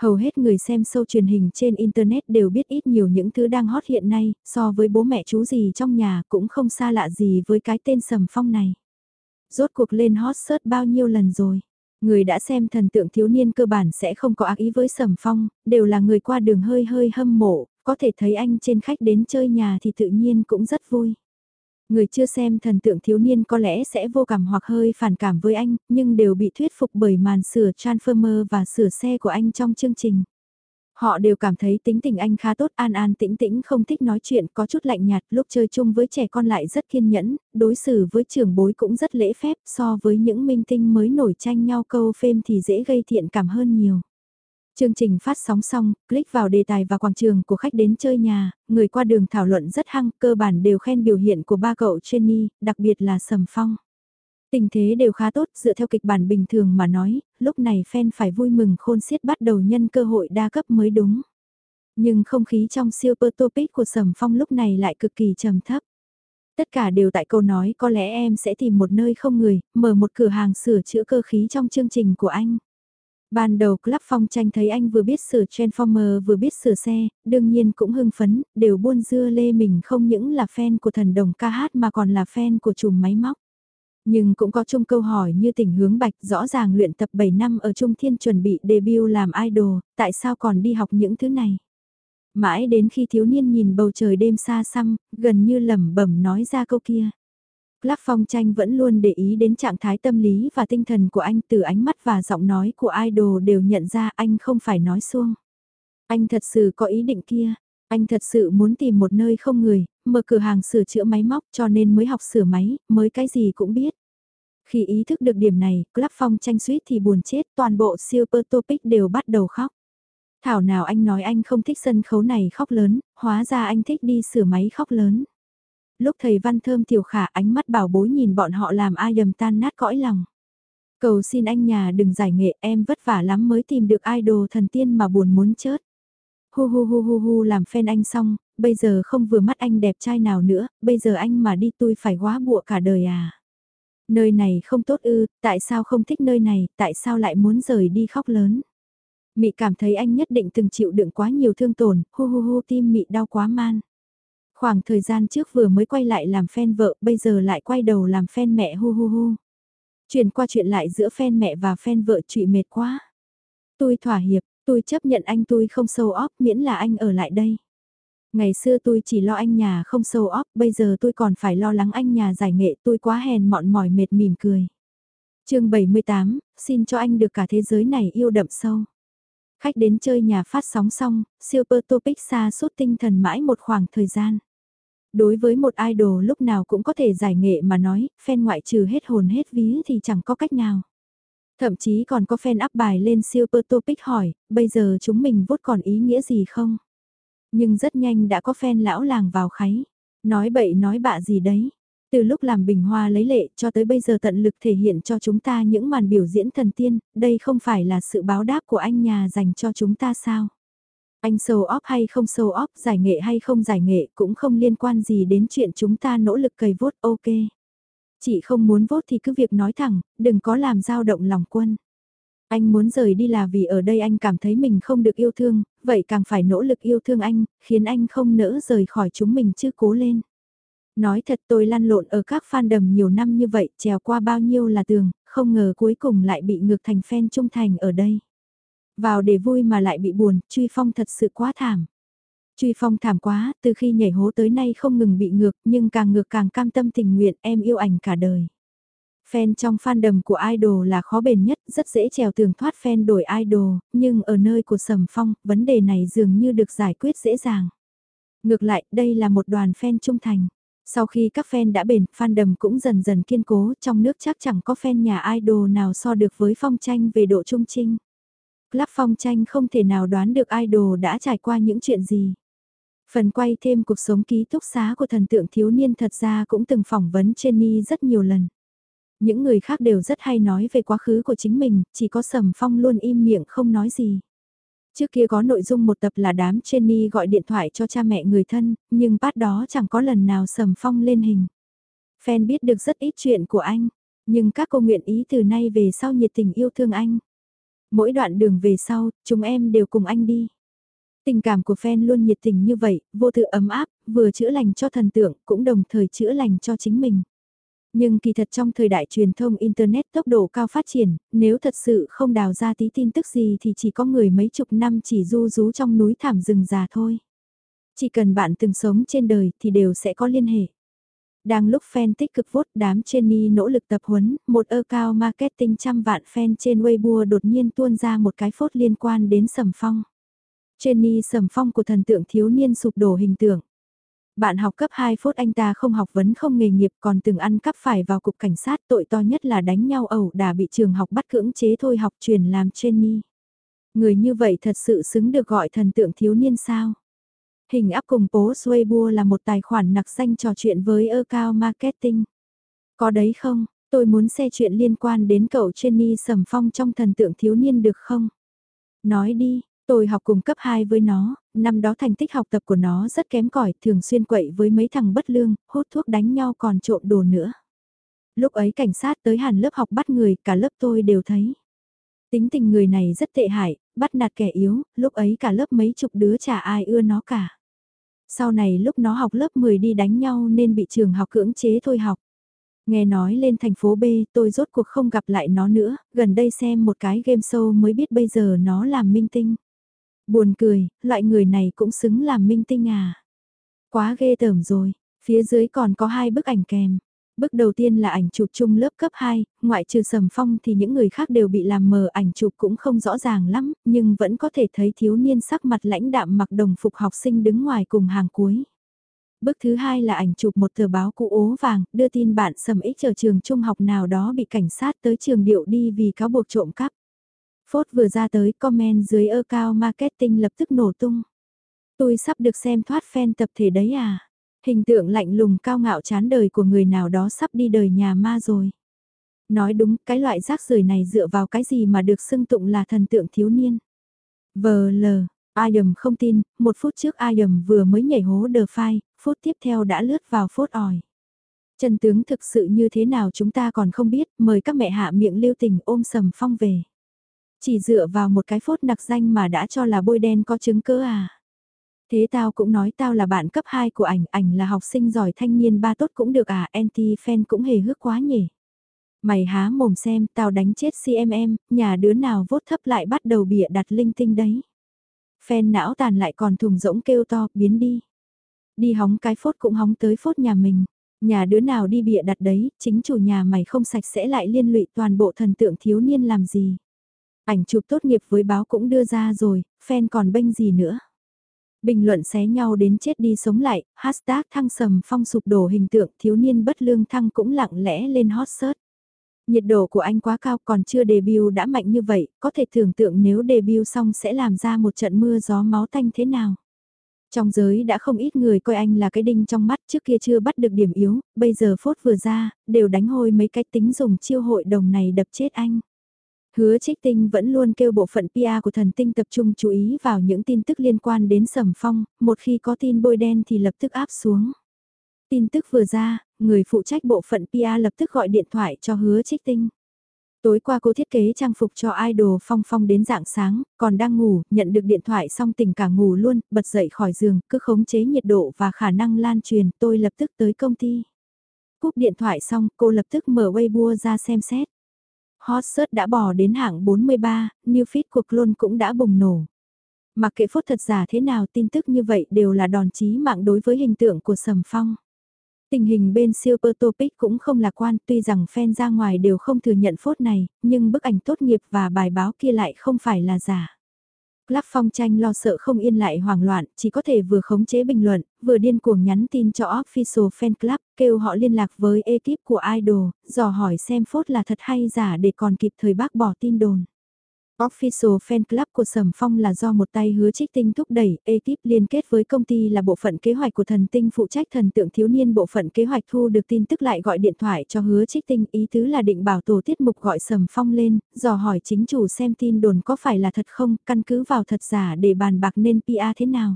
Hầu hết người xem show truyền hình trên Internet đều biết ít nhiều những thứ đang hot hiện nay, so với bố mẹ chú gì trong nhà cũng không xa lạ gì với cái tên Sầm Phong này. Rốt cuộc lên hot search bao nhiêu lần rồi. Người đã xem thần tượng thiếu niên cơ bản sẽ không có ác ý với Sầm Phong, đều là người qua đường hơi hơi hâm mộ, có thể thấy anh trên khách đến chơi nhà thì tự nhiên cũng rất vui. Người chưa xem thần tượng thiếu niên có lẽ sẽ vô cảm hoặc hơi phản cảm với anh, nhưng đều bị thuyết phục bởi màn sửa Transformer và sửa xe của anh trong chương trình. Họ đều cảm thấy tính tình anh khá tốt, an an tĩnh tĩnh không thích nói chuyện, có chút lạnh nhạt, lúc chơi chung với trẻ con lại rất kiên nhẫn, đối xử với trưởng bối cũng rất lễ phép, so với những minh tinh mới nổi tranh nhau câu phêm thì dễ gây thiện cảm hơn nhiều. Chương trình phát sóng xong, click vào đề tài và quảng trường của khách đến chơi nhà, người qua đường thảo luận rất hăng, cơ bản đều khen biểu hiện của ba cậu Jenny, đặc biệt là Sầm Phong. Tình thế đều khá tốt, dựa theo kịch bản bình thường mà nói, lúc này fan phải vui mừng khôn xiết bắt đầu nhân cơ hội đa cấp mới đúng. Nhưng không khí trong Super Topic của Sầm Phong lúc này lại cực kỳ trầm thấp. Tất cả đều tại câu nói có lẽ em sẽ tìm một nơi không người, mở một cửa hàng sửa chữa cơ khí trong chương trình của anh. Ban đầu Club Phong tranh thấy anh vừa biết sửa Transformer vừa biết sửa xe, đương nhiên cũng hưng phấn, đều buôn dưa lê mình không những là fan của thần đồng ca hát mà còn là fan của chùm máy móc. Nhưng cũng có chung câu hỏi như tình hướng bạch rõ ràng luyện tập 7 năm ở Trung Thiên chuẩn bị debut làm idol, tại sao còn đi học những thứ này? Mãi đến khi thiếu niên nhìn bầu trời đêm xa xăm, gần như lẩm bẩm nói ra câu kia. Lắc phong tranh vẫn luôn để ý đến trạng thái tâm lý và tinh thần của anh từ ánh mắt và giọng nói của idol đều nhận ra anh không phải nói xuông. Anh thật sự có ý định kia, anh thật sự muốn tìm một nơi không người, mở cửa hàng sửa chữa máy móc cho nên mới học sửa máy, mới cái gì cũng biết. Khi ý thức được điểm này, Club Phong tranh suýt thì buồn chết, toàn bộ Super Topic đều bắt đầu khóc. Thảo nào anh nói anh không thích sân khấu này khóc lớn, hóa ra anh thích đi sửa máy khóc lớn. Lúc thầy Văn Thơm tiểu khả ánh mắt bảo bối nhìn bọn họ làm ai đầm tan nát cõi lòng. Cầu xin anh nhà đừng giải nghệ em vất vả lắm mới tìm được idol thần tiên mà buồn muốn chết. Hu hu hu hu hu làm fan anh xong, bây giờ không vừa mắt anh đẹp trai nào nữa, bây giờ anh mà đi tôi phải quá bụa cả đời à. Nơi này không tốt ư, tại sao không thích nơi này, tại sao lại muốn rời đi khóc lớn. Mị cảm thấy anh nhất định từng chịu đựng quá nhiều thương tổn, hu hu hu tim mị đau quá man. Khoảng thời gian trước vừa mới quay lại làm fan vợ, bây giờ lại quay đầu làm fan mẹ hu hu hu. Chuyển qua chuyện lại giữa fan mẹ và fan vợ trụy mệt quá. Tôi thỏa hiệp, tôi chấp nhận anh tôi không sâu óc miễn là anh ở lại đây. Ngày xưa tôi chỉ lo anh nhà không sâu óc, bây giờ tôi còn phải lo lắng anh nhà giải nghệ tôi quá hèn mọn mỏi mệt mỉm cười. chương 78, xin cho anh được cả thế giới này yêu đậm sâu. Khách đến chơi nhà phát sóng xong, Super Topic xa suốt tinh thần mãi một khoảng thời gian. Đối với một idol lúc nào cũng có thể giải nghệ mà nói, fan ngoại trừ hết hồn hết ví thì chẳng có cách nào. Thậm chí còn có fan up bài lên Super Topic hỏi, bây giờ chúng mình vốt còn ý nghĩa gì không? Nhưng rất nhanh đã có fan lão làng vào kháy. Nói bậy nói bạ gì đấy. Từ lúc làm bình hoa lấy lệ cho tới bây giờ tận lực thể hiện cho chúng ta những màn biểu diễn thần tiên, đây không phải là sự báo đáp của anh nhà dành cho chúng ta sao? Anh sâu óp hay không sâu óp, giải nghệ hay không giải nghệ cũng không liên quan gì đến chuyện chúng ta nỗ lực cày vốt ok. Chị không muốn vốt thì cứ việc nói thẳng, đừng có làm dao động lòng quân. Anh muốn rời đi là vì ở đây anh cảm thấy mình không được yêu thương, vậy càng phải nỗ lực yêu thương anh, khiến anh không nỡ rời khỏi chúng mình chứ cố lên. Nói thật tôi lăn lộn ở các fan đầm nhiều năm như vậy, trèo qua bao nhiêu là tường, không ngờ cuối cùng lại bị ngược thành fan trung thành ở đây. Vào để vui mà lại bị buồn, Truy Phong thật sự quá thảm. Truy Phong thảm quá, từ khi nhảy hố tới nay không ngừng bị ngược, nhưng càng ngược càng cam tâm tình nguyện, em yêu ảnh cả đời. Fan trong fandom của idol là khó bền nhất, rất dễ trèo tường thoát fan đổi idol, nhưng ở nơi của Sầm Phong, vấn đề này dường như được giải quyết dễ dàng. Ngược lại, đây là một đoàn fan trung thành. Sau khi các fan đã bền, fandom cũng dần dần kiên cố, trong nước chắc chẳng có fan nhà idol nào so được với phong tranh về độ trung trinh. Club phong tranh không thể nào đoán được idol đã trải qua những chuyện gì. Phần quay thêm cuộc sống ký túc xá của thần tượng thiếu niên thật ra cũng từng phỏng vấn Jenny rất nhiều lần. Những người khác đều rất hay nói về quá khứ của chính mình, chỉ có Sầm Phong luôn im miệng không nói gì. Trước kia có nội dung một tập là đám Jenny gọi điện thoại cho cha mẹ người thân, nhưng bát đó chẳng có lần nào Sầm Phong lên hình. Fan biết được rất ít chuyện của anh, nhưng các cô nguyện ý từ nay về sau nhiệt tình yêu thương anh. Mỗi đoạn đường về sau, chúng em đều cùng anh đi. Tình cảm của fan luôn nhiệt tình như vậy, vô tự ấm áp, vừa chữa lành cho thần tượng, cũng đồng thời chữa lành cho chính mình. Nhưng kỳ thật trong thời đại truyền thông Internet tốc độ cao phát triển, nếu thật sự không đào ra tí tin tức gì thì chỉ có người mấy chục năm chỉ du rú trong núi thảm rừng già thôi. Chỉ cần bạn từng sống trên đời thì đều sẽ có liên hệ. Đang lúc fan tích cực vốt đám Jenny nỗ lực tập huấn, một ơ cao marketing trăm vạn fan trên Weibo đột nhiên tuôn ra một cái phốt liên quan đến Sầm Phong. Jenny Sầm Phong của thần tượng thiếu niên sụp đổ hình tượng. Bạn học cấp 2 phốt anh ta không học vấn không nghề nghiệp còn từng ăn cắp phải vào cục cảnh sát tội to nhất là đánh nhau ẩu đả bị trường học bắt cưỡng chế thôi học truyền làm Jenny. Người như vậy thật sự xứng được gọi thần tượng thiếu niên sao? Hình áp cùng post Weibo là một tài khoản nặc danh trò chuyện với ơ cao marketing. Có đấy không? Tôi muốn xe chuyện liên quan đến cậu Jenny Sầm Phong trong thần tượng thiếu niên được không? Nói đi, tôi học cùng cấp 2 với nó, năm đó thành tích học tập của nó rất kém cỏi, thường xuyên quậy với mấy thằng bất lương, hút thuốc đánh nhau còn trộm đồ nữa. Lúc ấy cảnh sát tới hàn lớp học bắt người, cả lớp tôi đều thấy. Tính tình người này rất tệ hại, bắt nạt kẻ yếu, lúc ấy cả lớp mấy chục đứa chả ai ưa nó cả. Sau này lúc nó học lớp 10 đi đánh nhau nên bị trường học cưỡng chế thôi học. Nghe nói lên thành phố B tôi rốt cuộc không gặp lại nó nữa, gần đây xem một cái game show mới biết bây giờ nó làm minh tinh. Buồn cười, loại người này cũng xứng làm minh tinh à. Quá ghê tởm rồi, phía dưới còn có hai bức ảnh kèm. Bước đầu tiên là ảnh chụp chung lớp cấp 2, ngoại trừ sầm phong thì những người khác đều bị làm mờ ảnh chụp cũng không rõ ràng lắm, nhưng vẫn có thể thấy thiếu niên sắc mặt lãnh đạm mặc đồng phục học sinh đứng ngoài cùng hàng cuối. Bức thứ hai là ảnh chụp một tờ báo cũ ố vàng, đưa tin bạn Sầm Ích ở trường trung học nào đó bị cảnh sát tới trường điệu đi vì cáo buộc trộm cắp. Phốt vừa ra tới comment dưới ơ cao marketing lập tức nổ tung. Tôi sắp được xem thoát fan tập thể đấy à? Hình tượng lạnh lùng cao ngạo chán đời của người nào đó sắp đi đời nhà ma rồi. Nói đúng, cái loại rác rưởi này dựa vào cái gì mà được xưng tụng là thần tượng thiếu niên. Vờ lờ, Adam không tin, một phút trước Adam vừa mới nhảy hố đờ phai, phút tiếp theo đã lướt vào phốt ỏi. Chân tướng thực sự như thế nào chúng ta còn không biết, mời các mẹ hạ miệng lưu tình ôm sầm phong về. Chỉ dựa vào một cái phốt nặc danh mà đã cho là bôi đen có chứng cứ à. Thế tao cũng nói tao là bạn cấp 2 của ảnh, ảnh là học sinh giỏi thanh niên ba tốt cũng được à, anti-fan cũng hề hước quá nhỉ. Mày há mồm xem, tao đánh chết CMM, nhà đứa nào vốt thấp lại bắt đầu bịa đặt linh tinh đấy. Fan não tàn lại còn thùng rỗng kêu to, biến đi. Đi hóng cái phốt cũng hóng tới phốt nhà mình. Nhà đứa nào đi bịa đặt đấy, chính chủ nhà mày không sạch sẽ lại liên lụy toàn bộ thần tượng thiếu niên làm gì. Ảnh chụp tốt nghiệp với báo cũng đưa ra rồi, fan còn bênh gì nữa. Bình luận xé nhau đến chết đi sống lại, hashtag thăng sầm phong sụp đổ hình tượng thiếu niên bất lương thăng cũng lặng lẽ lên hot search. Nhiệt độ của anh quá cao còn chưa debut đã mạnh như vậy, có thể tưởng tượng nếu debut xong sẽ làm ra một trận mưa gió máu tanh thế nào. Trong giới đã không ít người coi anh là cái đinh trong mắt trước kia chưa bắt được điểm yếu, bây giờ phốt vừa ra, đều đánh hôi mấy cái tính dùng chiêu hội đồng này đập chết anh. Hứa trích tinh vẫn luôn kêu bộ phận PR của thần tinh tập trung chú ý vào những tin tức liên quan đến sầm phong, một khi có tin bôi đen thì lập tức áp xuống. Tin tức vừa ra, người phụ trách bộ phận PR lập tức gọi điện thoại cho hứa trích tinh. Tối qua cô thiết kế trang phục cho idol phong phong đến dạng sáng, còn đang ngủ, nhận được điện thoại xong tỉnh cả ngủ luôn, bật dậy khỏi giường, cứ khống chế nhiệt độ và khả năng lan truyền, tôi lập tức tới công ty. Cúp điện thoại xong, cô lập tức mở Weibo ra xem xét. Hot search đã bỏ đến hạng 43, new feed của Clone cũng đã bùng nổ. Mặc kệ phốt thật giả thế nào tin tức như vậy đều là đòn chí mạng đối với hình tượng của Sầm Phong. Tình hình bên Super Topic cũng không lạc quan tuy rằng fan ra ngoài đều không thừa nhận phốt này, nhưng bức ảnh tốt nghiệp và bài báo kia lại không phải là giả. Club phong tranh lo sợ không yên lại hoảng loạn, chỉ có thể vừa khống chế bình luận, vừa điên cuồng nhắn tin cho official fan club, kêu họ liên lạc với ekip của idol, dò hỏi xem phốt là thật hay giả để còn kịp thời bác bỏ tin đồn. Official Fan Club của Sầm Phong là do một tay hứa trích tinh thúc đẩy, ekip liên kết với công ty là bộ phận kế hoạch của thần tinh phụ trách thần tượng thiếu niên bộ phận kế hoạch thu được tin tức lại gọi điện thoại cho hứa trích tinh ý tứ là định bảo tổ tiết mục gọi Sầm Phong lên, dò hỏi chính chủ xem tin đồn có phải là thật không, căn cứ vào thật giả để bàn bạc nên PA thế nào.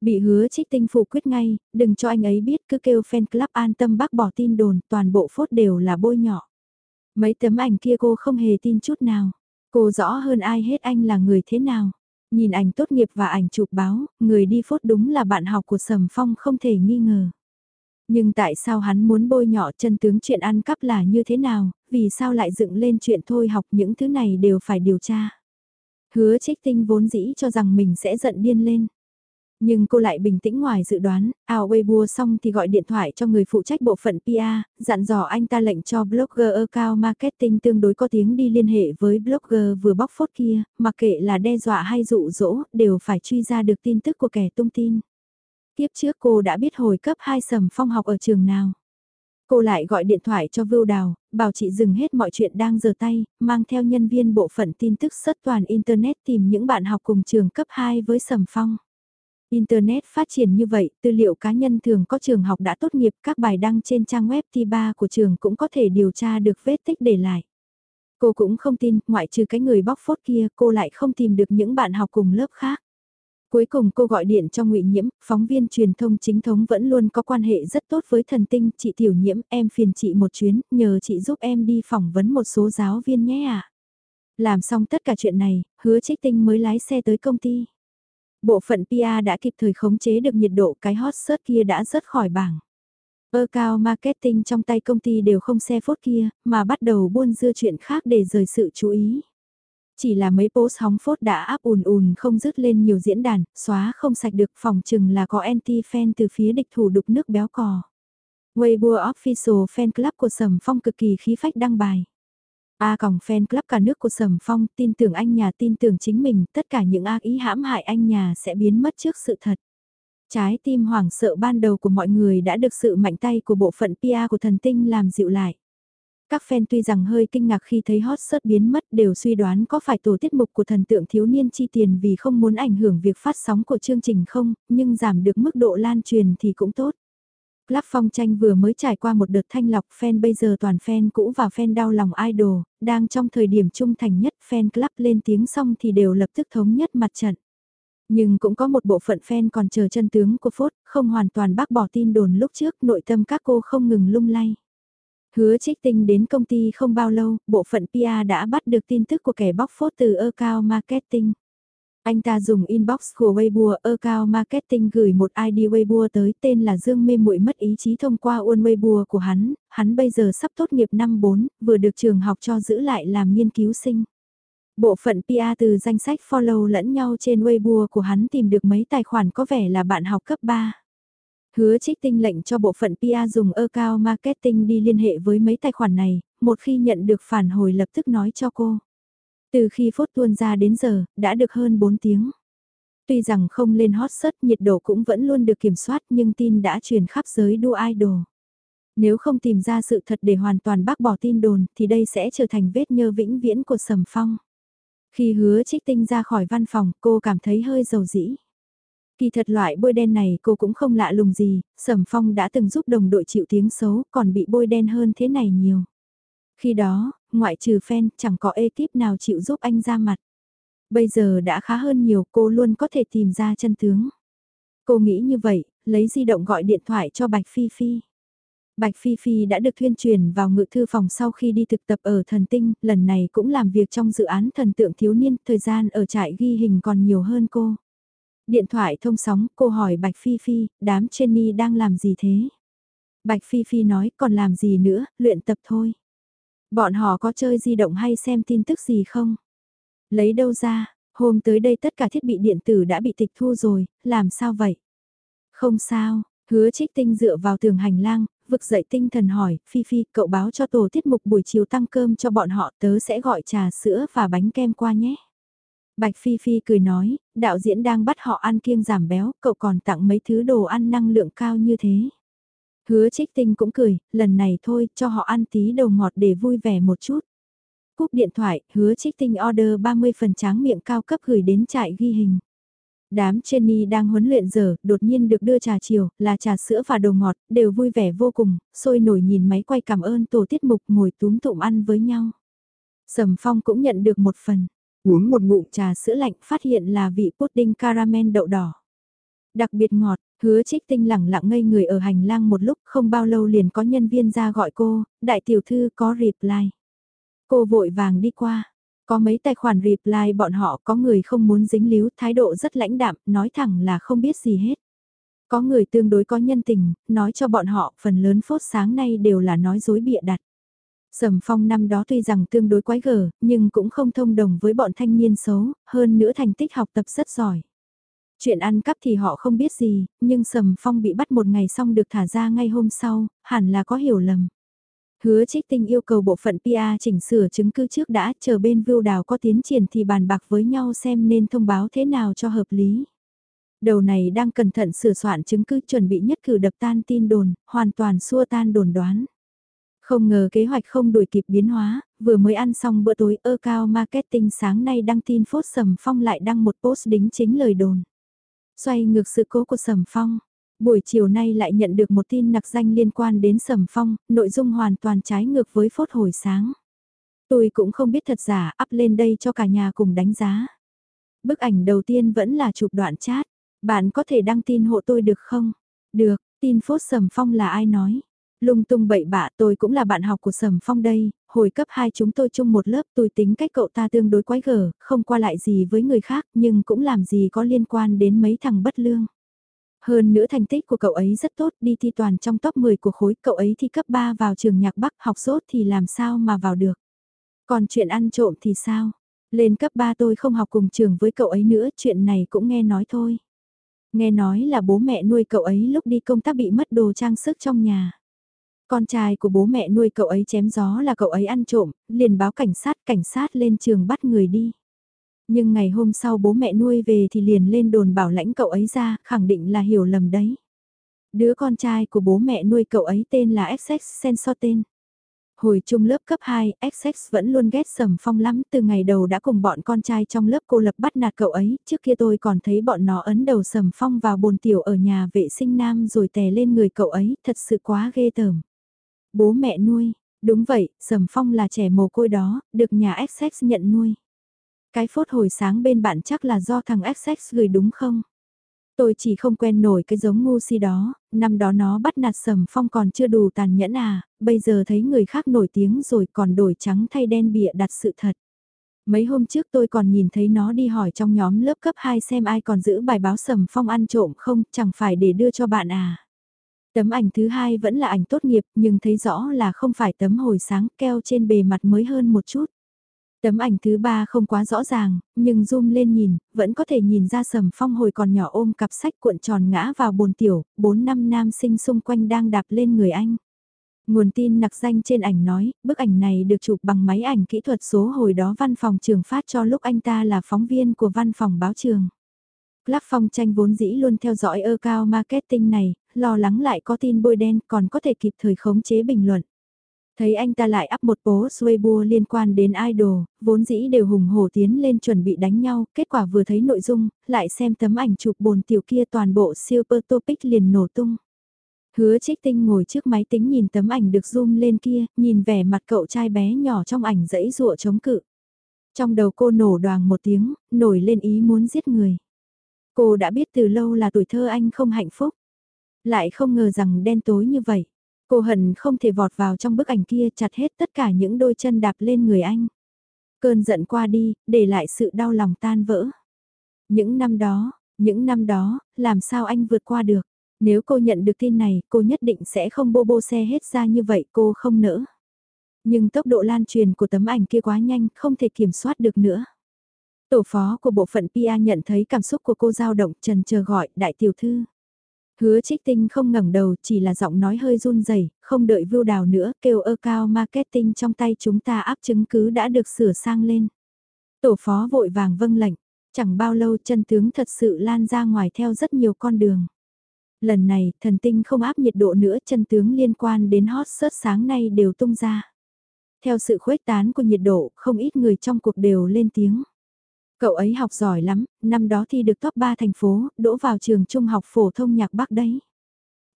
Bị hứa trích tinh phụ quyết ngay, đừng cho anh ấy biết cứ kêu fan club an tâm bác bỏ tin đồn, toàn bộ phốt đều là bôi nhỏ. Mấy tấm ảnh kia cô không hề tin chút nào. Cô rõ hơn ai hết anh là người thế nào. Nhìn ảnh tốt nghiệp và ảnh chụp báo, người đi phốt đúng là bạn học của Sầm Phong không thể nghi ngờ. Nhưng tại sao hắn muốn bôi nhọ chân tướng chuyện ăn cắp là như thế nào, vì sao lại dựng lên chuyện thôi học những thứ này đều phải điều tra. Hứa trích tinh vốn dĩ cho rằng mình sẽ giận điên lên. Nhưng cô lại bình tĩnh ngoài dự đoán, ao Weibo xong thì gọi điện thoại cho người phụ trách bộ phận PR, dặn dò anh ta lệnh cho blogger account marketing tương đối có tiếng đi liên hệ với blogger vừa bóc phốt kia, mặc kệ là đe dọa hay dụ dỗ, đều phải truy ra được tin tức của kẻ tung tin. Tiếp trước cô đã biết hồi cấp 2 sầm phong học ở trường nào. Cô lại gọi điện thoại cho Vưu Đào, bảo chị dừng hết mọi chuyện đang giờ tay, mang theo nhân viên bộ phận tin tức xuất toàn Internet tìm những bạn học cùng trường cấp 2 với Sầm Phong. Internet phát triển như vậy, tư liệu cá nhân thường có trường học đã tốt nghiệp, các bài đăng trên trang web T3 của trường cũng có thể điều tra được vết tích để lại. Cô cũng không tin, ngoại trừ cái người bóc phốt kia, cô lại không tìm được những bạn học cùng lớp khác. Cuối cùng cô gọi điện cho ngụy Nhiễm, phóng viên truyền thông chính thống vẫn luôn có quan hệ rất tốt với thần tinh, chị Tiểu Nhiễm, em phiền chị một chuyến, nhờ chị giúp em đi phỏng vấn một số giáo viên nhé ạ. À. Làm xong tất cả chuyện này, hứa trích tinh mới lái xe tới công ty. Bộ phận PR đã kịp thời khống chế được nhiệt độ cái hot search kia đã rớt khỏi bảng. Ơ cao marketing trong tay công ty đều không xe phốt kia, mà bắt đầu buôn dưa chuyện khác để rời sự chú ý. Chỉ là mấy post hóng phốt đã áp ùn ùn không dứt lên nhiều diễn đàn, xóa không sạch được phòng chừng là có anti-fan từ phía địch thủ đục nước béo cò. Weibo Official Fan Club của Sầm Phong cực kỳ khí phách đăng bài. A còng fan club cả nước của Sầm Phong tin tưởng anh nhà tin tưởng chính mình, tất cả những ác ý hãm hại anh nhà sẽ biến mất trước sự thật. Trái tim hoảng sợ ban đầu của mọi người đã được sự mạnh tay của bộ phận PR của thần tinh làm dịu lại. Các fan tuy rằng hơi kinh ngạc khi thấy hot search biến mất đều suy đoán có phải tổ tiết mục của thần tượng thiếu niên chi tiền vì không muốn ảnh hưởng việc phát sóng của chương trình không, nhưng giảm được mức độ lan truyền thì cũng tốt. Club Phong Tranh vừa mới trải qua một đợt thanh lọc fan bây giờ toàn fan cũ và fan đau lòng idol, đang trong thời điểm trung thành nhất fan club lên tiếng xong thì đều lập tức thống nhất mặt trận. Nhưng cũng có một bộ phận fan còn chờ chân tướng của Phốt, không hoàn toàn bác bỏ tin đồn lúc trước nội tâm các cô không ngừng lung lay. Hứa trích tinh đến công ty không bao lâu, bộ phận PR đã bắt được tin tức của kẻ bóc phốt từ Account Marketing. Anh ta dùng inbox của Weibo Account Marketing gửi một ID Weibo tới tên là Dương Mê Muội mất ý chí thông qua uôn Weibo của hắn, hắn bây giờ sắp tốt nghiệp năm 4, vừa được trường học cho giữ lại làm nghiên cứu sinh. Bộ phận PR từ danh sách follow lẫn nhau trên Weibo của hắn tìm được mấy tài khoản có vẻ là bạn học cấp 3. Hứa trích tinh lệnh cho bộ phận PR dùng account marketing đi liên hệ với mấy tài khoản này, một khi nhận được phản hồi lập tức nói cho cô. Từ khi phốt tuôn ra đến giờ, đã được hơn 4 tiếng. Tuy rằng không lên hot search nhiệt độ cũng vẫn luôn được kiểm soát nhưng tin đã truyền khắp giới đua idol. Nếu không tìm ra sự thật để hoàn toàn bác bỏ tin đồn thì đây sẽ trở thành vết nhơ vĩnh viễn của Sầm Phong. Khi hứa trích tinh ra khỏi văn phòng cô cảm thấy hơi dầu dĩ. Kỳ thật loại bôi đen này cô cũng không lạ lùng gì, Sầm Phong đã từng giúp đồng đội chịu tiếng xấu còn bị bôi đen hơn thế này nhiều. Khi đó, ngoại trừ fan chẳng có ekip nào chịu giúp anh ra mặt. Bây giờ đã khá hơn nhiều cô luôn có thể tìm ra chân tướng. Cô nghĩ như vậy, lấy di động gọi điện thoại cho Bạch Phi Phi. Bạch Phi Phi đã được thuyên truyền vào ngự thư phòng sau khi đi thực tập ở thần tinh, lần này cũng làm việc trong dự án thần tượng thiếu niên, thời gian ở trại ghi hình còn nhiều hơn cô. Điện thoại thông sóng, cô hỏi Bạch Phi Phi, đám Jenny đang làm gì thế? Bạch Phi Phi nói, còn làm gì nữa, luyện tập thôi. Bọn họ có chơi di động hay xem tin tức gì không? Lấy đâu ra, hôm tới đây tất cả thiết bị điện tử đã bị tịch thu rồi, làm sao vậy? Không sao, hứa trích tinh dựa vào tường hành lang, vực dậy tinh thần hỏi, Phi Phi, cậu báo cho tổ tiết mục buổi chiều tăng cơm cho bọn họ tớ sẽ gọi trà sữa và bánh kem qua nhé. Bạch Phi Phi cười nói, đạo diễn đang bắt họ ăn kiêng giảm béo, cậu còn tặng mấy thứ đồ ăn năng lượng cao như thế. Hứa trích tinh cũng cười, lần này thôi, cho họ ăn tí đầu ngọt để vui vẻ một chút. Cúp điện thoại, hứa trích tinh order 30 phần tráng miệng cao cấp gửi đến trại ghi hình. Đám Jenny đang huấn luyện giờ, đột nhiên được đưa trà chiều, là trà sữa và đồ ngọt, đều vui vẻ vô cùng, sôi nổi nhìn máy quay cảm ơn tổ tiết mục ngồi túm tụm ăn với nhau. Sầm Phong cũng nhận được một phần, uống một ngụm trà sữa lạnh phát hiện là vị pudding caramel đậu đỏ. Đặc biệt ngọt, hứa trích tinh lẳng lặng ngây người ở hành lang một lúc không bao lâu liền có nhân viên ra gọi cô, đại tiểu thư có reply. Cô vội vàng đi qua, có mấy tài khoản reply bọn họ có người không muốn dính líu thái độ rất lãnh đạm, nói thẳng là không biết gì hết. Có người tương đối có nhân tình, nói cho bọn họ phần lớn phốt sáng nay đều là nói dối bịa đặt. Sầm phong năm đó tuy rằng tương đối quái gở, nhưng cũng không thông đồng với bọn thanh niên xấu, hơn nữa thành tích học tập rất giỏi. Chuyện ăn cắp thì họ không biết gì, nhưng Sầm Phong bị bắt một ngày xong được thả ra ngay hôm sau, hẳn là có hiểu lầm. Hứa trích tinh yêu cầu bộ phận PA chỉnh sửa chứng cứ trước đã chờ bên vưu đào có tiến triển thì bàn bạc với nhau xem nên thông báo thế nào cho hợp lý. Đầu này đang cẩn thận sửa soạn chứng cứ chuẩn bị nhất cử đập tan tin đồn, hoàn toàn xua tan đồn đoán. Không ngờ kế hoạch không đuổi kịp biến hóa, vừa mới ăn xong bữa tối ơ cao marketing sáng nay đăng tin phốt sầm phong lại đăng một post đính chính lời đồn. Xoay ngược sự cố của sầm phong, buổi chiều nay lại nhận được một tin nặc danh liên quan đến sầm phong, nội dung hoàn toàn trái ngược với phốt hồi sáng. Tôi cũng không biết thật giả, up lên đây cho cả nhà cùng đánh giá. Bức ảnh đầu tiên vẫn là chụp đoạn chat, bạn có thể đăng tin hộ tôi được không? Được, tin phốt sầm phong là ai nói? Lung tung bậy bạ tôi cũng là bạn học của Sầm Phong đây, hồi cấp 2 chúng tôi chung một lớp tôi tính cách cậu ta tương đối quái gở, không qua lại gì với người khác nhưng cũng làm gì có liên quan đến mấy thằng bất lương. Hơn nữa thành tích của cậu ấy rất tốt, đi thi toàn trong top 10 của khối, cậu ấy thi cấp 3 vào trường nhạc Bắc học sốt thì làm sao mà vào được. Còn chuyện ăn trộm thì sao? Lên cấp 3 tôi không học cùng trường với cậu ấy nữa, chuyện này cũng nghe nói thôi. Nghe nói là bố mẹ nuôi cậu ấy lúc đi công tác bị mất đồ trang sức trong nhà. Con trai của bố mẹ nuôi cậu ấy chém gió là cậu ấy ăn trộm, liền báo cảnh sát, cảnh sát lên trường bắt người đi. Nhưng ngày hôm sau bố mẹ nuôi về thì liền lên đồn bảo lãnh cậu ấy ra, khẳng định là hiểu lầm đấy. Đứa con trai của bố mẹ nuôi cậu ấy tên là Essex Sensoten. tên. Hồi trung lớp cấp 2, Essex vẫn luôn ghét Sầm Phong lắm, từ ngày đầu đã cùng bọn con trai trong lớp cô lập bắt nạt cậu ấy, trước kia tôi còn thấy bọn nó ấn đầu Sầm Phong vào bồn tiểu ở nhà vệ sinh nam rồi tè lên người cậu ấy, thật sự quá ghê tởm. Bố mẹ nuôi, đúng vậy, Sầm Phong là trẻ mồ côi đó, được nhà XX nhận nuôi. Cái phốt hồi sáng bên bạn chắc là do thằng XX gửi đúng không? Tôi chỉ không quen nổi cái giống ngu si đó, năm đó nó bắt nạt sầm phong còn chưa đủ tàn nhẫn à, bây giờ thấy người khác nổi tiếng rồi còn đổi trắng thay đen bịa đặt sự thật. Mấy hôm trước tôi còn nhìn thấy nó đi hỏi trong nhóm lớp cấp 2 xem ai còn giữ bài báo sầm phong ăn trộm không, chẳng phải để đưa cho bạn à. Tấm ảnh thứ hai vẫn là ảnh tốt nghiệp nhưng thấy rõ là không phải tấm hồi sáng keo trên bề mặt mới hơn một chút. Tấm ảnh thứ ba không quá rõ ràng, nhưng zoom lên nhìn, vẫn có thể nhìn ra sầm phong hồi còn nhỏ ôm cặp sách cuộn tròn ngã vào bồn tiểu, bốn năm nam sinh xung quanh đang đạp lên người anh. Nguồn tin nặc danh trên ảnh nói, bức ảnh này được chụp bằng máy ảnh kỹ thuật số hồi đó văn phòng trường phát cho lúc anh ta là phóng viên của văn phòng báo trường. Lắc Phong tranh vốn dĩ luôn theo dõi ơ cao marketing này, lo lắng lại có tin bôi đen còn có thể kịp thời khống chế bình luận. Thấy anh ta lại up một post Weibo liên quan đến idol, vốn dĩ đều hùng hổ tiến lên chuẩn bị đánh nhau, kết quả vừa thấy nội dung, lại xem tấm ảnh chụp bồn tiểu kia toàn bộ super topic liền nổ tung. Hứa trích tinh ngồi trước máy tính nhìn tấm ảnh được zoom lên kia, nhìn vẻ mặt cậu trai bé nhỏ trong ảnh dãy dụa chống cự. Trong đầu cô nổ đoàn một tiếng, nổi lên ý muốn giết người. Cô đã biết từ lâu là tuổi thơ anh không hạnh phúc. Lại không ngờ rằng đen tối như vậy. Cô hận không thể vọt vào trong bức ảnh kia chặt hết tất cả những đôi chân đạp lên người anh. Cơn giận qua đi, để lại sự đau lòng tan vỡ. Những năm đó, những năm đó, làm sao anh vượt qua được? Nếu cô nhận được tin này, cô nhất định sẽ không bô bô xe hết ra như vậy, cô không nỡ. Nhưng tốc độ lan truyền của tấm ảnh kia quá nhanh, không thể kiểm soát được nữa. Tổ phó của bộ phận PA nhận thấy cảm xúc của cô dao động, trần chờ gọi, đại tiểu thư. Hứa trích tinh không ngẩng đầu chỉ là giọng nói hơi run rẩy không đợi vưu đào nữa, kêu ơ cao marketing trong tay chúng ta áp chứng cứ đã được sửa sang lên. Tổ phó vội vàng vâng lệnh, chẳng bao lâu chân tướng thật sự lan ra ngoài theo rất nhiều con đường. Lần này, thần tinh không áp nhiệt độ nữa chân tướng liên quan đến hot search sáng nay đều tung ra. Theo sự khuếch tán của nhiệt độ, không ít người trong cuộc đều lên tiếng. Cậu ấy học giỏi lắm, năm đó thi được top 3 thành phố, đỗ vào trường trung học phổ thông nhạc Bắc đấy.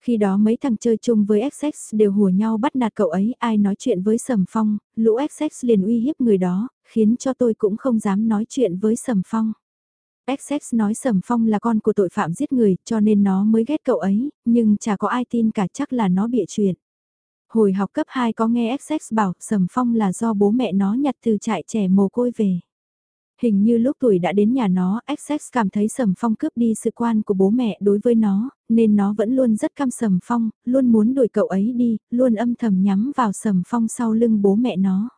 Khi đó mấy thằng chơi chung với XX đều hùa nhau bắt nạt cậu ấy, ai nói chuyện với Sầm Phong, lũ XX liền uy hiếp người đó, khiến cho tôi cũng không dám nói chuyện với Sầm Phong. XX nói Sầm Phong là con của tội phạm giết người, cho nên nó mới ghét cậu ấy, nhưng chả có ai tin cả chắc là nó bịa chuyện. Hồi học cấp 2 có nghe XX bảo Sầm Phong là do bố mẹ nó nhặt từ trại trẻ mồ côi về. Hình như lúc tuổi đã đến nhà nó, Essex cảm thấy Sầm Phong cướp đi sự quan của bố mẹ đối với nó, nên nó vẫn luôn rất căm Sầm Phong, luôn muốn đuổi cậu ấy đi, luôn âm thầm nhắm vào Sầm Phong sau lưng bố mẹ nó.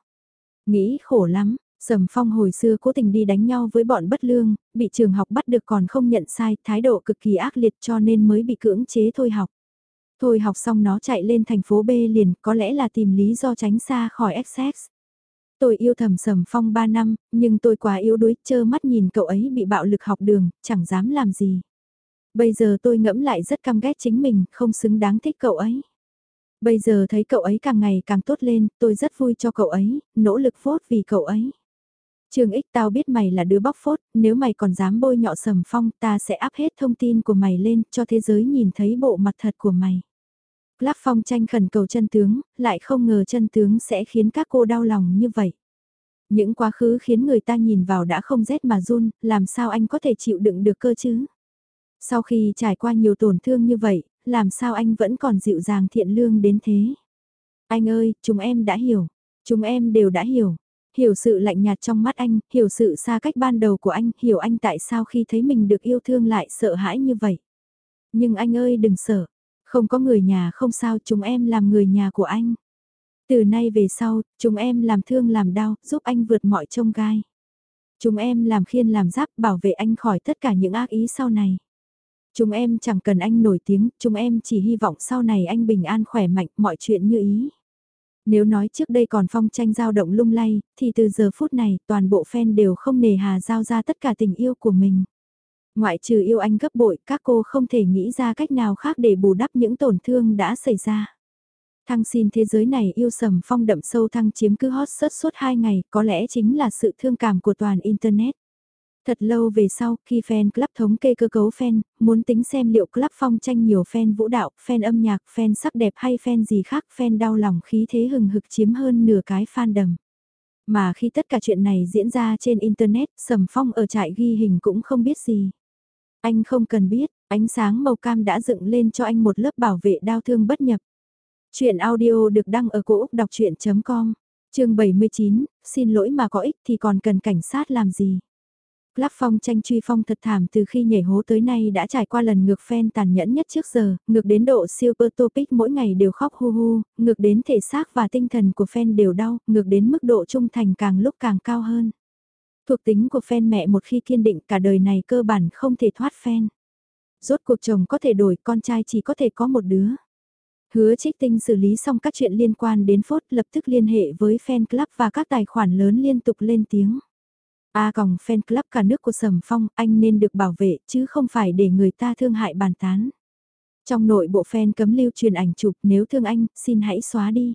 Nghĩ khổ lắm, Sầm Phong hồi xưa cố tình đi đánh nhau với bọn bất lương, bị trường học bắt được còn không nhận sai, thái độ cực kỳ ác liệt cho nên mới bị cưỡng chế thôi học. Thôi học xong nó chạy lên thành phố B liền, có lẽ là tìm lý do tránh xa khỏi Essex. Tôi yêu thầm sầm phong 3 năm, nhưng tôi quá yếu đuối, chơ mắt nhìn cậu ấy bị bạo lực học đường, chẳng dám làm gì. Bây giờ tôi ngẫm lại rất căm ghét chính mình, không xứng đáng thích cậu ấy. Bây giờ thấy cậu ấy càng ngày càng tốt lên, tôi rất vui cho cậu ấy, nỗ lực phốt vì cậu ấy. Trường ích tao biết mày là đứa bóc phốt, nếu mày còn dám bôi nhọ sầm phong ta sẽ áp hết thông tin của mày lên cho thế giới nhìn thấy bộ mặt thật của mày. Lắc phong tranh khẩn cầu chân tướng, lại không ngờ chân tướng sẽ khiến các cô đau lòng như vậy. Những quá khứ khiến người ta nhìn vào đã không rét mà run, làm sao anh có thể chịu đựng được cơ chứ? Sau khi trải qua nhiều tổn thương như vậy, làm sao anh vẫn còn dịu dàng thiện lương đến thế? Anh ơi, chúng em đã hiểu. Chúng em đều đã hiểu. Hiểu sự lạnh nhạt trong mắt anh, hiểu sự xa cách ban đầu của anh, hiểu anh tại sao khi thấy mình được yêu thương lại sợ hãi như vậy. Nhưng anh ơi đừng sợ, không có người nhà không sao chúng em làm người nhà của anh. Từ nay về sau, chúng em làm thương làm đau, giúp anh vượt mọi trông gai. Chúng em làm khiên làm giáp bảo vệ anh khỏi tất cả những ác ý sau này. Chúng em chẳng cần anh nổi tiếng, chúng em chỉ hy vọng sau này anh bình an khỏe mạnh, mọi chuyện như ý. Nếu nói trước đây còn phong tranh dao động lung lay, thì từ giờ phút này toàn bộ fan đều không nề hà giao ra tất cả tình yêu của mình. Ngoại trừ yêu anh gấp bội, các cô không thể nghĩ ra cách nào khác để bù đắp những tổn thương đã xảy ra. Thăng xin thế giới này yêu sầm phong đậm sâu thăng chiếm cứ hot search suốt 2 ngày, có lẽ chính là sự thương cảm của toàn Internet. Thật lâu về sau, khi fan club thống kê cơ cấu fan, muốn tính xem liệu club phong tranh nhiều fan vũ đạo, fan âm nhạc, fan sắc đẹp hay fan gì khác, fan đau lòng khí thế hừng hực chiếm hơn nửa cái fan đầm. Mà khi tất cả chuyện này diễn ra trên Internet, Sầm Phong ở trại ghi hình cũng không biết gì. Anh không cần biết, ánh sáng màu cam đã dựng lên cho anh một lớp bảo vệ đau thương bất nhập. Chuyện audio được đăng ở cổ Úc đọc chuyện.com, trường 79, xin lỗi mà có ích thì còn cần cảnh sát làm gì. Club phong tranh truy phong thật thảm từ khi nhảy hố tới nay đã trải qua lần ngược phen tàn nhẫn nhất trước giờ, ngược đến độ super topic mỗi ngày đều khóc hu hu, ngược đến thể xác và tinh thần của fan đều đau, ngược đến mức độ trung thành càng lúc càng cao hơn. Thuộc tính của fan mẹ một khi kiên định cả đời này cơ bản không thể thoát fan. Rốt cuộc chồng có thể đổi, con trai chỉ có thể có một đứa. Hứa trích tinh xử lý xong các chuyện liên quan đến phốt lập tức liên hệ với fan club và các tài khoản lớn liên tục lên tiếng. A còng fan club cả nước của Sầm Phong, anh nên được bảo vệ chứ không phải để người ta thương hại bàn tán. Trong nội bộ fan cấm lưu truyền ảnh chụp nếu thương anh, xin hãy xóa đi.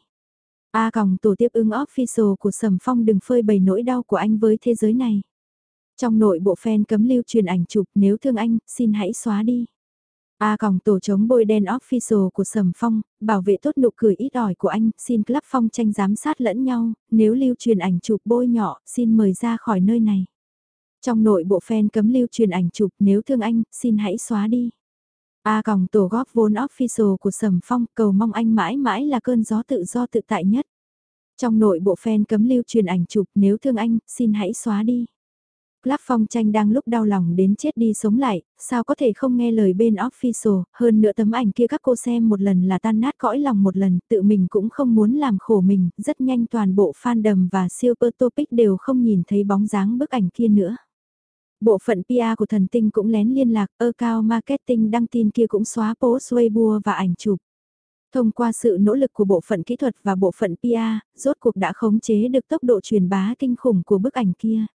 A còng tổ tiếp ứng official của Sầm Phong đừng phơi bày nỗi đau của anh với thế giới này. Trong nội bộ fan cấm lưu truyền ảnh chụp nếu thương anh, xin hãy xóa đi. A còng tổ chống bôi đen official của Sầm Phong, bảo vệ tốt nụ cười ít ỏi của anh, xin club phong tranh giám sát lẫn nhau, nếu lưu truyền ảnh chụp bôi nhỏ, xin mời ra khỏi nơi này. Trong nội bộ fan cấm lưu truyền ảnh chụp, nếu thương anh, xin hãy xóa đi. A còng tổ góp vốn official của Sầm Phong, cầu mong anh mãi mãi là cơn gió tự do tự tại nhất. Trong nội bộ fan cấm lưu truyền ảnh chụp, nếu thương anh, xin hãy xóa đi. Club phong tranh đang lúc đau lòng đến chết đi sống lại, sao có thể không nghe lời bên official, hơn nữa tấm ảnh kia các cô xem một lần là tan nát cõi lòng một lần, tự mình cũng không muốn làm khổ mình, rất nhanh toàn bộ fandom và super topic đều không nhìn thấy bóng dáng bức ảnh kia nữa. Bộ phận PR của thần tinh cũng lén liên lạc, ơ cao marketing đăng tin kia cũng xóa post Weibo và ảnh chụp. Thông qua sự nỗ lực của bộ phận kỹ thuật và bộ phận PR, rốt cuộc đã khống chế được tốc độ truyền bá kinh khủng của bức ảnh kia.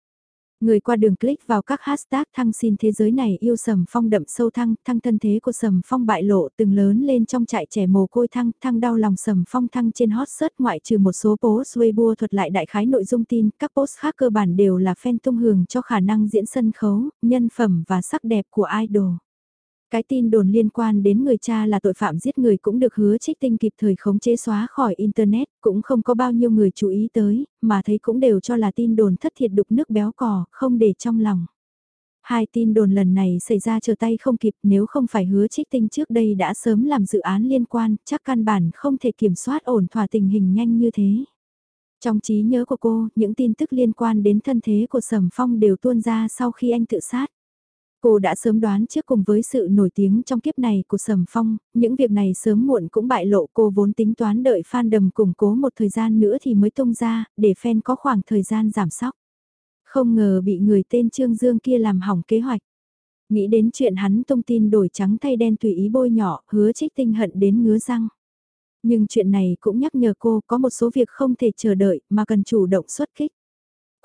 Người qua đường click vào các hashtag thăng xin thế giới này yêu sầm phong đậm sâu thăng, thăng thân thế của sầm phong bại lộ từng lớn lên trong trại trẻ mồ côi thăng, thăng đau lòng sầm phong thăng trên hot search ngoại trừ một số post Weibo thuật lại đại khái nội dung tin, các post khác cơ bản đều là fan tung hưởng cho khả năng diễn sân khấu, nhân phẩm và sắc đẹp của idol. Cái tin đồn liên quan đến người cha là tội phạm giết người cũng được hứa trích tinh kịp thời khống chế xóa khỏi Internet, cũng không có bao nhiêu người chú ý tới, mà thấy cũng đều cho là tin đồn thất thiệt đục nước béo cò, không để trong lòng. Hai tin đồn lần này xảy ra trở tay không kịp nếu không phải hứa trích tinh trước đây đã sớm làm dự án liên quan, chắc căn bản không thể kiểm soát ổn thỏa tình hình nhanh như thế. Trong trí nhớ của cô, những tin tức liên quan đến thân thế của Sầm Phong đều tuôn ra sau khi anh tự sát. Cô đã sớm đoán trước cùng với sự nổi tiếng trong kiếp này của Sầm Phong, những việc này sớm muộn cũng bại lộ cô vốn tính toán đợi fan đầm củng cố một thời gian nữa thì mới tung ra, để fan có khoảng thời gian giảm sóc. Không ngờ bị người tên Trương Dương kia làm hỏng kế hoạch. Nghĩ đến chuyện hắn tung tin đổi trắng thay đen tùy ý bôi nhỏ, hứa trích tinh hận đến ngứa răng. Nhưng chuyện này cũng nhắc nhở cô có một số việc không thể chờ đợi mà cần chủ động xuất kích.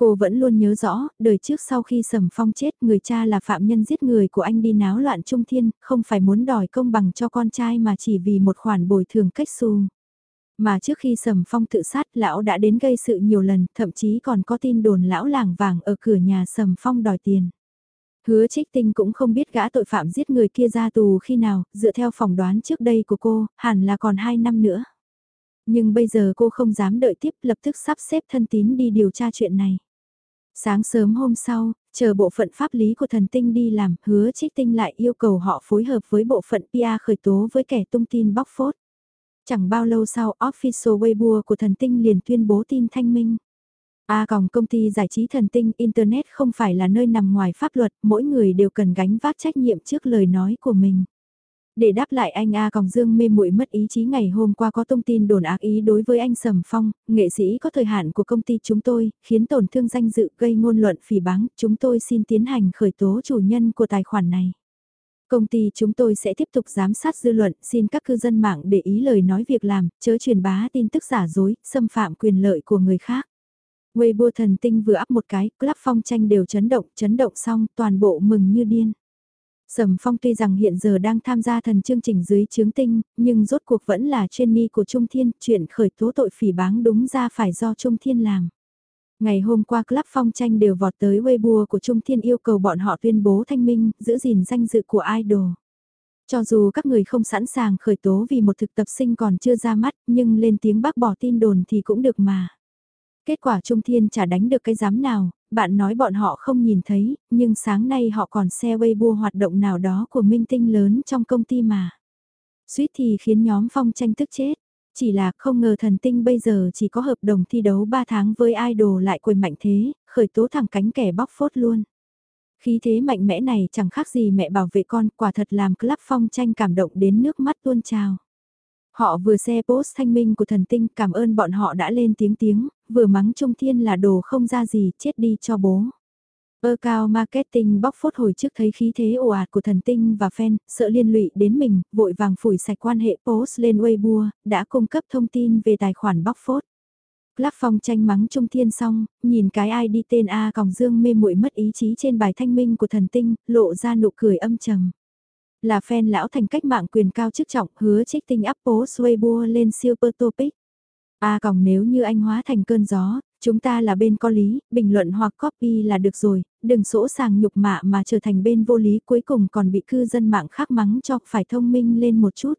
Cô vẫn luôn nhớ rõ, đời trước sau khi Sầm Phong chết người cha là phạm nhân giết người của anh đi náo loạn trung thiên, không phải muốn đòi công bằng cho con trai mà chỉ vì một khoản bồi thường cách xu. Mà trước khi Sầm Phong tự sát lão đã đến gây sự nhiều lần, thậm chí còn có tin đồn lão làng vàng ở cửa nhà Sầm Phong đòi tiền. Hứa trích tinh cũng không biết gã tội phạm giết người kia ra tù khi nào, dựa theo phỏng đoán trước đây của cô, hẳn là còn 2 năm nữa. Nhưng bây giờ cô không dám đợi tiếp lập tức sắp xếp thân tín đi điều tra chuyện này. Sáng sớm hôm sau, chờ bộ phận pháp lý của thần tinh đi làm, hứa trích tinh lại yêu cầu họ phối hợp với bộ phận PR khởi tố với kẻ tung tin bóc phốt. Chẳng bao lâu sau, official Weibo của thần tinh liền tuyên bố tin thanh minh. A còng công ty giải trí thần tinh Internet không phải là nơi nằm ngoài pháp luật, mỗi người đều cần gánh vác trách nhiệm trước lời nói của mình. Để đáp lại anh A Còng Dương mê muội mất ý chí ngày hôm qua có thông tin đồn ác ý đối với anh Sầm Phong, nghệ sĩ có thời hạn của công ty chúng tôi, khiến tổn thương danh dự gây ngôn luận phỉ báng, chúng tôi xin tiến hành khởi tố chủ nhân của tài khoản này. Công ty chúng tôi sẽ tiếp tục giám sát dư luận, xin các cư dân mạng để ý lời nói việc làm, chớ truyền bá tin tức giả dối, xâm phạm quyền lợi của người khác. Weibo thần tinh vừa áp một cái, club phong tranh đều chấn động, chấn động xong, toàn bộ mừng như điên. Sầm Phong tuy rằng hiện giờ đang tham gia thần chương trình dưới chướng tinh, nhưng rốt cuộc vẫn là trainee của Trung Thiên, chuyện khởi tố tội phỉ báng đúng ra phải do Trung Thiên làm. Ngày hôm qua Club Phong tranh đều vọt tới Weibo của Trung Thiên yêu cầu bọn họ tuyên bố thanh minh, giữ gìn danh dự của idol. Cho dù các người không sẵn sàng khởi tố vì một thực tập sinh còn chưa ra mắt, nhưng lên tiếng bác bỏ tin đồn thì cũng được mà. Kết quả Trung Thiên chả đánh được cái giám nào, bạn nói bọn họ không nhìn thấy, nhưng sáng nay họ còn xe Weibo hoạt động nào đó của minh tinh lớn trong công ty mà. Suýt thì khiến nhóm phong tranh tức chết. Chỉ là không ngờ thần tinh bây giờ chỉ có hợp đồng thi đấu 3 tháng với idol lại quầy mạnh thế, khởi tố thẳng cánh kẻ bóc phốt luôn. Khí thế mạnh mẽ này chẳng khác gì mẹ bảo vệ con, quả thật làm club phong tranh cảm động đến nước mắt tuôn trào. Họ vừa xe post thanh minh của thần tinh cảm ơn bọn họ đã lên tiếng tiếng, vừa mắng Trung Thiên là đồ không ra gì, chết đi cho bố. Ơ cao marketing bóc phốt hồi trước thấy khí thế ồ ạt của thần tinh và fan, sợ liên lụy đến mình, vội vàng phủi sạch quan hệ post lên Weibo, đã cung cấp thông tin về tài khoản bóc phốt. Lắc phong tranh mắng Trung Thiên xong, nhìn cái ai đi tên A còng dương mê muội mất ý chí trên bài thanh minh của thần tinh, lộ ra nụ cười âm trầm. Là fan lão thành cách mạng quyền cao chức trọng hứa trích tinh áp bố Weibo lên super topic. A còn nếu như anh hóa thành cơn gió, chúng ta là bên có lý, bình luận hoặc copy là được rồi, đừng sỗ sàng nhục mạ mà trở thành bên vô lý cuối cùng còn bị cư dân mạng khác mắng cho phải thông minh lên một chút.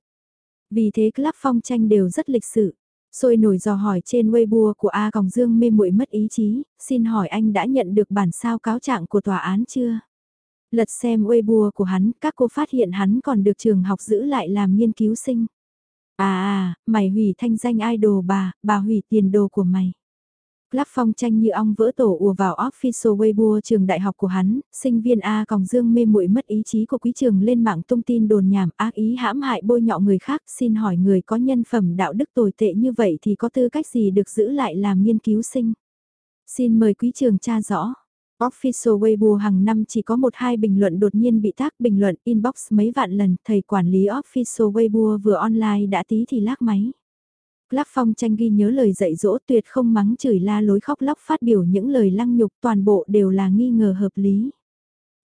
Vì thế club phong tranh đều rất lịch sự. Sôi nổi dò hỏi trên Weibo của A Còng Dương mê muội mất ý chí, xin hỏi anh đã nhận được bản sao cáo trạng của tòa án chưa? Lật xem Weibo của hắn, các cô phát hiện hắn còn được trường học giữ lại làm nghiên cứu sinh. À à, mày hủy thanh danh idol bà, bà hủy tiền đồ của mày. Club phong tranh như ong vỡ tổ ùa vào official Weibo trường đại học của hắn, sinh viên A còng dương mê muội mất ý chí của quý trường lên mạng tung tin đồn nhảm ác ý hãm hại bôi nhọ người khác, xin hỏi người có nhân phẩm đạo đức tồi tệ như vậy thì có tư cách gì được giữ lại làm nghiên cứu sinh? Xin mời quý trường tra rõ. Official Weibo hàng năm chỉ có một hai bình luận đột nhiên bị tác bình luận inbox mấy vạn lần, thầy quản lý Official Weibo vừa online đã tí thì lác máy. Lắc phong tranh ghi nhớ lời dạy dỗ tuyệt không mắng chửi la lối khóc lóc phát biểu những lời lăng nhục toàn bộ đều là nghi ngờ hợp lý.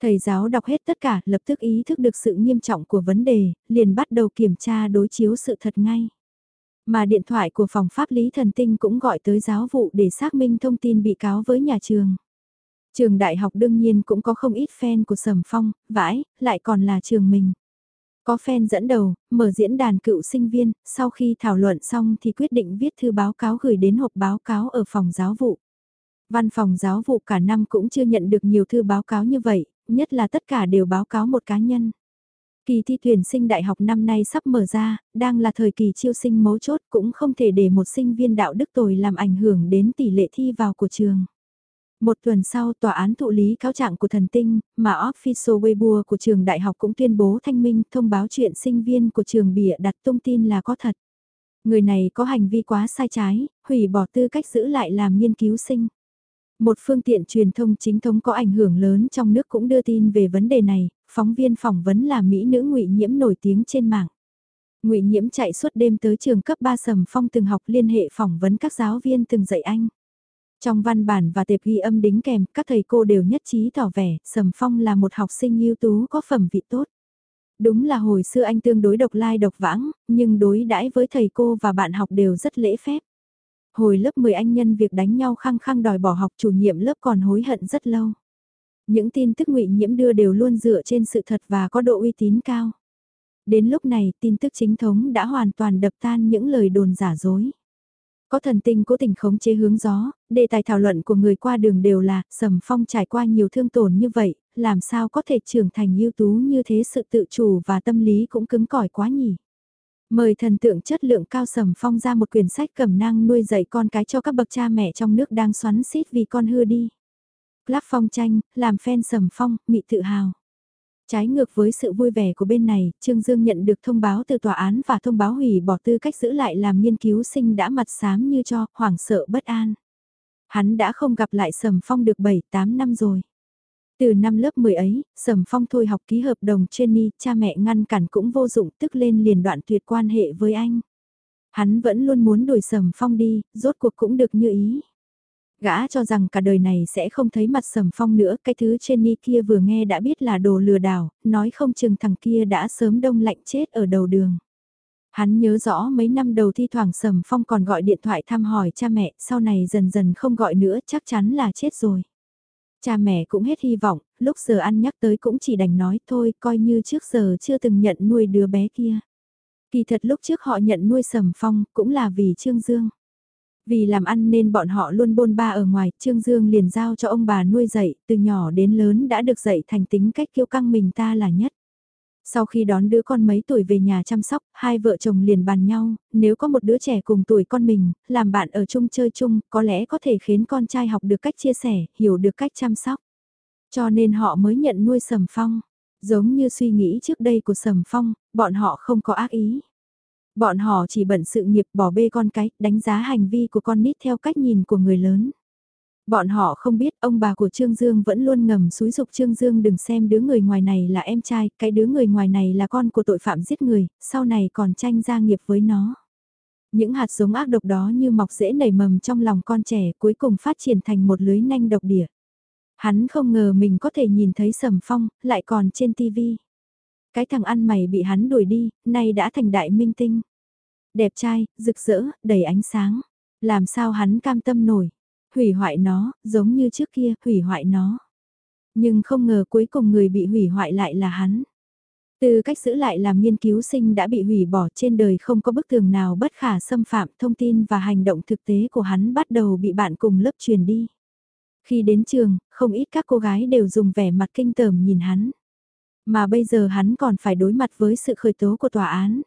Thầy giáo đọc hết tất cả lập tức ý thức được sự nghiêm trọng của vấn đề, liền bắt đầu kiểm tra đối chiếu sự thật ngay. Mà điện thoại của phòng pháp lý thần tinh cũng gọi tới giáo vụ để xác minh thông tin bị cáo với nhà trường. Trường đại học đương nhiên cũng có không ít fan của Sầm Phong, vãi, lại còn là trường mình. Có fan dẫn đầu, mở diễn đàn cựu sinh viên, sau khi thảo luận xong thì quyết định viết thư báo cáo gửi đến hộp báo cáo ở phòng giáo vụ. Văn phòng giáo vụ cả năm cũng chưa nhận được nhiều thư báo cáo như vậy, nhất là tất cả đều báo cáo một cá nhân. Kỳ thi tuyển sinh đại học năm nay sắp mở ra, đang là thời kỳ chiêu sinh mấu chốt cũng không thể để một sinh viên đạo đức tồi làm ảnh hưởng đến tỷ lệ thi vào của trường. Một tuần sau tòa án thụ lý cáo trạng của thần tinh, mà official Weibo của trường đại học cũng tuyên bố thanh minh thông báo chuyện sinh viên của trường bịa đặt thông tin là có thật. Người này có hành vi quá sai trái, hủy bỏ tư cách giữ lại làm nghiên cứu sinh. Một phương tiện truyền thông chính thống có ảnh hưởng lớn trong nước cũng đưa tin về vấn đề này, phóng viên phỏng vấn là mỹ nữ ngụy Nhiễm nổi tiếng trên mạng. Ngụy Nhiễm chạy suốt đêm tới trường cấp 3 Sầm Phong từng học liên hệ phỏng vấn các giáo viên từng dạy anh. Trong văn bản và tệp ghi âm đính kèm, các thầy cô đều nhất trí tỏ vẻ, Sầm Phong là một học sinh ưu tú có phẩm vị tốt. Đúng là hồi xưa anh tương đối độc lai độc vãng, nhưng đối đãi với thầy cô và bạn học đều rất lễ phép. Hồi lớp 10 anh nhân việc đánh nhau khăng khăng đòi bỏ học chủ nhiệm lớp còn hối hận rất lâu. Những tin tức ngụy nhiễm đưa đều luôn dựa trên sự thật và có độ uy tín cao. Đến lúc này tin tức chính thống đã hoàn toàn đập tan những lời đồn giả dối. Có thần tinh cố tình khống chế hướng gió, đề tài thảo luận của người qua đường đều là, Sầm Phong trải qua nhiều thương tổn như vậy, làm sao có thể trưởng thành ưu tú như thế sự tự chủ và tâm lý cũng cứng cỏi quá nhỉ. Mời thần tượng chất lượng cao Sầm Phong ra một quyển sách cầm năng nuôi dạy con cái cho các bậc cha mẹ trong nước đang xoắn xít vì con hư đi. Clap Phong tranh, làm fan Sầm Phong, mị tự hào. Trái ngược với sự vui vẻ của bên này, Trương Dương nhận được thông báo từ tòa án và thông báo hủy bỏ tư cách giữ lại làm nghiên cứu sinh đã mặt xám như cho, hoảng sợ bất an. Hắn đã không gặp lại Sầm Phong được 7-8 năm rồi. Từ năm lớp 10 ấy, Sầm Phong thôi học ký hợp đồng Jenny, cha mẹ ngăn cản cũng vô dụng tức lên liền đoạn tuyệt quan hệ với anh. Hắn vẫn luôn muốn đuổi Sầm Phong đi, rốt cuộc cũng được như ý. Gã cho rằng cả đời này sẽ không thấy mặt Sầm Phong nữa, cái thứ Jenny kia vừa nghe đã biết là đồ lừa đảo, nói không chừng thằng kia đã sớm đông lạnh chết ở đầu đường. Hắn nhớ rõ mấy năm đầu thi thoảng Sầm Phong còn gọi điện thoại thăm hỏi cha mẹ, sau này dần dần không gọi nữa chắc chắn là chết rồi. Cha mẹ cũng hết hy vọng, lúc giờ ăn nhắc tới cũng chỉ đành nói thôi coi như trước giờ chưa từng nhận nuôi đứa bé kia. Kỳ thật lúc trước họ nhận nuôi Sầm Phong cũng là vì Trương Dương. Vì làm ăn nên bọn họ luôn bôn ba ở ngoài, Trương Dương liền giao cho ông bà nuôi dạy, từ nhỏ đến lớn đã được dạy thành tính cách kiêu căng mình ta là nhất. Sau khi đón đứa con mấy tuổi về nhà chăm sóc, hai vợ chồng liền bàn nhau, nếu có một đứa trẻ cùng tuổi con mình, làm bạn ở chung chơi chung, có lẽ có thể khiến con trai học được cách chia sẻ, hiểu được cách chăm sóc. Cho nên họ mới nhận nuôi Sầm Phong. Giống như suy nghĩ trước đây của Sầm Phong, bọn họ không có ác ý. Bọn họ chỉ bận sự nghiệp bỏ bê con cái, đánh giá hành vi của con nít theo cách nhìn của người lớn. Bọn họ không biết ông bà của Trương Dương vẫn luôn ngầm xúi dục Trương Dương đừng xem đứa người ngoài này là em trai, cái đứa người ngoài này là con của tội phạm giết người, sau này còn tranh gia nghiệp với nó. Những hạt giống ác độc đó như mọc rễ nảy mầm trong lòng con trẻ cuối cùng phát triển thành một lưới nanh độc địa. Hắn không ngờ mình có thể nhìn thấy sầm phong, lại còn trên tivi. Cái thằng ăn mày bị hắn đuổi đi, nay đã thành đại minh tinh. Đẹp trai, rực rỡ, đầy ánh sáng. Làm sao hắn cam tâm nổi hủy hoại nó, giống như trước kia, hủy hoại nó. Nhưng không ngờ cuối cùng người bị hủy hoại lại là hắn. Từ cách giữ lại làm nghiên cứu sinh đã bị hủy bỏ trên đời không có bức tường nào bất khả xâm phạm thông tin và hành động thực tế của hắn bắt đầu bị bạn cùng lớp truyền đi. Khi đến trường, không ít các cô gái đều dùng vẻ mặt kinh tởm nhìn hắn. Mà bây giờ hắn còn phải đối mặt với sự khởi tố của tòa án.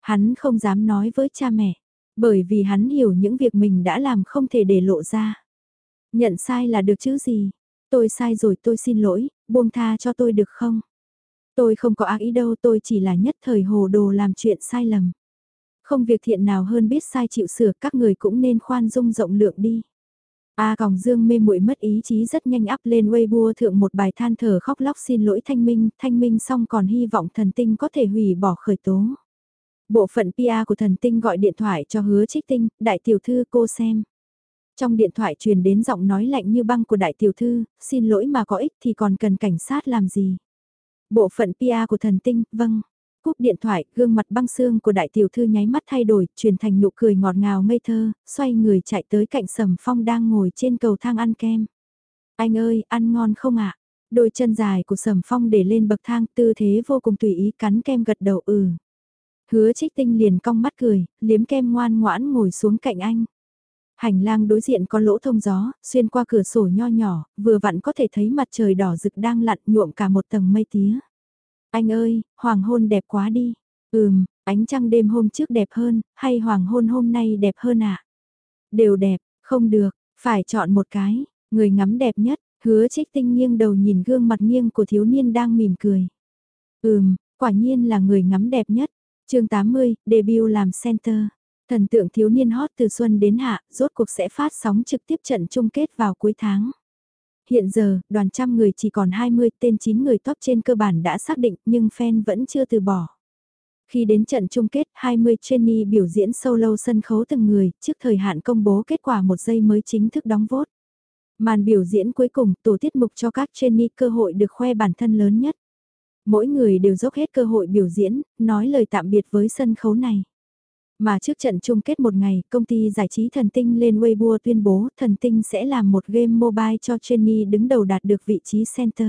Hắn không dám nói với cha mẹ. Bởi vì hắn hiểu những việc mình đã làm không thể để lộ ra. Nhận sai là được chứ gì. Tôi sai rồi tôi xin lỗi, buông tha cho tôi được không? Tôi không có ác ý đâu tôi chỉ là nhất thời hồ đồ làm chuyện sai lầm. Không việc thiện nào hơn biết sai chịu sửa các người cũng nên khoan dung rộng lượng đi. A Còng Dương mê muội mất ý chí rất nhanh up lên Weibo thượng một bài than thở khóc lóc xin lỗi Thanh Minh, Thanh Minh xong còn hy vọng thần tinh có thể hủy bỏ khởi tố. Bộ phận PR của thần tinh gọi điện thoại cho hứa trích tinh, đại tiểu thư cô xem. Trong điện thoại truyền đến giọng nói lạnh như băng của đại tiểu thư, xin lỗi mà có ích thì còn cần cảnh sát làm gì. Bộ phận PR của thần tinh, vâng. Cúp điện thoại, gương mặt băng xương của đại tiểu thư nháy mắt thay đổi, truyền thành nụ cười ngọt ngào ngây thơ, xoay người chạy tới cạnh sầm phong đang ngồi trên cầu thang ăn kem. Anh ơi, ăn ngon không ạ? Đôi chân dài của sầm phong để lên bậc thang tư thế vô cùng tùy ý cắn kem gật đầu ừ. Hứa trích tinh liền cong mắt cười, liếm kem ngoan ngoãn ngồi xuống cạnh anh. Hành lang đối diện có lỗ thông gió, xuyên qua cửa sổ nho nhỏ, vừa vặn có thể thấy mặt trời đỏ rực đang lặn nhuộm cả một tầng mây tía. Anh ơi, hoàng hôn đẹp quá đi. Ừm, ánh trăng đêm hôm trước đẹp hơn, hay hoàng hôn hôm nay đẹp hơn ạ? À? Đều đẹp, không được, phải chọn một cái, người ngắm đẹp nhất, hứa trích tinh nghiêng đầu nhìn gương mặt nghiêng của thiếu niên đang mỉm cười. Ừm, quả nhiên là người ngắm đẹp nhất, chương 80, debut làm center. Thần tượng thiếu niên hot từ xuân đến hạ, rốt cuộc sẽ phát sóng trực tiếp trận chung kết vào cuối tháng. Hiện giờ, đoàn trăm người chỉ còn 20 tên 9 người top trên cơ bản đã xác định nhưng fan vẫn chưa từ bỏ. Khi đến trận chung kết, 20 trainee biểu diễn solo sân khấu từng người, trước thời hạn công bố kết quả một giây mới chính thức đóng vốt. Màn biểu diễn cuối cùng, tổ tiết mục cho các trainee cơ hội được khoe bản thân lớn nhất. Mỗi người đều dốc hết cơ hội biểu diễn, nói lời tạm biệt với sân khấu này. Mà trước trận chung kết một ngày, công ty giải trí Thần Tinh lên Weibo tuyên bố Thần Tinh sẽ làm một game mobile cho Jenny đứng đầu đạt được vị trí center.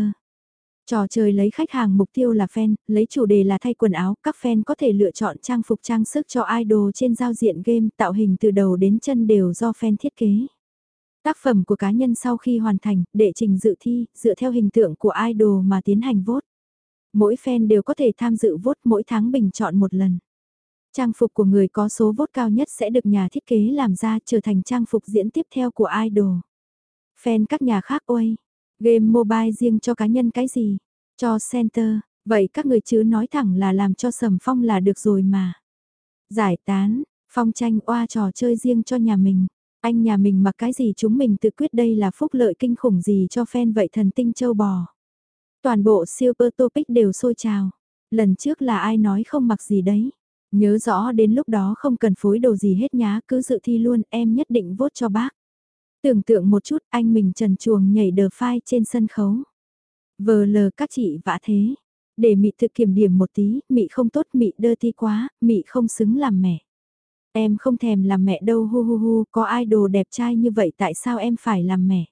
Trò chơi lấy khách hàng mục tiêu là fan, lấy chủ đề là thay quần áo, các fan có thể lựa chọn trang phục trang sức cho idol trên giao diện game tạo hình từ đầu đến chân đều do fan thiết kế. Tác phẩm của cá nhân sau khi hoàn thành, đệ trình dự thi, dựa theo hình tượng của idol mà tiến hành vote. Mỗi fan đều có thể tham dự vote mỗi tháng bình chọn một lần. Trang phục của người có số vote cao nhất sẽ được nhà thiết kế làm ra trở thành trang phục diễn tiếp theo của idol. Fan các nhà khác ôi, game mobile riêng cho cá nhân cái gì? Cho center, vậy các người chứ nói thẳng là làm cho sầm phong là được rồi mà. Giải tán, phong tranh oa trò chơi riêng cho nhà mình. Anh nhà mình mặc cái gì chúng mình tự quyết đây là phúc lợi kinh khủng gì cho fan vậy thần tinh châu bò. Toàn bộ super topic đều sôi trào. Lần trước là ai nói không mặc gì đấy. Nhớ rõ đến lúc đó không cần phối đồ gì hết nhá, cứ dự thi luôn, em nhất định vote cho bác. Tưởng tượng một chút, anh mình trần chuồng nhảy đờ phai trên sân khấu. Vờ lờ các chị vã thế. Để mị thực kiểm điểm một tí, mị không tốt, mị đơ thi quá, mị không xứng làm mẹ. Em không thèm làm mẹ đâu hu hu hu, có ai đồ đẹp trai như vậy tại sao em phải làm mẹ?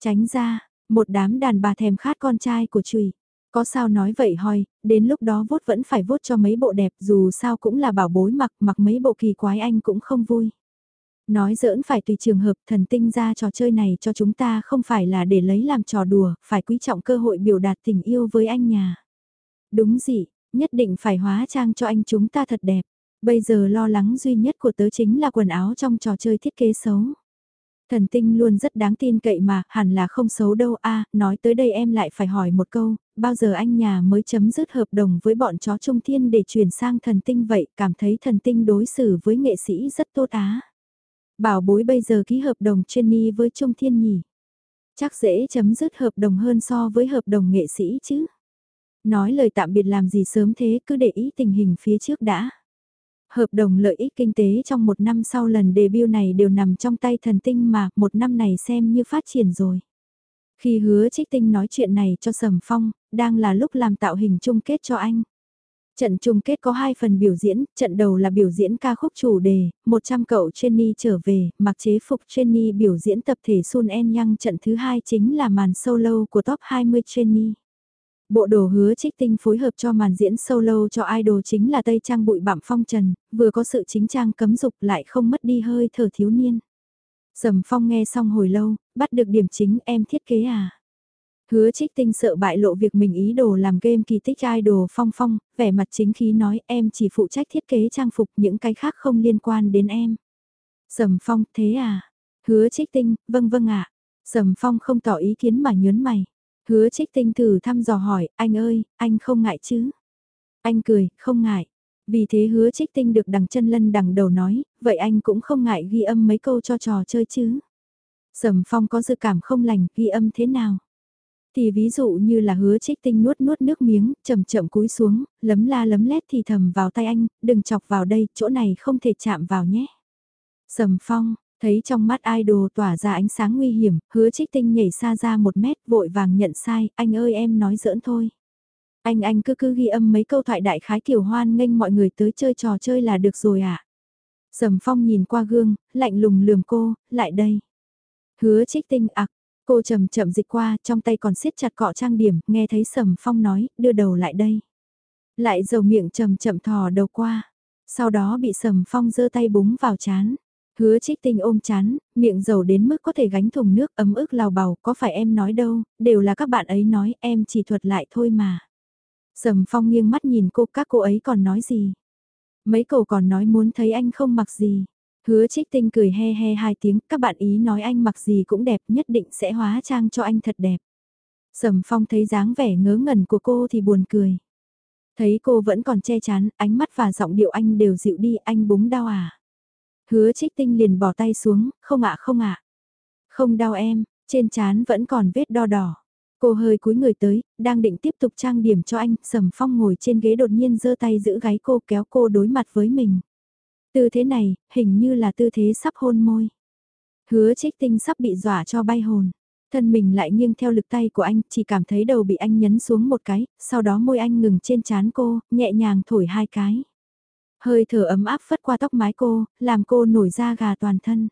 Tránh ra, một đám đàn bà thèm khát con trai của chùy. Có sao nói vậy hoi, đến lúc đó vốt vẫn phải vốt cho mấy bộ đẹp dù sao cũng là bảo bối mặc mặc mấy bộ kỳ quái anh cũng không vui. Nói giỡn phải tùy trường hợp thần tinh ra trò chơi này cho chúng ta không phải là để lấy làm trò đùa, phải quý trọng cơ hội biểu đạt tình yêu với anh nhà. Đúng gì, nhất định phải hóa trang cho anh chúng ta thật đẹp. Bây giờ lo lắng duy nhất của tớ chính là quần áo trong trò chơi thiết kế xấu. Thần tinh luôn rất đáng tin cậy mà, hẳn là không xấu đâu a nói tới đây em lại phải hỏi một câu, bao giờ anh nhà mới chấm dứt hợp đồng với bọn chó trung thiên để chuyển sang thần tinh vậy, cảm thấy thần tinh đối xử với nghệ sĩ rất tốt á. Bảo bối bây giờ ký hợp đồng Jenny với Trung Thiên nhỉ? Chắc dễ chấm dứt hợp đồng hơn so với hợp đồng nghệ sĩ chứ. Nói lời tạm biệt làm gì sớm thế cứ để ý tình hình phía trước đã. Hợp đồng lợi ích kinh tế trong một năm sau lần debut này đều nằm trong tay thần tinh mà một năm này xem như phát triển rồi. Khi hứa trích tinh nói chuyện này cho Sầm Phong, đang là lúc làm tạo hình chung kết cho anh. Trận chung kết có hai phần biểu diễn, trận đầu là biểu diễn ca khúc chủ đề, 100 cậu Jenny trở về, mặc chế phục Jenny biểu diễn tập thể Sun En Yang trận thứ hai chính là màn solo của top 20 Jenny. Bộ đồ hứa trích tinh phối hợp cho màn diễn solo cho idol chính là Tây Trang bụi bặm phong trần, vừa có sự chính trang cấm dục lại không mất đi hơi thở thiếu niên. Sầm phong nghe xong hồi lâu, bắt được điểm chính em thiết kế à. Hứa trích tinh sợ bại lộ việc mình ý đồ làm game kỳ tích idol phong phong, vẻ mặt chính khí nói em chỉ phụ trách thiết kế trang phục những cái khác không liên quan đến em. Sầm phong, thế à? Hứa trích tinh, vâng vâng ạ. Sầm phong không tỏ ý kiến mà nhớn mày. Hứa trích tinh thử thăm dò hỏi, anh ơi, anh không ngại chứ? Anh cười, không ngại. Vì thế hứa trích tinh được đằng chân lân đằng đầu nói, vậy anh cũng không ngại ghi âm mấy câu cho trò chơi chứ? Sầm phong có dự cảm không lành, ghi âm thế nào? Thì ví dụ như là hứa trích tinh nuốt nuốt nước miếng, chậm chậm cúi xuống, lấm la lấm lét thì thầm vào tay anh, đừng chọc vào đây, chỗ này không thể chạm vào nhé. Sầm phong, thấy trong mắt idol tỏa ra ánh sáng nguy hiểm, hứa trích tinh nhảy xa ra một mét vội vàng nhận sai, anh ơi em nói giỡn thôi. Anh anh cứ cứ ghi âm mấy câu thoại đại khái kiểu hoan nghênh mọi người tới chơi trò chơi là được rồi ạ. À? Sầm phong nhìn qua gương, lạnh lùng lườm cô, lại đây. Hứa trích tinh ạc, Cô chậm chậm dịch qua, trong tay còn siết chặt cọ trang điểm, nghe thấy Sầm Phong nói, đưa đầu lại đây. Lại dầu miệng chậm chậm thò đầu qua. Sau đó bị Sầm Phong giơ tay búng vào chán. Hứa trích tinh ôm chán, miệng dầu đến mức có thể gánh thùng nước ấm ức lào bào, có phải em nói đâu, đều là các bạn ấy nói, em chỉ thuật lại thôi mà. Sầm Phong nghiêng mắt nhìn cô, các cô ấy còn nói gì? Mấy cậu còn nói muốn thấy anh không mặc gì. Hứa trích tinh cười he he hai tiếng, các bạn ý nói anh mặc gì cũng đẹp nhất định sẽ hóa trang cho anh thật đẹp. Sầm phong thấy dáng vẻ ngớ ngẩn của cô thì buồn cười. Thấy cô vẫn còn che chắn, ánh mắt và giọng điệu anh đều dịu đi, anh búng đau à. Hứa trích tinh liền bỏ tay xuống, không ạ không ạ. Không đau em, trên chán vẫn còn vết đo đỏ. Cô hơi cúi người tới, đang định tiếp tục trang điểm cho anh, Sầm Phong ngồi trên ghế đột nhiên giơ tay giữ gáy cô kéo cô đối mặt với mình. Tư thế này, hình như là tư thế sắp hôn môi. Hứa trích tinh sắp bị dọa cho bay hồn. Thân mình lại nghiêng theo lực tay của anh, chỉ cảm thấy đầu bị anh nhấn xuống một cái, sau đó môi anh ngừng trên trán cô, nhẹ nhàng thổi hai cái. Hơi thở ấm áp phất qua tóc mái cô, làm cô nổi da gà toàn thân.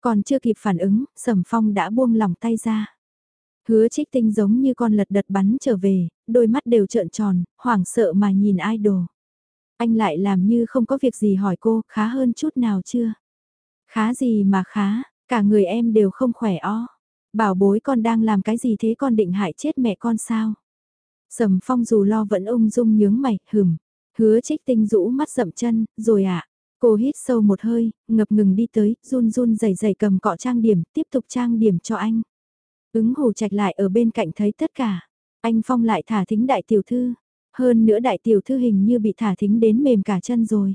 Còn chưa kịp phản ứng, Sầm Phong đã buông lỏng tay ra. Hứa trích tinh giống như con lật đật bắn trở về, đôi mắt đều trợn tròn, hoảng sợ mà nhìn idol. Anh lại làm như không có việc gì hỏi cô, khá hơn chút nào chưa? Khá gì mà khá, cả người em đều không khỏe o. Bảo bối con đang làm cái gì thế con định hại chết mẹ con sao? Sầm phong dù lo vẫn ung dung nhướng mày, hừm. Hứa trích tinh rũ mắt rậm chân, rồi ạ. À? Cô hít sâu một hơi, ngập ngừng đi tới, run run rẩy rẩy cầm cọ trang điểm, tiếp tục trang điểm cho anh. Ứng hồ trạch lại ở bên cạnh thấy tất cả. Anh Phong lại thả thính đại tiểu thư. Hơn nữa đại tiểu thư hình như bị thả thính đến mềm cả chân rồi.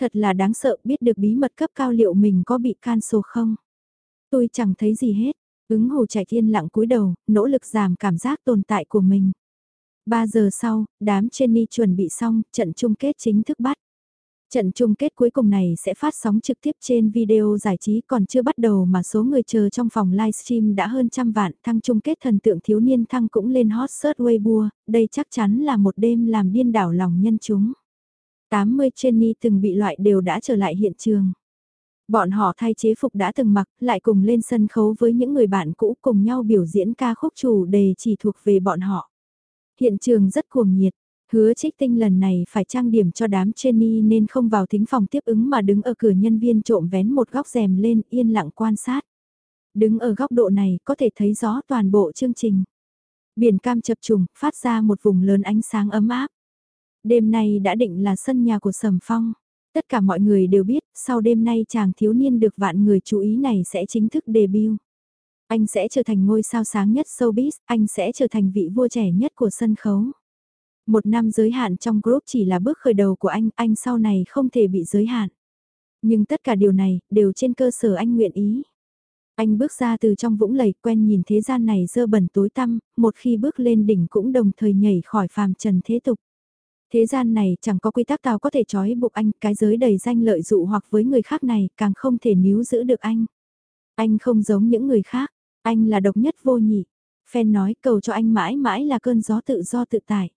Thật là đáng sợ biết được bí mật cấp cao liệu mình có bị cancel không? Tôi chẳng thấy gì hết, ứng hồ trạch thiên lặng cúi đầu, nỗ lực giảm cảm giác tồn tại của mình. 3 giờ sau, đám Jenny chuẩn bị xong, trận chung kết chính thức bắt. Trận chung kết cuối cùng này sẽ phát sóng trực tiếp trên video giải trí còn chưa bắt đầu mà số người chờ trong phòng livestream đã hơn trăm vạn, thăng chung kết thần tượng thiếu niên thăng cũng lên hot search Weibo, đây chắc chắn là một đêm làm điên đảo lòng nhân chúng. 80 Jenny từng bị loại đều đã trở lại hiện trường. Bọn họ thay chế phục đã từng mặc, lại cùng lên sân khấu với những người bạn cũ cùng nhau biểu diễn ca khúc chủ đề chỉ thuộc về bọn họ. Hiện trường rất cuồng nhiệt, hứa trích tinh lần này phải trang điểm cho đám Jenny nên không vào thính phòng tiếp ứng mà đứng ở cửa nhân viên trộm vén một góc rèm lên yên lặng quan sát. Đứng ở góc độ này có thể thấy rõ toàn bộ chương trình. Biển cam chập trùng, phát ra một vùng lớn ánh sáng ấm áp. Đêm nay đã định là sân nhà của Sầm Phong. Tất cả mọi người đều biết, sau đêm nay chàng thiếu niên được vạn người chú ý này sẽ chính thức debut. Anh sẽ trở thành ngôi sao sáng nhất showbiz, anh sẽ trở thành vị vua trẻ nhất của sân khấu. Một năm giới hạn trong group chỉ là bước khởi đầu của anh, anh sau này không thể bị giới hạn. Nhưng tất cả điều này, đều trên cơ sở anh nguyện ý. Anh bước ra từ trong vũng lầy quen nhìn thế gian này dơ bẩn tối tăm, một khi bước lên đỉnh cũng đồng thời nhảy khỏi phàm trần thế tục. Thế gian này chẳng có quy tắc nào có thể trói buộc anh, cái giới đầy danh lợi dụ hoặc với người khác này càng không thể níu giữ được anh. Anh không giống những người khác, anh là độc nhất vô nhị. Fan nói cầu cho anh mãi mãi là cơn gió tự do tự tại.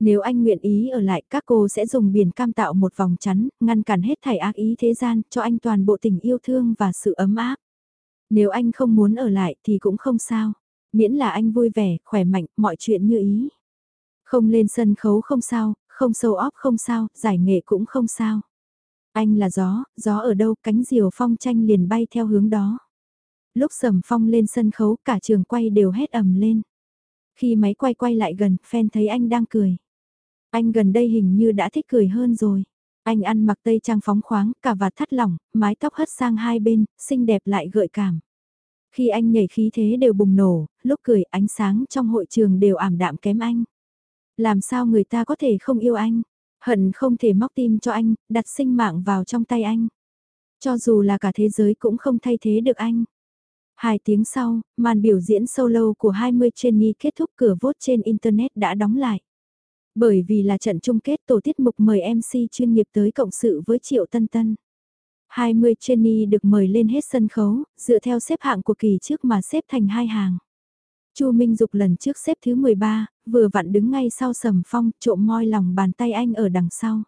Nếu anh nguyện ý ở lại các cô sẽ dùng biển cam tạo một vòng chắn, ngăn cản hết thảy ác ý thế gian, cho anh toàn bộ tình yêu thương và sự ấm áp. Nếu anh không muốn ở lại thì cũng không sao. Miễn là anh vui vẻ, khỏe mạnh, mọi chuyện như ý. Không lên sân khấu không sao, không sâu óp không sao, giải nghệ cũng không sao. Anh là gió, gió ở đâu cánh diều phong tranh liền bay theo hướng đó. Lúc sầm phong lên sân khấu cả trường quay đều hét ầm lên. Khi máy quay quay lại gần, fan thấy anh đang cười. Anh gần đây hình như đã thích cười hơn rồi. Anh ăn mặc tây trang phóng khoáng, cả vạt thắt lỏng, mái tóc hất sang hai bên, xinh đẹp lại gợi cảm. Khi anh nhảy khí thế đều bùng nổ, lúc cười ánh sáng trong hội trường đều ảm đạm kém anh. Làm sao người ta có thể không yêu anh? Hận không thể móc tim cho anh, đặt sinh mạng vào trong tay anh. Cho dù là cả thế giới cũng không thay thế được anh. Hai tiếng sau, màn biểu diễn solo của 20 Jenny kết thúc cửa vốt trên Internet đã đóng lại. Bởi vì là trận chung kết tổ tiết mục mời MC chuyên nghiệp tới cộng sự với Triệu Tân Tân. 20 Jenny được mời lên hết sân khấu, dựa theo xếp hạng của kỳ trước mà xếp thành hai hàng. Chu Minh Dục lần trước xếp thứ 13, vừa vặn đứng ngay sau Sầm Phong, trộm moi lòng bàn tay anh ở đằng sau.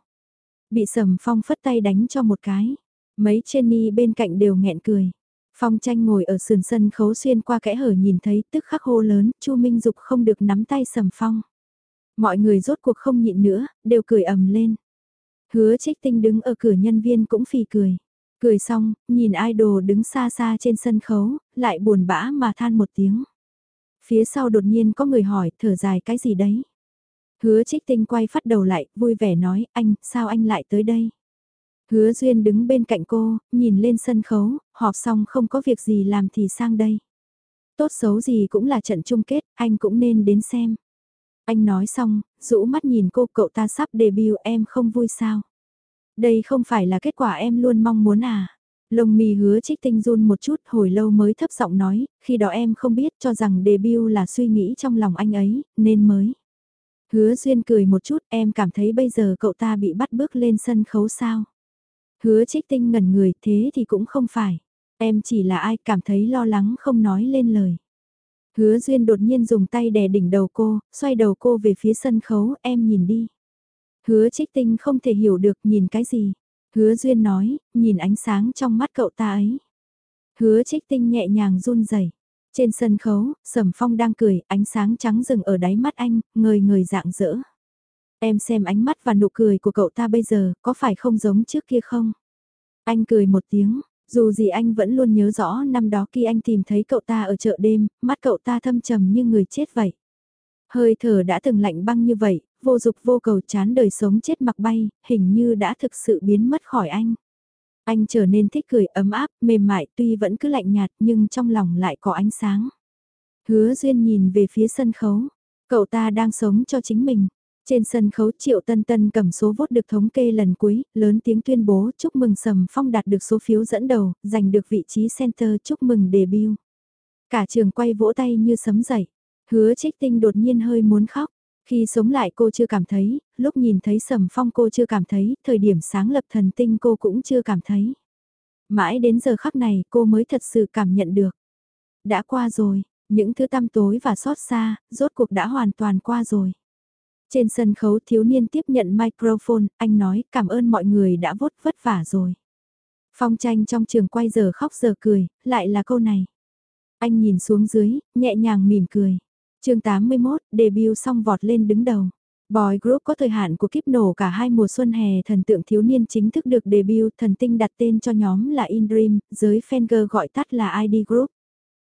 Bị Sầm Phong phất tay đánh cho một cái. Mấy Jenny bên cạnh đều nghẹn cười. Phong tranh ngồi ở sườn sân khấu xuyên qua kẽ hở nhìn thấy tức khắc hô lớn, Chu Minh Dục không được nắm tay Sầm Phong. Mọi người rốt cuộc không nhịn nữa, đều cười ầm lên. Hứa trích tinh đứng ở cửa nhân viên cũng phì cười. Cười xong, nhìn idol đứng xa xa trên sân khấu, lại buồn bã mà than một tiếng. Phía sau đột nhiên có người hỏi, thở dài cái gì đấy? Hứa trích tinh quay phát đầu lại, vui vẻ nói, anh, sao anh lại tới đây? Hứa Duyên đứng bên cạnh cô, nhìn lên sân khấu, họp xong không có việc gì làm thì sang đây. Tốt xấu gì cũng là trận chung kết, anh cũng nên đến xem. Anh nói xong, rũ mắt nhìn cô cậu ta sắp debut em không vui sao. Đây không phải là kết quả em luôn mong muốn à. Lông mi hứa trích tinh run một chút hồi lâu mới thấp giọng nói, khi đó em không biết cho rằng debut là suy nghĩ trong lòng anh ấy, nên mới. Hứa duyên cười một chút em cảm thấy bây giờ cậu ta bị bắt bước lên sân khấu sao. Hứa trích tinh ngẩn người thế thì cũng không phải. Em chỉ là ai cảm thấy lo lắng không nói lên lời. Hứa duyên đột nhiên dùng tay đè đỉnh đầu cô, xoay đầu cô về phía sân khấu, em nhìn đi. Hứa trích tinh không thể hiểu được nhìn cái gì. Hứa Duyên nói, nhìn ánh sáng trong mắt cậu ta ấy. Hứa trích tinh nhẹ nhàng run rẩy Trên sân khấu, Sầm Phong đang cười, ánh sáng trắng rừng ở đáy mắt anh, ngời ngời dạng dỡ. Em xem ánh mắt và nụ cười của cậu ta bây giờ, có phải không giống trước kia không? Anh cười một tiếng, dù gì anh vẫn luôn nhớ rõ năm đó khi anh tìm thấy cậu ta ở chợ đêm, mắt cậu ta thâm trầm như người chết vậy. Hơi thở đã từng lạnh băng như vậy, vô dục vô cầu chán đời sống chết mặc bay, hình như đã thực sự biến mất khỏi anh. Anh trở nên thích cười ấm áp, mềm mại tuy vẫn cứ lạnh nhạt nhưng trong lòng lại có ánh sáng. Hứa Duyên nhìn về phía sân khấu, cậu ta đang sống cho chính mình. Trên sân khấu Triệu Tân Tân cầm số vốt được thống kê lần cuối, lớn tiếng tuyên bố chúc mừng Sầm Phong đạt được số phiếu dẫn đầu, giành được vị trí center chúc mừng debut. Cả trường quay vỗ tay như sấm dậy. Hứa trích tinh đột nhiên hơi muốn khóc. Khi sống lại cô chưa cảm thấy, lúc nhìn thấy Sầm Phong cô chưa cảm thấy, thời điểm sáng lập thần tinh cô cũng chưa cảm thấy. Mãi đến giờ khắc này cô mới thật sự cảm nhận được. Đã qua rồi, những thứ tăm tối và xót xa, rốt cuộc đã hoàn toàn qua rồi. Trên sân khấu thiếu niên tiếp nhận microphone, anh nói cảm ơn mọi người đã vốt vất vả rồi. Phong tranh trong trường quay giờ khóc giờ cười, lại là câu này. Anh nhìn xuống dưới, nhẹ nhàng mỉm cười. chương 81, debut xong vọt lên đứng đầu. Boy Group có thời hạn của kiếp nổ cả hai mùa xuân hè thần tượng thiếu niên chính thức được debut thần tinh đặt tên cho nhóm là In Dream, giới Fanger gọi tắt là ID Group.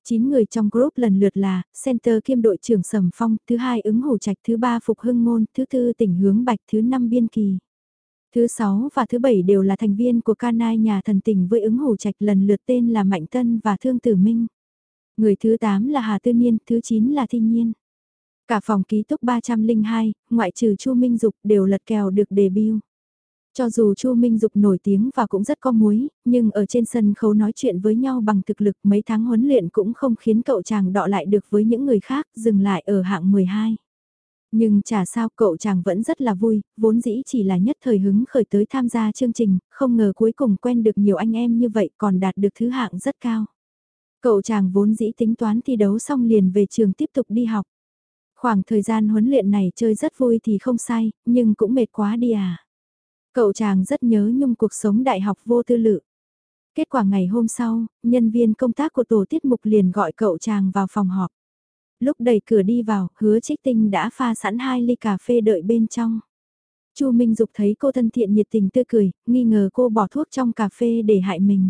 9 người trong group lần lượt là, center kiêm đội trưởng Sầm Phong, thứ hai ứng hổ trạch, thứ ba Phục Hưng Ngôn, thứ tư tỉnh hướng Bạch, thứ năm Biên Kỳ. Thứ sáu và thứ bảy đều là thành viên của Canai nhà thần tỉnh với ứng hổ trạch lần lượt tên là Mạnh Tân và Thương Tử Minh. Người thứ 8 là Hà Tư Niên, thứ 9 là Thi Nhiên. Cả phòng ký túc 302, ngoại trừ Chu Minh Dục đều lật kèo được debut. Cho dù Chu Minh Dục nổi tiếng và cũng rất có muối, nhưng ở trên sân khấu nói chuyện với nhau bằng thực lực mấy tháng huấn luyện cũng không khiến cậu chàng đọ lại được với những người khác, dừng lại ở hạng 12. Nhưng chả sao cậu chàng vẫn rất là vui, vốn dĩ chỉ là nhất thời hứng khởi tới tham gia chương trình, không ngờ cuối cùng quen được nhiều anh em như vậy còn đạt được thứ hạng rất cao. Cậu chàng vốn dĩ tính toán thi đấu xong liền về trường tiếp tục đi học. Khoảng thời gian huấn luyện này chơi rất vui thì không sai, nhưng cũng mệt quá đi à. Cậu chàng rất nhớ nhung cuộc sống đại học vô tư lự. Kết quả ngày hôm sau, nhân viên công tác của tổ tiết mục liền gọi cậu chàng vào phòng họp. Lúc đẩy cửa đi vào, hứa trích tinh đã pha sẵn hai ly cà phê đợi bên trong. Chu Minh Dục thấy cô thân thiện nhiệt tình tươi cười, nghi ngờ cô bỏ thuốc trong cà phê để hại mình.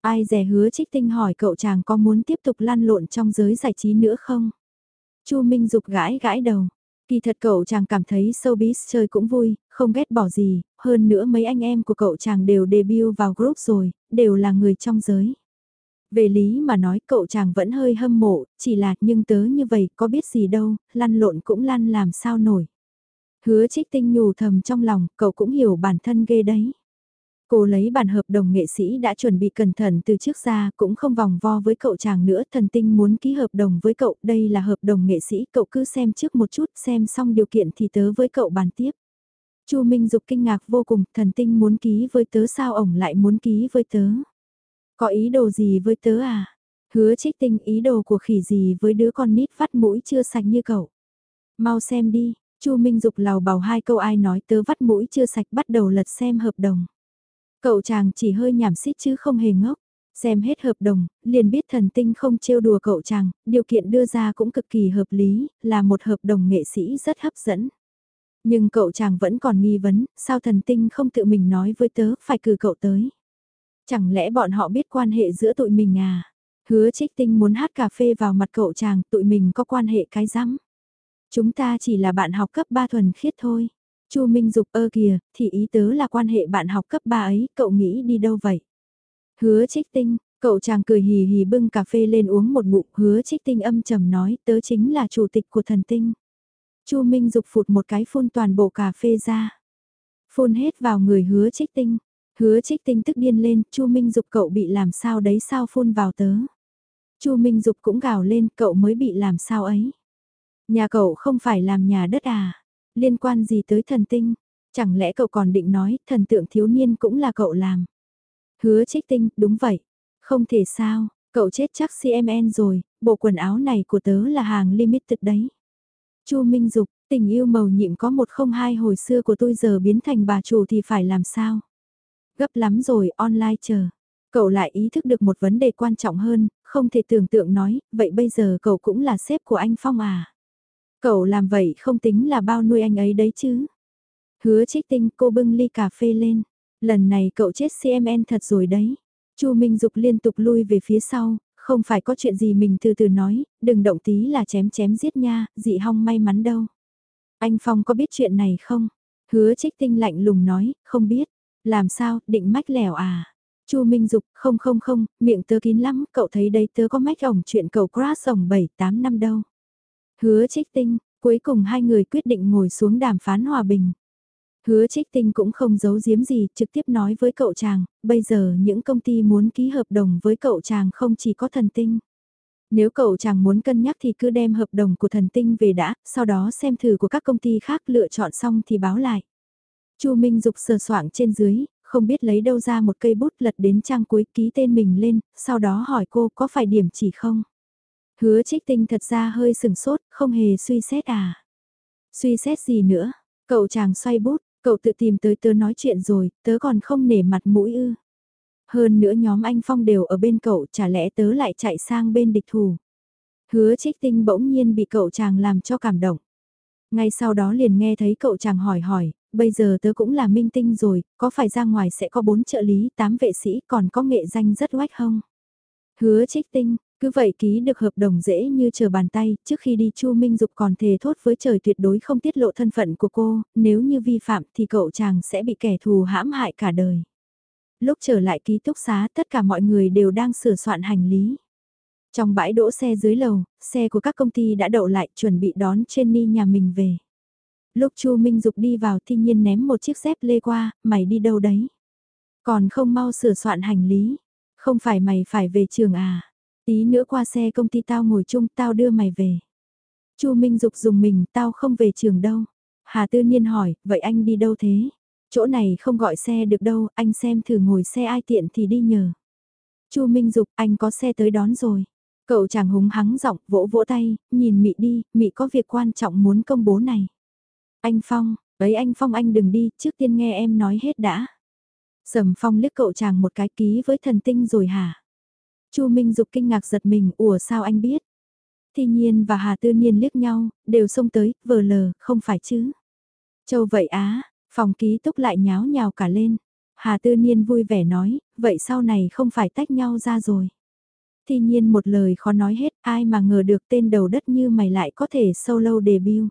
Ai dè hứa trích tinh hỏi cậu chàng có muốn tiếp tục lan lộn trong giới giải trí nữa không? Chu Minh Dục gãi gãi đầu. Kỳ thật cậu chàng cảm thấy showbiz chơi cũng vui, không ghét bỏ gì, hơn nữa mấy anh em của cậu chàng đều debut vào group rồi, đều là người trong giới. Về lý mà nói cậu chàng vẫn hơi hâm mộ, chỉ là nhưng tớ như vậy có biết gì đâu, lăn lộn cũng lăn làm sao nổi. Hứa trích tinh nhủ thầm trong lòng, cậu cũng hiểu bản thân ghê đấy. Cô lấy bản hợp đồng nghệ sĩ đã chuẩn bị cẩn thận từ trước ra, cũng không vòng vo với cậu chàng nữa, thần tinh muốn ký hợp đồng với cậu, đây là hợp đồng nghệ sĩ, cậu cứ xem trước một chút, xem xong điều kiện thì tớ với cậu bàn tiếp. Chu Minh Dục kinh ngạc vô cùng, thần tinh muốn ký với tớ sao ổng lại muốn ký với tớ? Có ý đồ gì với tớ à? Hứa trích tinh ý đồ của khỉ gì với đứa con nít vắt mũi chưa sạch như cậu? Mau xem đi, Chu Minh Dục lào bảo hai câu ai nói tớ vắt mũi chưa sạch bắt đầu lật xem hợp đồng. Cậu chàng chỉ hơi nhảm xít chứ không hề ngốc. Xem hết hợp đồng, liền biết thần tinh không trêu đùa cậu chàng, điều kiện đưa ra cũng cực kỳ hợp lý, là một hợp đồng nghệ sĩ rất hấp dẫn. Nhưng cậu chàng vẫn còn nghi vấn, sao thần tinh không tự mình nói với tớ, phải cử cậu tới. Chẳng lẽ bọn họ biết quan hệ giữa tụi mình à? Hứa trích tinh muốn hát cà phê vào mặt cậu chàng, tụi mình có quan hệ cái rắm. Chúng ta chỉ là bạn học cấp 3 thuần khiết thôi. Chu Minh Dục ơ kìa, thì ý tớ là quan hệ bạn học cấp 3 ấy, cậu nghĩ đi đâu vậy? Hứa trích tinh, cậu chàng cười hì hì bưng cà phê lên uống một ngụm, hứa trích tinh âm trầm nói, tớ chính là chủ tịch của thần tinh. Chu Minh Dục phụt một cái phun toàn bộ cà phê ra. Phun hết vào người hứa trích tinh. Hứa trích tinh tức điên lên, Chu Minh Dục cậu bị làm sao đấy sao phun vào tớ. Chu Minh Dục cũng gào lên, cậu mới bị làm sao ấy. Nhà cậu không phải làm nhà đất à? Liên quan gì tới thần tinh? Chẳng lẽ cậu còn định nói thần tượng thiếu niên cũng là cậu làm? Hứa trích tinh, đúng vậy. Không thể sao, cậu chết chắc CMN rồi, bộ quần áo này của tớ là hàng limited đấy. Chu Minh Dục, tình yêu màu nhiệm có một không hai hồi xưa của tôi giờ biến thành bà chủ thì phải làm sao? Gấp lắm rồi, online chờ. Cậu lại ý thức được một vấn đề quan trọng hơn, không thể tưởng tượng nói, vậy bây giờ cậu cũng là sếp của anh Phong à? Cậu làm vậy không tính là bao nuôi anh ấy đấy chứ. Hứa trích tinh cô bưng ly cà phê lên. Lần này cậu chết CMN thật rồi đấy. Chu Minh Dục liên tục lui về phía sau, không phải có chuyện gì mình từ từ nói, đừng động tí là chém chém giết nha, dị hong may mắn đâu. Anh Phong có biết chuyện này không? Hứa trích tinh lạnh lùng nói, không biết. Làm sao, định mách lẻo à? Chu Minh Dục, không không không, miệng tớ kín lắm, cậu thấy đấy tớ có mách ổng chuyện cậu crash ổng 7-8 năm đâu. Hứa trích tinh, Cuối cùng hai người quyết định ngồi xuống đàm phán hòa bình. Hứa trích tinh cũng không giấu giếm gì, trực tiếp nói với cậu chàng, bây giờ những công ty muốn ký hợp đồng với cậu chàng không chỉ có thần tinh. Nếu cậu chàng muốn cân nhắc thì cứ đem hợp đồng của thần tinh về đã, sau đó xem thử của các công ty khác lựa chọn xong thì báo lại. Chu Minh Dục sờ soạng trên dưới, không biết lấy đâu ra một cây bút lật đến trang cuối ký tên mình lên, sau đó hỏi cô có phải điểm chỉ không? Hứa trích tinh thật ra hơi sừng sốt, không hề suy xét à. Suy xét gì nữa? Cậu chàng xoay bút, cậu tự tìm tới tớ nói chuyện rồi, tớ còn không nể mặt mũi ư. Hơn nữa nhóm anh Phong đều ở bên cậu, chả lẽ tớ lại chạy sang bên địch thủ. Hứa trích tinh bỗng nhiên bị cậu chàng làm cho cảm động. Ngay sau đó liền nghe thấy cậu chàng hỏi hỏi, bây giờ tớ cũng là minh tinh rồi, có phải ra ngoài sẽ có bốn trợ lý, tám vệ sĩ, còn có nghệ danh rất oách không? Hứa trích tinh, cứ vậy ký được hợp đồng dễ như chờ bàn tay, trước khi đi Chu Minh Dục còn thề thốt với trời tuyệt đối không tiết lộ thân phận của cô, nếu như vi phạm thì cậu chàng sẽ bị kẻ thù hãm hại cả đời. Lúc trở lại ký túc xá tất cả mọi người đều đang sửa soạn hành lý. Trong bãi đỗ xe dưới lầu, xe của các công ty đã đậu lại chuẩn bị đón Jenny nhà mình về. Lúc Chu Minh Dục đi vào thiên nhiên ném một chiếc dép lê qua, mày đi đâu đấy? Còn không mau sửa soạn hành lý. Không phải mày phải về trường à? Tí nữa qua xe công ty tao ngồi chung tao đưa mày về. Chu Minh Dục dùng mình tao không về trường đâu. Hà Tư Niên hỏi, vậy anh đi đâu thế? Chỗ này không gọi xe được đâu, anh xem thử ngồi xe ai tiện thì đi nhờ. Chu Minh Dục, anh có xe tới đón rồi. Cậu chàng húng hắng giọng, vỗ vỗ tay, nhìn Mị đi, Mị có việc quan trọng muốn công bố này. Anh Phong, ấy anh Phong anh đừng đi, trước tiên nghe em nói hết đã. Sầm Phong liếc cậu chàng một cái ký với thần tinh rồi hả? Chu Minh Dục kinh ngạc giật mình, ủa sao anh biết? Thi Nhiên và Hà Tư Niên liếc nhau, đều xông tới, vờ lờ, không phải chứ? Châu vậy á, phòng ký túc lại nháo nhào cả lên. Hà Tư Niên vui vẻ nói, vậy sau này không phải tách nhau ra rồi. Thi Nhiên một lời khó nói hết, ai mà ngờ được tên đầu đất như mày lại có thể solo debut.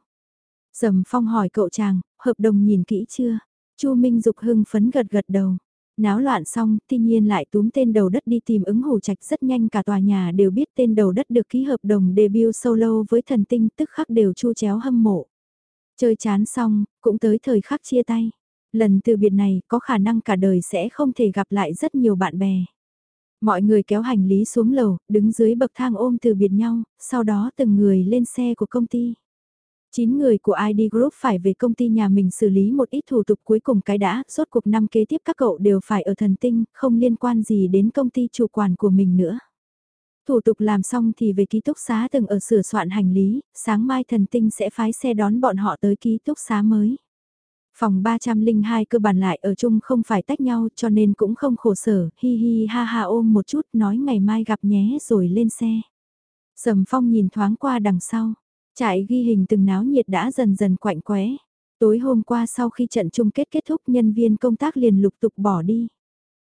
Dầm Phong hỏi cậu chàng, hợp đồng nhìn kỹ chưa? Chu Minh Dục hưng phấn gật gật đầu. Náo loạn xong, tuy nhiên lại túm tên đầu đất đi tìm ứng hồ trạch rất nhanh cả tòa nhà đều biết tên đầu đất được ký hợp đồng debut solo với thần tinh tức khắc đều chu chéo hâm mộ. Chơi chán xong, cũng tới thời khắc chia tay. Lần từ biệt này có khả năng cả đời sẽ không thể gặp lại rất nhiều bạn bè. Mọi người kéo hành lý xuống lầu, đứng dưới bậc thang ôm từ biệt nhau, sau đó từng người lên xe của công ty. 9 người của ID Group phải về công ty nhà mình xử lý một ít thủ tục cuối cùng cái đã, suốt cuộc năm kế tiếp các cậu đều phải ở thần tinh, không liên quan gì đến công ty chủ quản của mình nữa. Thủ tục làm xong thì về ký túc xá từng ở sửa soạn hành lý, sáng mai thần tinh sẽ phái xe đón bọn họ tới ký túc xá mới. Phòng 302 cơ bản lại ở chung không phải tách nhau cho nên cũng không khổ sở, hi hi ha ha ôm một chút nói ngày mai gặp nhé rồi lên xe. Sầm phong nhìn thoáng qua đằng sau, Trại ghi hình từng náo nhiệt đã dần dần quạnh quẽ. Tối hôm qua sau khi trận chung kết kết thúc nhân viên công tác liền lục tục bỏ đi.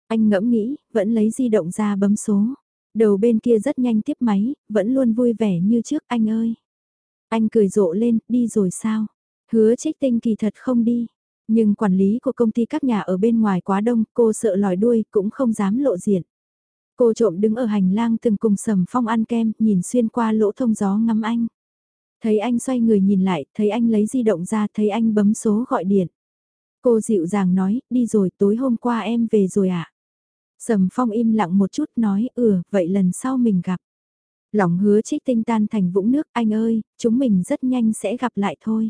Anh ngẫm nghĩ, vẫn lấy di động ra bấm số. Đầu bên kia rất nhanh tiếp máy, vẫn luôn vui vẻ như trước anh ơi. Anh cười rộ lên, đi rồi sao? Hứa trích tinh kỳ thật không đi. Nhưng quản lý của công ty các nhà ở bên ngoài quá đông, cô sợ lòi đuôi, cũng không dám lộ diện. Cô trộm đứng ở hành lang từng cùng sầm phong ăn kem, nhìn xuyên qua lỗ thông gió ngắm anh. Thấy anh xoay người nhìn lại, thấy anh lấy di động ra, thấy anh bấm số gọi điện. Cô dịu dàng nói, đi rồi, tối hôm qua em về rồi ạ. À? Sầm phong im lặng một chút nói, ừ, vậy lần sau mình gặp. Lòng hứa trích tinh tan thành vũng nước, anh ơi, chúng mình rất nhanh sẽ gặp lại thôi.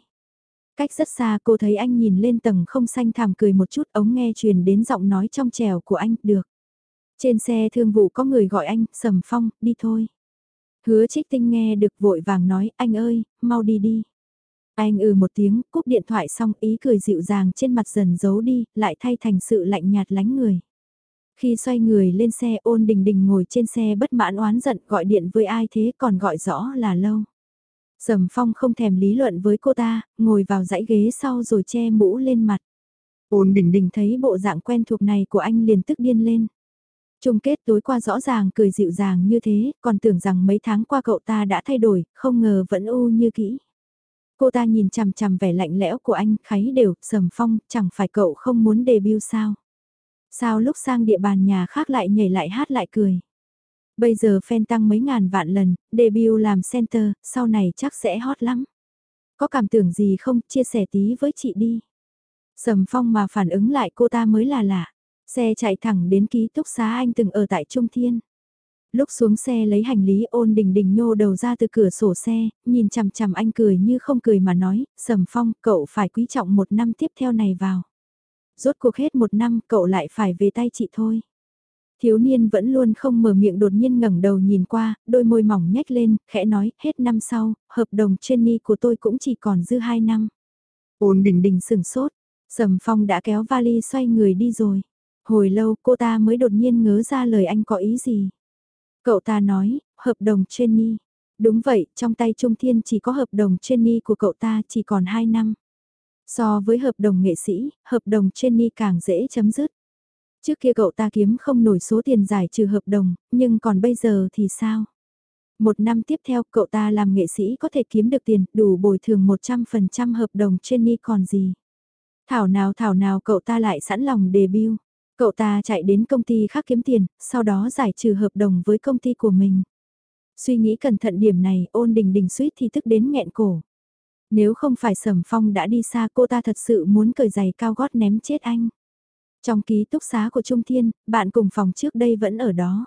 Cách rất xa cô thấy anh nhìn lên tầng không xanh thảm cười một chút ống nghe truyền đến giọng nói trong trèo của anh, được. Trên xe thương vụ có người gọi anh, sầm phong, đi thôi. Hứa trích tinh nghe được vội vàng nói, anh ơi, mau đi đi. Anh ừ một tiếng, cúp điện thoại xong ý cười dịu dàng trên mặt dần giấu đi, lại thay thành sự lạnh nhạt lánh người. Khi xoay người lên xe ôn đình đình ngồi trên xe bất mãn oán giận gọi điện với ai thế còn gọi rõ là lâu. Sầm phong không thèm lý luận với cô ta, ngồi vào dãy ghế sau rồi che mũ lên mặt. Ôn đình đình thấy bộ dạng quen thuộc này của anh liền tức điên lên. Chung kết tối qua rõ ràng cười dịu dàng như thế, còn tưởng rằng mấy tháng qua cậu ta đã thay đổi, không ngờ vẫn u như kỹ. Cô ta nhìn chằm chằm vẻ lạnh lẽo của anh, kháy đều, sầm phong, chẳng phải cậu không muốn debut sao? Sao lúc sang địa bàn nhà khác lại nhảy lại hát lại cười? Bây giờ fan tăng mấy ngàn vạn lần, debut làm center, sau này chắc sẽ hot lắm. Có cảm tưởng gì không, chia sẻ tí với chị đi. Sầm Phong mà phản ứng lại cô ta mới là lạ. Xe chạy thẳng đến ký túc xá anh từng ở tại Trung Thiên. Lúc xuống xe lấy hành lý ôn đình đình nhô đầu ra từ cửa sổ xe, nhìn chằm chằm anh cười như không cười mà nói, Sầm Phong, cậu phải quý trọng một năm tiếp theo này vào. Rốt cuộc hết một năm, cậu lại phải về tay chị thôi. Thiếu niên vẫn luôn không mở miệng đột nhiên ngẩng đầu nhìn qua, đôi môi mỏng nhếch lên, khẽ nói, hết năm sau, hợp đồng Jenny của tôi cũng chỉ còn dư hai năm. Ôn đình đình sừng sốt, Sầm Phong đã kéo vali xoay người đi rồi. Hồi lâu cô ta mới đột nhiên ngớ ra lời anh có ý gì. Cậu ta nói, hợp đồng Jenny. Đúng vậy, trong tay Trung Thiên chỉ có hợp đồng Jenny của cậu ta chỉ còn 2 năm. So với hợp đồng nghệ sĩ, hợp đồng Jenny càng dễ chấm dứt. Trước kia cậu ta kiếm không nổi số tiền giải trừ hợp đồng, nhưng còn bây giờ thì sao? Một năm tiếp theo cậu ta làm nghệ sĩ có thể kiếm được tiền đủ bồi thường 100% hợp đồng Jenny còn gì? Thảo nào thảo nào cậu ta lại sẵn lòng debut. Cậu ta chạy đến công ty khác kiếm tiền, sau đó giải trừ hợp đồng với công ty của mình. Suy nghĩ cẩn thận điểm này, ôn đình đình suýt thì tức đến nghẹn cổ. Nếu không phải sầm phong đã đi xa cô ta thật sự muốn cởi giày cao gót ném chết anh. Trong ký túc xá của Trung Thiên, bạn cùng phòng trước đây vẫn ở đó.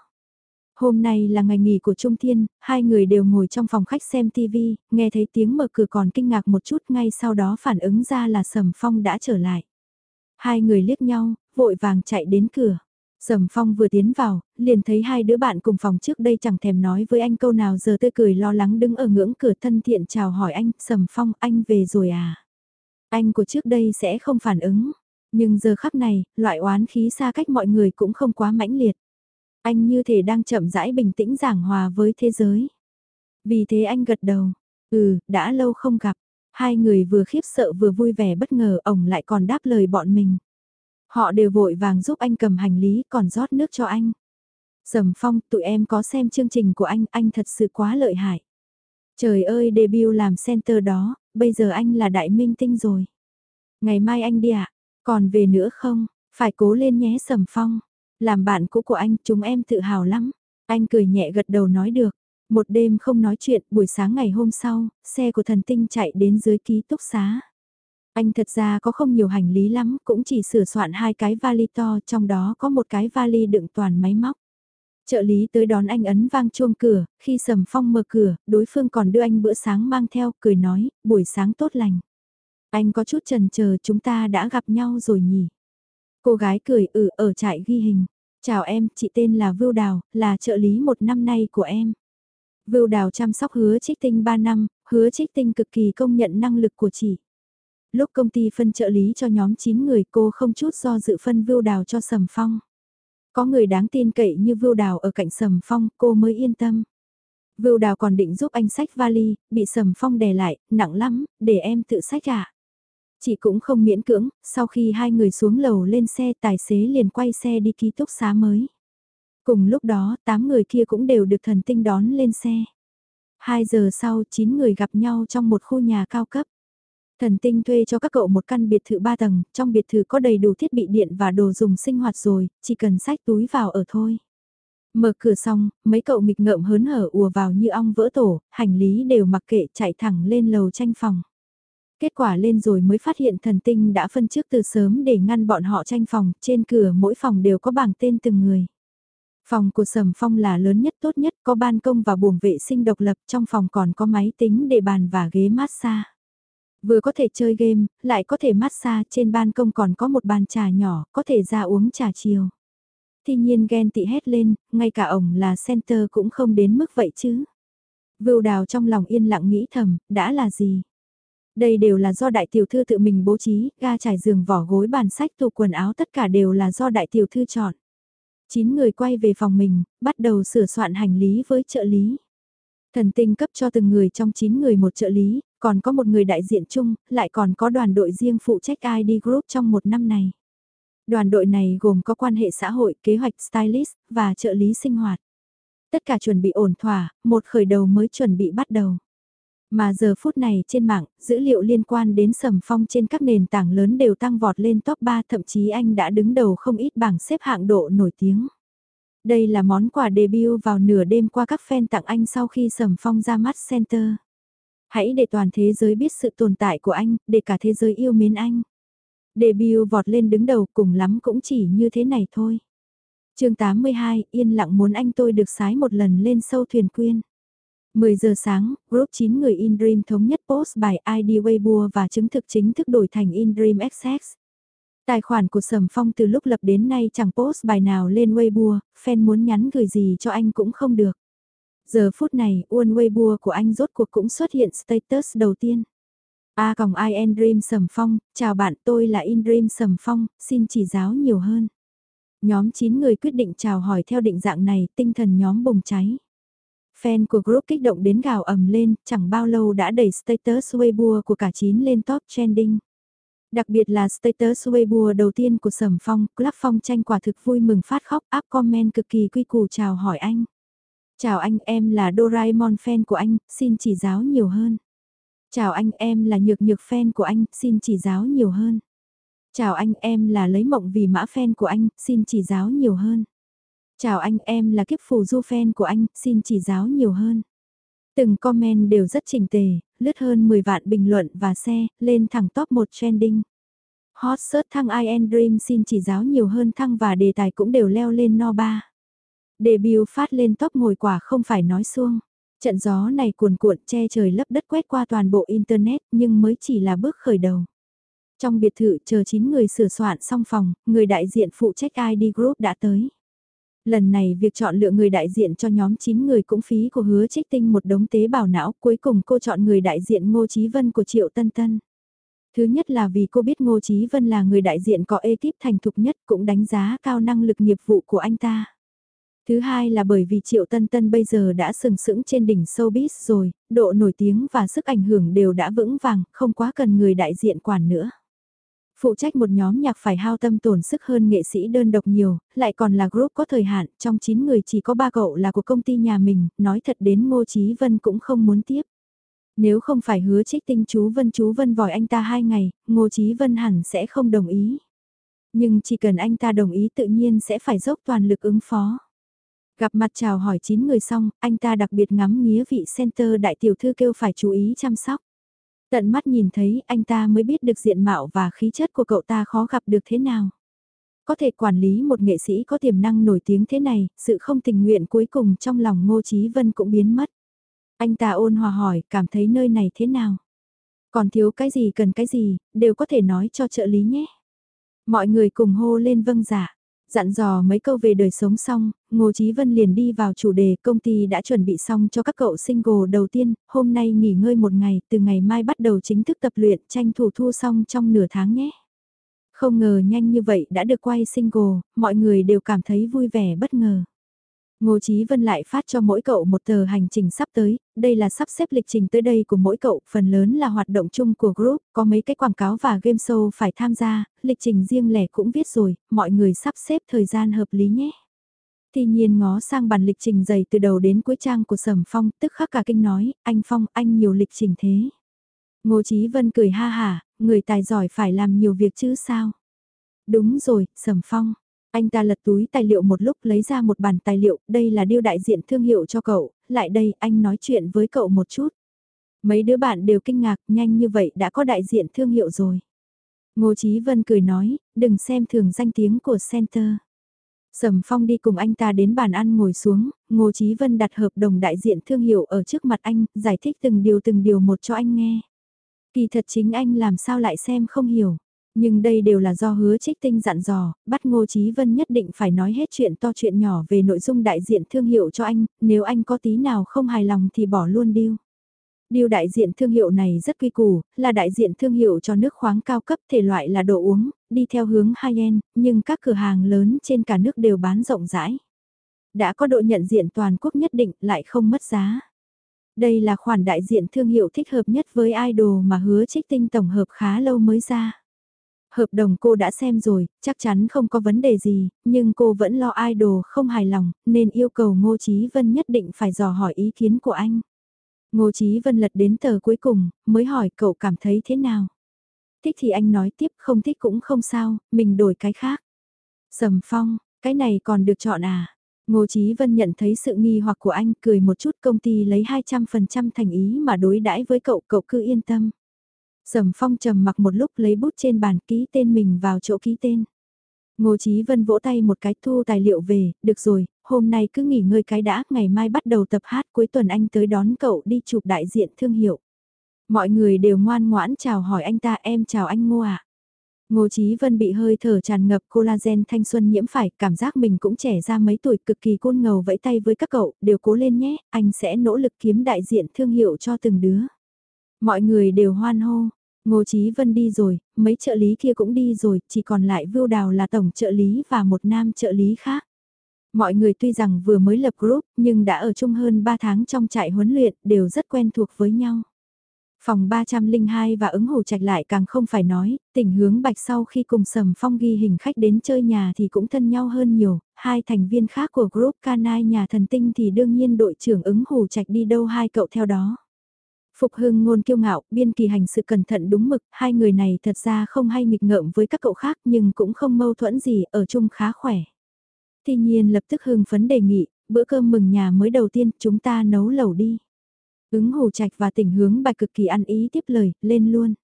Hôm nay là ngày nghỉ của Trung Thiên, hai người đều ngồi trong phòng khách xem TV, nghe thấy tiếng mở cửa còn kinh ngạc một chút ngay sau đó phản ứng ra là Sầm Phong đã trở lại. Hai người liếc nhau, vội vàng chạy đến cửa. Sầm Phong vừa tiến vào, liền thấy hai đứa bạn cùng phòng trước đây chẳng thèm nói với anh câu nào giờ tươi cười lo lắng đứng ở ngưỡng cửa thân thiện chào hỏi anh, Sầm Phong, anh về rồi à? Anh của trước đây sẽ không phản ứng, nhưng giờ khắc này, loại oán khí xa cách mọi người cũng không quá mãnh liệt. Anh như thể đang chậm rãi bình tĩnh giảng hòa với thế giới. Vì thế anh gật đầu, ừ, đã lâu không gặp, hai người vừa khiếp sợ vừa vui vẻ bất ngờ ổng lại còn đáp lời bọn mình. Họ đều vội vàng giúp anh cầm hành lý còn rót nước cho anh. Sầm phong, tụi em có xem chương trình của anh, anh thật sự quá lợi hại. Trời ơi debut làm center đó, bây giờ anh là đại minh tinh rồi. Ngày mai anh đi ạ, còn về nữa không, phải cố lên nhé Sầm Phong. Làm bạn cũ của anh, chúng em tự hào lắm. Anh cười nhẹ gật đầu nói được. Một đêm không nói chuyện, buổi sáng ngày hôm sau, xe của thần tinh chạy đến dưới ký túc xá. Anh thật ra có không nhiều hành lý lắm, cũng chỉ sửa soạn hai cái vali to, trong đó có một cái vali đựng toàn máy móc. Trợ lý tới đón anh ấn vang chuông cửa, khi Sầm Phong mở cửa, đối phương còn đưa anh bữa sáng mang theo, cười nói, buổi sáng tốt lành. Anh có chút trần chờ chúng ta đã gặp nhau rồi nhỉ. Cô gái cười ừ ở trại ghi hình. Chào em, chị tên là Vưu Đào, là trợ lý một năm nay của em. Vưu Đào chăm sóc hứa trích tinh 3 năm, hứa trích tinh cực kỳ công nhận năng lực của chị. Lúc công ty phân trợ lý cho nhóm 9 người cô không chút do dự phân Vưu Đào cho Sầm Phong. Có người đáng tin cậy như Vưu Đào ở cạnh Sầm Phong cô mới yên tâm. Vưu Đào còn định giúp anh sách vali, bị Sầm Phong đè lại, nặng lắm, để em tự sách ạ. À? Chị cũng không miễn cưỡng, sau khi hai người xuống lầu lên xe tài xế liền quay xe đi ký túc xá mới. Cùng lúc đó, 8 người kia cũng đều được thần tinh đón lên xe. 2 giờ sau, 9 người gặp nhau trong một khu nhà cao cấp. Thần tinh thuê cho các cậu một căn biệt thự 3 tầng, trong biệt thự có đầy đủ thiết bị điện và đồ dùng sinh hoạt rồi, chỉ cần sách túi vào ở thôi. Mở cửa xong, mấy cậu nghịch ngợm hớn hở ùa vào như ong vỡ tổ, hành lý đều mặc kệ chạy thẳng lên lầu tranh phòng. Kết quả lên rồi mới phát hiện thần tinh đã phân trước từ sớm để ngăn bọn họ tranh phòng, trên cửa mỗi phòng đều có bảng tên từng người. Phòng của Sầm Phong là lớn nhất tốt nhất, có ban công và buồng vệ sinh độc lập, trong phòng còn có máy tính để bàn và ghế massage. Vừa có thể chơi game, lại có thể massage, trên ban công còn có một bàn trà nhỏ, có thể ra uống trà chiều. Tuy nhiên ghen tị hét lên, ngay cả ổng là center cũng không đến mức vậy chứ. Vưu đào trong lòng yên lặng nghĩ thầm, đã là gì? Đây đều là do đại tiểu thư tự mình bố trí, ga trải giường vỏ gối bàn sách tủ quần áo tất cả đều là do đại tiểu thư chọn. Chín người quay về phòng mình, bắt đầu sửa soạn hành lý với trợ lý. Thần tinh cấp cho từng người trong 9 người một trợ lý, còn có một người đại diện chung, lại còn có đoàn đội riêng phụ trách ID Group trong một năm này. Đoàn đội này gồm có quan hệ xã hội, kế hoạch stylist và trợ lý sinh hoạt. Tất cả chuẩn bị ổn thỏa, một khởi đầu mới chuẩn bị bắt đầu. Mà giờ phút này trên mạng, dữ liệu liên quan đến sầm phong trên các nền tảng lớn đều tăng vọt lên top 3 thậm chí anh đã đứng đầu không ít bảng xếp hạng độ nổi tiếng. Đây là món quà debut vào nửa đêm qua các fan tặng anh sau khi sầm phong ra mắt center. Hãy để toàn thế giới biết sự tồn tại của anh, để cả thế giới yêu mến anh. Để Bill vọt lên đứng đầu cùng lắm cũng chỉ như thế này thôi. chương 82, yên lặng muốn anh tôi được sái một lần lên sâu thuyền quyên. 10 giờ sáng, group 9 người InDream thống nhất post bài ID Weibo và chứng thực chính thức đổi thành InDream XX. Tài khoản của Sầm Phong từ lúc lập đến nay chẳng post bài nào lên Weibo, fan muốn nhắn gửi gì cho anh cũng không được. Giờ phút này, Uôn Weibo của anh rốt cuộc cũng xuất hiện status đầu tiên. A còng I Dream Sầm Phong, chào bạn tôi là InDream Sầm Phong, xin chỉ giáo nhiều hơn. Nhóm 9 người quyết định chào hỏi theo định dạng này, tinh thần nhóm bùng cháy. Fan của group kích động đến gào ầm lên, chẳng bao lâu đã đẩy status Weibo của cả 9 lên top trending. Đặc biệt là status Weibo đầu tiên của Sầm Phong, Club Phong tranh quả thực vui mừng phát khóc áp comment cực kỳ quy củ chào hỏi anh. Chào anh em là Doraemon fan của anh, xin chỉ giáo nhiều hơn. Chào anh em là nhược nhược fan của anh, xin chỉ giáo nhiều hơn. Chào anh em là lấy mộng vì mã fan của anh, xin chỉ giáo nhiều hơn. Chào anh em là kiếp phù du fan của anh, xin chỉ giáo nhiều hơn. Từng comment đều rất trình tề, lướt hơn 10 vạn bình luận và xe, lên thẳng top 1 trending. Hot search thăng IN Dream xin chỉ giáo nhiều hơn thăng và đề tài cũng đều leo lên no 3. Debut phát lên top ngồi quả không phải nói xuông. Trận gió này cuồn cuộn che trời lấp đất quét qua toàn bộ Internet nhưng mới chỉ là bước khởi đầu. Trong biệt thự chờ 9 người sửa soạn xong phòng, người đại diện phụ trách ID Group đã tới. Lần này việc chọn lựa người đại diện cho nhóm 9 người cũng phí của hứa trích tinh một đống tế bào não, cuối cùng cô chọn người đại diện Ngô Chí Vân của Triệu Tân Tân. Thứ nhất là vì cô biết Ngô Chí Vân là người đại diện có ekip thành thục nhất cũng đánh giá cao năng lực nghiệp vụ của anh ta. Thứ hai là bởi vì Triệu Tân Tân bây giờ đã sừng sững trên đỉnh showbiz rồi, độ nổi tiếng và sức ảnh hưởng đều đã vững vàng, không quá cần người đại diện quản nữa. Phụ trách một nhóm nhạc phải hao tâm tổn sức hơn nghệ sĩ đơn độc nhiều, lại còn là group có thời hạn, trong 9 người chỉ có 3 cậu là của công ty nhà mình, nói thật đến Ngô Chí Vân cũng không muốn tiếp. Nếu không phải hứa trích tinh chú Vân chú Vân vòi anh ta hai ngày, Ngô Chí Vân hẳn sẽ không đồng ý. Nhưng chỉ cần anh ta đồng ý tự nhiên sẽ phải dốc toàn lực ứng phó. Gặp mặt chào hỏi 9 người xong, anh ta đặc biệt ngắm nghía vị center đại tiểu thư kêu phải chú ý chăm sóc. Tận mắt nhìn thấy anh ta mới biết được diện mạo và khí chất của cậu ta khó gặp được thế nào. Có thể quản lý một nghệ sĩ có tiềm năng nổi tiếng thế này, sự không tình nguyện cuối cùng trong lòng Ngô Chí Vân cũng biến mất. Anh ta ôn hòa hỏi, cảm thấy nơi này thế nào? Còn thiếu cái gì cần cái gì, đều có thể nói cho trợ lý nhé. Mọi người cùng hô lên vâng giả. Dặn dò mấy câu về đời sống xong, Ngô Chí Vân liền đi vào chủ đề công ty đã chuẩn bị xong cho các cậu single đầu tiên, hôm nay nghỉ ngơi một ngày, từ ngày mai bắt đầu chính thức tập luyện tranh thủ thu xong trong nửa tháng nhé. Không ngờ nhanh như vậy đã được quay single, mọi người đều cảm thấy vui vẻ bất ngờ. Ngô Chí Vân lại phát cho mỗi cậu một tờ hành trình sắp tới, đây là sắp xếp lịch trình tới đây của mỗi cậu, phần lớn là hoạt động chung của group, có mấy cái quảng cáo và game show phải tham gia, lịch trình riêng lẻ cũng viết rồi, mọi người sắp xếp thời gian hợp lý nhé. Thì nhiên ngó sang bản lịch trình dày từ đầu đến cuối trang của Sầm Phong, tức khắc cả kinh nói, anh Phong, anh nhiều lịch trình thế. Ngô Chí Vân cười ha hà, người tài giỏi phải làm nhiều việc chứ sao. Đúng rồi, Sầm Phong. Anh ta lật túi tài liệu một lúc lấy ra một bản tài liệu, đây là điêu đại diện thương hiệu cho cậu, lại đây anh nói chuyện với cậu một chút. Mấy đứa bạn đều kinh ngạc, nhanh như vậy đã có đại diện thương hiệu rồi. Ngô Chí Vân cười nói, đừng xem thường danh tiếng của Center. Sầm Phong đi cùng anh ta đến bàn ăn ngồi xuống, Ngô Chí Vân đặt hợp đồng đại diện thương hiệu ở trước mặt anh, giải thích từng điều từng điều một cho anh nghe. Kỳ thật chính anh làm sao lại xem không hiểu. Nhưng đây đều là do hứa trích tinh dặn dò, bắt Ngô Chí Vân nhất định phải nói hết chuyện to chuyện nhỏ về nội dung đại diện thương hiệu cho anh, nếu anh có tí nào không hài lòng thì bỏ luôn điêu. Điều đại diện thương hiệu này rất quy củ, là đại diện thương hiệu cho nước khoáng cao cấp thể loại là đồ uống, đi theo hướng high-end, nhưng các cửa hàng lớn trên cả nước đều bán rộng rãi. Đã có độ nhận diện toàn quốc nhất định lại không mất giá. Đây là khoản đại diện thương hiệu thích hợp nhất với idol mà hứa trích tinh tổng hợp khá lâu mới ra. Hợp đồng cô đã xem rồi, chắc chắn không có vấn đề gì, nhưng cô vẫn lo idol không hài lòng, nên yêu cầu Ngô Chí Vân nhất định phải dò hỏi ý kiến của anh. Ngô Chí Vân lật đến tờ cuối cùng, mới hỏi cậu cảm thấy thế nào. Thích thì anh nói tiếp, không thích cũng không sao, mình đổi cái khác. Sầm Phong, cái này còn được chọn à? Ngô Chí Vân nhận thấy sự nghi hoặc của anh cười một chút công ty lấy 200% thành ý mà đối đãi với cậu, cậu cứ yên tâm. Sầm Phong trầm mặc một lúc lấy bút trên bàn ký tên mình vào chỗ ký tên. Ngô Chí Vân vỗ tay một cái thu tài liệu về, được rồi, hôm nay cứ nghỉ ngơi cái đã, ngày mai bắt đầu tập hát cuối tuần anh tới đón cậu đi chụp đại diện thương hiệu. Mọi người đều ngoan ngoãn chào hỏi anh ta em chào anh Ngô ạ. Ngô Chí Vân bị hơi thở tràn ngập collagen thanh xuân nhiễm phải, cảm giác mình cũng trẻ ra mấy tuổi cực kỳ côn ngầu vẫy tay với các cậu, đều cố lên nhé, anh sẽ nỗ lực kiếm đại diện thương hiệu cho từng đứa. Mọi người đều hoan hô, Ngô Chí Vân đi rồi, mấy trợ lý kia cũng đi rồi, chỉ còn lại Vưu Đào là tổng trợ lý và một nam trợ lý khác. Mọi người tuy rằng vừa mới lập group, nhưng đã ở chung hơn 3 tháng trong trại huấn luyện, đều rất quen thuộc với nhau. Phòng 302 và ứng hồ trạch lại càng không phải nói, tình hướng bạch sau khi cùng sầm phong ghi hình khách đến chơi nhà thì cũng thân nhau hơn nhiều, hai thành viên khác của group Canai nhà thần tinh thì đương nhiên đội trưởng ứng hồ trạch đi đâu hai cậu theo đó. Phục hưng ngôn kiêu ngạo, biên kỳ hành sự cẩn thận đúng mực, hai người này thật ra không hay nghịch ngợm với các cậu khác nhưng cũng không mâu thuẫn gì, ở chung khá khỏe. Tuy nhiên lập tức hưng phấn đề nghị, bữa cơm mừng nhà mới đầu tiên chúng ta nấu lẩu đi. Ứng hồ trạch và tình hướng bạch cực kỳ ăn ý tiếp lời, lên luôn.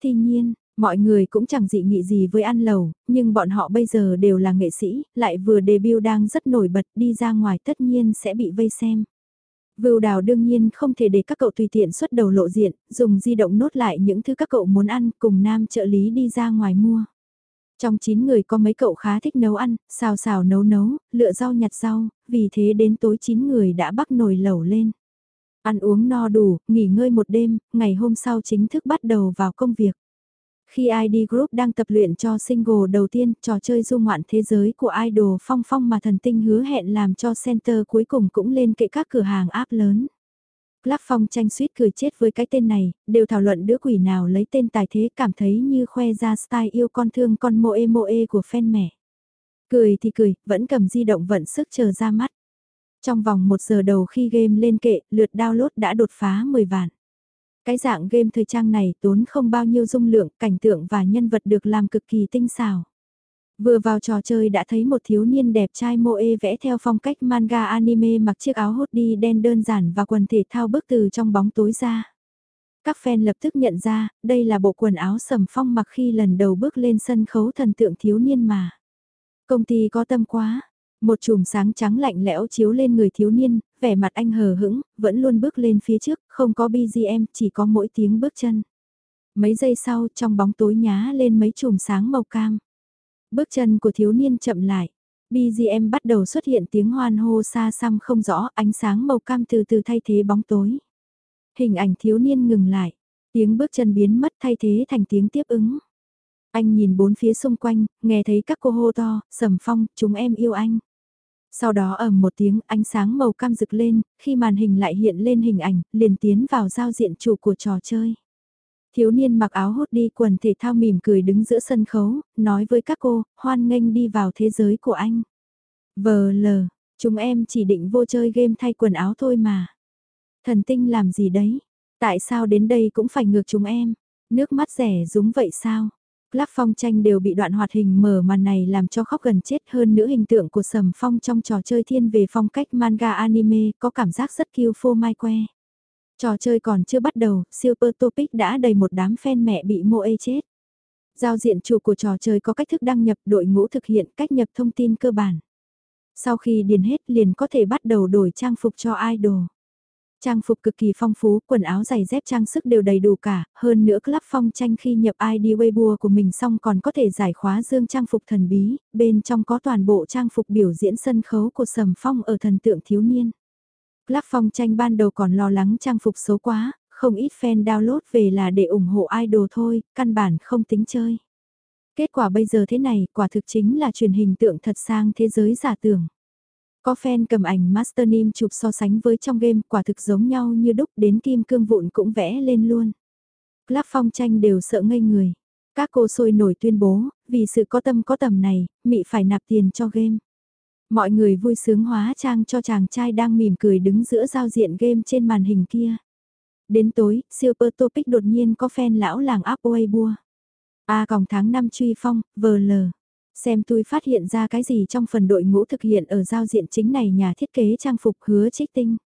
Tuy nhiên, mọi người cũng chẳng dị nghị gì với ăn lẩu, nhưng bọn họ bây giờ đều là nghệ sĩ, lại vừa debut đang rất nổi bật đi ra ngoài tất nhiên sẽ bị vây xem. Vưu đào đương nhiên không thể để các cậu tùy tiện xuất đầu lộ diện, dùng di động nốt lại những thứ các cậu muốn ăn cùng nam trợ lý đi ra ngoài mua. Trong 9 người có mấy cậu khá thích nấu ăn, xào xào nấu nấu, lựa rau nhặt rau, vì thế đến tối 9 người đã bắt nồi lẩu lên. Ăn uống no đủ, nghỉ ngơi một đêm, ngày hôm sau chính thức bắt đầu vào công việc. Khi ID Group đang tập luyện cho single đầu tiên, trò chơi du ngoạn thế giới của idol phong phong mà thần tinh hứa hẹn làm cho center cuối cùng cũng lên kệ các cửa hàng áp lớn. Lắc phong tranh suýt cười chết với cái tên này, đều thảo luận đứa quỷ nào lấy tên tài thế cảm thấy như khoe ra style yêu con thương con moe moe của fan mẹ. Cười thì cười, vẫn cầm di động vận sức chờ ra mắt. Trong vòng một giờ đầu khi game lên kệ, lượt download đã đột phá 10 vạn. Cái dạng game thời trang này tốn không bao nhiêu dung lượng, cảnh tượng và nhân vật được làm cực kỳ tinh xảo. Vừa vào trò chơi đã thấy một thiếu niên đẹp trai moe vẽ theo phong cách manga anime mặc chiếc áo hoodie đen đơn giản và quần thể thao bước từ trong bóng tối ra. Các fan lập tức nhận ra, đây là bộ quần áo sầm phong mặc khi lần đầu bước lên sân khấu thần tượng thiếu niên mà. Công ty có tâm quá, một chùm sáng trắng lạnh lẽo chiếu lên người thiếu niên, vẻ mặt anh hờ hững, vẫn luôn bước lên phía trước, không có BGM, chỉ có mỗi tiếng bước chân. Mấy giây sau, trong bóng tối nhá lên mấy chùm sáng màu cam. Bước chân của thiếu niên chậm lại. BGM bắt đầu xuất hiện tiếng hoan hô xa xăm không rõ, ánh sáng màu cam từ từ thay thế bóng tối. Hình ảnh thiếu niên ngừng lại, tiếng bước chân biến mất thay thế thành tiếng tiếp ứng. Anh nhìn bốn phía xung quanh, nghe thấy các cô hô to, sầm phong, chúng em yêu anh. Sau đó ầm một tiếng ánh sáng màu cam rực lên, khi màn hình lại hiện lên hình ảnh, liền tiến vào giao diện chủ của trò chơi. Thiếu niên mặc áo hốt đi quần thể thao mỉm cười đứng giữa sân khấu, nói với các cô, hoan nghênh đi vào thế giới của anh. Vờ lờ, chúng em chỉ định vô chơi game thay quần áo thôi mà. Thần tinh làm gì đấy? Tại sao đến đây cũng phải ngược chúng em? Nước mắt rẻ rúng vậy sao? Lắc phong tranh đều bị đoạn hoạt hình mở màn này làm cho khóc gần chết hơn nữa hình tượng của sầm phong trong trò chơi thiên về phong cách manga anime có cảm giác rất kiêu phô mai que. Trò chơi còn chưa bắt đầu, Super Topic đã đầy một đám fan mẹ bị moe chết. Giao diện chủ của trò chơi có cách thức đăng nhập đội ngũ thực hiện cách nhập thông tin cơ bản. Sau khi điền hết liền có thể bắt đầu đổi trang phục cho idol. Trang phục cực kỳ phong phú, quần áo giày dép trang sức đều đầy đủ cả, hơn nữa Club Phong tranh khi nhập ID Weibo của mình xong còn có thể giải khóa dương trang phục thần bí, bên trong có toàn bộ trang phục biểu diễn sân khấu của Sầm Phong ở thần tượng thiếu niên. Club Phong tranh ban đầu còn lo lắng trang phục xấu quá, không ít fan download về là để ủng hộ idol thôi, căn bản không tính chơi. Kết quả bây giờ thế này, quả thực chính là truyền hình tượng thật sang thế giới giả tưởng. Có fan cầm ảnh Master Nim chụp so sánh với trong game quả thực giống nhau như đúc đến kim cương vụn cũng vẽ lên luôn. Club phong tranh đều sợ ngây người. Các cô sôi nổi tuyên bố, vì sự có tâm có tầm này, mị phải nạp tiền cho game. Mọi người vui sướng hóa trang cho chàng trai đang mỉm cười đứng giữa giao diện game trên màn hình kia. Đến tối, Super Topic đột nhiên có fan lão làng Upway bua. A còng tháng 5 truy phong, vờ lờ. Xem tôi phát hiện ra cái gì trong phần đội ngũ thực hiện ở giao diện chính này nhà thiết kế trang phục hứa trích tinh.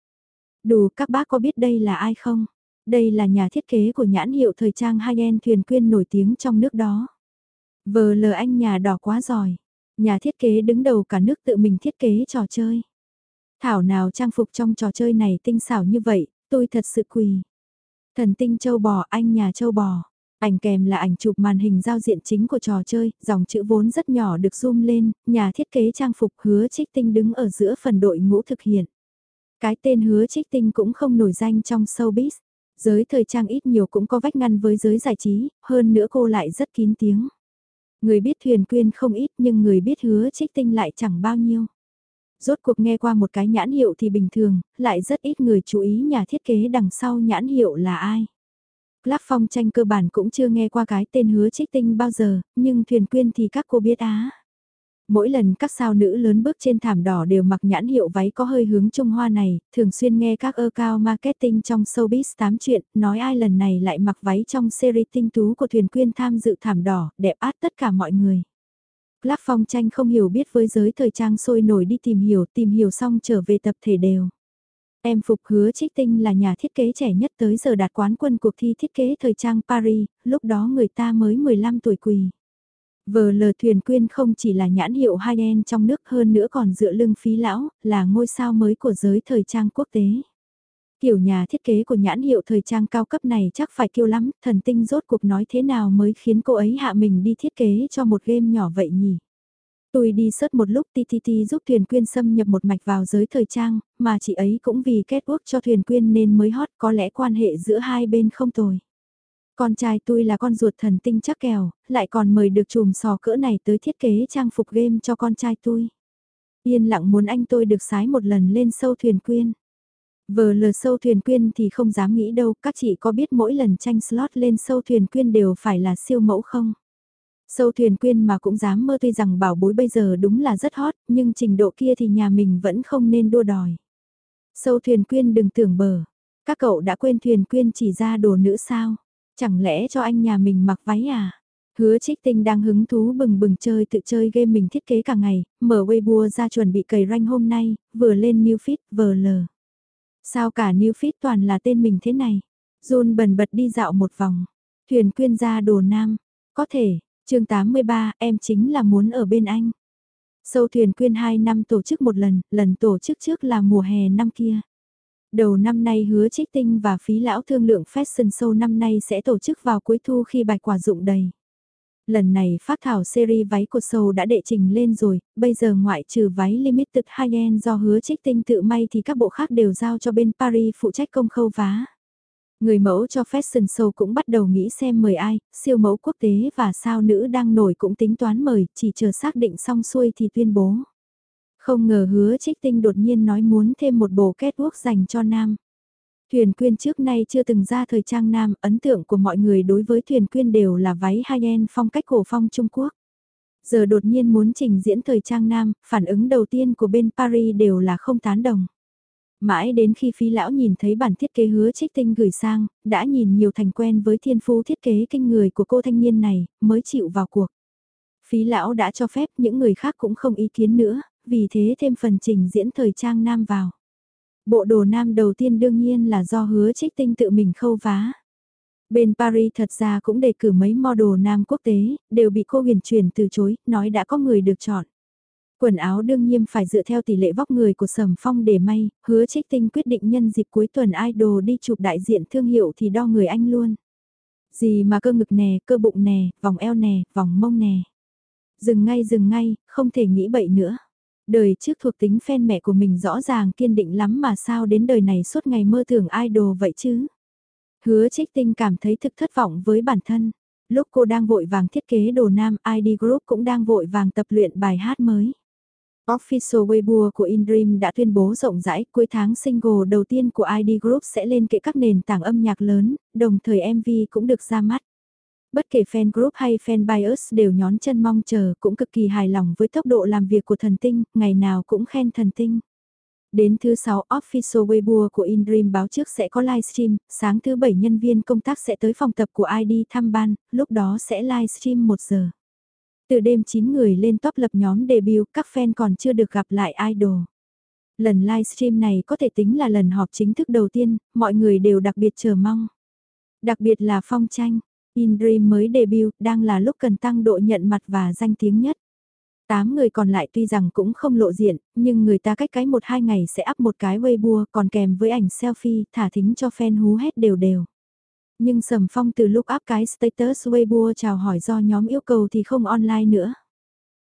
Đủ các bác có biết đây là ai không? Đây là nhà thiết kế của nhãn hiệu thời trang high-end thuyền quyên nổi tiếng trong nước đó. Vờ lờ anh nhà đỏ quá giỏi. Nhà thiết kế đứng đầu cả nước tự mình thiết kế trò chơi. Thảo nào trang phục trong trò chơi này tinh xảo như vậy, tôi thật sự quỳ. Thần tinh châu bò anh nhà châu bò. Ảnh kèm là ảnh chụp màn hình giao diện chính của trò chơi, dòng chữ vốn rất nhỏ được zoom lên, nhà thiết kế trang phục hứa trích tinh đứng ở giữa phần đội ngũ thực hiện. Cái tên hứa trích tinh cũng không nổi danh trong showbiz. Giới thời trang ít nhiều cũng có vách ngăn với giới giải trí, hơn nữa cô lại rất kín tiếng. Người biết thuyền quyên không ít nhưng người biết hứa trích tinh lại chẳng bao nhiêu. Rốt cuộc nghe qua một cái nhãn hiệu thì bình thường, lại rất ít người chú ý nhà thiết kế đằng sau nhãn hiệu là ai. Lắc phong tranh cơ bản cũng chưa nghe qua cái tên hứa trích tinh bao giờ, nhưng thuyền quyên thì các cô biết á. Mỗi lần các sao nữ lớn bước trên thảm đỏ đều mặc nhãn hiệu váy có hơi hướng Trung Hoa này, thường xuyên nghe các ơ cao marketing trong showbiz tám chuyện, nói ai lần này lại mặc váy trong series tinh tú của thuyền quyên tham dự thảm đỏ, đẹp át tất cả mọi người. Lắc phong tranh không hiểu biết với giới thời trang sôi nổi đi tìm hiểu, tìm hiểu xong trở về tập thể đều. Em Phục hứa Trích Tinh là nhà thiết kế trẻ nhất tới giờ đạt quán quân cuộc thi thiết kế thời trang Paris, lúc đó người ta mới 15 tuổi quỳ. Vờ lờ thuyền quyên không chỉ là nhãn hiệu high-end trong nước hơn nữa còn dựa lưng phí lão, là ngôi sao mới của giới thời trang quốc tế. Kiểu nhà thiết kế của nhãn hiệu thời trang cao cấp này chắc phải kêu lắm, thần tinh rốt cuộc nói thế nào mới khiến cô ấy hạ mình đi thiết kế cho một game nhỏ vậy nhỉ? Tôi đi sớt một lúc TTT giúp thuyền quyên xâm nhập một mạch vào giới thời trang, mà chị ấy cũng vì kết quốc cho thuyền quyên nên mới hot có lẽ quan hệ giữa hai bên không tồi. Con trai tôi là con ruột thần tinh chắc kèo, lại còn mời được chùm sò cỡ này tới thiết kế trang phục game cho con trai tôi. Yên lặng muốn anh tôi được sái một lần lên sâu thuyền quyên. Vờ lờ sâu thuyền quyên thì không dám nghĩ đâu, các chị có biết mỗi lần tranh slot lên sâu thuyền quyên đều phải là siêu mẫu không? Sâu thuyền quyên mà cũng dám mơ tuy rằng bảo bối bây giờ đúng là rất hot, nhưng trình độ kia thì nhà mình vẫn không nên đua đòi. Sâu thuyền quyên đừng tưởng bờ, các cậu đã quên thuyền quyên chỉ ra đồ nữ sao? Chẳng lẽ cho anh nhà mình mặc váy à? Hứa trích tinh đang hứng thú bừng bừng chơi tự chơi game mình thiết kế cả ngày, mở Weibo ra chuẩn bị cày ranh hôm nay, vừa lên new feed vờ lờ. Sao cả new feed toàn là tên mình thế này? john bần bật đi dạo một vòng. Thuyền quyên ra đồ nam. Có thể, chương 83, em chính là muốn ở bên anh. Sâu thuyền quyên 2 năm tổ chức một lần, lần tổ chức trước là mùa hè năm kia. Đầu năm nay hứa trích tinh và phí lão thương lượng Fashion Show năm nay sẽ tổ chức vào cuối thu khi bạch quả dụng đầy. Lần này phát thảo series váy của show đã đệ trình lên rồi, bây giờ ngoại trừ váy limited high-end do hứa trích tinh tự may thì các bộ khác đều giao cho bên Paris phụ trách công khâu vá. Người mẫu cho Fashion Show cũng bắt đầu nghĩ xem mời ai, siêu mẫu quốc tế và sao nữ đang nổi cũng tính toán mời, chỉ chờ xác định xong xuôi thì tuyên bố. Không ngờ hứa trích tinh đột nhiên nói muốn thêm một bộ kết quốc dành cho nam. Thuyền quyên trước nay chưa từng ra thời trang nam, ấn tượng của mọi người đối với thuyền quyên đều là váy high-end phong cách cổ phong Trung Quốc. Giờ đột nhiên muốn trình diễn thời trang nam, phản ứng đầu tiên của bên Paris đều là không tán đồng. Mãi đến khi phi lão nhìn thấy bản thiết kế hứa trích tinh gửi sang, đã nhìn nhiều thành quen với thiên phú thiết kế kinh người của cô thanh niên này, mới chịu vào cuộc. Phí lão đã cho phép những người khác cũng không ý kiến nữa, vì thế thêm phần trình diễn thời trang nam vào. Bộ đồ nam đầu tiên đương nhiên là do hứa trích tinh tự mình khâu vá. Bên Paris thật ra cũng đề cử mấy model nam quốc tế, đều bị cô huyền truyền từ chối, nói đã có người được chọn. Quần áo đương nhiên phải dựa theo tỷ lệ vóc người của Sầm Phong để may, hứa trích tinh quyết định nhân dịp cuối tuần idol đi chụp đại diện thương hiệu thì đo người anh luôn. Gì mà cơ ngực nè, cơ bụng nè, vòng eo nè, vòng mông nè. Dừng ngay dừng ngay, không thể nghĩ bậy nữa. Đời trước thuộc tính fan mẹ của mình rõ ràng kiên định lắm mà sao đến đời này suốt ngày mơ tưởng idol vậy chứ. Hứa trích tinh cảm thấy thực thất vọng với bản thân. Lúc cô đang vội vàng thiết kế đồ nam, ID Group cũng đang vội vàng tập luyện bài hát mới. Official Weibo của InDream đã tuyên bố rộng rãi cuối tháng single đầu tiên của ID Group sẽ lên kệ các nền tảng âm nhạc lớn, đồng thời MV cũng được ra mắt. Bất kể fan group hay fan bias đều nhón chân mong chờ cũng cực kỳ hài lòng với tốc độ làm việc của thần tinh, ngày nào cũng khen thần tinh. Đến thứ 6 Official Weibo của InDream báo trước sẽ có livestream, sáng thứ 7 nhân viên công tác sẽ tới phòng tập của ID thăm ban, lúc đó sẽ livestream 1 giờ. Từ đêm 9 người lên top lập nhóm debut, các fan còn chưa được gặp lại idol. Lần livestream này có thể tính là lần họp chính thức đầu tiên, mọi người đều đặc biệt chờ mong. Đặc biệt là phong tranh, In Dream mới debut, đang là lúc cần tăng độ nhận mặt và danh tiếng nhất. Tám người còn lại tuy rằng cũng không lộ diện, nhưng người ta cách cái một hai ngày sẽ up một cái Weibo còn kèm với ảnh selfie thả thính cho fan hú hết đều đều. Nhưng Sầm Phong từ lúc áp cái status Weibo chào hỏi do nhóm yêu cầu thì không online nữa.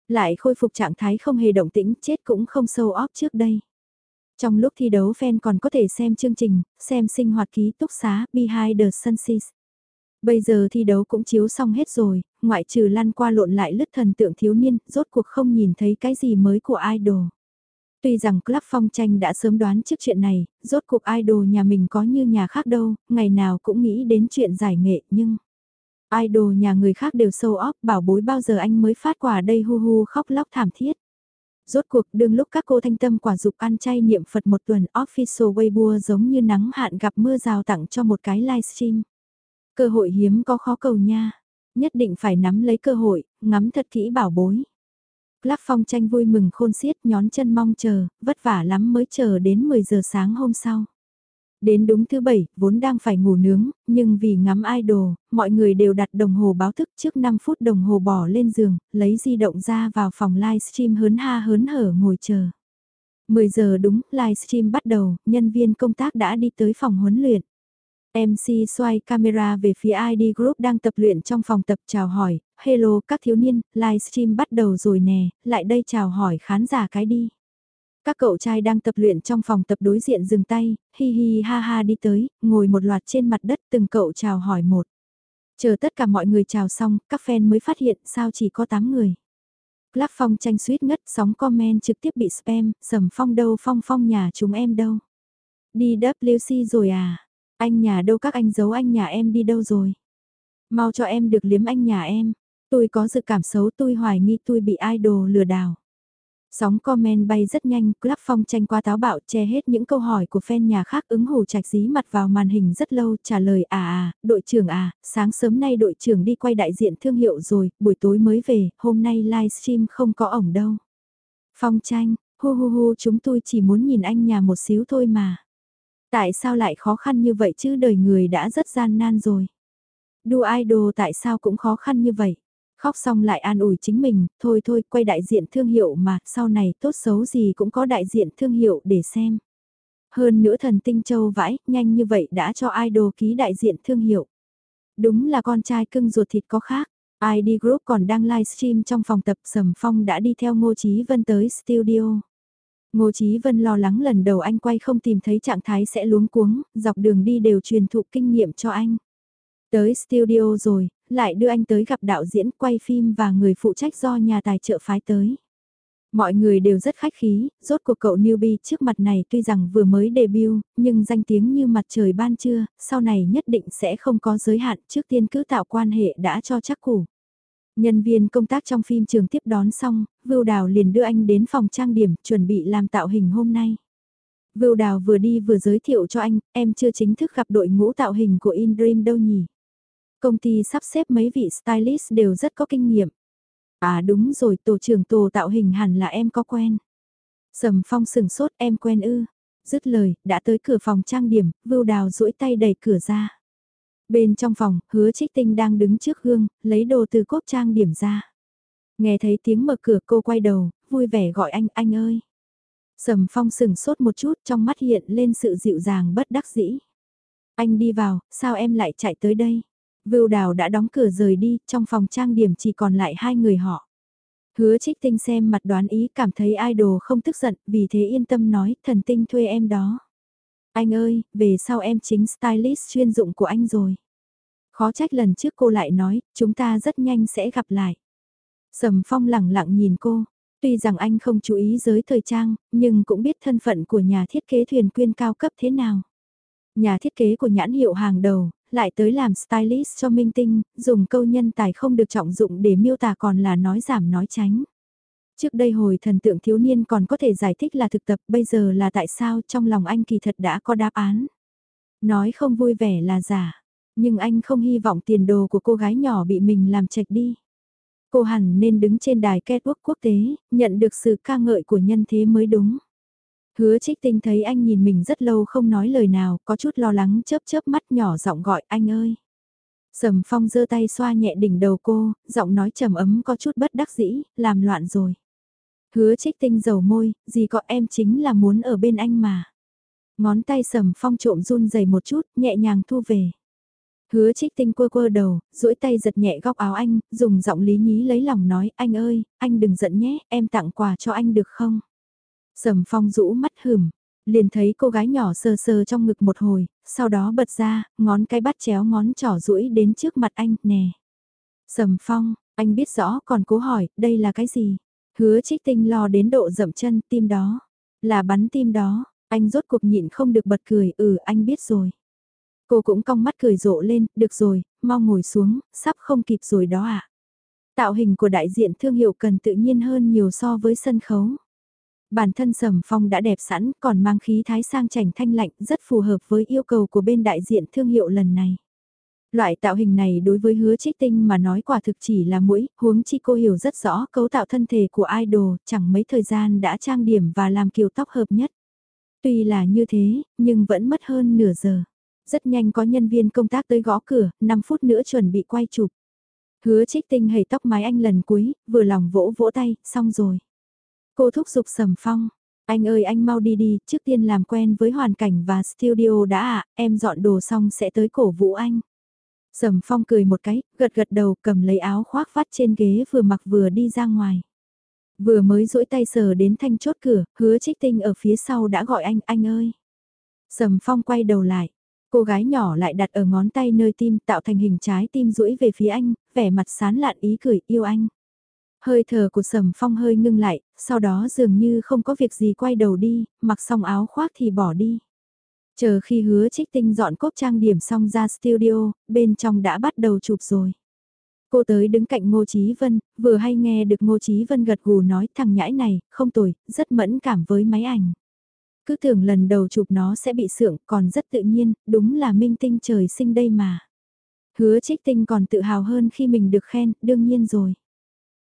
Lại khôi phục trạng thái không hề động tĩnh, chết cũng không sâu óp trước đây. Trong lúc thi đấu fan còn có thể xem chương trình, xem sinh hoạt ký túc xá Behind the Sunset. Bây giờ thi đấu cũng chiếu xong hết rồi, ngoại trừ lăn qua lộn lại lứt thần tượng thiếu niên, rốt cuộc không nhìn thấy cái gì mới của idol. Tuy rằng Club Phong Tranh đã sớm đoán trước chuyện này, rốt cuộc idol nhà mình có như nhà khác đâu, ngày nào cũng nghĩ đến chuyện giải nghệ nhưng... Idol nhà người khác đều sâu óc bảo bối bao giờ anh mới phát quả đây hu hu khóc lóc thảm thiết. Rốt cuộc đương lúc các cô thanh tâm quả dục ăn chay niệm Phật một tuần official Weibo giống như nắng hạn gặp mưa rào tặng cho một cái livestream. Cơ hội hiếm có khó cầu nha. Nhất định phải nắm lấy cơ hội, ngắm thật kỹ bảo bối. Lắc phong tranh vui mừng khôn xiết nhón chân mong chờ, vất vả lắm mới chờ đến 10 giờ sáng hôm sau. Đến đúng thứ bảy, vốn đang phải ngủ nướng, nhưng vì ngắm idol, mọi người đều đặt đồng hồ báo thức trước 5 phút đồng hồ bỏ lên giường, lấy di động ra vào phòng livestream hớn ha hớn hở ngồi chờ. 10 giờ đúng, livestream bắt đầu, nhân viên công tác đã đi tới phòng huấn luyện. MC xoay camera về phía ID Group đang tập luyện trong phòng tập chào hỏi, hello các thiếu niên, livestream bắt đầu rồi nè, lại đây chào hỏi khán giả cái đi. Các cậu trai đang tập luyện trong phòng tập đối diện dừng tay, hi hi ha ha đi tới, ngồi một loạt trên mặt đất từng cậu chào hỏi một. Chờ tất cả mọi người chào xong, các fan mới phát hiện sao chỉ có 8 người. Lắc phong tranh suýt ngất, sóng comment trực tiếp bị spam, sầm phong đâu phong phong nhà chúng em đâu. Đi WC rồi à? Anh nhà đâu các anh giấu anh nhà em đi đâu rồi? Mau cho em được liếm anh nhà em. Tôi có dự cảm xấu tôi hoài nghi tôi bị idol lừa đảo. Sóng comment bay rất nhanh, Club Phong tranh qua táo bạo che hết những câu hỏi của fan nhà khác ứng hồ trạch dí mặt vào màn hình rất lâu trả lời à à, đội trưởng à, sáng sớm nay đội trưởng đi quay đại diện thương hiệu rồi, buổi tối mới về, hôm nay livestream không có ổng đâu. Phong tranh, hu hu hu chúng tôi chỉ muốn nhìn anh nhà một xíu thôi mà. Tại sao lại khó khăn như vậy chứ đời người đã rất gian nan rồi. Đua idol tại sao cũng khó khăn như vậy. Khóc xong lại an ủi chính mình, thôi thôi quay đại diện thương hiệu mà, sau này tốt xấu gì cũng có đại diện thương hiệu để xem. Hơn nữa thần tinh châu vãi, nhanh như vậy đã cho idol ký đại diện thương hiệu. Đúng là con trai cưng ruột thịt có khác. ID Group còn đang livestream trong phòng tập Sầm Phong đã đi theo Ngô Chí Vân tới studio. Ngô Chí Vân lo lắng lần đầu anh quay không tìm thấy trạng thái sẽ luống cuống, dọc đường đi đều truyền thụ kinh nghiệm cho anh. Tới studio rồi, lại đưa anh tới gặp đạo diễn quay phim và người phụ trách do nhà tài trợ phái tới. Mọi người đều rất khách khí, rốt cuộc cậu newbie trước mặt này tuy rằng vừa mới debut, nhưng danh tiếng như mặt trời ban trưa, sau này nhất định sẽ không có giới hạn trước tiên cứ tạo quan hệ đã cho chắc củ. Nhân viên công tác trong phim trường tiếp đón xong, Vưu Đào liền đưa anh đến phòng trang điểm chuẩn bị làm tạo hình hôm nay. Vưu Đào vừa đi vừa giới thiệu cho anh, em chưa chính thức gặp đội ngũ tạo hình của InDream đâu nhỉ. Công ty sắp xếp mấy vị stylist đều rất có kinh nghiệm. À đúng rồi, tổ trưởng tổ tạo hình hẳn là em có quen. Sầm phong sừng sốt em quen ư. Dứt lời, đã tới cửa phòng trang điểm, Vưu Đào duỗi tay đẩy cửa ra. Bên trong phòng, hứa trích tinh đang đứng trước gương, lấy đồ từ cốp trang điểm ra. Nghe thấy tiếng mở cửa cô quay đầu, vui vẻ gọi anh, anh ơi. Sầm phong sừng sốt một chút trong mắt hiện lên sự dịu dàng bất đắc dĩ. Anh đi vào, sao em lại chạy tới đây? Vưu đào đã đóng cửa rời đi, trong phòng trang điểm chỉ còn lại hai người họ. Hứa trích tinh xem mặt đoán ý cảm thấy idol không tức giận, vì thế yên tâm nói, thần tinh thuê em đó. Anh ơi, về sau em chính stylist chuyên dụng của anh rồi. Khó trách lần trước cô lại nói, chúng ta rất nhanh sẽ gặp lại. Sầm phong lẳng lặng nhìn cô, tuy rằng anh không chú ý giới thời trang, nhưng cũng biết thân phận của nhà thiết kế thuyền quyên cao cấp thế nào. Nhà thiết kế của nhãn hiệu hàng đầu, lại tới làm stylist cho minh tinh, dùng câu nhân tài không được trọng dụng để miêu tả còn là nói giảm nói tránh. Trước đây hồi thần tượng thiếu niên còn có thể giải thích là thực tập bây giờ là tại sao trong lòng anh kỳ thật đã có đáp án. Nói không vui vẻ là giả, nhưng anh không hy vọng tiền đồ của cô gái nhỏ bị mình làm chạch đi. Cô hẳn nên đứng trên đài catwalk quốc tế, nhận được sự ca ngợi của nhân thế mới đúng. Hứa trích tinh thấy anh nhìn mình rất lâu không nói lời nào, có chút lo lắng chớp chớp mắt nhỏ giọng gọi anh ơi. Sầm phong giơ tay xoa nhẹ đỉnh đầu cô, giọng nói trầm ấm có chút bất đắc dĩ, làm loạn rồi. Hứa trích tinh dầu môi, gì có em chính là muốn ở bên anh mà. Ngón tay sầm phong trộm run dày một chút, nhẹ nhàng thu về. Hứa trích tinh quơ quơ đầu, duỗi tay giật nhẹ góc áo anh, dùng giọng lý nhí lấy lòng nói, anh ơi, anh đừng giận nhé, em tặng quà cho anh được không? Sầm phong rũ mắt hửm, liền thấy cô gái nhỏ sơ sơ trong ngực một hồi, sau đó bật ra, ngón cái bắt chéo ngón trỏ duỗi đến trước mặt anh, nè. Sầm phong, anh biết rõ còn cố hỏi, đây là cái gì? Hứa trích tinh lo đến độ dậm chân tim đó. Là bắn tim đó, anh rốt cuộc nhịn không được bật cười, ừ anh biết rồi. Cô cũng cong mắt cười rộ lên, được rồi, mau ngồi xuống, sắp không kịp rồi đó ạ. À. Tạo hình của đại diện thương hiệu cần tự nhiên hơn nhiều so với sân khấu. Bản thân Sầm Phong đã đẹp sẵn, còn mang khí thái sang chảnh thanh lạnh, rất phù hợp với yêu cầu của bên đại diện thương hiệu lần này. Loại tạo hình này đối với hứa trích tinh mà nói quả thực chỉ là mũi, huống chi cô hiểu rất rõ cấu tạo thân thể của idol, chẳng mấy thời gian đã trang điểm và làm kiểu tóc hợp nhất. Tuy là như thế, nhưng vẫn mất hơn nửa giờ. Rất nhanh có nhân viên công tác tới gõ cửa, 5 phút nữa chuẩn bị quay chụp. Hứa trích tinh hầy tóc mái anh lần cuối, vừa lòng vỗ vỗ tay, xong rồi. Cô thúc giục sầm phong. Anh ơi anh mau đi đi, trước tiên làm quen với hoàn cảnh và studio đã ạ, em dọn đồ xong sẽ tới cổ vũ anh. Sầm phong cười một cái, gật gật đầu cầm lấy áo khoác vắt trên ghế vừa mặc vừa đi ra ngoài. Vừa mới duỗi tay sờ đến thanh chốt cửa, hứa trích tinh ở phía sau đã gọi anh, anh ơi. Sầm phong quay đầu lại, cô gái nhỏ lại đặt ở ngón tay nơi tim tạo thành hình trái tim duỗi về phía anh, vẻ mặt sán lạn ý cười yêu anh. Hơi thở của sầm phong hơi ngưng lại, sau đó dường như không có việc gì quay đầu đi, mặc xong áo khoác thì bỏ đi. Chờ khi hứa trích tinh dọn cốp trang điểm xong ra studio, bên trong đã bắt đầu chụp rồi. Cô tới đứng cạnh Ngô Chí Vân, vừa hay nghe được Ngô Chí Vân gật gù nói thằng nhãi này, không tồi, rất mẫn cảm với máy ảnh. Cứ tưởng lần đầu chụp nó sẽ bị sượng, còn rất tự nhiên, đúng là minh tinh trời sinh đây mà. Hứa trích tinh còn tự hào hơn khi mình được khen, đương nhiên rồi.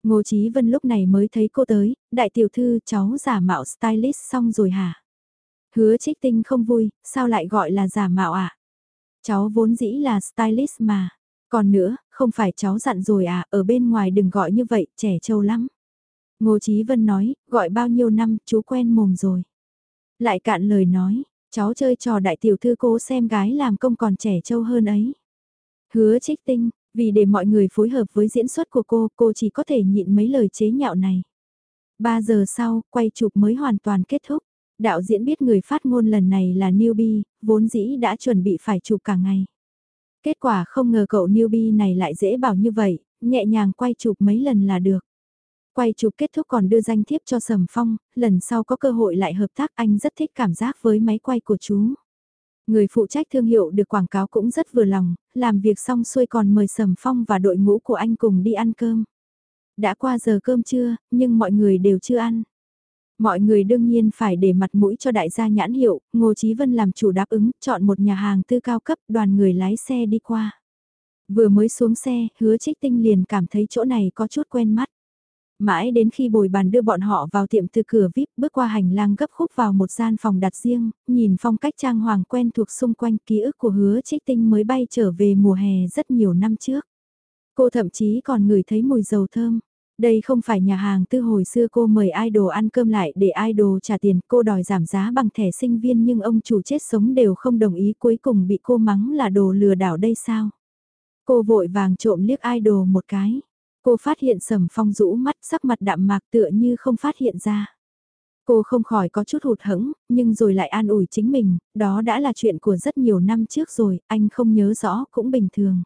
Ngô Chí Vân lúc này mới thấy cô tới, đại tiểu thư cháu giả mạo stylist xong rồi hả? Hứa trích tinh không vui, sao lại gọi là giả mạo à? Cháu vốn dĩ là stylist mà. Còn nữa, không phải cháu dặn rồi à, ở bên ngoài đừng gọi như vậy, trẻ trâu lắm. Ngô Chí Vân nói, gọi bao nhiêu năm, chú quen mồm rồi. Lại cạn lời nói, cháu chơi trò đại tiểu thư cố xem gái làm công còn trẻ trâu hơn ấy. Hứa trích tinh, vì để mọi người phối hợp với diễn xuất của cô, cô chỉ có thể nhịn mấy lời chế nhạo này. 3 giờ sau, quay chụp mới hoàn toàn kết thúc. Đạo diễn biết người phát ngôn lần này là newbie, vốn dĩ đã chuẩn bị phải chụp cả ngày. Kết quả không ngờ cậu newbie này lại dễ bảo như vậy, nhẹ nhàng quay chụp mấy lần là được. Quay chụp kết thúc còn đưa danh thiếp cho Sầm Phong, lần sau có cơ hội lại hợp tác anh rất thích cảm giác với máy quay của chú. Người phụ trách thương hiệu được quảng cáo cũng rất vừa lòng, làm việc xong xuôi còn mời Sầm Phong và đội ngũ của anh cùng đi ăn cơm. Đã qua giờ cơm trưa, nhưng mọi người đều chưa ăn. Mọi người đương nhiên phải để mặt mũi cho đại gia nhãn hiệu, Ngô Chí Vân làm chủ đáp ứng, chọn một nhà hàng tư cao cấp, đoàn người lái xe đi qua. Vừa mới xuống xe, hứa trích tinh liền cảm thấy chỗ này có chút quen mắt. Mãi đến khi bồi bàn đưa bọn họ vào tiệm từ cửa VIP bước qua hành lang gấp khúc vào một gian phòng đặt riêng, nhìn phong cách trang hoàng quen thuộc xung quanh ký ức của hứa trích tinh mới bay trở về mùa hè rất nhiều năm trước. Cô thậm chí còn ngửi thấy mùi dầu thơm. Đây không phải nhà hàng tư hồi xưa cô mời idol ăn cơm lại để idol trả tiền, cô đòi giảm giá bằng thẻ sinh viên nhưng ông chủ chết sống đều không đồng ý cuối cùng bị cô mắng là đồ lừa đảo đây sao. Cô vội vàng trộm liếc idol một cái. Cô phát hiện sầm phong rũ mắt sắc mặt đạm mạc tựa như không phát hiện ra. Cô không khỏi có chút hụt hẫng, nhưng rồi lại an ủi chính mình, đó đã là chuyện của rất nhiều năm trước rồi, anh không nhớ rõ cũng bình thường.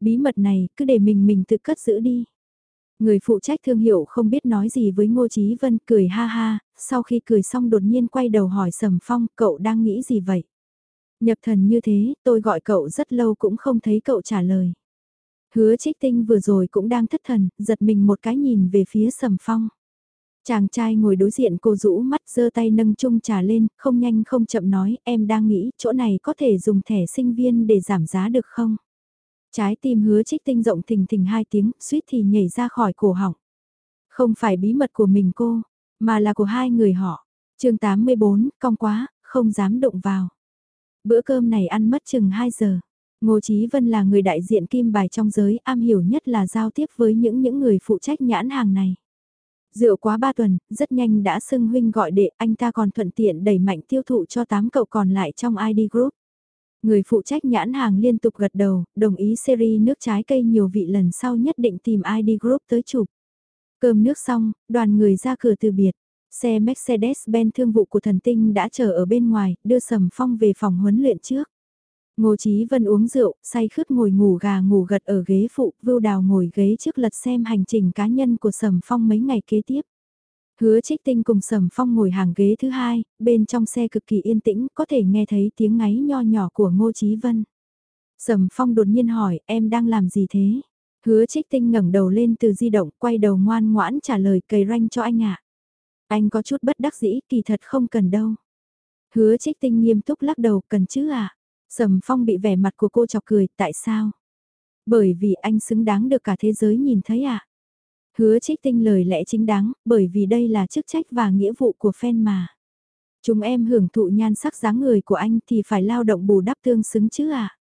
Bí mật này cứ để mình mình tự cất giữ đi. Người phụ trách thương hiệu không biết nói gì với Ngô Chí Vân cười ha ha, sau khi cười xong đột nhiên quay đầu hỏi Sầm Phong cậu đang nghĩ gì vậy? Nhập thần như thế, tôi gọi cậu rất lâu cũng không thấy cậu trả lời. Hứa trích tinh vừa rồi cũng đang thất thần, giật mình một cái nhìn về phía Sầm Phong. Chàng trai ngồi đối diện cô rũ mắt giơ tay nâng chung trà lên, không nhanh không chậm nói em đang nghĩ chỗ này có thể dùng thẻ sinh viên để giảm giá được không? Trái tim hứa trích tinh rộng thình thình hai tiếng, suýt thì nhảy ra khỏi cổ họng. Không phải bí mật của mình cô, mà là của hai người họ. chương 84, cong quá, không dám động vào. Bữa cơm này ăn mất chừng 2 giờ. Ngô Chí Vân là người đại diện kim bài trong giới, am hiểu nhất là giao tiếp với những những người phụ trách nhãn hàng này. Rượu quá 3 tuần, rất nhanh đã xưng huynh gọi đệ, anh ta còn thuận tiện đẩy mạnh tiêu thụ cho 8 cậu còn lại trong ID Group. Người phụ trách nhãn hàng liên tục gật đầu, đồng ý series nước trái cây nhiều vị lần sau nhất định tìm ID Group tới chụp. Cơm nước xong, đoàn người ra cửa từ biệt. Xe Mercedes-Benz thương vụ của thần tinh đã chờ ở bên ngoài, đưa Sầm Phong về phòng huấn luyện trước. Ngô Chí Vân uống rượu, say khướt ngồi ngủ gà ngủ gật ở ghế phụ, Vưu Đào ngồi ghế trước lật xem hành trình cá nhân của Sầm Phong mấy ngày kế tiếp. Hứa Trích Tinh cùng Sầm Phong ngồi hàng ghế thứ hai, bên trong xe cực kỳ yên tĩnh, có thể nghe thấy tiếng ngáy nho nhỏ của Ngô Chí Vân. Sầm Phong đột nhiên hỏi, em đang làm gì thế? Hứa Trích Tinh ngẩng đầu lên từ di động, quay đầu ngoan ngoãn trả lời cầy ranh cho anh ạ. Anh có chút bất đắc dĩ, kỳ thật không cần đâu. Hứa Trích Tinh nghiêm túc lắc đầu, cần chứ à? Sầm Phong bị vẻ mặt của cô chọc cười, tại sao? Bởi vì anh xứng đáng được cả thế giới nhìn thấy ạ. À? Hứa trích tinh lời lẽ chính đáng, bởi vì đây là chức trách và nghĩa vụ của fan mà. Chúng em hưởng thụ nhan sắc dáng người của anh thì phải lao động bù đắp tương xứng chứ ạ. À?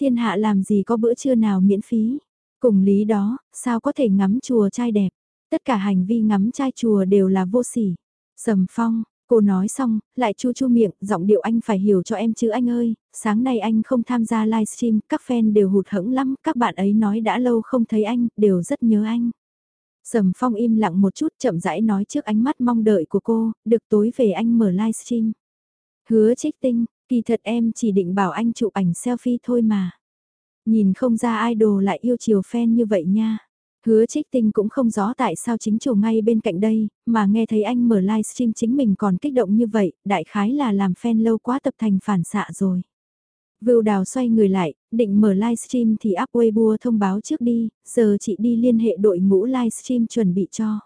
Thiên hạ làm gì có bữa trưa nào miễn phí. Cùng lý đó, sao có thể ngắm chùa trai đẹp. Tất cả hành vi ngắm trai chùa đều là vô sỉ. Sầm phong, Cô nói xong, lại chu chu miệng, giọng điệu anh phải hiểu cho em chứ anh ơi, sáng nay anh không tham gia livestream, các fan đều hụt hẫng lắm, các bạn ấy nói đã lâu không thấy anh, đều rất nhớ anh. Sầm Phong im lặng một chút chậm rãi nói trước ánh mắt mong đợi của cô, được tối về anh mở livestream. Hứa trích tinh, kỳ thật em chỉ định bảo anh chụp ảnh selfie thôi mà. Nhìn không ra idol lại yêu chiều fan như vậy nha. Hứa trích tinh cũng không rõ tại sao chính chủ ngay bên cạnh đây, mà nghe thấy anh mở livestream chính mình còn kích động như vậy, đại khái là làm fan lâu quá tập thành phản xạ rồi. Vưu đào xoay người lại, định mở livestream thì up Weibo thông báo trước đi, giờ chị đi liên hệ đội ngũ livestream chuẩn bị cho.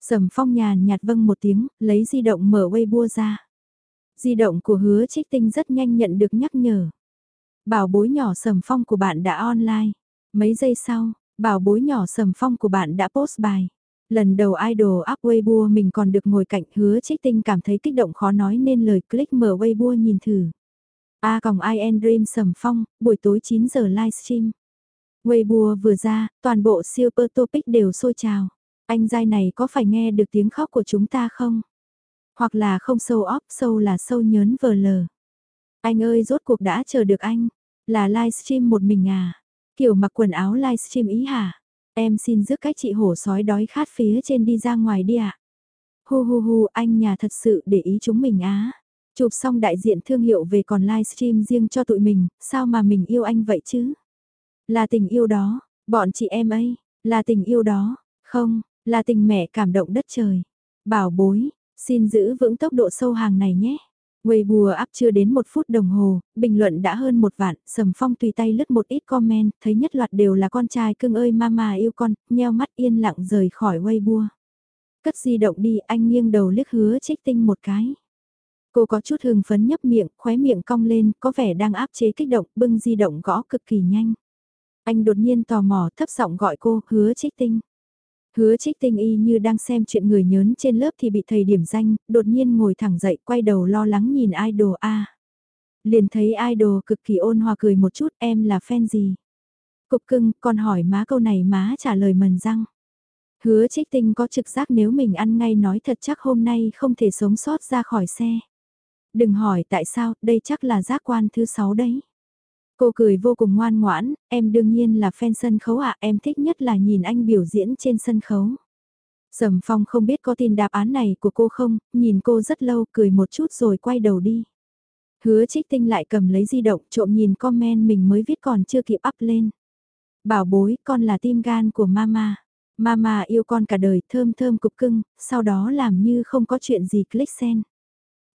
Sầm phong nhàn nhạt vâng một tiếng, lấy di động mở Weibo ra. Di động của hứa trích tinh rất nhanh nhận được nhắc nhở. Bảo bối nhỏ sầm phong của bạn đã online. Mấy giây sau, Bảo bối nhỏ sầm phong của bạn đã post bài. Lần đầu idol up Weibo mình còn được ngồi cạnh hứa trích tinh cảm thấy kích động khó nói nên lời click mở Weibo nhìn thử. A còng IN Dream sầm phong, buổi tối 9 giờ livestream. Weibo vừa ra, toàn bộ super topic đều sôi trào. Anh giai này có phải nghe được tiếng khóc của chúng ta không? Hoặc là không sâu óp sâu là sâu nhớn vờ lờ. Anh ơi rốt cuộc đã chờ được anh. Là livestream một mình à? Kiểu mặc quần áo livestream ý hả? Em xin rước các chị hổ sói đói khát phía trên đi ra ngoài đi ạ. À? Hu hu hu anh nhà thật sự để ý chúng mình á. Chụp xong đại diện thương hiệu về còn livestream riêng cho tụi mình, sao mà mình yêu anh vậy chứ? Là tình yêu đó, bọn chị em ấy, là tình yêu đó, không, là tình mẹ cảm động đất trời. Bảo bối, xin giữ vững tốc độ sâu hàng này nhé. Weibo up chưa đến một phút đồng hồ, bình luận đã hơn một vạn, Sầm Phong tùy tay lướt một ít comment, thấy nhất loạt đều là con trai cưng ơi mama yêu con, nheo mắt yên lặng rời khỏi Weibo. Cất di động đi, anh nghiêng đầu liếc hứa trích tinh một cái. Cô có chút hưng phấn nhấp miệng, khóe miệng cong lên, có vẻ đang áp chế kích động, bưng di động gõ cực kỳ nhanh. Anh đột nhiên tò mò thấp giọng gọi cô, hứa trích tinh. Hứa trích tinh y như đang xem chuyện người nhớn trên lớp thì bị thầy điểm danh, đột nhiên ngồi thẳng dậy quay đầu lo lắng nhìn idol A. Liền thấy idol cực kỳ ôn hòa cười một chút em là fan gì? Cục cưng, con hỏi má câu này má trả lời mần răng. Hứa trích tinh có trực giác nếu mình ăn ngay nói thật chắc hôm nay không thể sống sót ra khỏi xe. Đừng hỏi tại sao, đây chắc là giác quan thứ sáu đấy. Cô cười vô cùng ngoan ngoãn, em đương nhiên là fan sân khấu ạ, em thích nhất là nhìn anh biểu diễn trên sân khấu. Sầm Phong không biết có tin đáp án này của cô không, nhìn cô rất lâu cười một chút rồi quay đầu đi. Hứa trích tinh lại cầm lấy di động trộm nhìn comment mình mới viết còn chưa kịp up lên. Bảo bối, con là tim gan của mama. Mama yêu con cả đời thơm thơm cục cưng, sau đó làm như không có chuyện gì click send.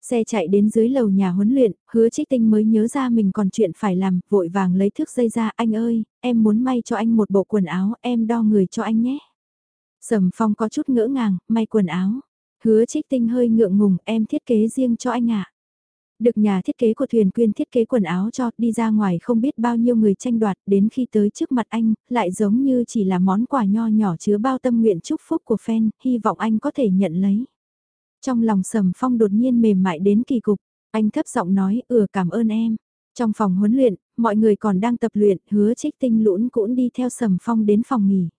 Xe chạy đến dưới lầu nhà huấn luyện, hứa trích tinh mới nhớ ra mình còn chuyện phải làm, vội vàng lấy thước dây ra, anh ơi, em muốn may cho anh một bộ quần áo, em đo người cho anh nhé. Sầm phong có chút ngỡ ngàng, may quần áo. Hứa trích tinh hơi ngượng ngùng, em thiết kế riêng cho anh ạ. Được nhà thiết kế của thuyền quyên thiết kế quần áo cho, đi ra ngoài không biết bao nhiêu người tranh đoạt, đến khi tới trước mặt anh, lại giống như chỉ là món quà nho nhỏ chứa bao tâm nguyện chúc phúc của fan, hy vọng anh có thể nhận lấy. Trong lòng sầm phong đột nhiên mềm mại đến kỳ cục, anh thấp giọng nói, ừa cảm ơn em. Trong phòng huấn luyện, mọi người còn đang tập luyện, hứa trích tinh lũn cũng đi theo sầm phong đến phòng nghỉ.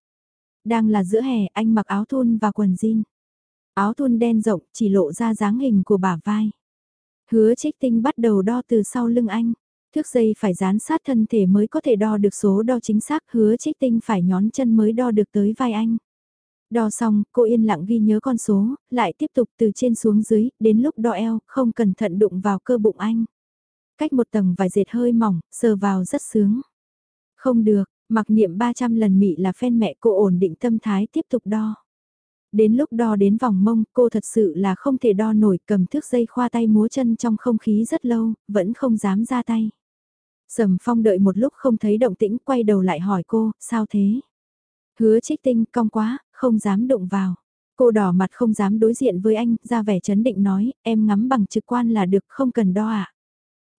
Đang là giữa hè, anh mặc áo thun và quần jean. Áo thun đen rộng, chỉ lộ ra dáng hình của bả vai. Hứa trích tinh bắt đầu đo từ sau lưng anh. Thước dây phải dán sát thân thể mới có thể đo được số đo chính xác. Hứa trích tinh phải nhón chân mới đo được tới vai anh. Đo xong, cô yên lặng ghi nhớ con số, lại tiếp tục từ trên xuống dưới, đến lúc đo eo, không cẩn thận đụng vào cơ bụng anh. Cách một tầng vài dệt hơi mỏng, sờ vào rất sướng. Không được, mặc niệm 300 lần mị là phen mẹ cô ổn định tâm thái tiếp tục đo. Đến lúc đo đến vòng mông, cô thật sự là không thể đo nổi cầm thước dây khoa tay múa chân trong không khí rất lâu, vẫn không dám ra tay. Sầm phong đợi một lúc không thấy động tĩnh, quay đầu lại hỏi cô, sao thế? Hứa trích tinh, cong quá, không dám đụng vào. Cô đỏ mặt không dám đối diện với anh, ra vẻ chấn định nói, em ngắm bằng trực quan là được, không cần đo ạ. À?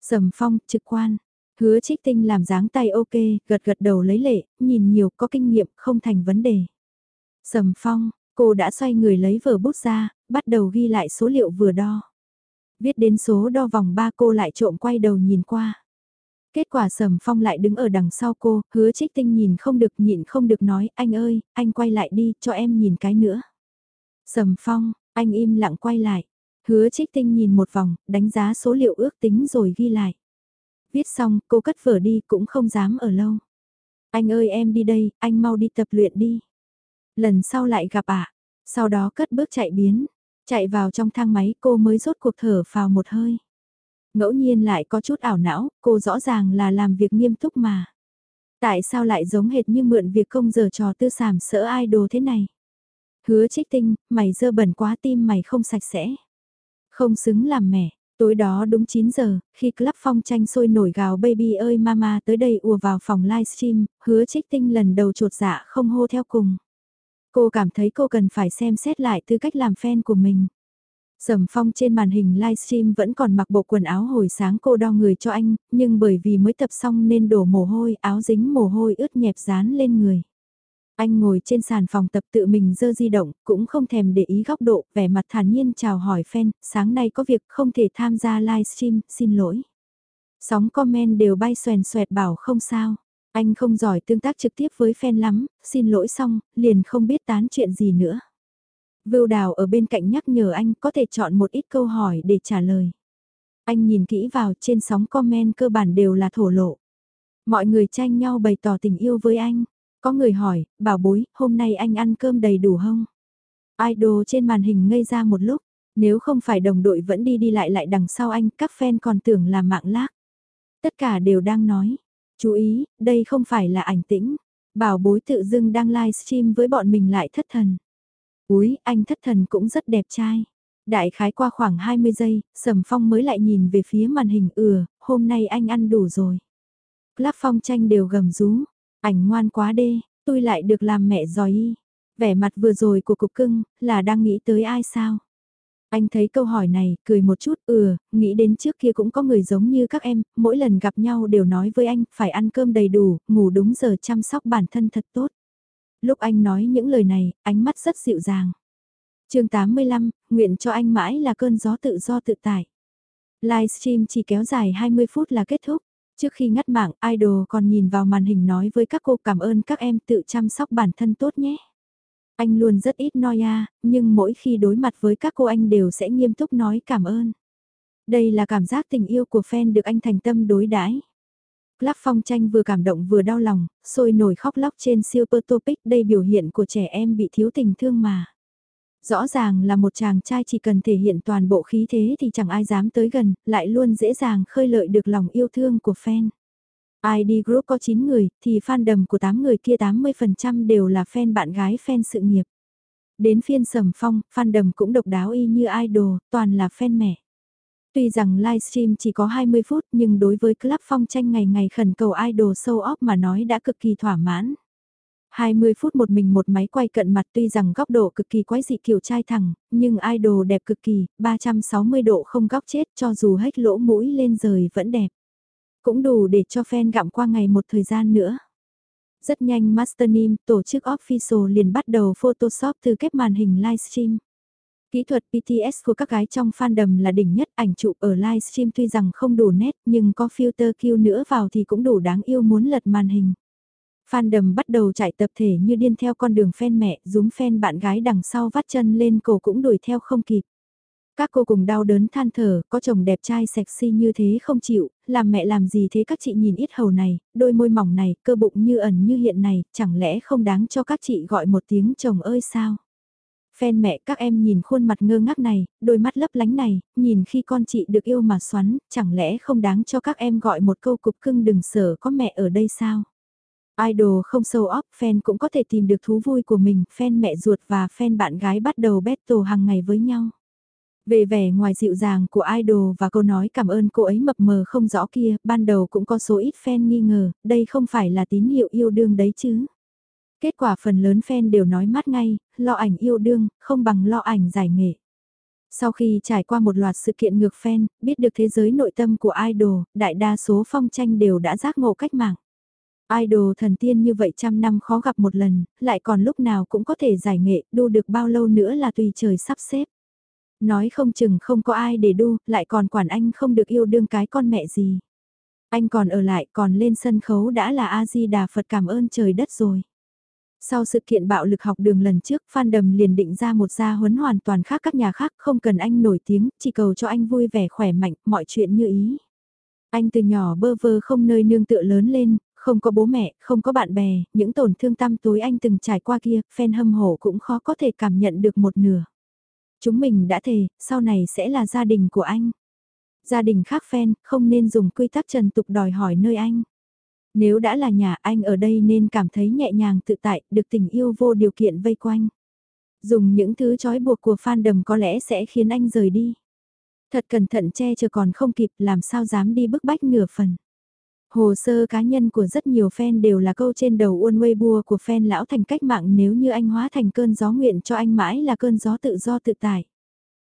Sầm phong, trực quan. Hứa trích tinh làm dáng tay ok, gật gật đầu lấy lệ, nhìn nhiều có kinh nghiệm, không thành vấn đề. Sầm phong, cô đã xoay người lấy vở bút ra, bắt đầu ghi lại số liệu vừa đo. Viết đến số đo vòng ba cô lại trộm quay đầu nhìn qua. Kết quả sầm phong lại đứng ở đằng sau cô, hứa trích tinh nhìn không được nhịn không được nói, anh ơi, anh quay lại đi, cho em nhìn cái nữa. Sầm phong, anh im lặng quay lại. Hứa trích tinh nhìn một vòng, đánh giá số liệu ước tính rồi ghi lại. Viết xong, cô cất vở đi cũng không dám ở lâu. Anh ơi em đi đây, anh mau đi tập luyện đi. Lần sau lại gặp ạ. Sau đó cất bước chạy biến. Chạy vào trong thang máy cô mới rốt cuộc thở vào một hơi. Ngẫu nhiên lại có chút ảo não, cô rõ ràng là làm việc nghiêm túc mà. Tại sao lại giống hệt như mượn việc công giờ trò tư sàm sỡ idol thế này? Hứa trích tinh, mày dơ bẩn quá tim mày không sạch sẽ. Không xứng làm mẹ. Tối đó đúng 9 giờ, khi club phong tranh sôi nổi gào baby ơi mama tới đây ùa vào phòng livestream, hứa trích tinh lần đầu trột dạ không hô theo cùng. Cô cảm thấy cô cần phải xem xét lại tư cách làm fan của mình. Sầm phong trên màn hình livestream vẫn còn mặc bộ quần áo hồi sáng cô đo người cho anh, nhưng bởi vì mới tập xong nên đổ mồ hôi, áo dính mồ hôi ướt nhẹp dán lên người. Anh ngồi trên sàn phòng tập tự mình dơ di động, cũng không thèm để ý góc độ, vẻ mặt thản nhiên chào hỏi fan, sáng nay có việc không thể tham gia livestream, xin lỗi. Sóng comment đều bay xoèn xoẹt bảo không sao. Anh không giỏi tương tác trực tiếp với fan lắm, xin lỗi xong, liền không biết tán chuyện gì nữa. Vưu Đào ở bên cạnh nhắc nhở anh có thể chọn một ít câu hỏi để trả lời. Anh nhìn kỹ vào trên sóng comment cơ bản đều là thổ lộ. Mọi người tranh nhau bày tỏ tình yêu với anh. Có người hỏi, bảo bối, hôm nay anh ăn cơm đầy đủ không? Idol trên màn hình ngây ra một lúc, nếu không phải đồng đội vẫn đi đi lại lại đằng sau anh, các fan còn tưởng là mạng lác. Tất cả đều đang nói, chú ý, đây không phải là ảnh tĩnh. Bảo bối tự dưng đang livestream với bọn mình lại thất thần. Úi, anh thất thần cũng rất đẹp trai. Đại khái qua khoảng 20 giây, Sầm Phong mới lại nhìn về phía màn hình ừa, hôm nay anh ăn đủ rồi. Lắp Phong tranh đều gầm rú, ảnh ngoan quá đê, tôi lại được làm mẹ giỏi y. Vẻ mặt vừa rồi của cục cưng, là đang nghĩ tới ai sao? Anh thấy câu hỏi này, cười một chút, ừ, nghĩ đến trước kia cũng có người giống như các em, mỗi lần gặp nhau đều nói với anh, phải ăn cơm đầy đủ, ngủ đúng giờ chăm sóc bản thân thật tốt lúc anh nói những lời này, ánh mắt rất dịu dàng. chương 85, nguyện cho anh mãi là cơn gió tự do tự tại. Livestream chỉ kéo dài 20 phút là kết thúc. Trước khi ngắt mạng, idol còn nhìn vào màn hình nói với các cô cảm ơn các em tự chăm sóc bản thân tốt nhé. Anh luôn rất ít nói à, nhưng mỗi khi đối mặt với các cô anh đều sẽ nghiêm túc nói cảm ơn. Đây là cảm giác tình yêu của fan được anh thành tâm đối đãi lắc phong tranh vừa cảm động vừa đau lòng, sôi nổi khóc lóc trên Super Topic đây biểu hiện của trẻ em bị thiếu tình thương mà. Rõ ràng là một chàng trai chỉ cần thể hiện toàn bộ khí thế thì chẳng ai dám tới gần, lại luôn dễ dàng khơi lợi được lòng yêu thương của fan. ID Group có 9 người, thì fan đầm của 8 người kia 80% đều là fan bạn gái fan sự nghiệp. Đến phiên sầm phong, fan đầm cũng độc đáo y như idol, toàn là fan mẹ. Tuy rằng livestream chỉ có 20 phút nhưng đối với club phong tranh ngày ngày khẩn cầu idol show off mà nói đã cực kỳ thỏa mãn. 20 phút một mình một máy quay cận mặt tuy rằng góc độ cực kỳ quái dị kiểu trai thẳng, nhưng idol đẹp cực kỳ, 360 độ không góc chết cho dù hết lỗ mũi lên rời vẫn đẹp. Cũng đủ để cho fan gặm qua ngày một thời gian nữa. Rất nhanh Masternim, tổ chức official liền bắt đầu Photoshop từ kép màn hình livestream. Kỹ thuật BTS của các gái trong fandom là đỉnh nhất, ảnh chụp ở livestream tuy rằng không đủ nét nhưng có filter Q nữa vào thì cũng đủ đáng yêu muốn lật màn hình. Fandom bắt đầu chạy tập thể như điên theo con đường fan mẹ, rúm fan bạn gái đằng sau vắt chân lên cổ cũng đuổi theo không kịp. Các cô cùng đau đớn than thở, có chồng đẹp trai sexy như thế không chịu, làm mẹ làm gì thế các chị nhìn ít hầu này, đôi môi mỏng này, cơ bụng như ẩn như hiện này, chẳng lẽ không đáng cho các chị gọi một tiếng chồng ơi sao? Phen mẹ các em nhìn khuôn mặt ngơ ngác này, đôi mắt lấp lánh này, nhìn khi con chị được yêu mà xoắn, chẳng lẽ không đáng cho các em gọi một câu cục cưng đừng sợ có mẹ ở đây sao? Idol không sâu óc, fan cũng có thể tìm được thú vui của mình, fan mẹ ruột và fan bạn gái bắt đầu battle hàng ngày với nhau. Về vẻ ngoài dịu dàng của idol và câu nói cảm ơn cô ấy mập mờ không rõ kia, ban đầu cũng có số ít fan nghi ngờ, đây không phải là tín hiệu yêu đương đấy chứ. Kết quả phần lớn fan đều nói mát ngay, lo ảnh yêu đương, không bằng lo ảnh giải nghệ. Sau khi trải qua một loạt sự kiện ngược fan, biết được thế giới nội tâm của idol, đại đa số phong tranh đều đã giác ngộ cách mạng. Idol thần tiên như vậy trăm năm khó gặp một lần, lại còn lúc nào cũng có thể giải nghệ, đu được bao lâu nữa là tùy trời sắp xếp. Nói không chừng không có ai để đu, lại còn quản anh không được yêu đương cái con mẹ gì. Anh còn ở lại, còn lên sân khấu đã là A-di-đà Phật cảm ơn trời đất rồi. Sau sự kiện bạo lực học đường lần trước, Phan Đầm liền định ra một gia huấn hoàn toàn khác các nhà khác, không cần anh nổi tiếng, chỉ cầu cho anh vui vẻ khỏe mạnh, mọi chuyện như ý. Anh từ nhỏ bơ vơ không nơi nương tựa lớn lên, không có bố mẹ, không có bạn bè, những tổn thương tăm tối anh từng trải qua kia, fan hâm hổ cũng khó có thể cảm nhận được một nửa. Chúng mình đã thề, sau này sẽ là gia đình của anh. Gia đình khác fan, không nên dùng quy tắc trần tục đòi hỏi nơi anh. Nếu đã là nhà anh ở đây nên cảm thấy nhẹ nhàng tự tại, được tình yêu vô điều kiện vây quanh. Dùng những thứ trói buộc của fandom có lẽ sẽ khiến anh rời đi. Thật cẩn thận che chờ còn không kịp làm sao dám đi bức bách nửa phần. Hồ sơ cá nhân của rất nhiều fan đều là câu trên đầu uôn Weibo của fan lão thành cách mạng nếu như anh hóa thành cơn gió nguyện cho anh mãi là cơn gió tự do tự tại.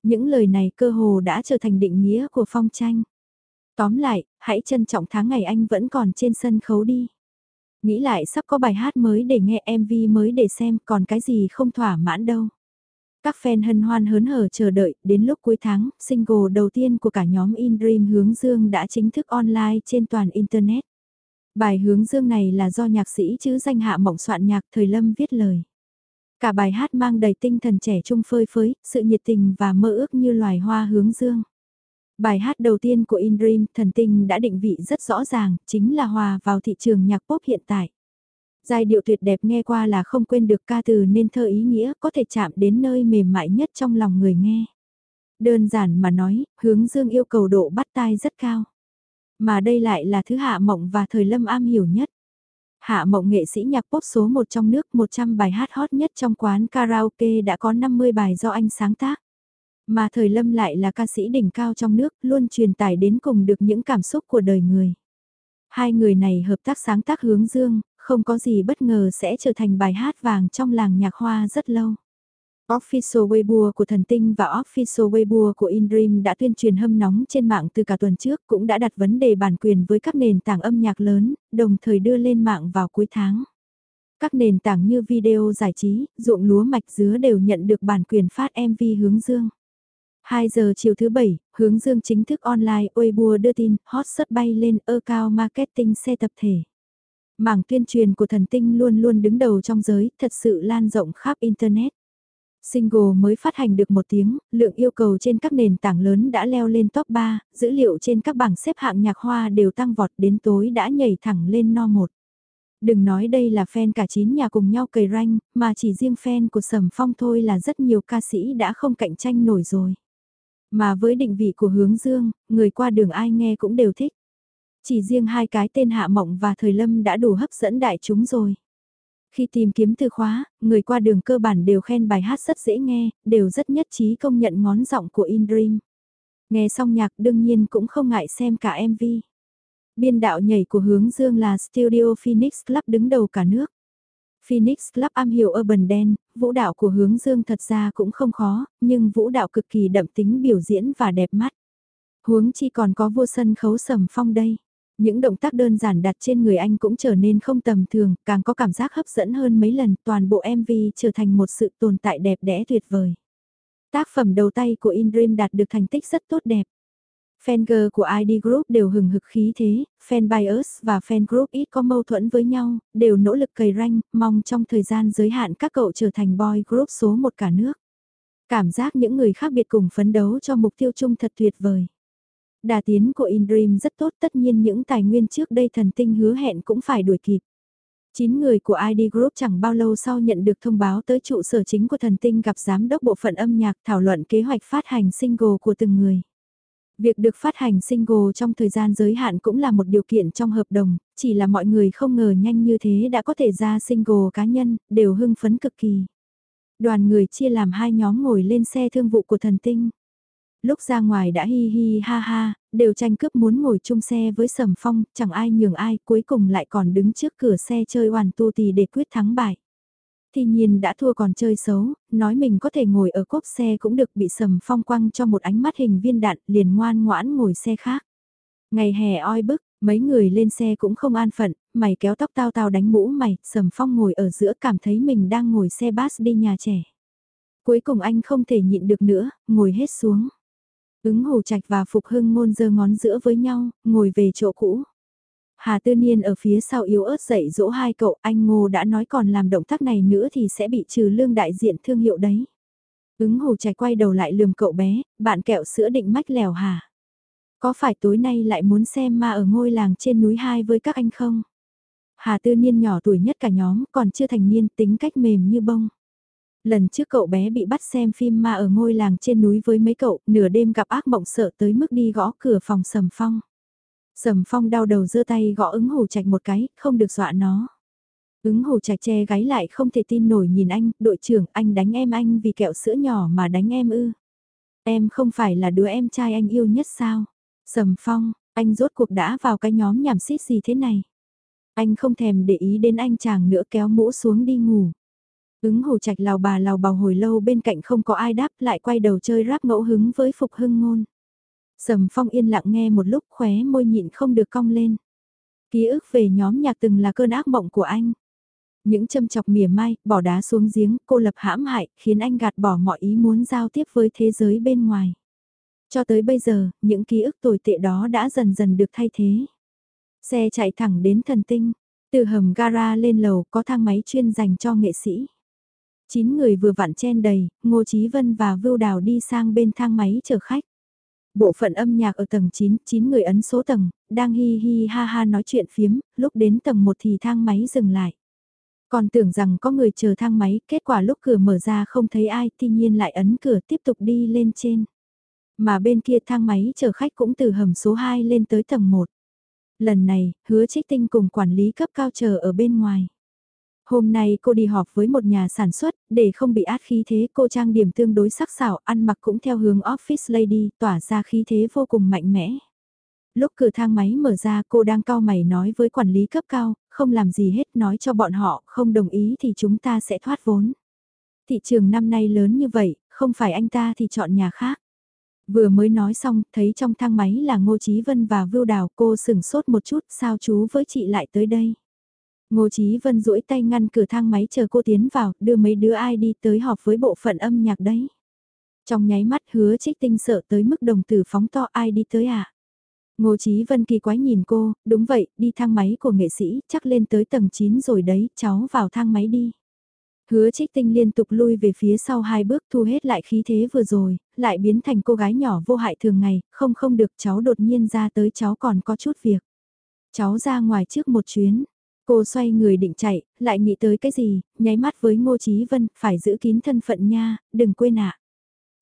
Những lời này cơ hồ đã trở thành định nghĩa của phong tranh. Tóm lại, hãy trân trọng tháng ngày anh vẫn còn trên sân khấu đi. Nghĩ lại sắp có bài hát mới để nghe MV mới để xem còn cái gì không thỏa mãn đâu. Các fan hân hoan hớn hở chờ đợi, đến lúc cuối tháng, single đầu tiên của cả nhóm In Dream Hướng Dương đã chính thức online trên toàn Internet. Bài Hướng Dương này là do nhạc sĩ chữ danh hạ mộng soạn nhạc thời lâm viết lời. Cả bài hát mang đầy tinh thần trẻ trung phơi phới, sự nhiệt tình và mơ ước như loài hoa hướng dương. Bài hát đầu tiên của In Dream, thần tinh đã định vị rất rõ ràng, chính là hòa vào thị trường nhạc pop hiện tại. Giai điệu tuyệt đẹp nghe qua là không quên được ca từ nên thơ ý nghĩa có thể chạm đến nơi mềm mại nhất trong lòng người nghe. Đơn giản mà nói, hướng dương yêu cầu độ bắt tai rất cao. Mà đây lại là thứ hạ mộng và thời lâm am hiểu nhất. Hạ mộng nghệ sĩ nhạc pop số 1 trong nước 100 bài hát hot nhất trong quán karaoke đã có 50 bài do anh sáng tác. Mà thời lâm lại là ca sĩ đỉnh cao trong nước luôn truyền tải đến cùng được những cảm xúc của đời người. Hai người này hợp tác sáng tác hướng dương, không có gì bất ngờ sẽ trở thành bài hát vàng trong làng nhạc hoa rất lâu. Official Weibo của Thần Tinh và Official Weibo của InDream đã tuyên truyền hâm nóng trên mạng từ cả tuần trước cũng đã đặt vấn đề bản quyền với các nền tảng âm nhạc lớn, đồng thời đưa lên mạng vào cuối tháng. Các nền tảng như video giải trí, ruộng lúa mạch dứa đều nhận được bản quyền phát MV hướng dương. 2 giờ chiều thứ bảy, hướng dương chính thức online Weibo đưa tin hot search bay lên ơ cao marketing xe tập thể. Mảng tuyên truyền của thần tinh luôn luôn đứng đầu trong giới, thật sự lan rộng khắp Internet. Single mới phát hành được một tiếng, lượng yêu cầu trên các nền tảng lớn đã leo lên top 3, dữ liệu trên các bảng xếp hạng nhạc hoa đều tăng vọt đến tối đã nhảy thẳng lên no 1. Đừng nói đây là fan cả chín nhà cùng nhau cầy ranh, mà chỉ riêng fan của Sầm Phong thôi là rất nhiều ca sĩ đã không cạnh tranh nổi rồi. Mà với định vị của hướng dương, người qua đường ai nghe cũng đều thích. Chỉ riêng hai cái tên Hạ Mộng và Thời Lâm đã đủ hấp dẫn đại chúng rồi. Khi tìm kiếm từ khóa, người qua đường cơ bản đều khen bài hát rất dễ nghe, đều rất nhất trí công nhận ngón giọng của In Dream. Nghe xong nhạc đương nhiên cũng không ngại xem cả MV. Biên đạo nhảy của hướng dương là Studio Phoenix Club đứng đầu cả nước. Phoenix Club am hiểu urban dance, vũ đạo của hướng dương thật ra cũng không khó, nhưng vũ đạo cực kỳ đậm tính biểu diễn và đẹp mắt. Huống chi còn có vua sân khấu sầm phong đây. Những động tác đơn giản đặt trên người anh cũng trở nên không tầm thường, càng có cảm giác hấp dẫn hơn mấy lần toàn bộ MV trở thành một sự tồn tại đẹp đẽ tuyệt vời. Tác phẩm đầu tay của InDream đạt được thành tích rất tốt đẹp. Fanger của ID Group đều hừng hực khí thế, fan bias và fan group ít có mâu thuẫn với nhau, đều nỗ lực cày ranh, mong trong thời gian giới hạn các cậu trở thành boy group số một cả nước. Cảm giác những người khác biệt cùng phấn đấu cho mục tiêu chung thật tuyệt vời. Đà tiến của InDream rất tốt tất nhiên những tài nguyên trước đây thần tinh hứa hẹn cũng phải đuổi kịp. 9 người của ID Group chẳng bao lâu sau nhận được thông báo tới trụ sở chính của thần tinh gặp giám đốc bộ phận âm nhạc thảo luận kế hoạch phát hành single của từng người. Việc được phát hành single trong thời gian giới hạn cũng là một điều kiện trong hợp đồng, chỉ là mọi người không ngờ nhanh như thế đã có thể ra single cá nhân, đều hưng phấn cực kỳ. Đoàn người chia làm hai nhóm ngồi lên xe thương vụ của thần tinh lúc ra ngoài đã hi hi ha ha, đều tranh cướp muốn ngồi chung xe với Sầm Phong, chẳng ai nhường ai, cuối cùng lại còn đứng trước cửa xe chơi hoàn tu tì để quyết thắng bại. Thì nhiên đã thua còn chơi xấu, nói mình có thể ngồi ở cốp xe cũng được bị Sầm Phong quăng cho một ánh mắt hình viên đạn, liền ngoan ngoãn ngồi xe khác. Ngày hè oi bức, mấy người lên xe cũng không an phận, mày kéo tóc tao tao đánh mũ mày, Sầm Phong ngồi ở giữa cảm thấy mình đang ngồi xe bus đi nhà trẻ. Cuối cùng anh không thể nhịn được nữa, ngồi hết xuống. Ứng hồ trạch và Phục Hưng ngôn giơ ngón giữa với nhau, ngồi về chỗ cũ. Hà Tư Niên ở phía sau yếu ớt dạy dỗ hai cậu, anh Ngô đã nói còn làm động tác này nữa thì sẽ bị trừ lương đại diện thương hiệu đấy. Ứng hồ trạch quay đầu lại lườm cậu bé, bạn kẹo sữa định mách lèo hả? Có phải tối nay lại muốn xem ma ở ngôi làng trên núi hai với các anh không? Hà Tư Niên nhỏ tuổi nhất cả nhóm, còn chưa thành niên tính cách mềm như bông. Lần trước cậu bé bị bắt xem phim ma ở ngôi làng trên núi với mấy cậu, nửa đêm gặp ác mộng sợ tới mức đi gõ cửa phòng Sầm Phong. Sầm Phong đau đầu giơ tay gõ ứng hổ trạch một cái, không được dọa nó. Ứng hổ trạch che gáy lại không thể tin nổi nhìn anh, đội trưởng, anh đánh em anh vì kẹo sữa nhỏ mà đánh em ư. Em không phải là đứa em trai anh yêu nhất sao? Sầm Phong, anh rốt cuộc đã vào cái nhóm nhảm xít gì thế này? Anh không thèm để ý đến anh chàng nữa kéo mũ xuống đi ngủ. Ứng hồ trạch lào bà lào bào hồi lâu bên cạnh không có ai đáp lại quay đầu chơi rác ngẫu hứng với Phục Hưng Ngôn. Sầm Phong yên lặng nghe một lúc khóe môi nhịn không được cong lên. Ký ức về nhóm nhạc từng là cơn ác mộng của anh. Những châm chọc mỉa mai, bỏ đá xuống giếng, cô lập hãm hại, khiến anh gạt bỏ mọi ý muốn giao tiếp với thế giới bên ngoài. Cho tới bây giờ, những ký ức tồi tệ đó đã dần dần được thay thế. Xe chạy thẳng đến thần tinh, từ hầm gara lên lầu có thang máy chuyên dành cho nghệ sĩ. Chín người vừa vặn chen đầy, Ngô Chí Vân và Vưu Đào đi sang bên thang máy chờ khách. Bộ phận âm nhạc ở tầng 9, 9 người ấn số tầng, đang hi hi ha ha nói chuyện phiếm, lúc đến tầng 1 thì thang máy dừng lại. Còn tưởng rằng có người chờ thang máy, kết quả lúc cửa mở ra không thấy ai, tuy nhiên lại ấn cửa tiếp tục đi lên trên. Mà bên kia thang máy chờ khách cũng từ hầm số 2 lên tới tầng 1. Lần này, hứa trích tinh cùng quản lý cấp cao chờ ở bên ngoài. Hôm nay cô đi họp với một nhà sản xuất, để không bị át khí thế cô trang điểm tương đối sắc sảo, ăn mặc cũng theo hướng office lady, tỏa ra khí thế vô cùng mạnh mẽ. Lúc cửa thang máy mở ra cô đang cao mày nói với quản lý cấp cao, không làm gì hết nói cho bọn họ, không đồng ý thì chúng ta sẽ thoát vốn. Thị trường năm nay lớn như vậy, không phải anh ta thì chọn nhà khác. Vừa mới nói xong, thấy trong thang máy là Ngô Chí Vân và Vưu Đào, cô sừng sốt một chút, sao chú với chị lại tới đây? Ngô Chí Vân duỗi tay ngăn cửa thang máy chờ cô tiến vào, đưa mấy đứa ai đi tới họp với bộ phận âm nhạc đấy. Trong nháy mắt hứa trích tinh sợ tới mức đồng tử phóng to ai đi tới à. Ngô Chí Vân kỳ quái nhìn cô, đúng vậy, đi thang máy của nghệ sĩ, chắc lên tới tầng 9 rồi đấy, cháu vào thang máy đi. Hứa trích tinh liên tục lui về phía sau hai bước thu hết lại khí thế vừa rồi, lại biến thành cô gái nhỏ vô hại thường ngày, không không được cháu đột nhiên ra tới cháu còn có chút việc. Cháu ra ngoài trước một chuyến, Cô xoay người định chạy, lại nghĩ tới cái gì, nháy mắt với Ngô Chí Vân, phải giữ kín thân phận nha, đừng quên ạ.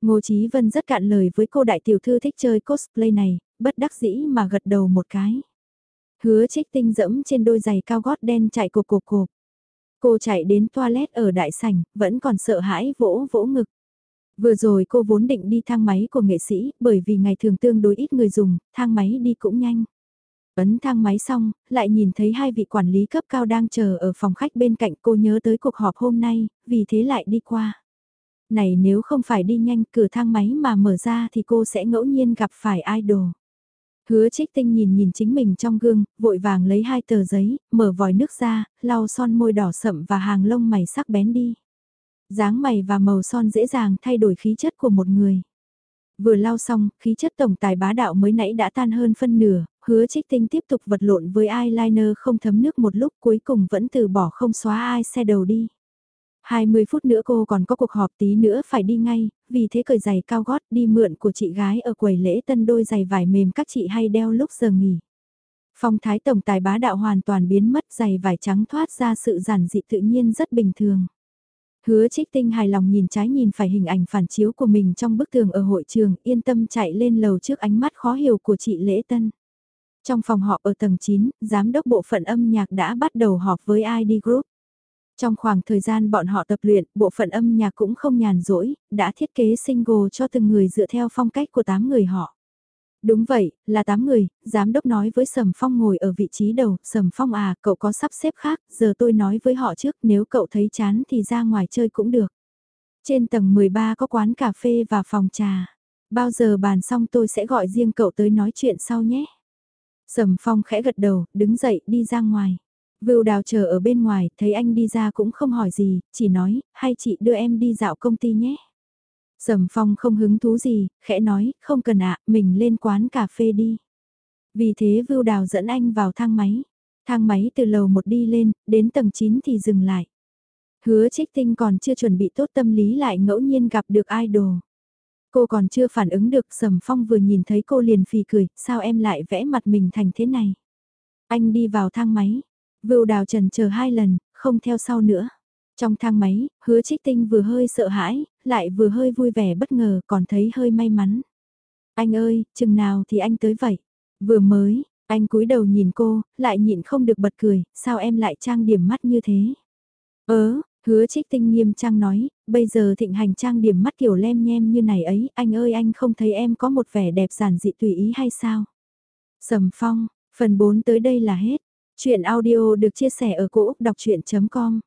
Ngô Chí Vân rất cạn lời với cô đại tiểu thư thích chơi cosplay này, bất đắc dĩ mà gật đầu một cái. Hứa trích tinh dẫm trên đôi giày cao gót đen chạy cộp cộp cộp. Cô chạy đến toilet ở đại sảnh, vẫn còn sợ hãi vỗ vỗ ngực. Vừa rồi cô vốn định đi thang máy của nghệ sĩ, bởi vì ngày thường tương đối ít người dùng, thang máy đi cũng nhanh. Ấn thang máy xong, lại nhìn thấy hai vị quản lý cấp cao đang chờ ở phòng khách bên cạnh cô nhớ tới cuộc họp hôm nay, vì thế lại đi qua. Này nếu không phải đi nhanh cửa thang máy mà mở ra thì cô sẽ ngẫu nhiên gặp phải idol. Hứa trích tinh nhìn nhìn chính mình trong gương, vội vàng lấy hai tờ giấy, mở vòi nước ra, lau son môi đỏ sậm và hàng lông mày sắc bén đi. dáng mày và màu son dễ dàng thay đổi khí chất của một người. Vừa lau xong, khí chất tổng tài bá đạo mới nãy đã tan hơn phân nửa, hứa trích tinh tiếp tục vật lộn với eyeliner không thấm nước một lúc cuối cùng vẫn từ bỏ không xóa ai xe đầu đi. 20 phút nữa cô còn có cuộc họp tí nữa phải đi ngay, vì thế cởi giày cao gót đi mượn của chị gái ở quầy lễ tân đôi giày vải mềm các chị hay đeo lúc giờ nghỉ. Phong thái tổng tài bá đạo hoàn toàn biến mất giày vải trắng thoát ra sự giản dị tự nhiên rất bình thường. Hứa trích tinh hài lòng nhìn trái nhìn phải hình ảnh phản chiếu của mình trong bức tường ở hội trường yên tâm chạy lên lầu trước ánh mắt khó hiểu của chị Lễ Tân. Trong phòng họp ở tầng 9, giám đốc bộ phận âm nhạc đã bắt đầu họp với ID Group. Trong khoảng thời gian bọn họ tập luyện, bộ phận âm nhạc cũng không nhàn rỗi, đã thiết kế single cho từng người dựa theo phong cách của 8 người họ. Đúng vậy, là 8 người, giám đốc nói với Sầm Phong ngồi ở vị trí đầu, Sầm Phong à, cậu có sắp xếp khác, giờ tôi nói với họ trước, nếu cậu thấy chán thì ra ngoài chơi cũng được. Trên tầng 13 có quán cà phê và phòng trà. Bao giờ bàn xong tôi sẽ gọi riêng cậu tới nói chuyện sau nhé. Sầm Phong khẽ gật đầu, đứng dậy đi ra ngoài. Vưu đào chờ ở bên ngoài, thấy anh đi ra cũng không hỏi gì, chỉ nói, hay chị đưa em đi dạo công ty nhé. Sầm Phong không hứng thú gì, khẽ nói, không cần ạ, mình lên quán cà phê đi. Vì thế Vưu Đào dẫn anh vào thang máy. Thang máy từ lầu một đi lên, đến tầng 9 thì dừng lại. Hứa trích tinh còn chưa chuẩn bị tốt tâm lý lại ngẫu nhiên gặp được idol. Cô còn chưa phản ứng được Sầm Phong vừa nhìn thấy cô liền phì cười, sao em lại vẽ mặt mình thành thế này. Anh đi vào thang máy, Vưu đào trần chờ hai lần, không theo sau nữa. Trong thang máy, hứa trích tinh vừa hơi sợ hãi, lại vừa hơi vui vẻ bất ngờ còn thấy hơi may mắn. Anh ơi, chừng nào thì anh tới vậy? Vừa mới, anh cúi đầu nhìn cô, lại nhịn không được bật cười, sao em lại trang điểm mắt như thế? Ớ, hứa trích tinh nghiêm trang nói, bây giờ thịnh hành trang điểm mắt kiểu lem nhem như này ấy, anh ơi anh không thấy em có một vẻ đẹp giản dị tùy ý hay sao? Sầm phong, phần 4 tới đây là hết. Chuyện audio được chia sẻ ở cỗ đọc chuyện.com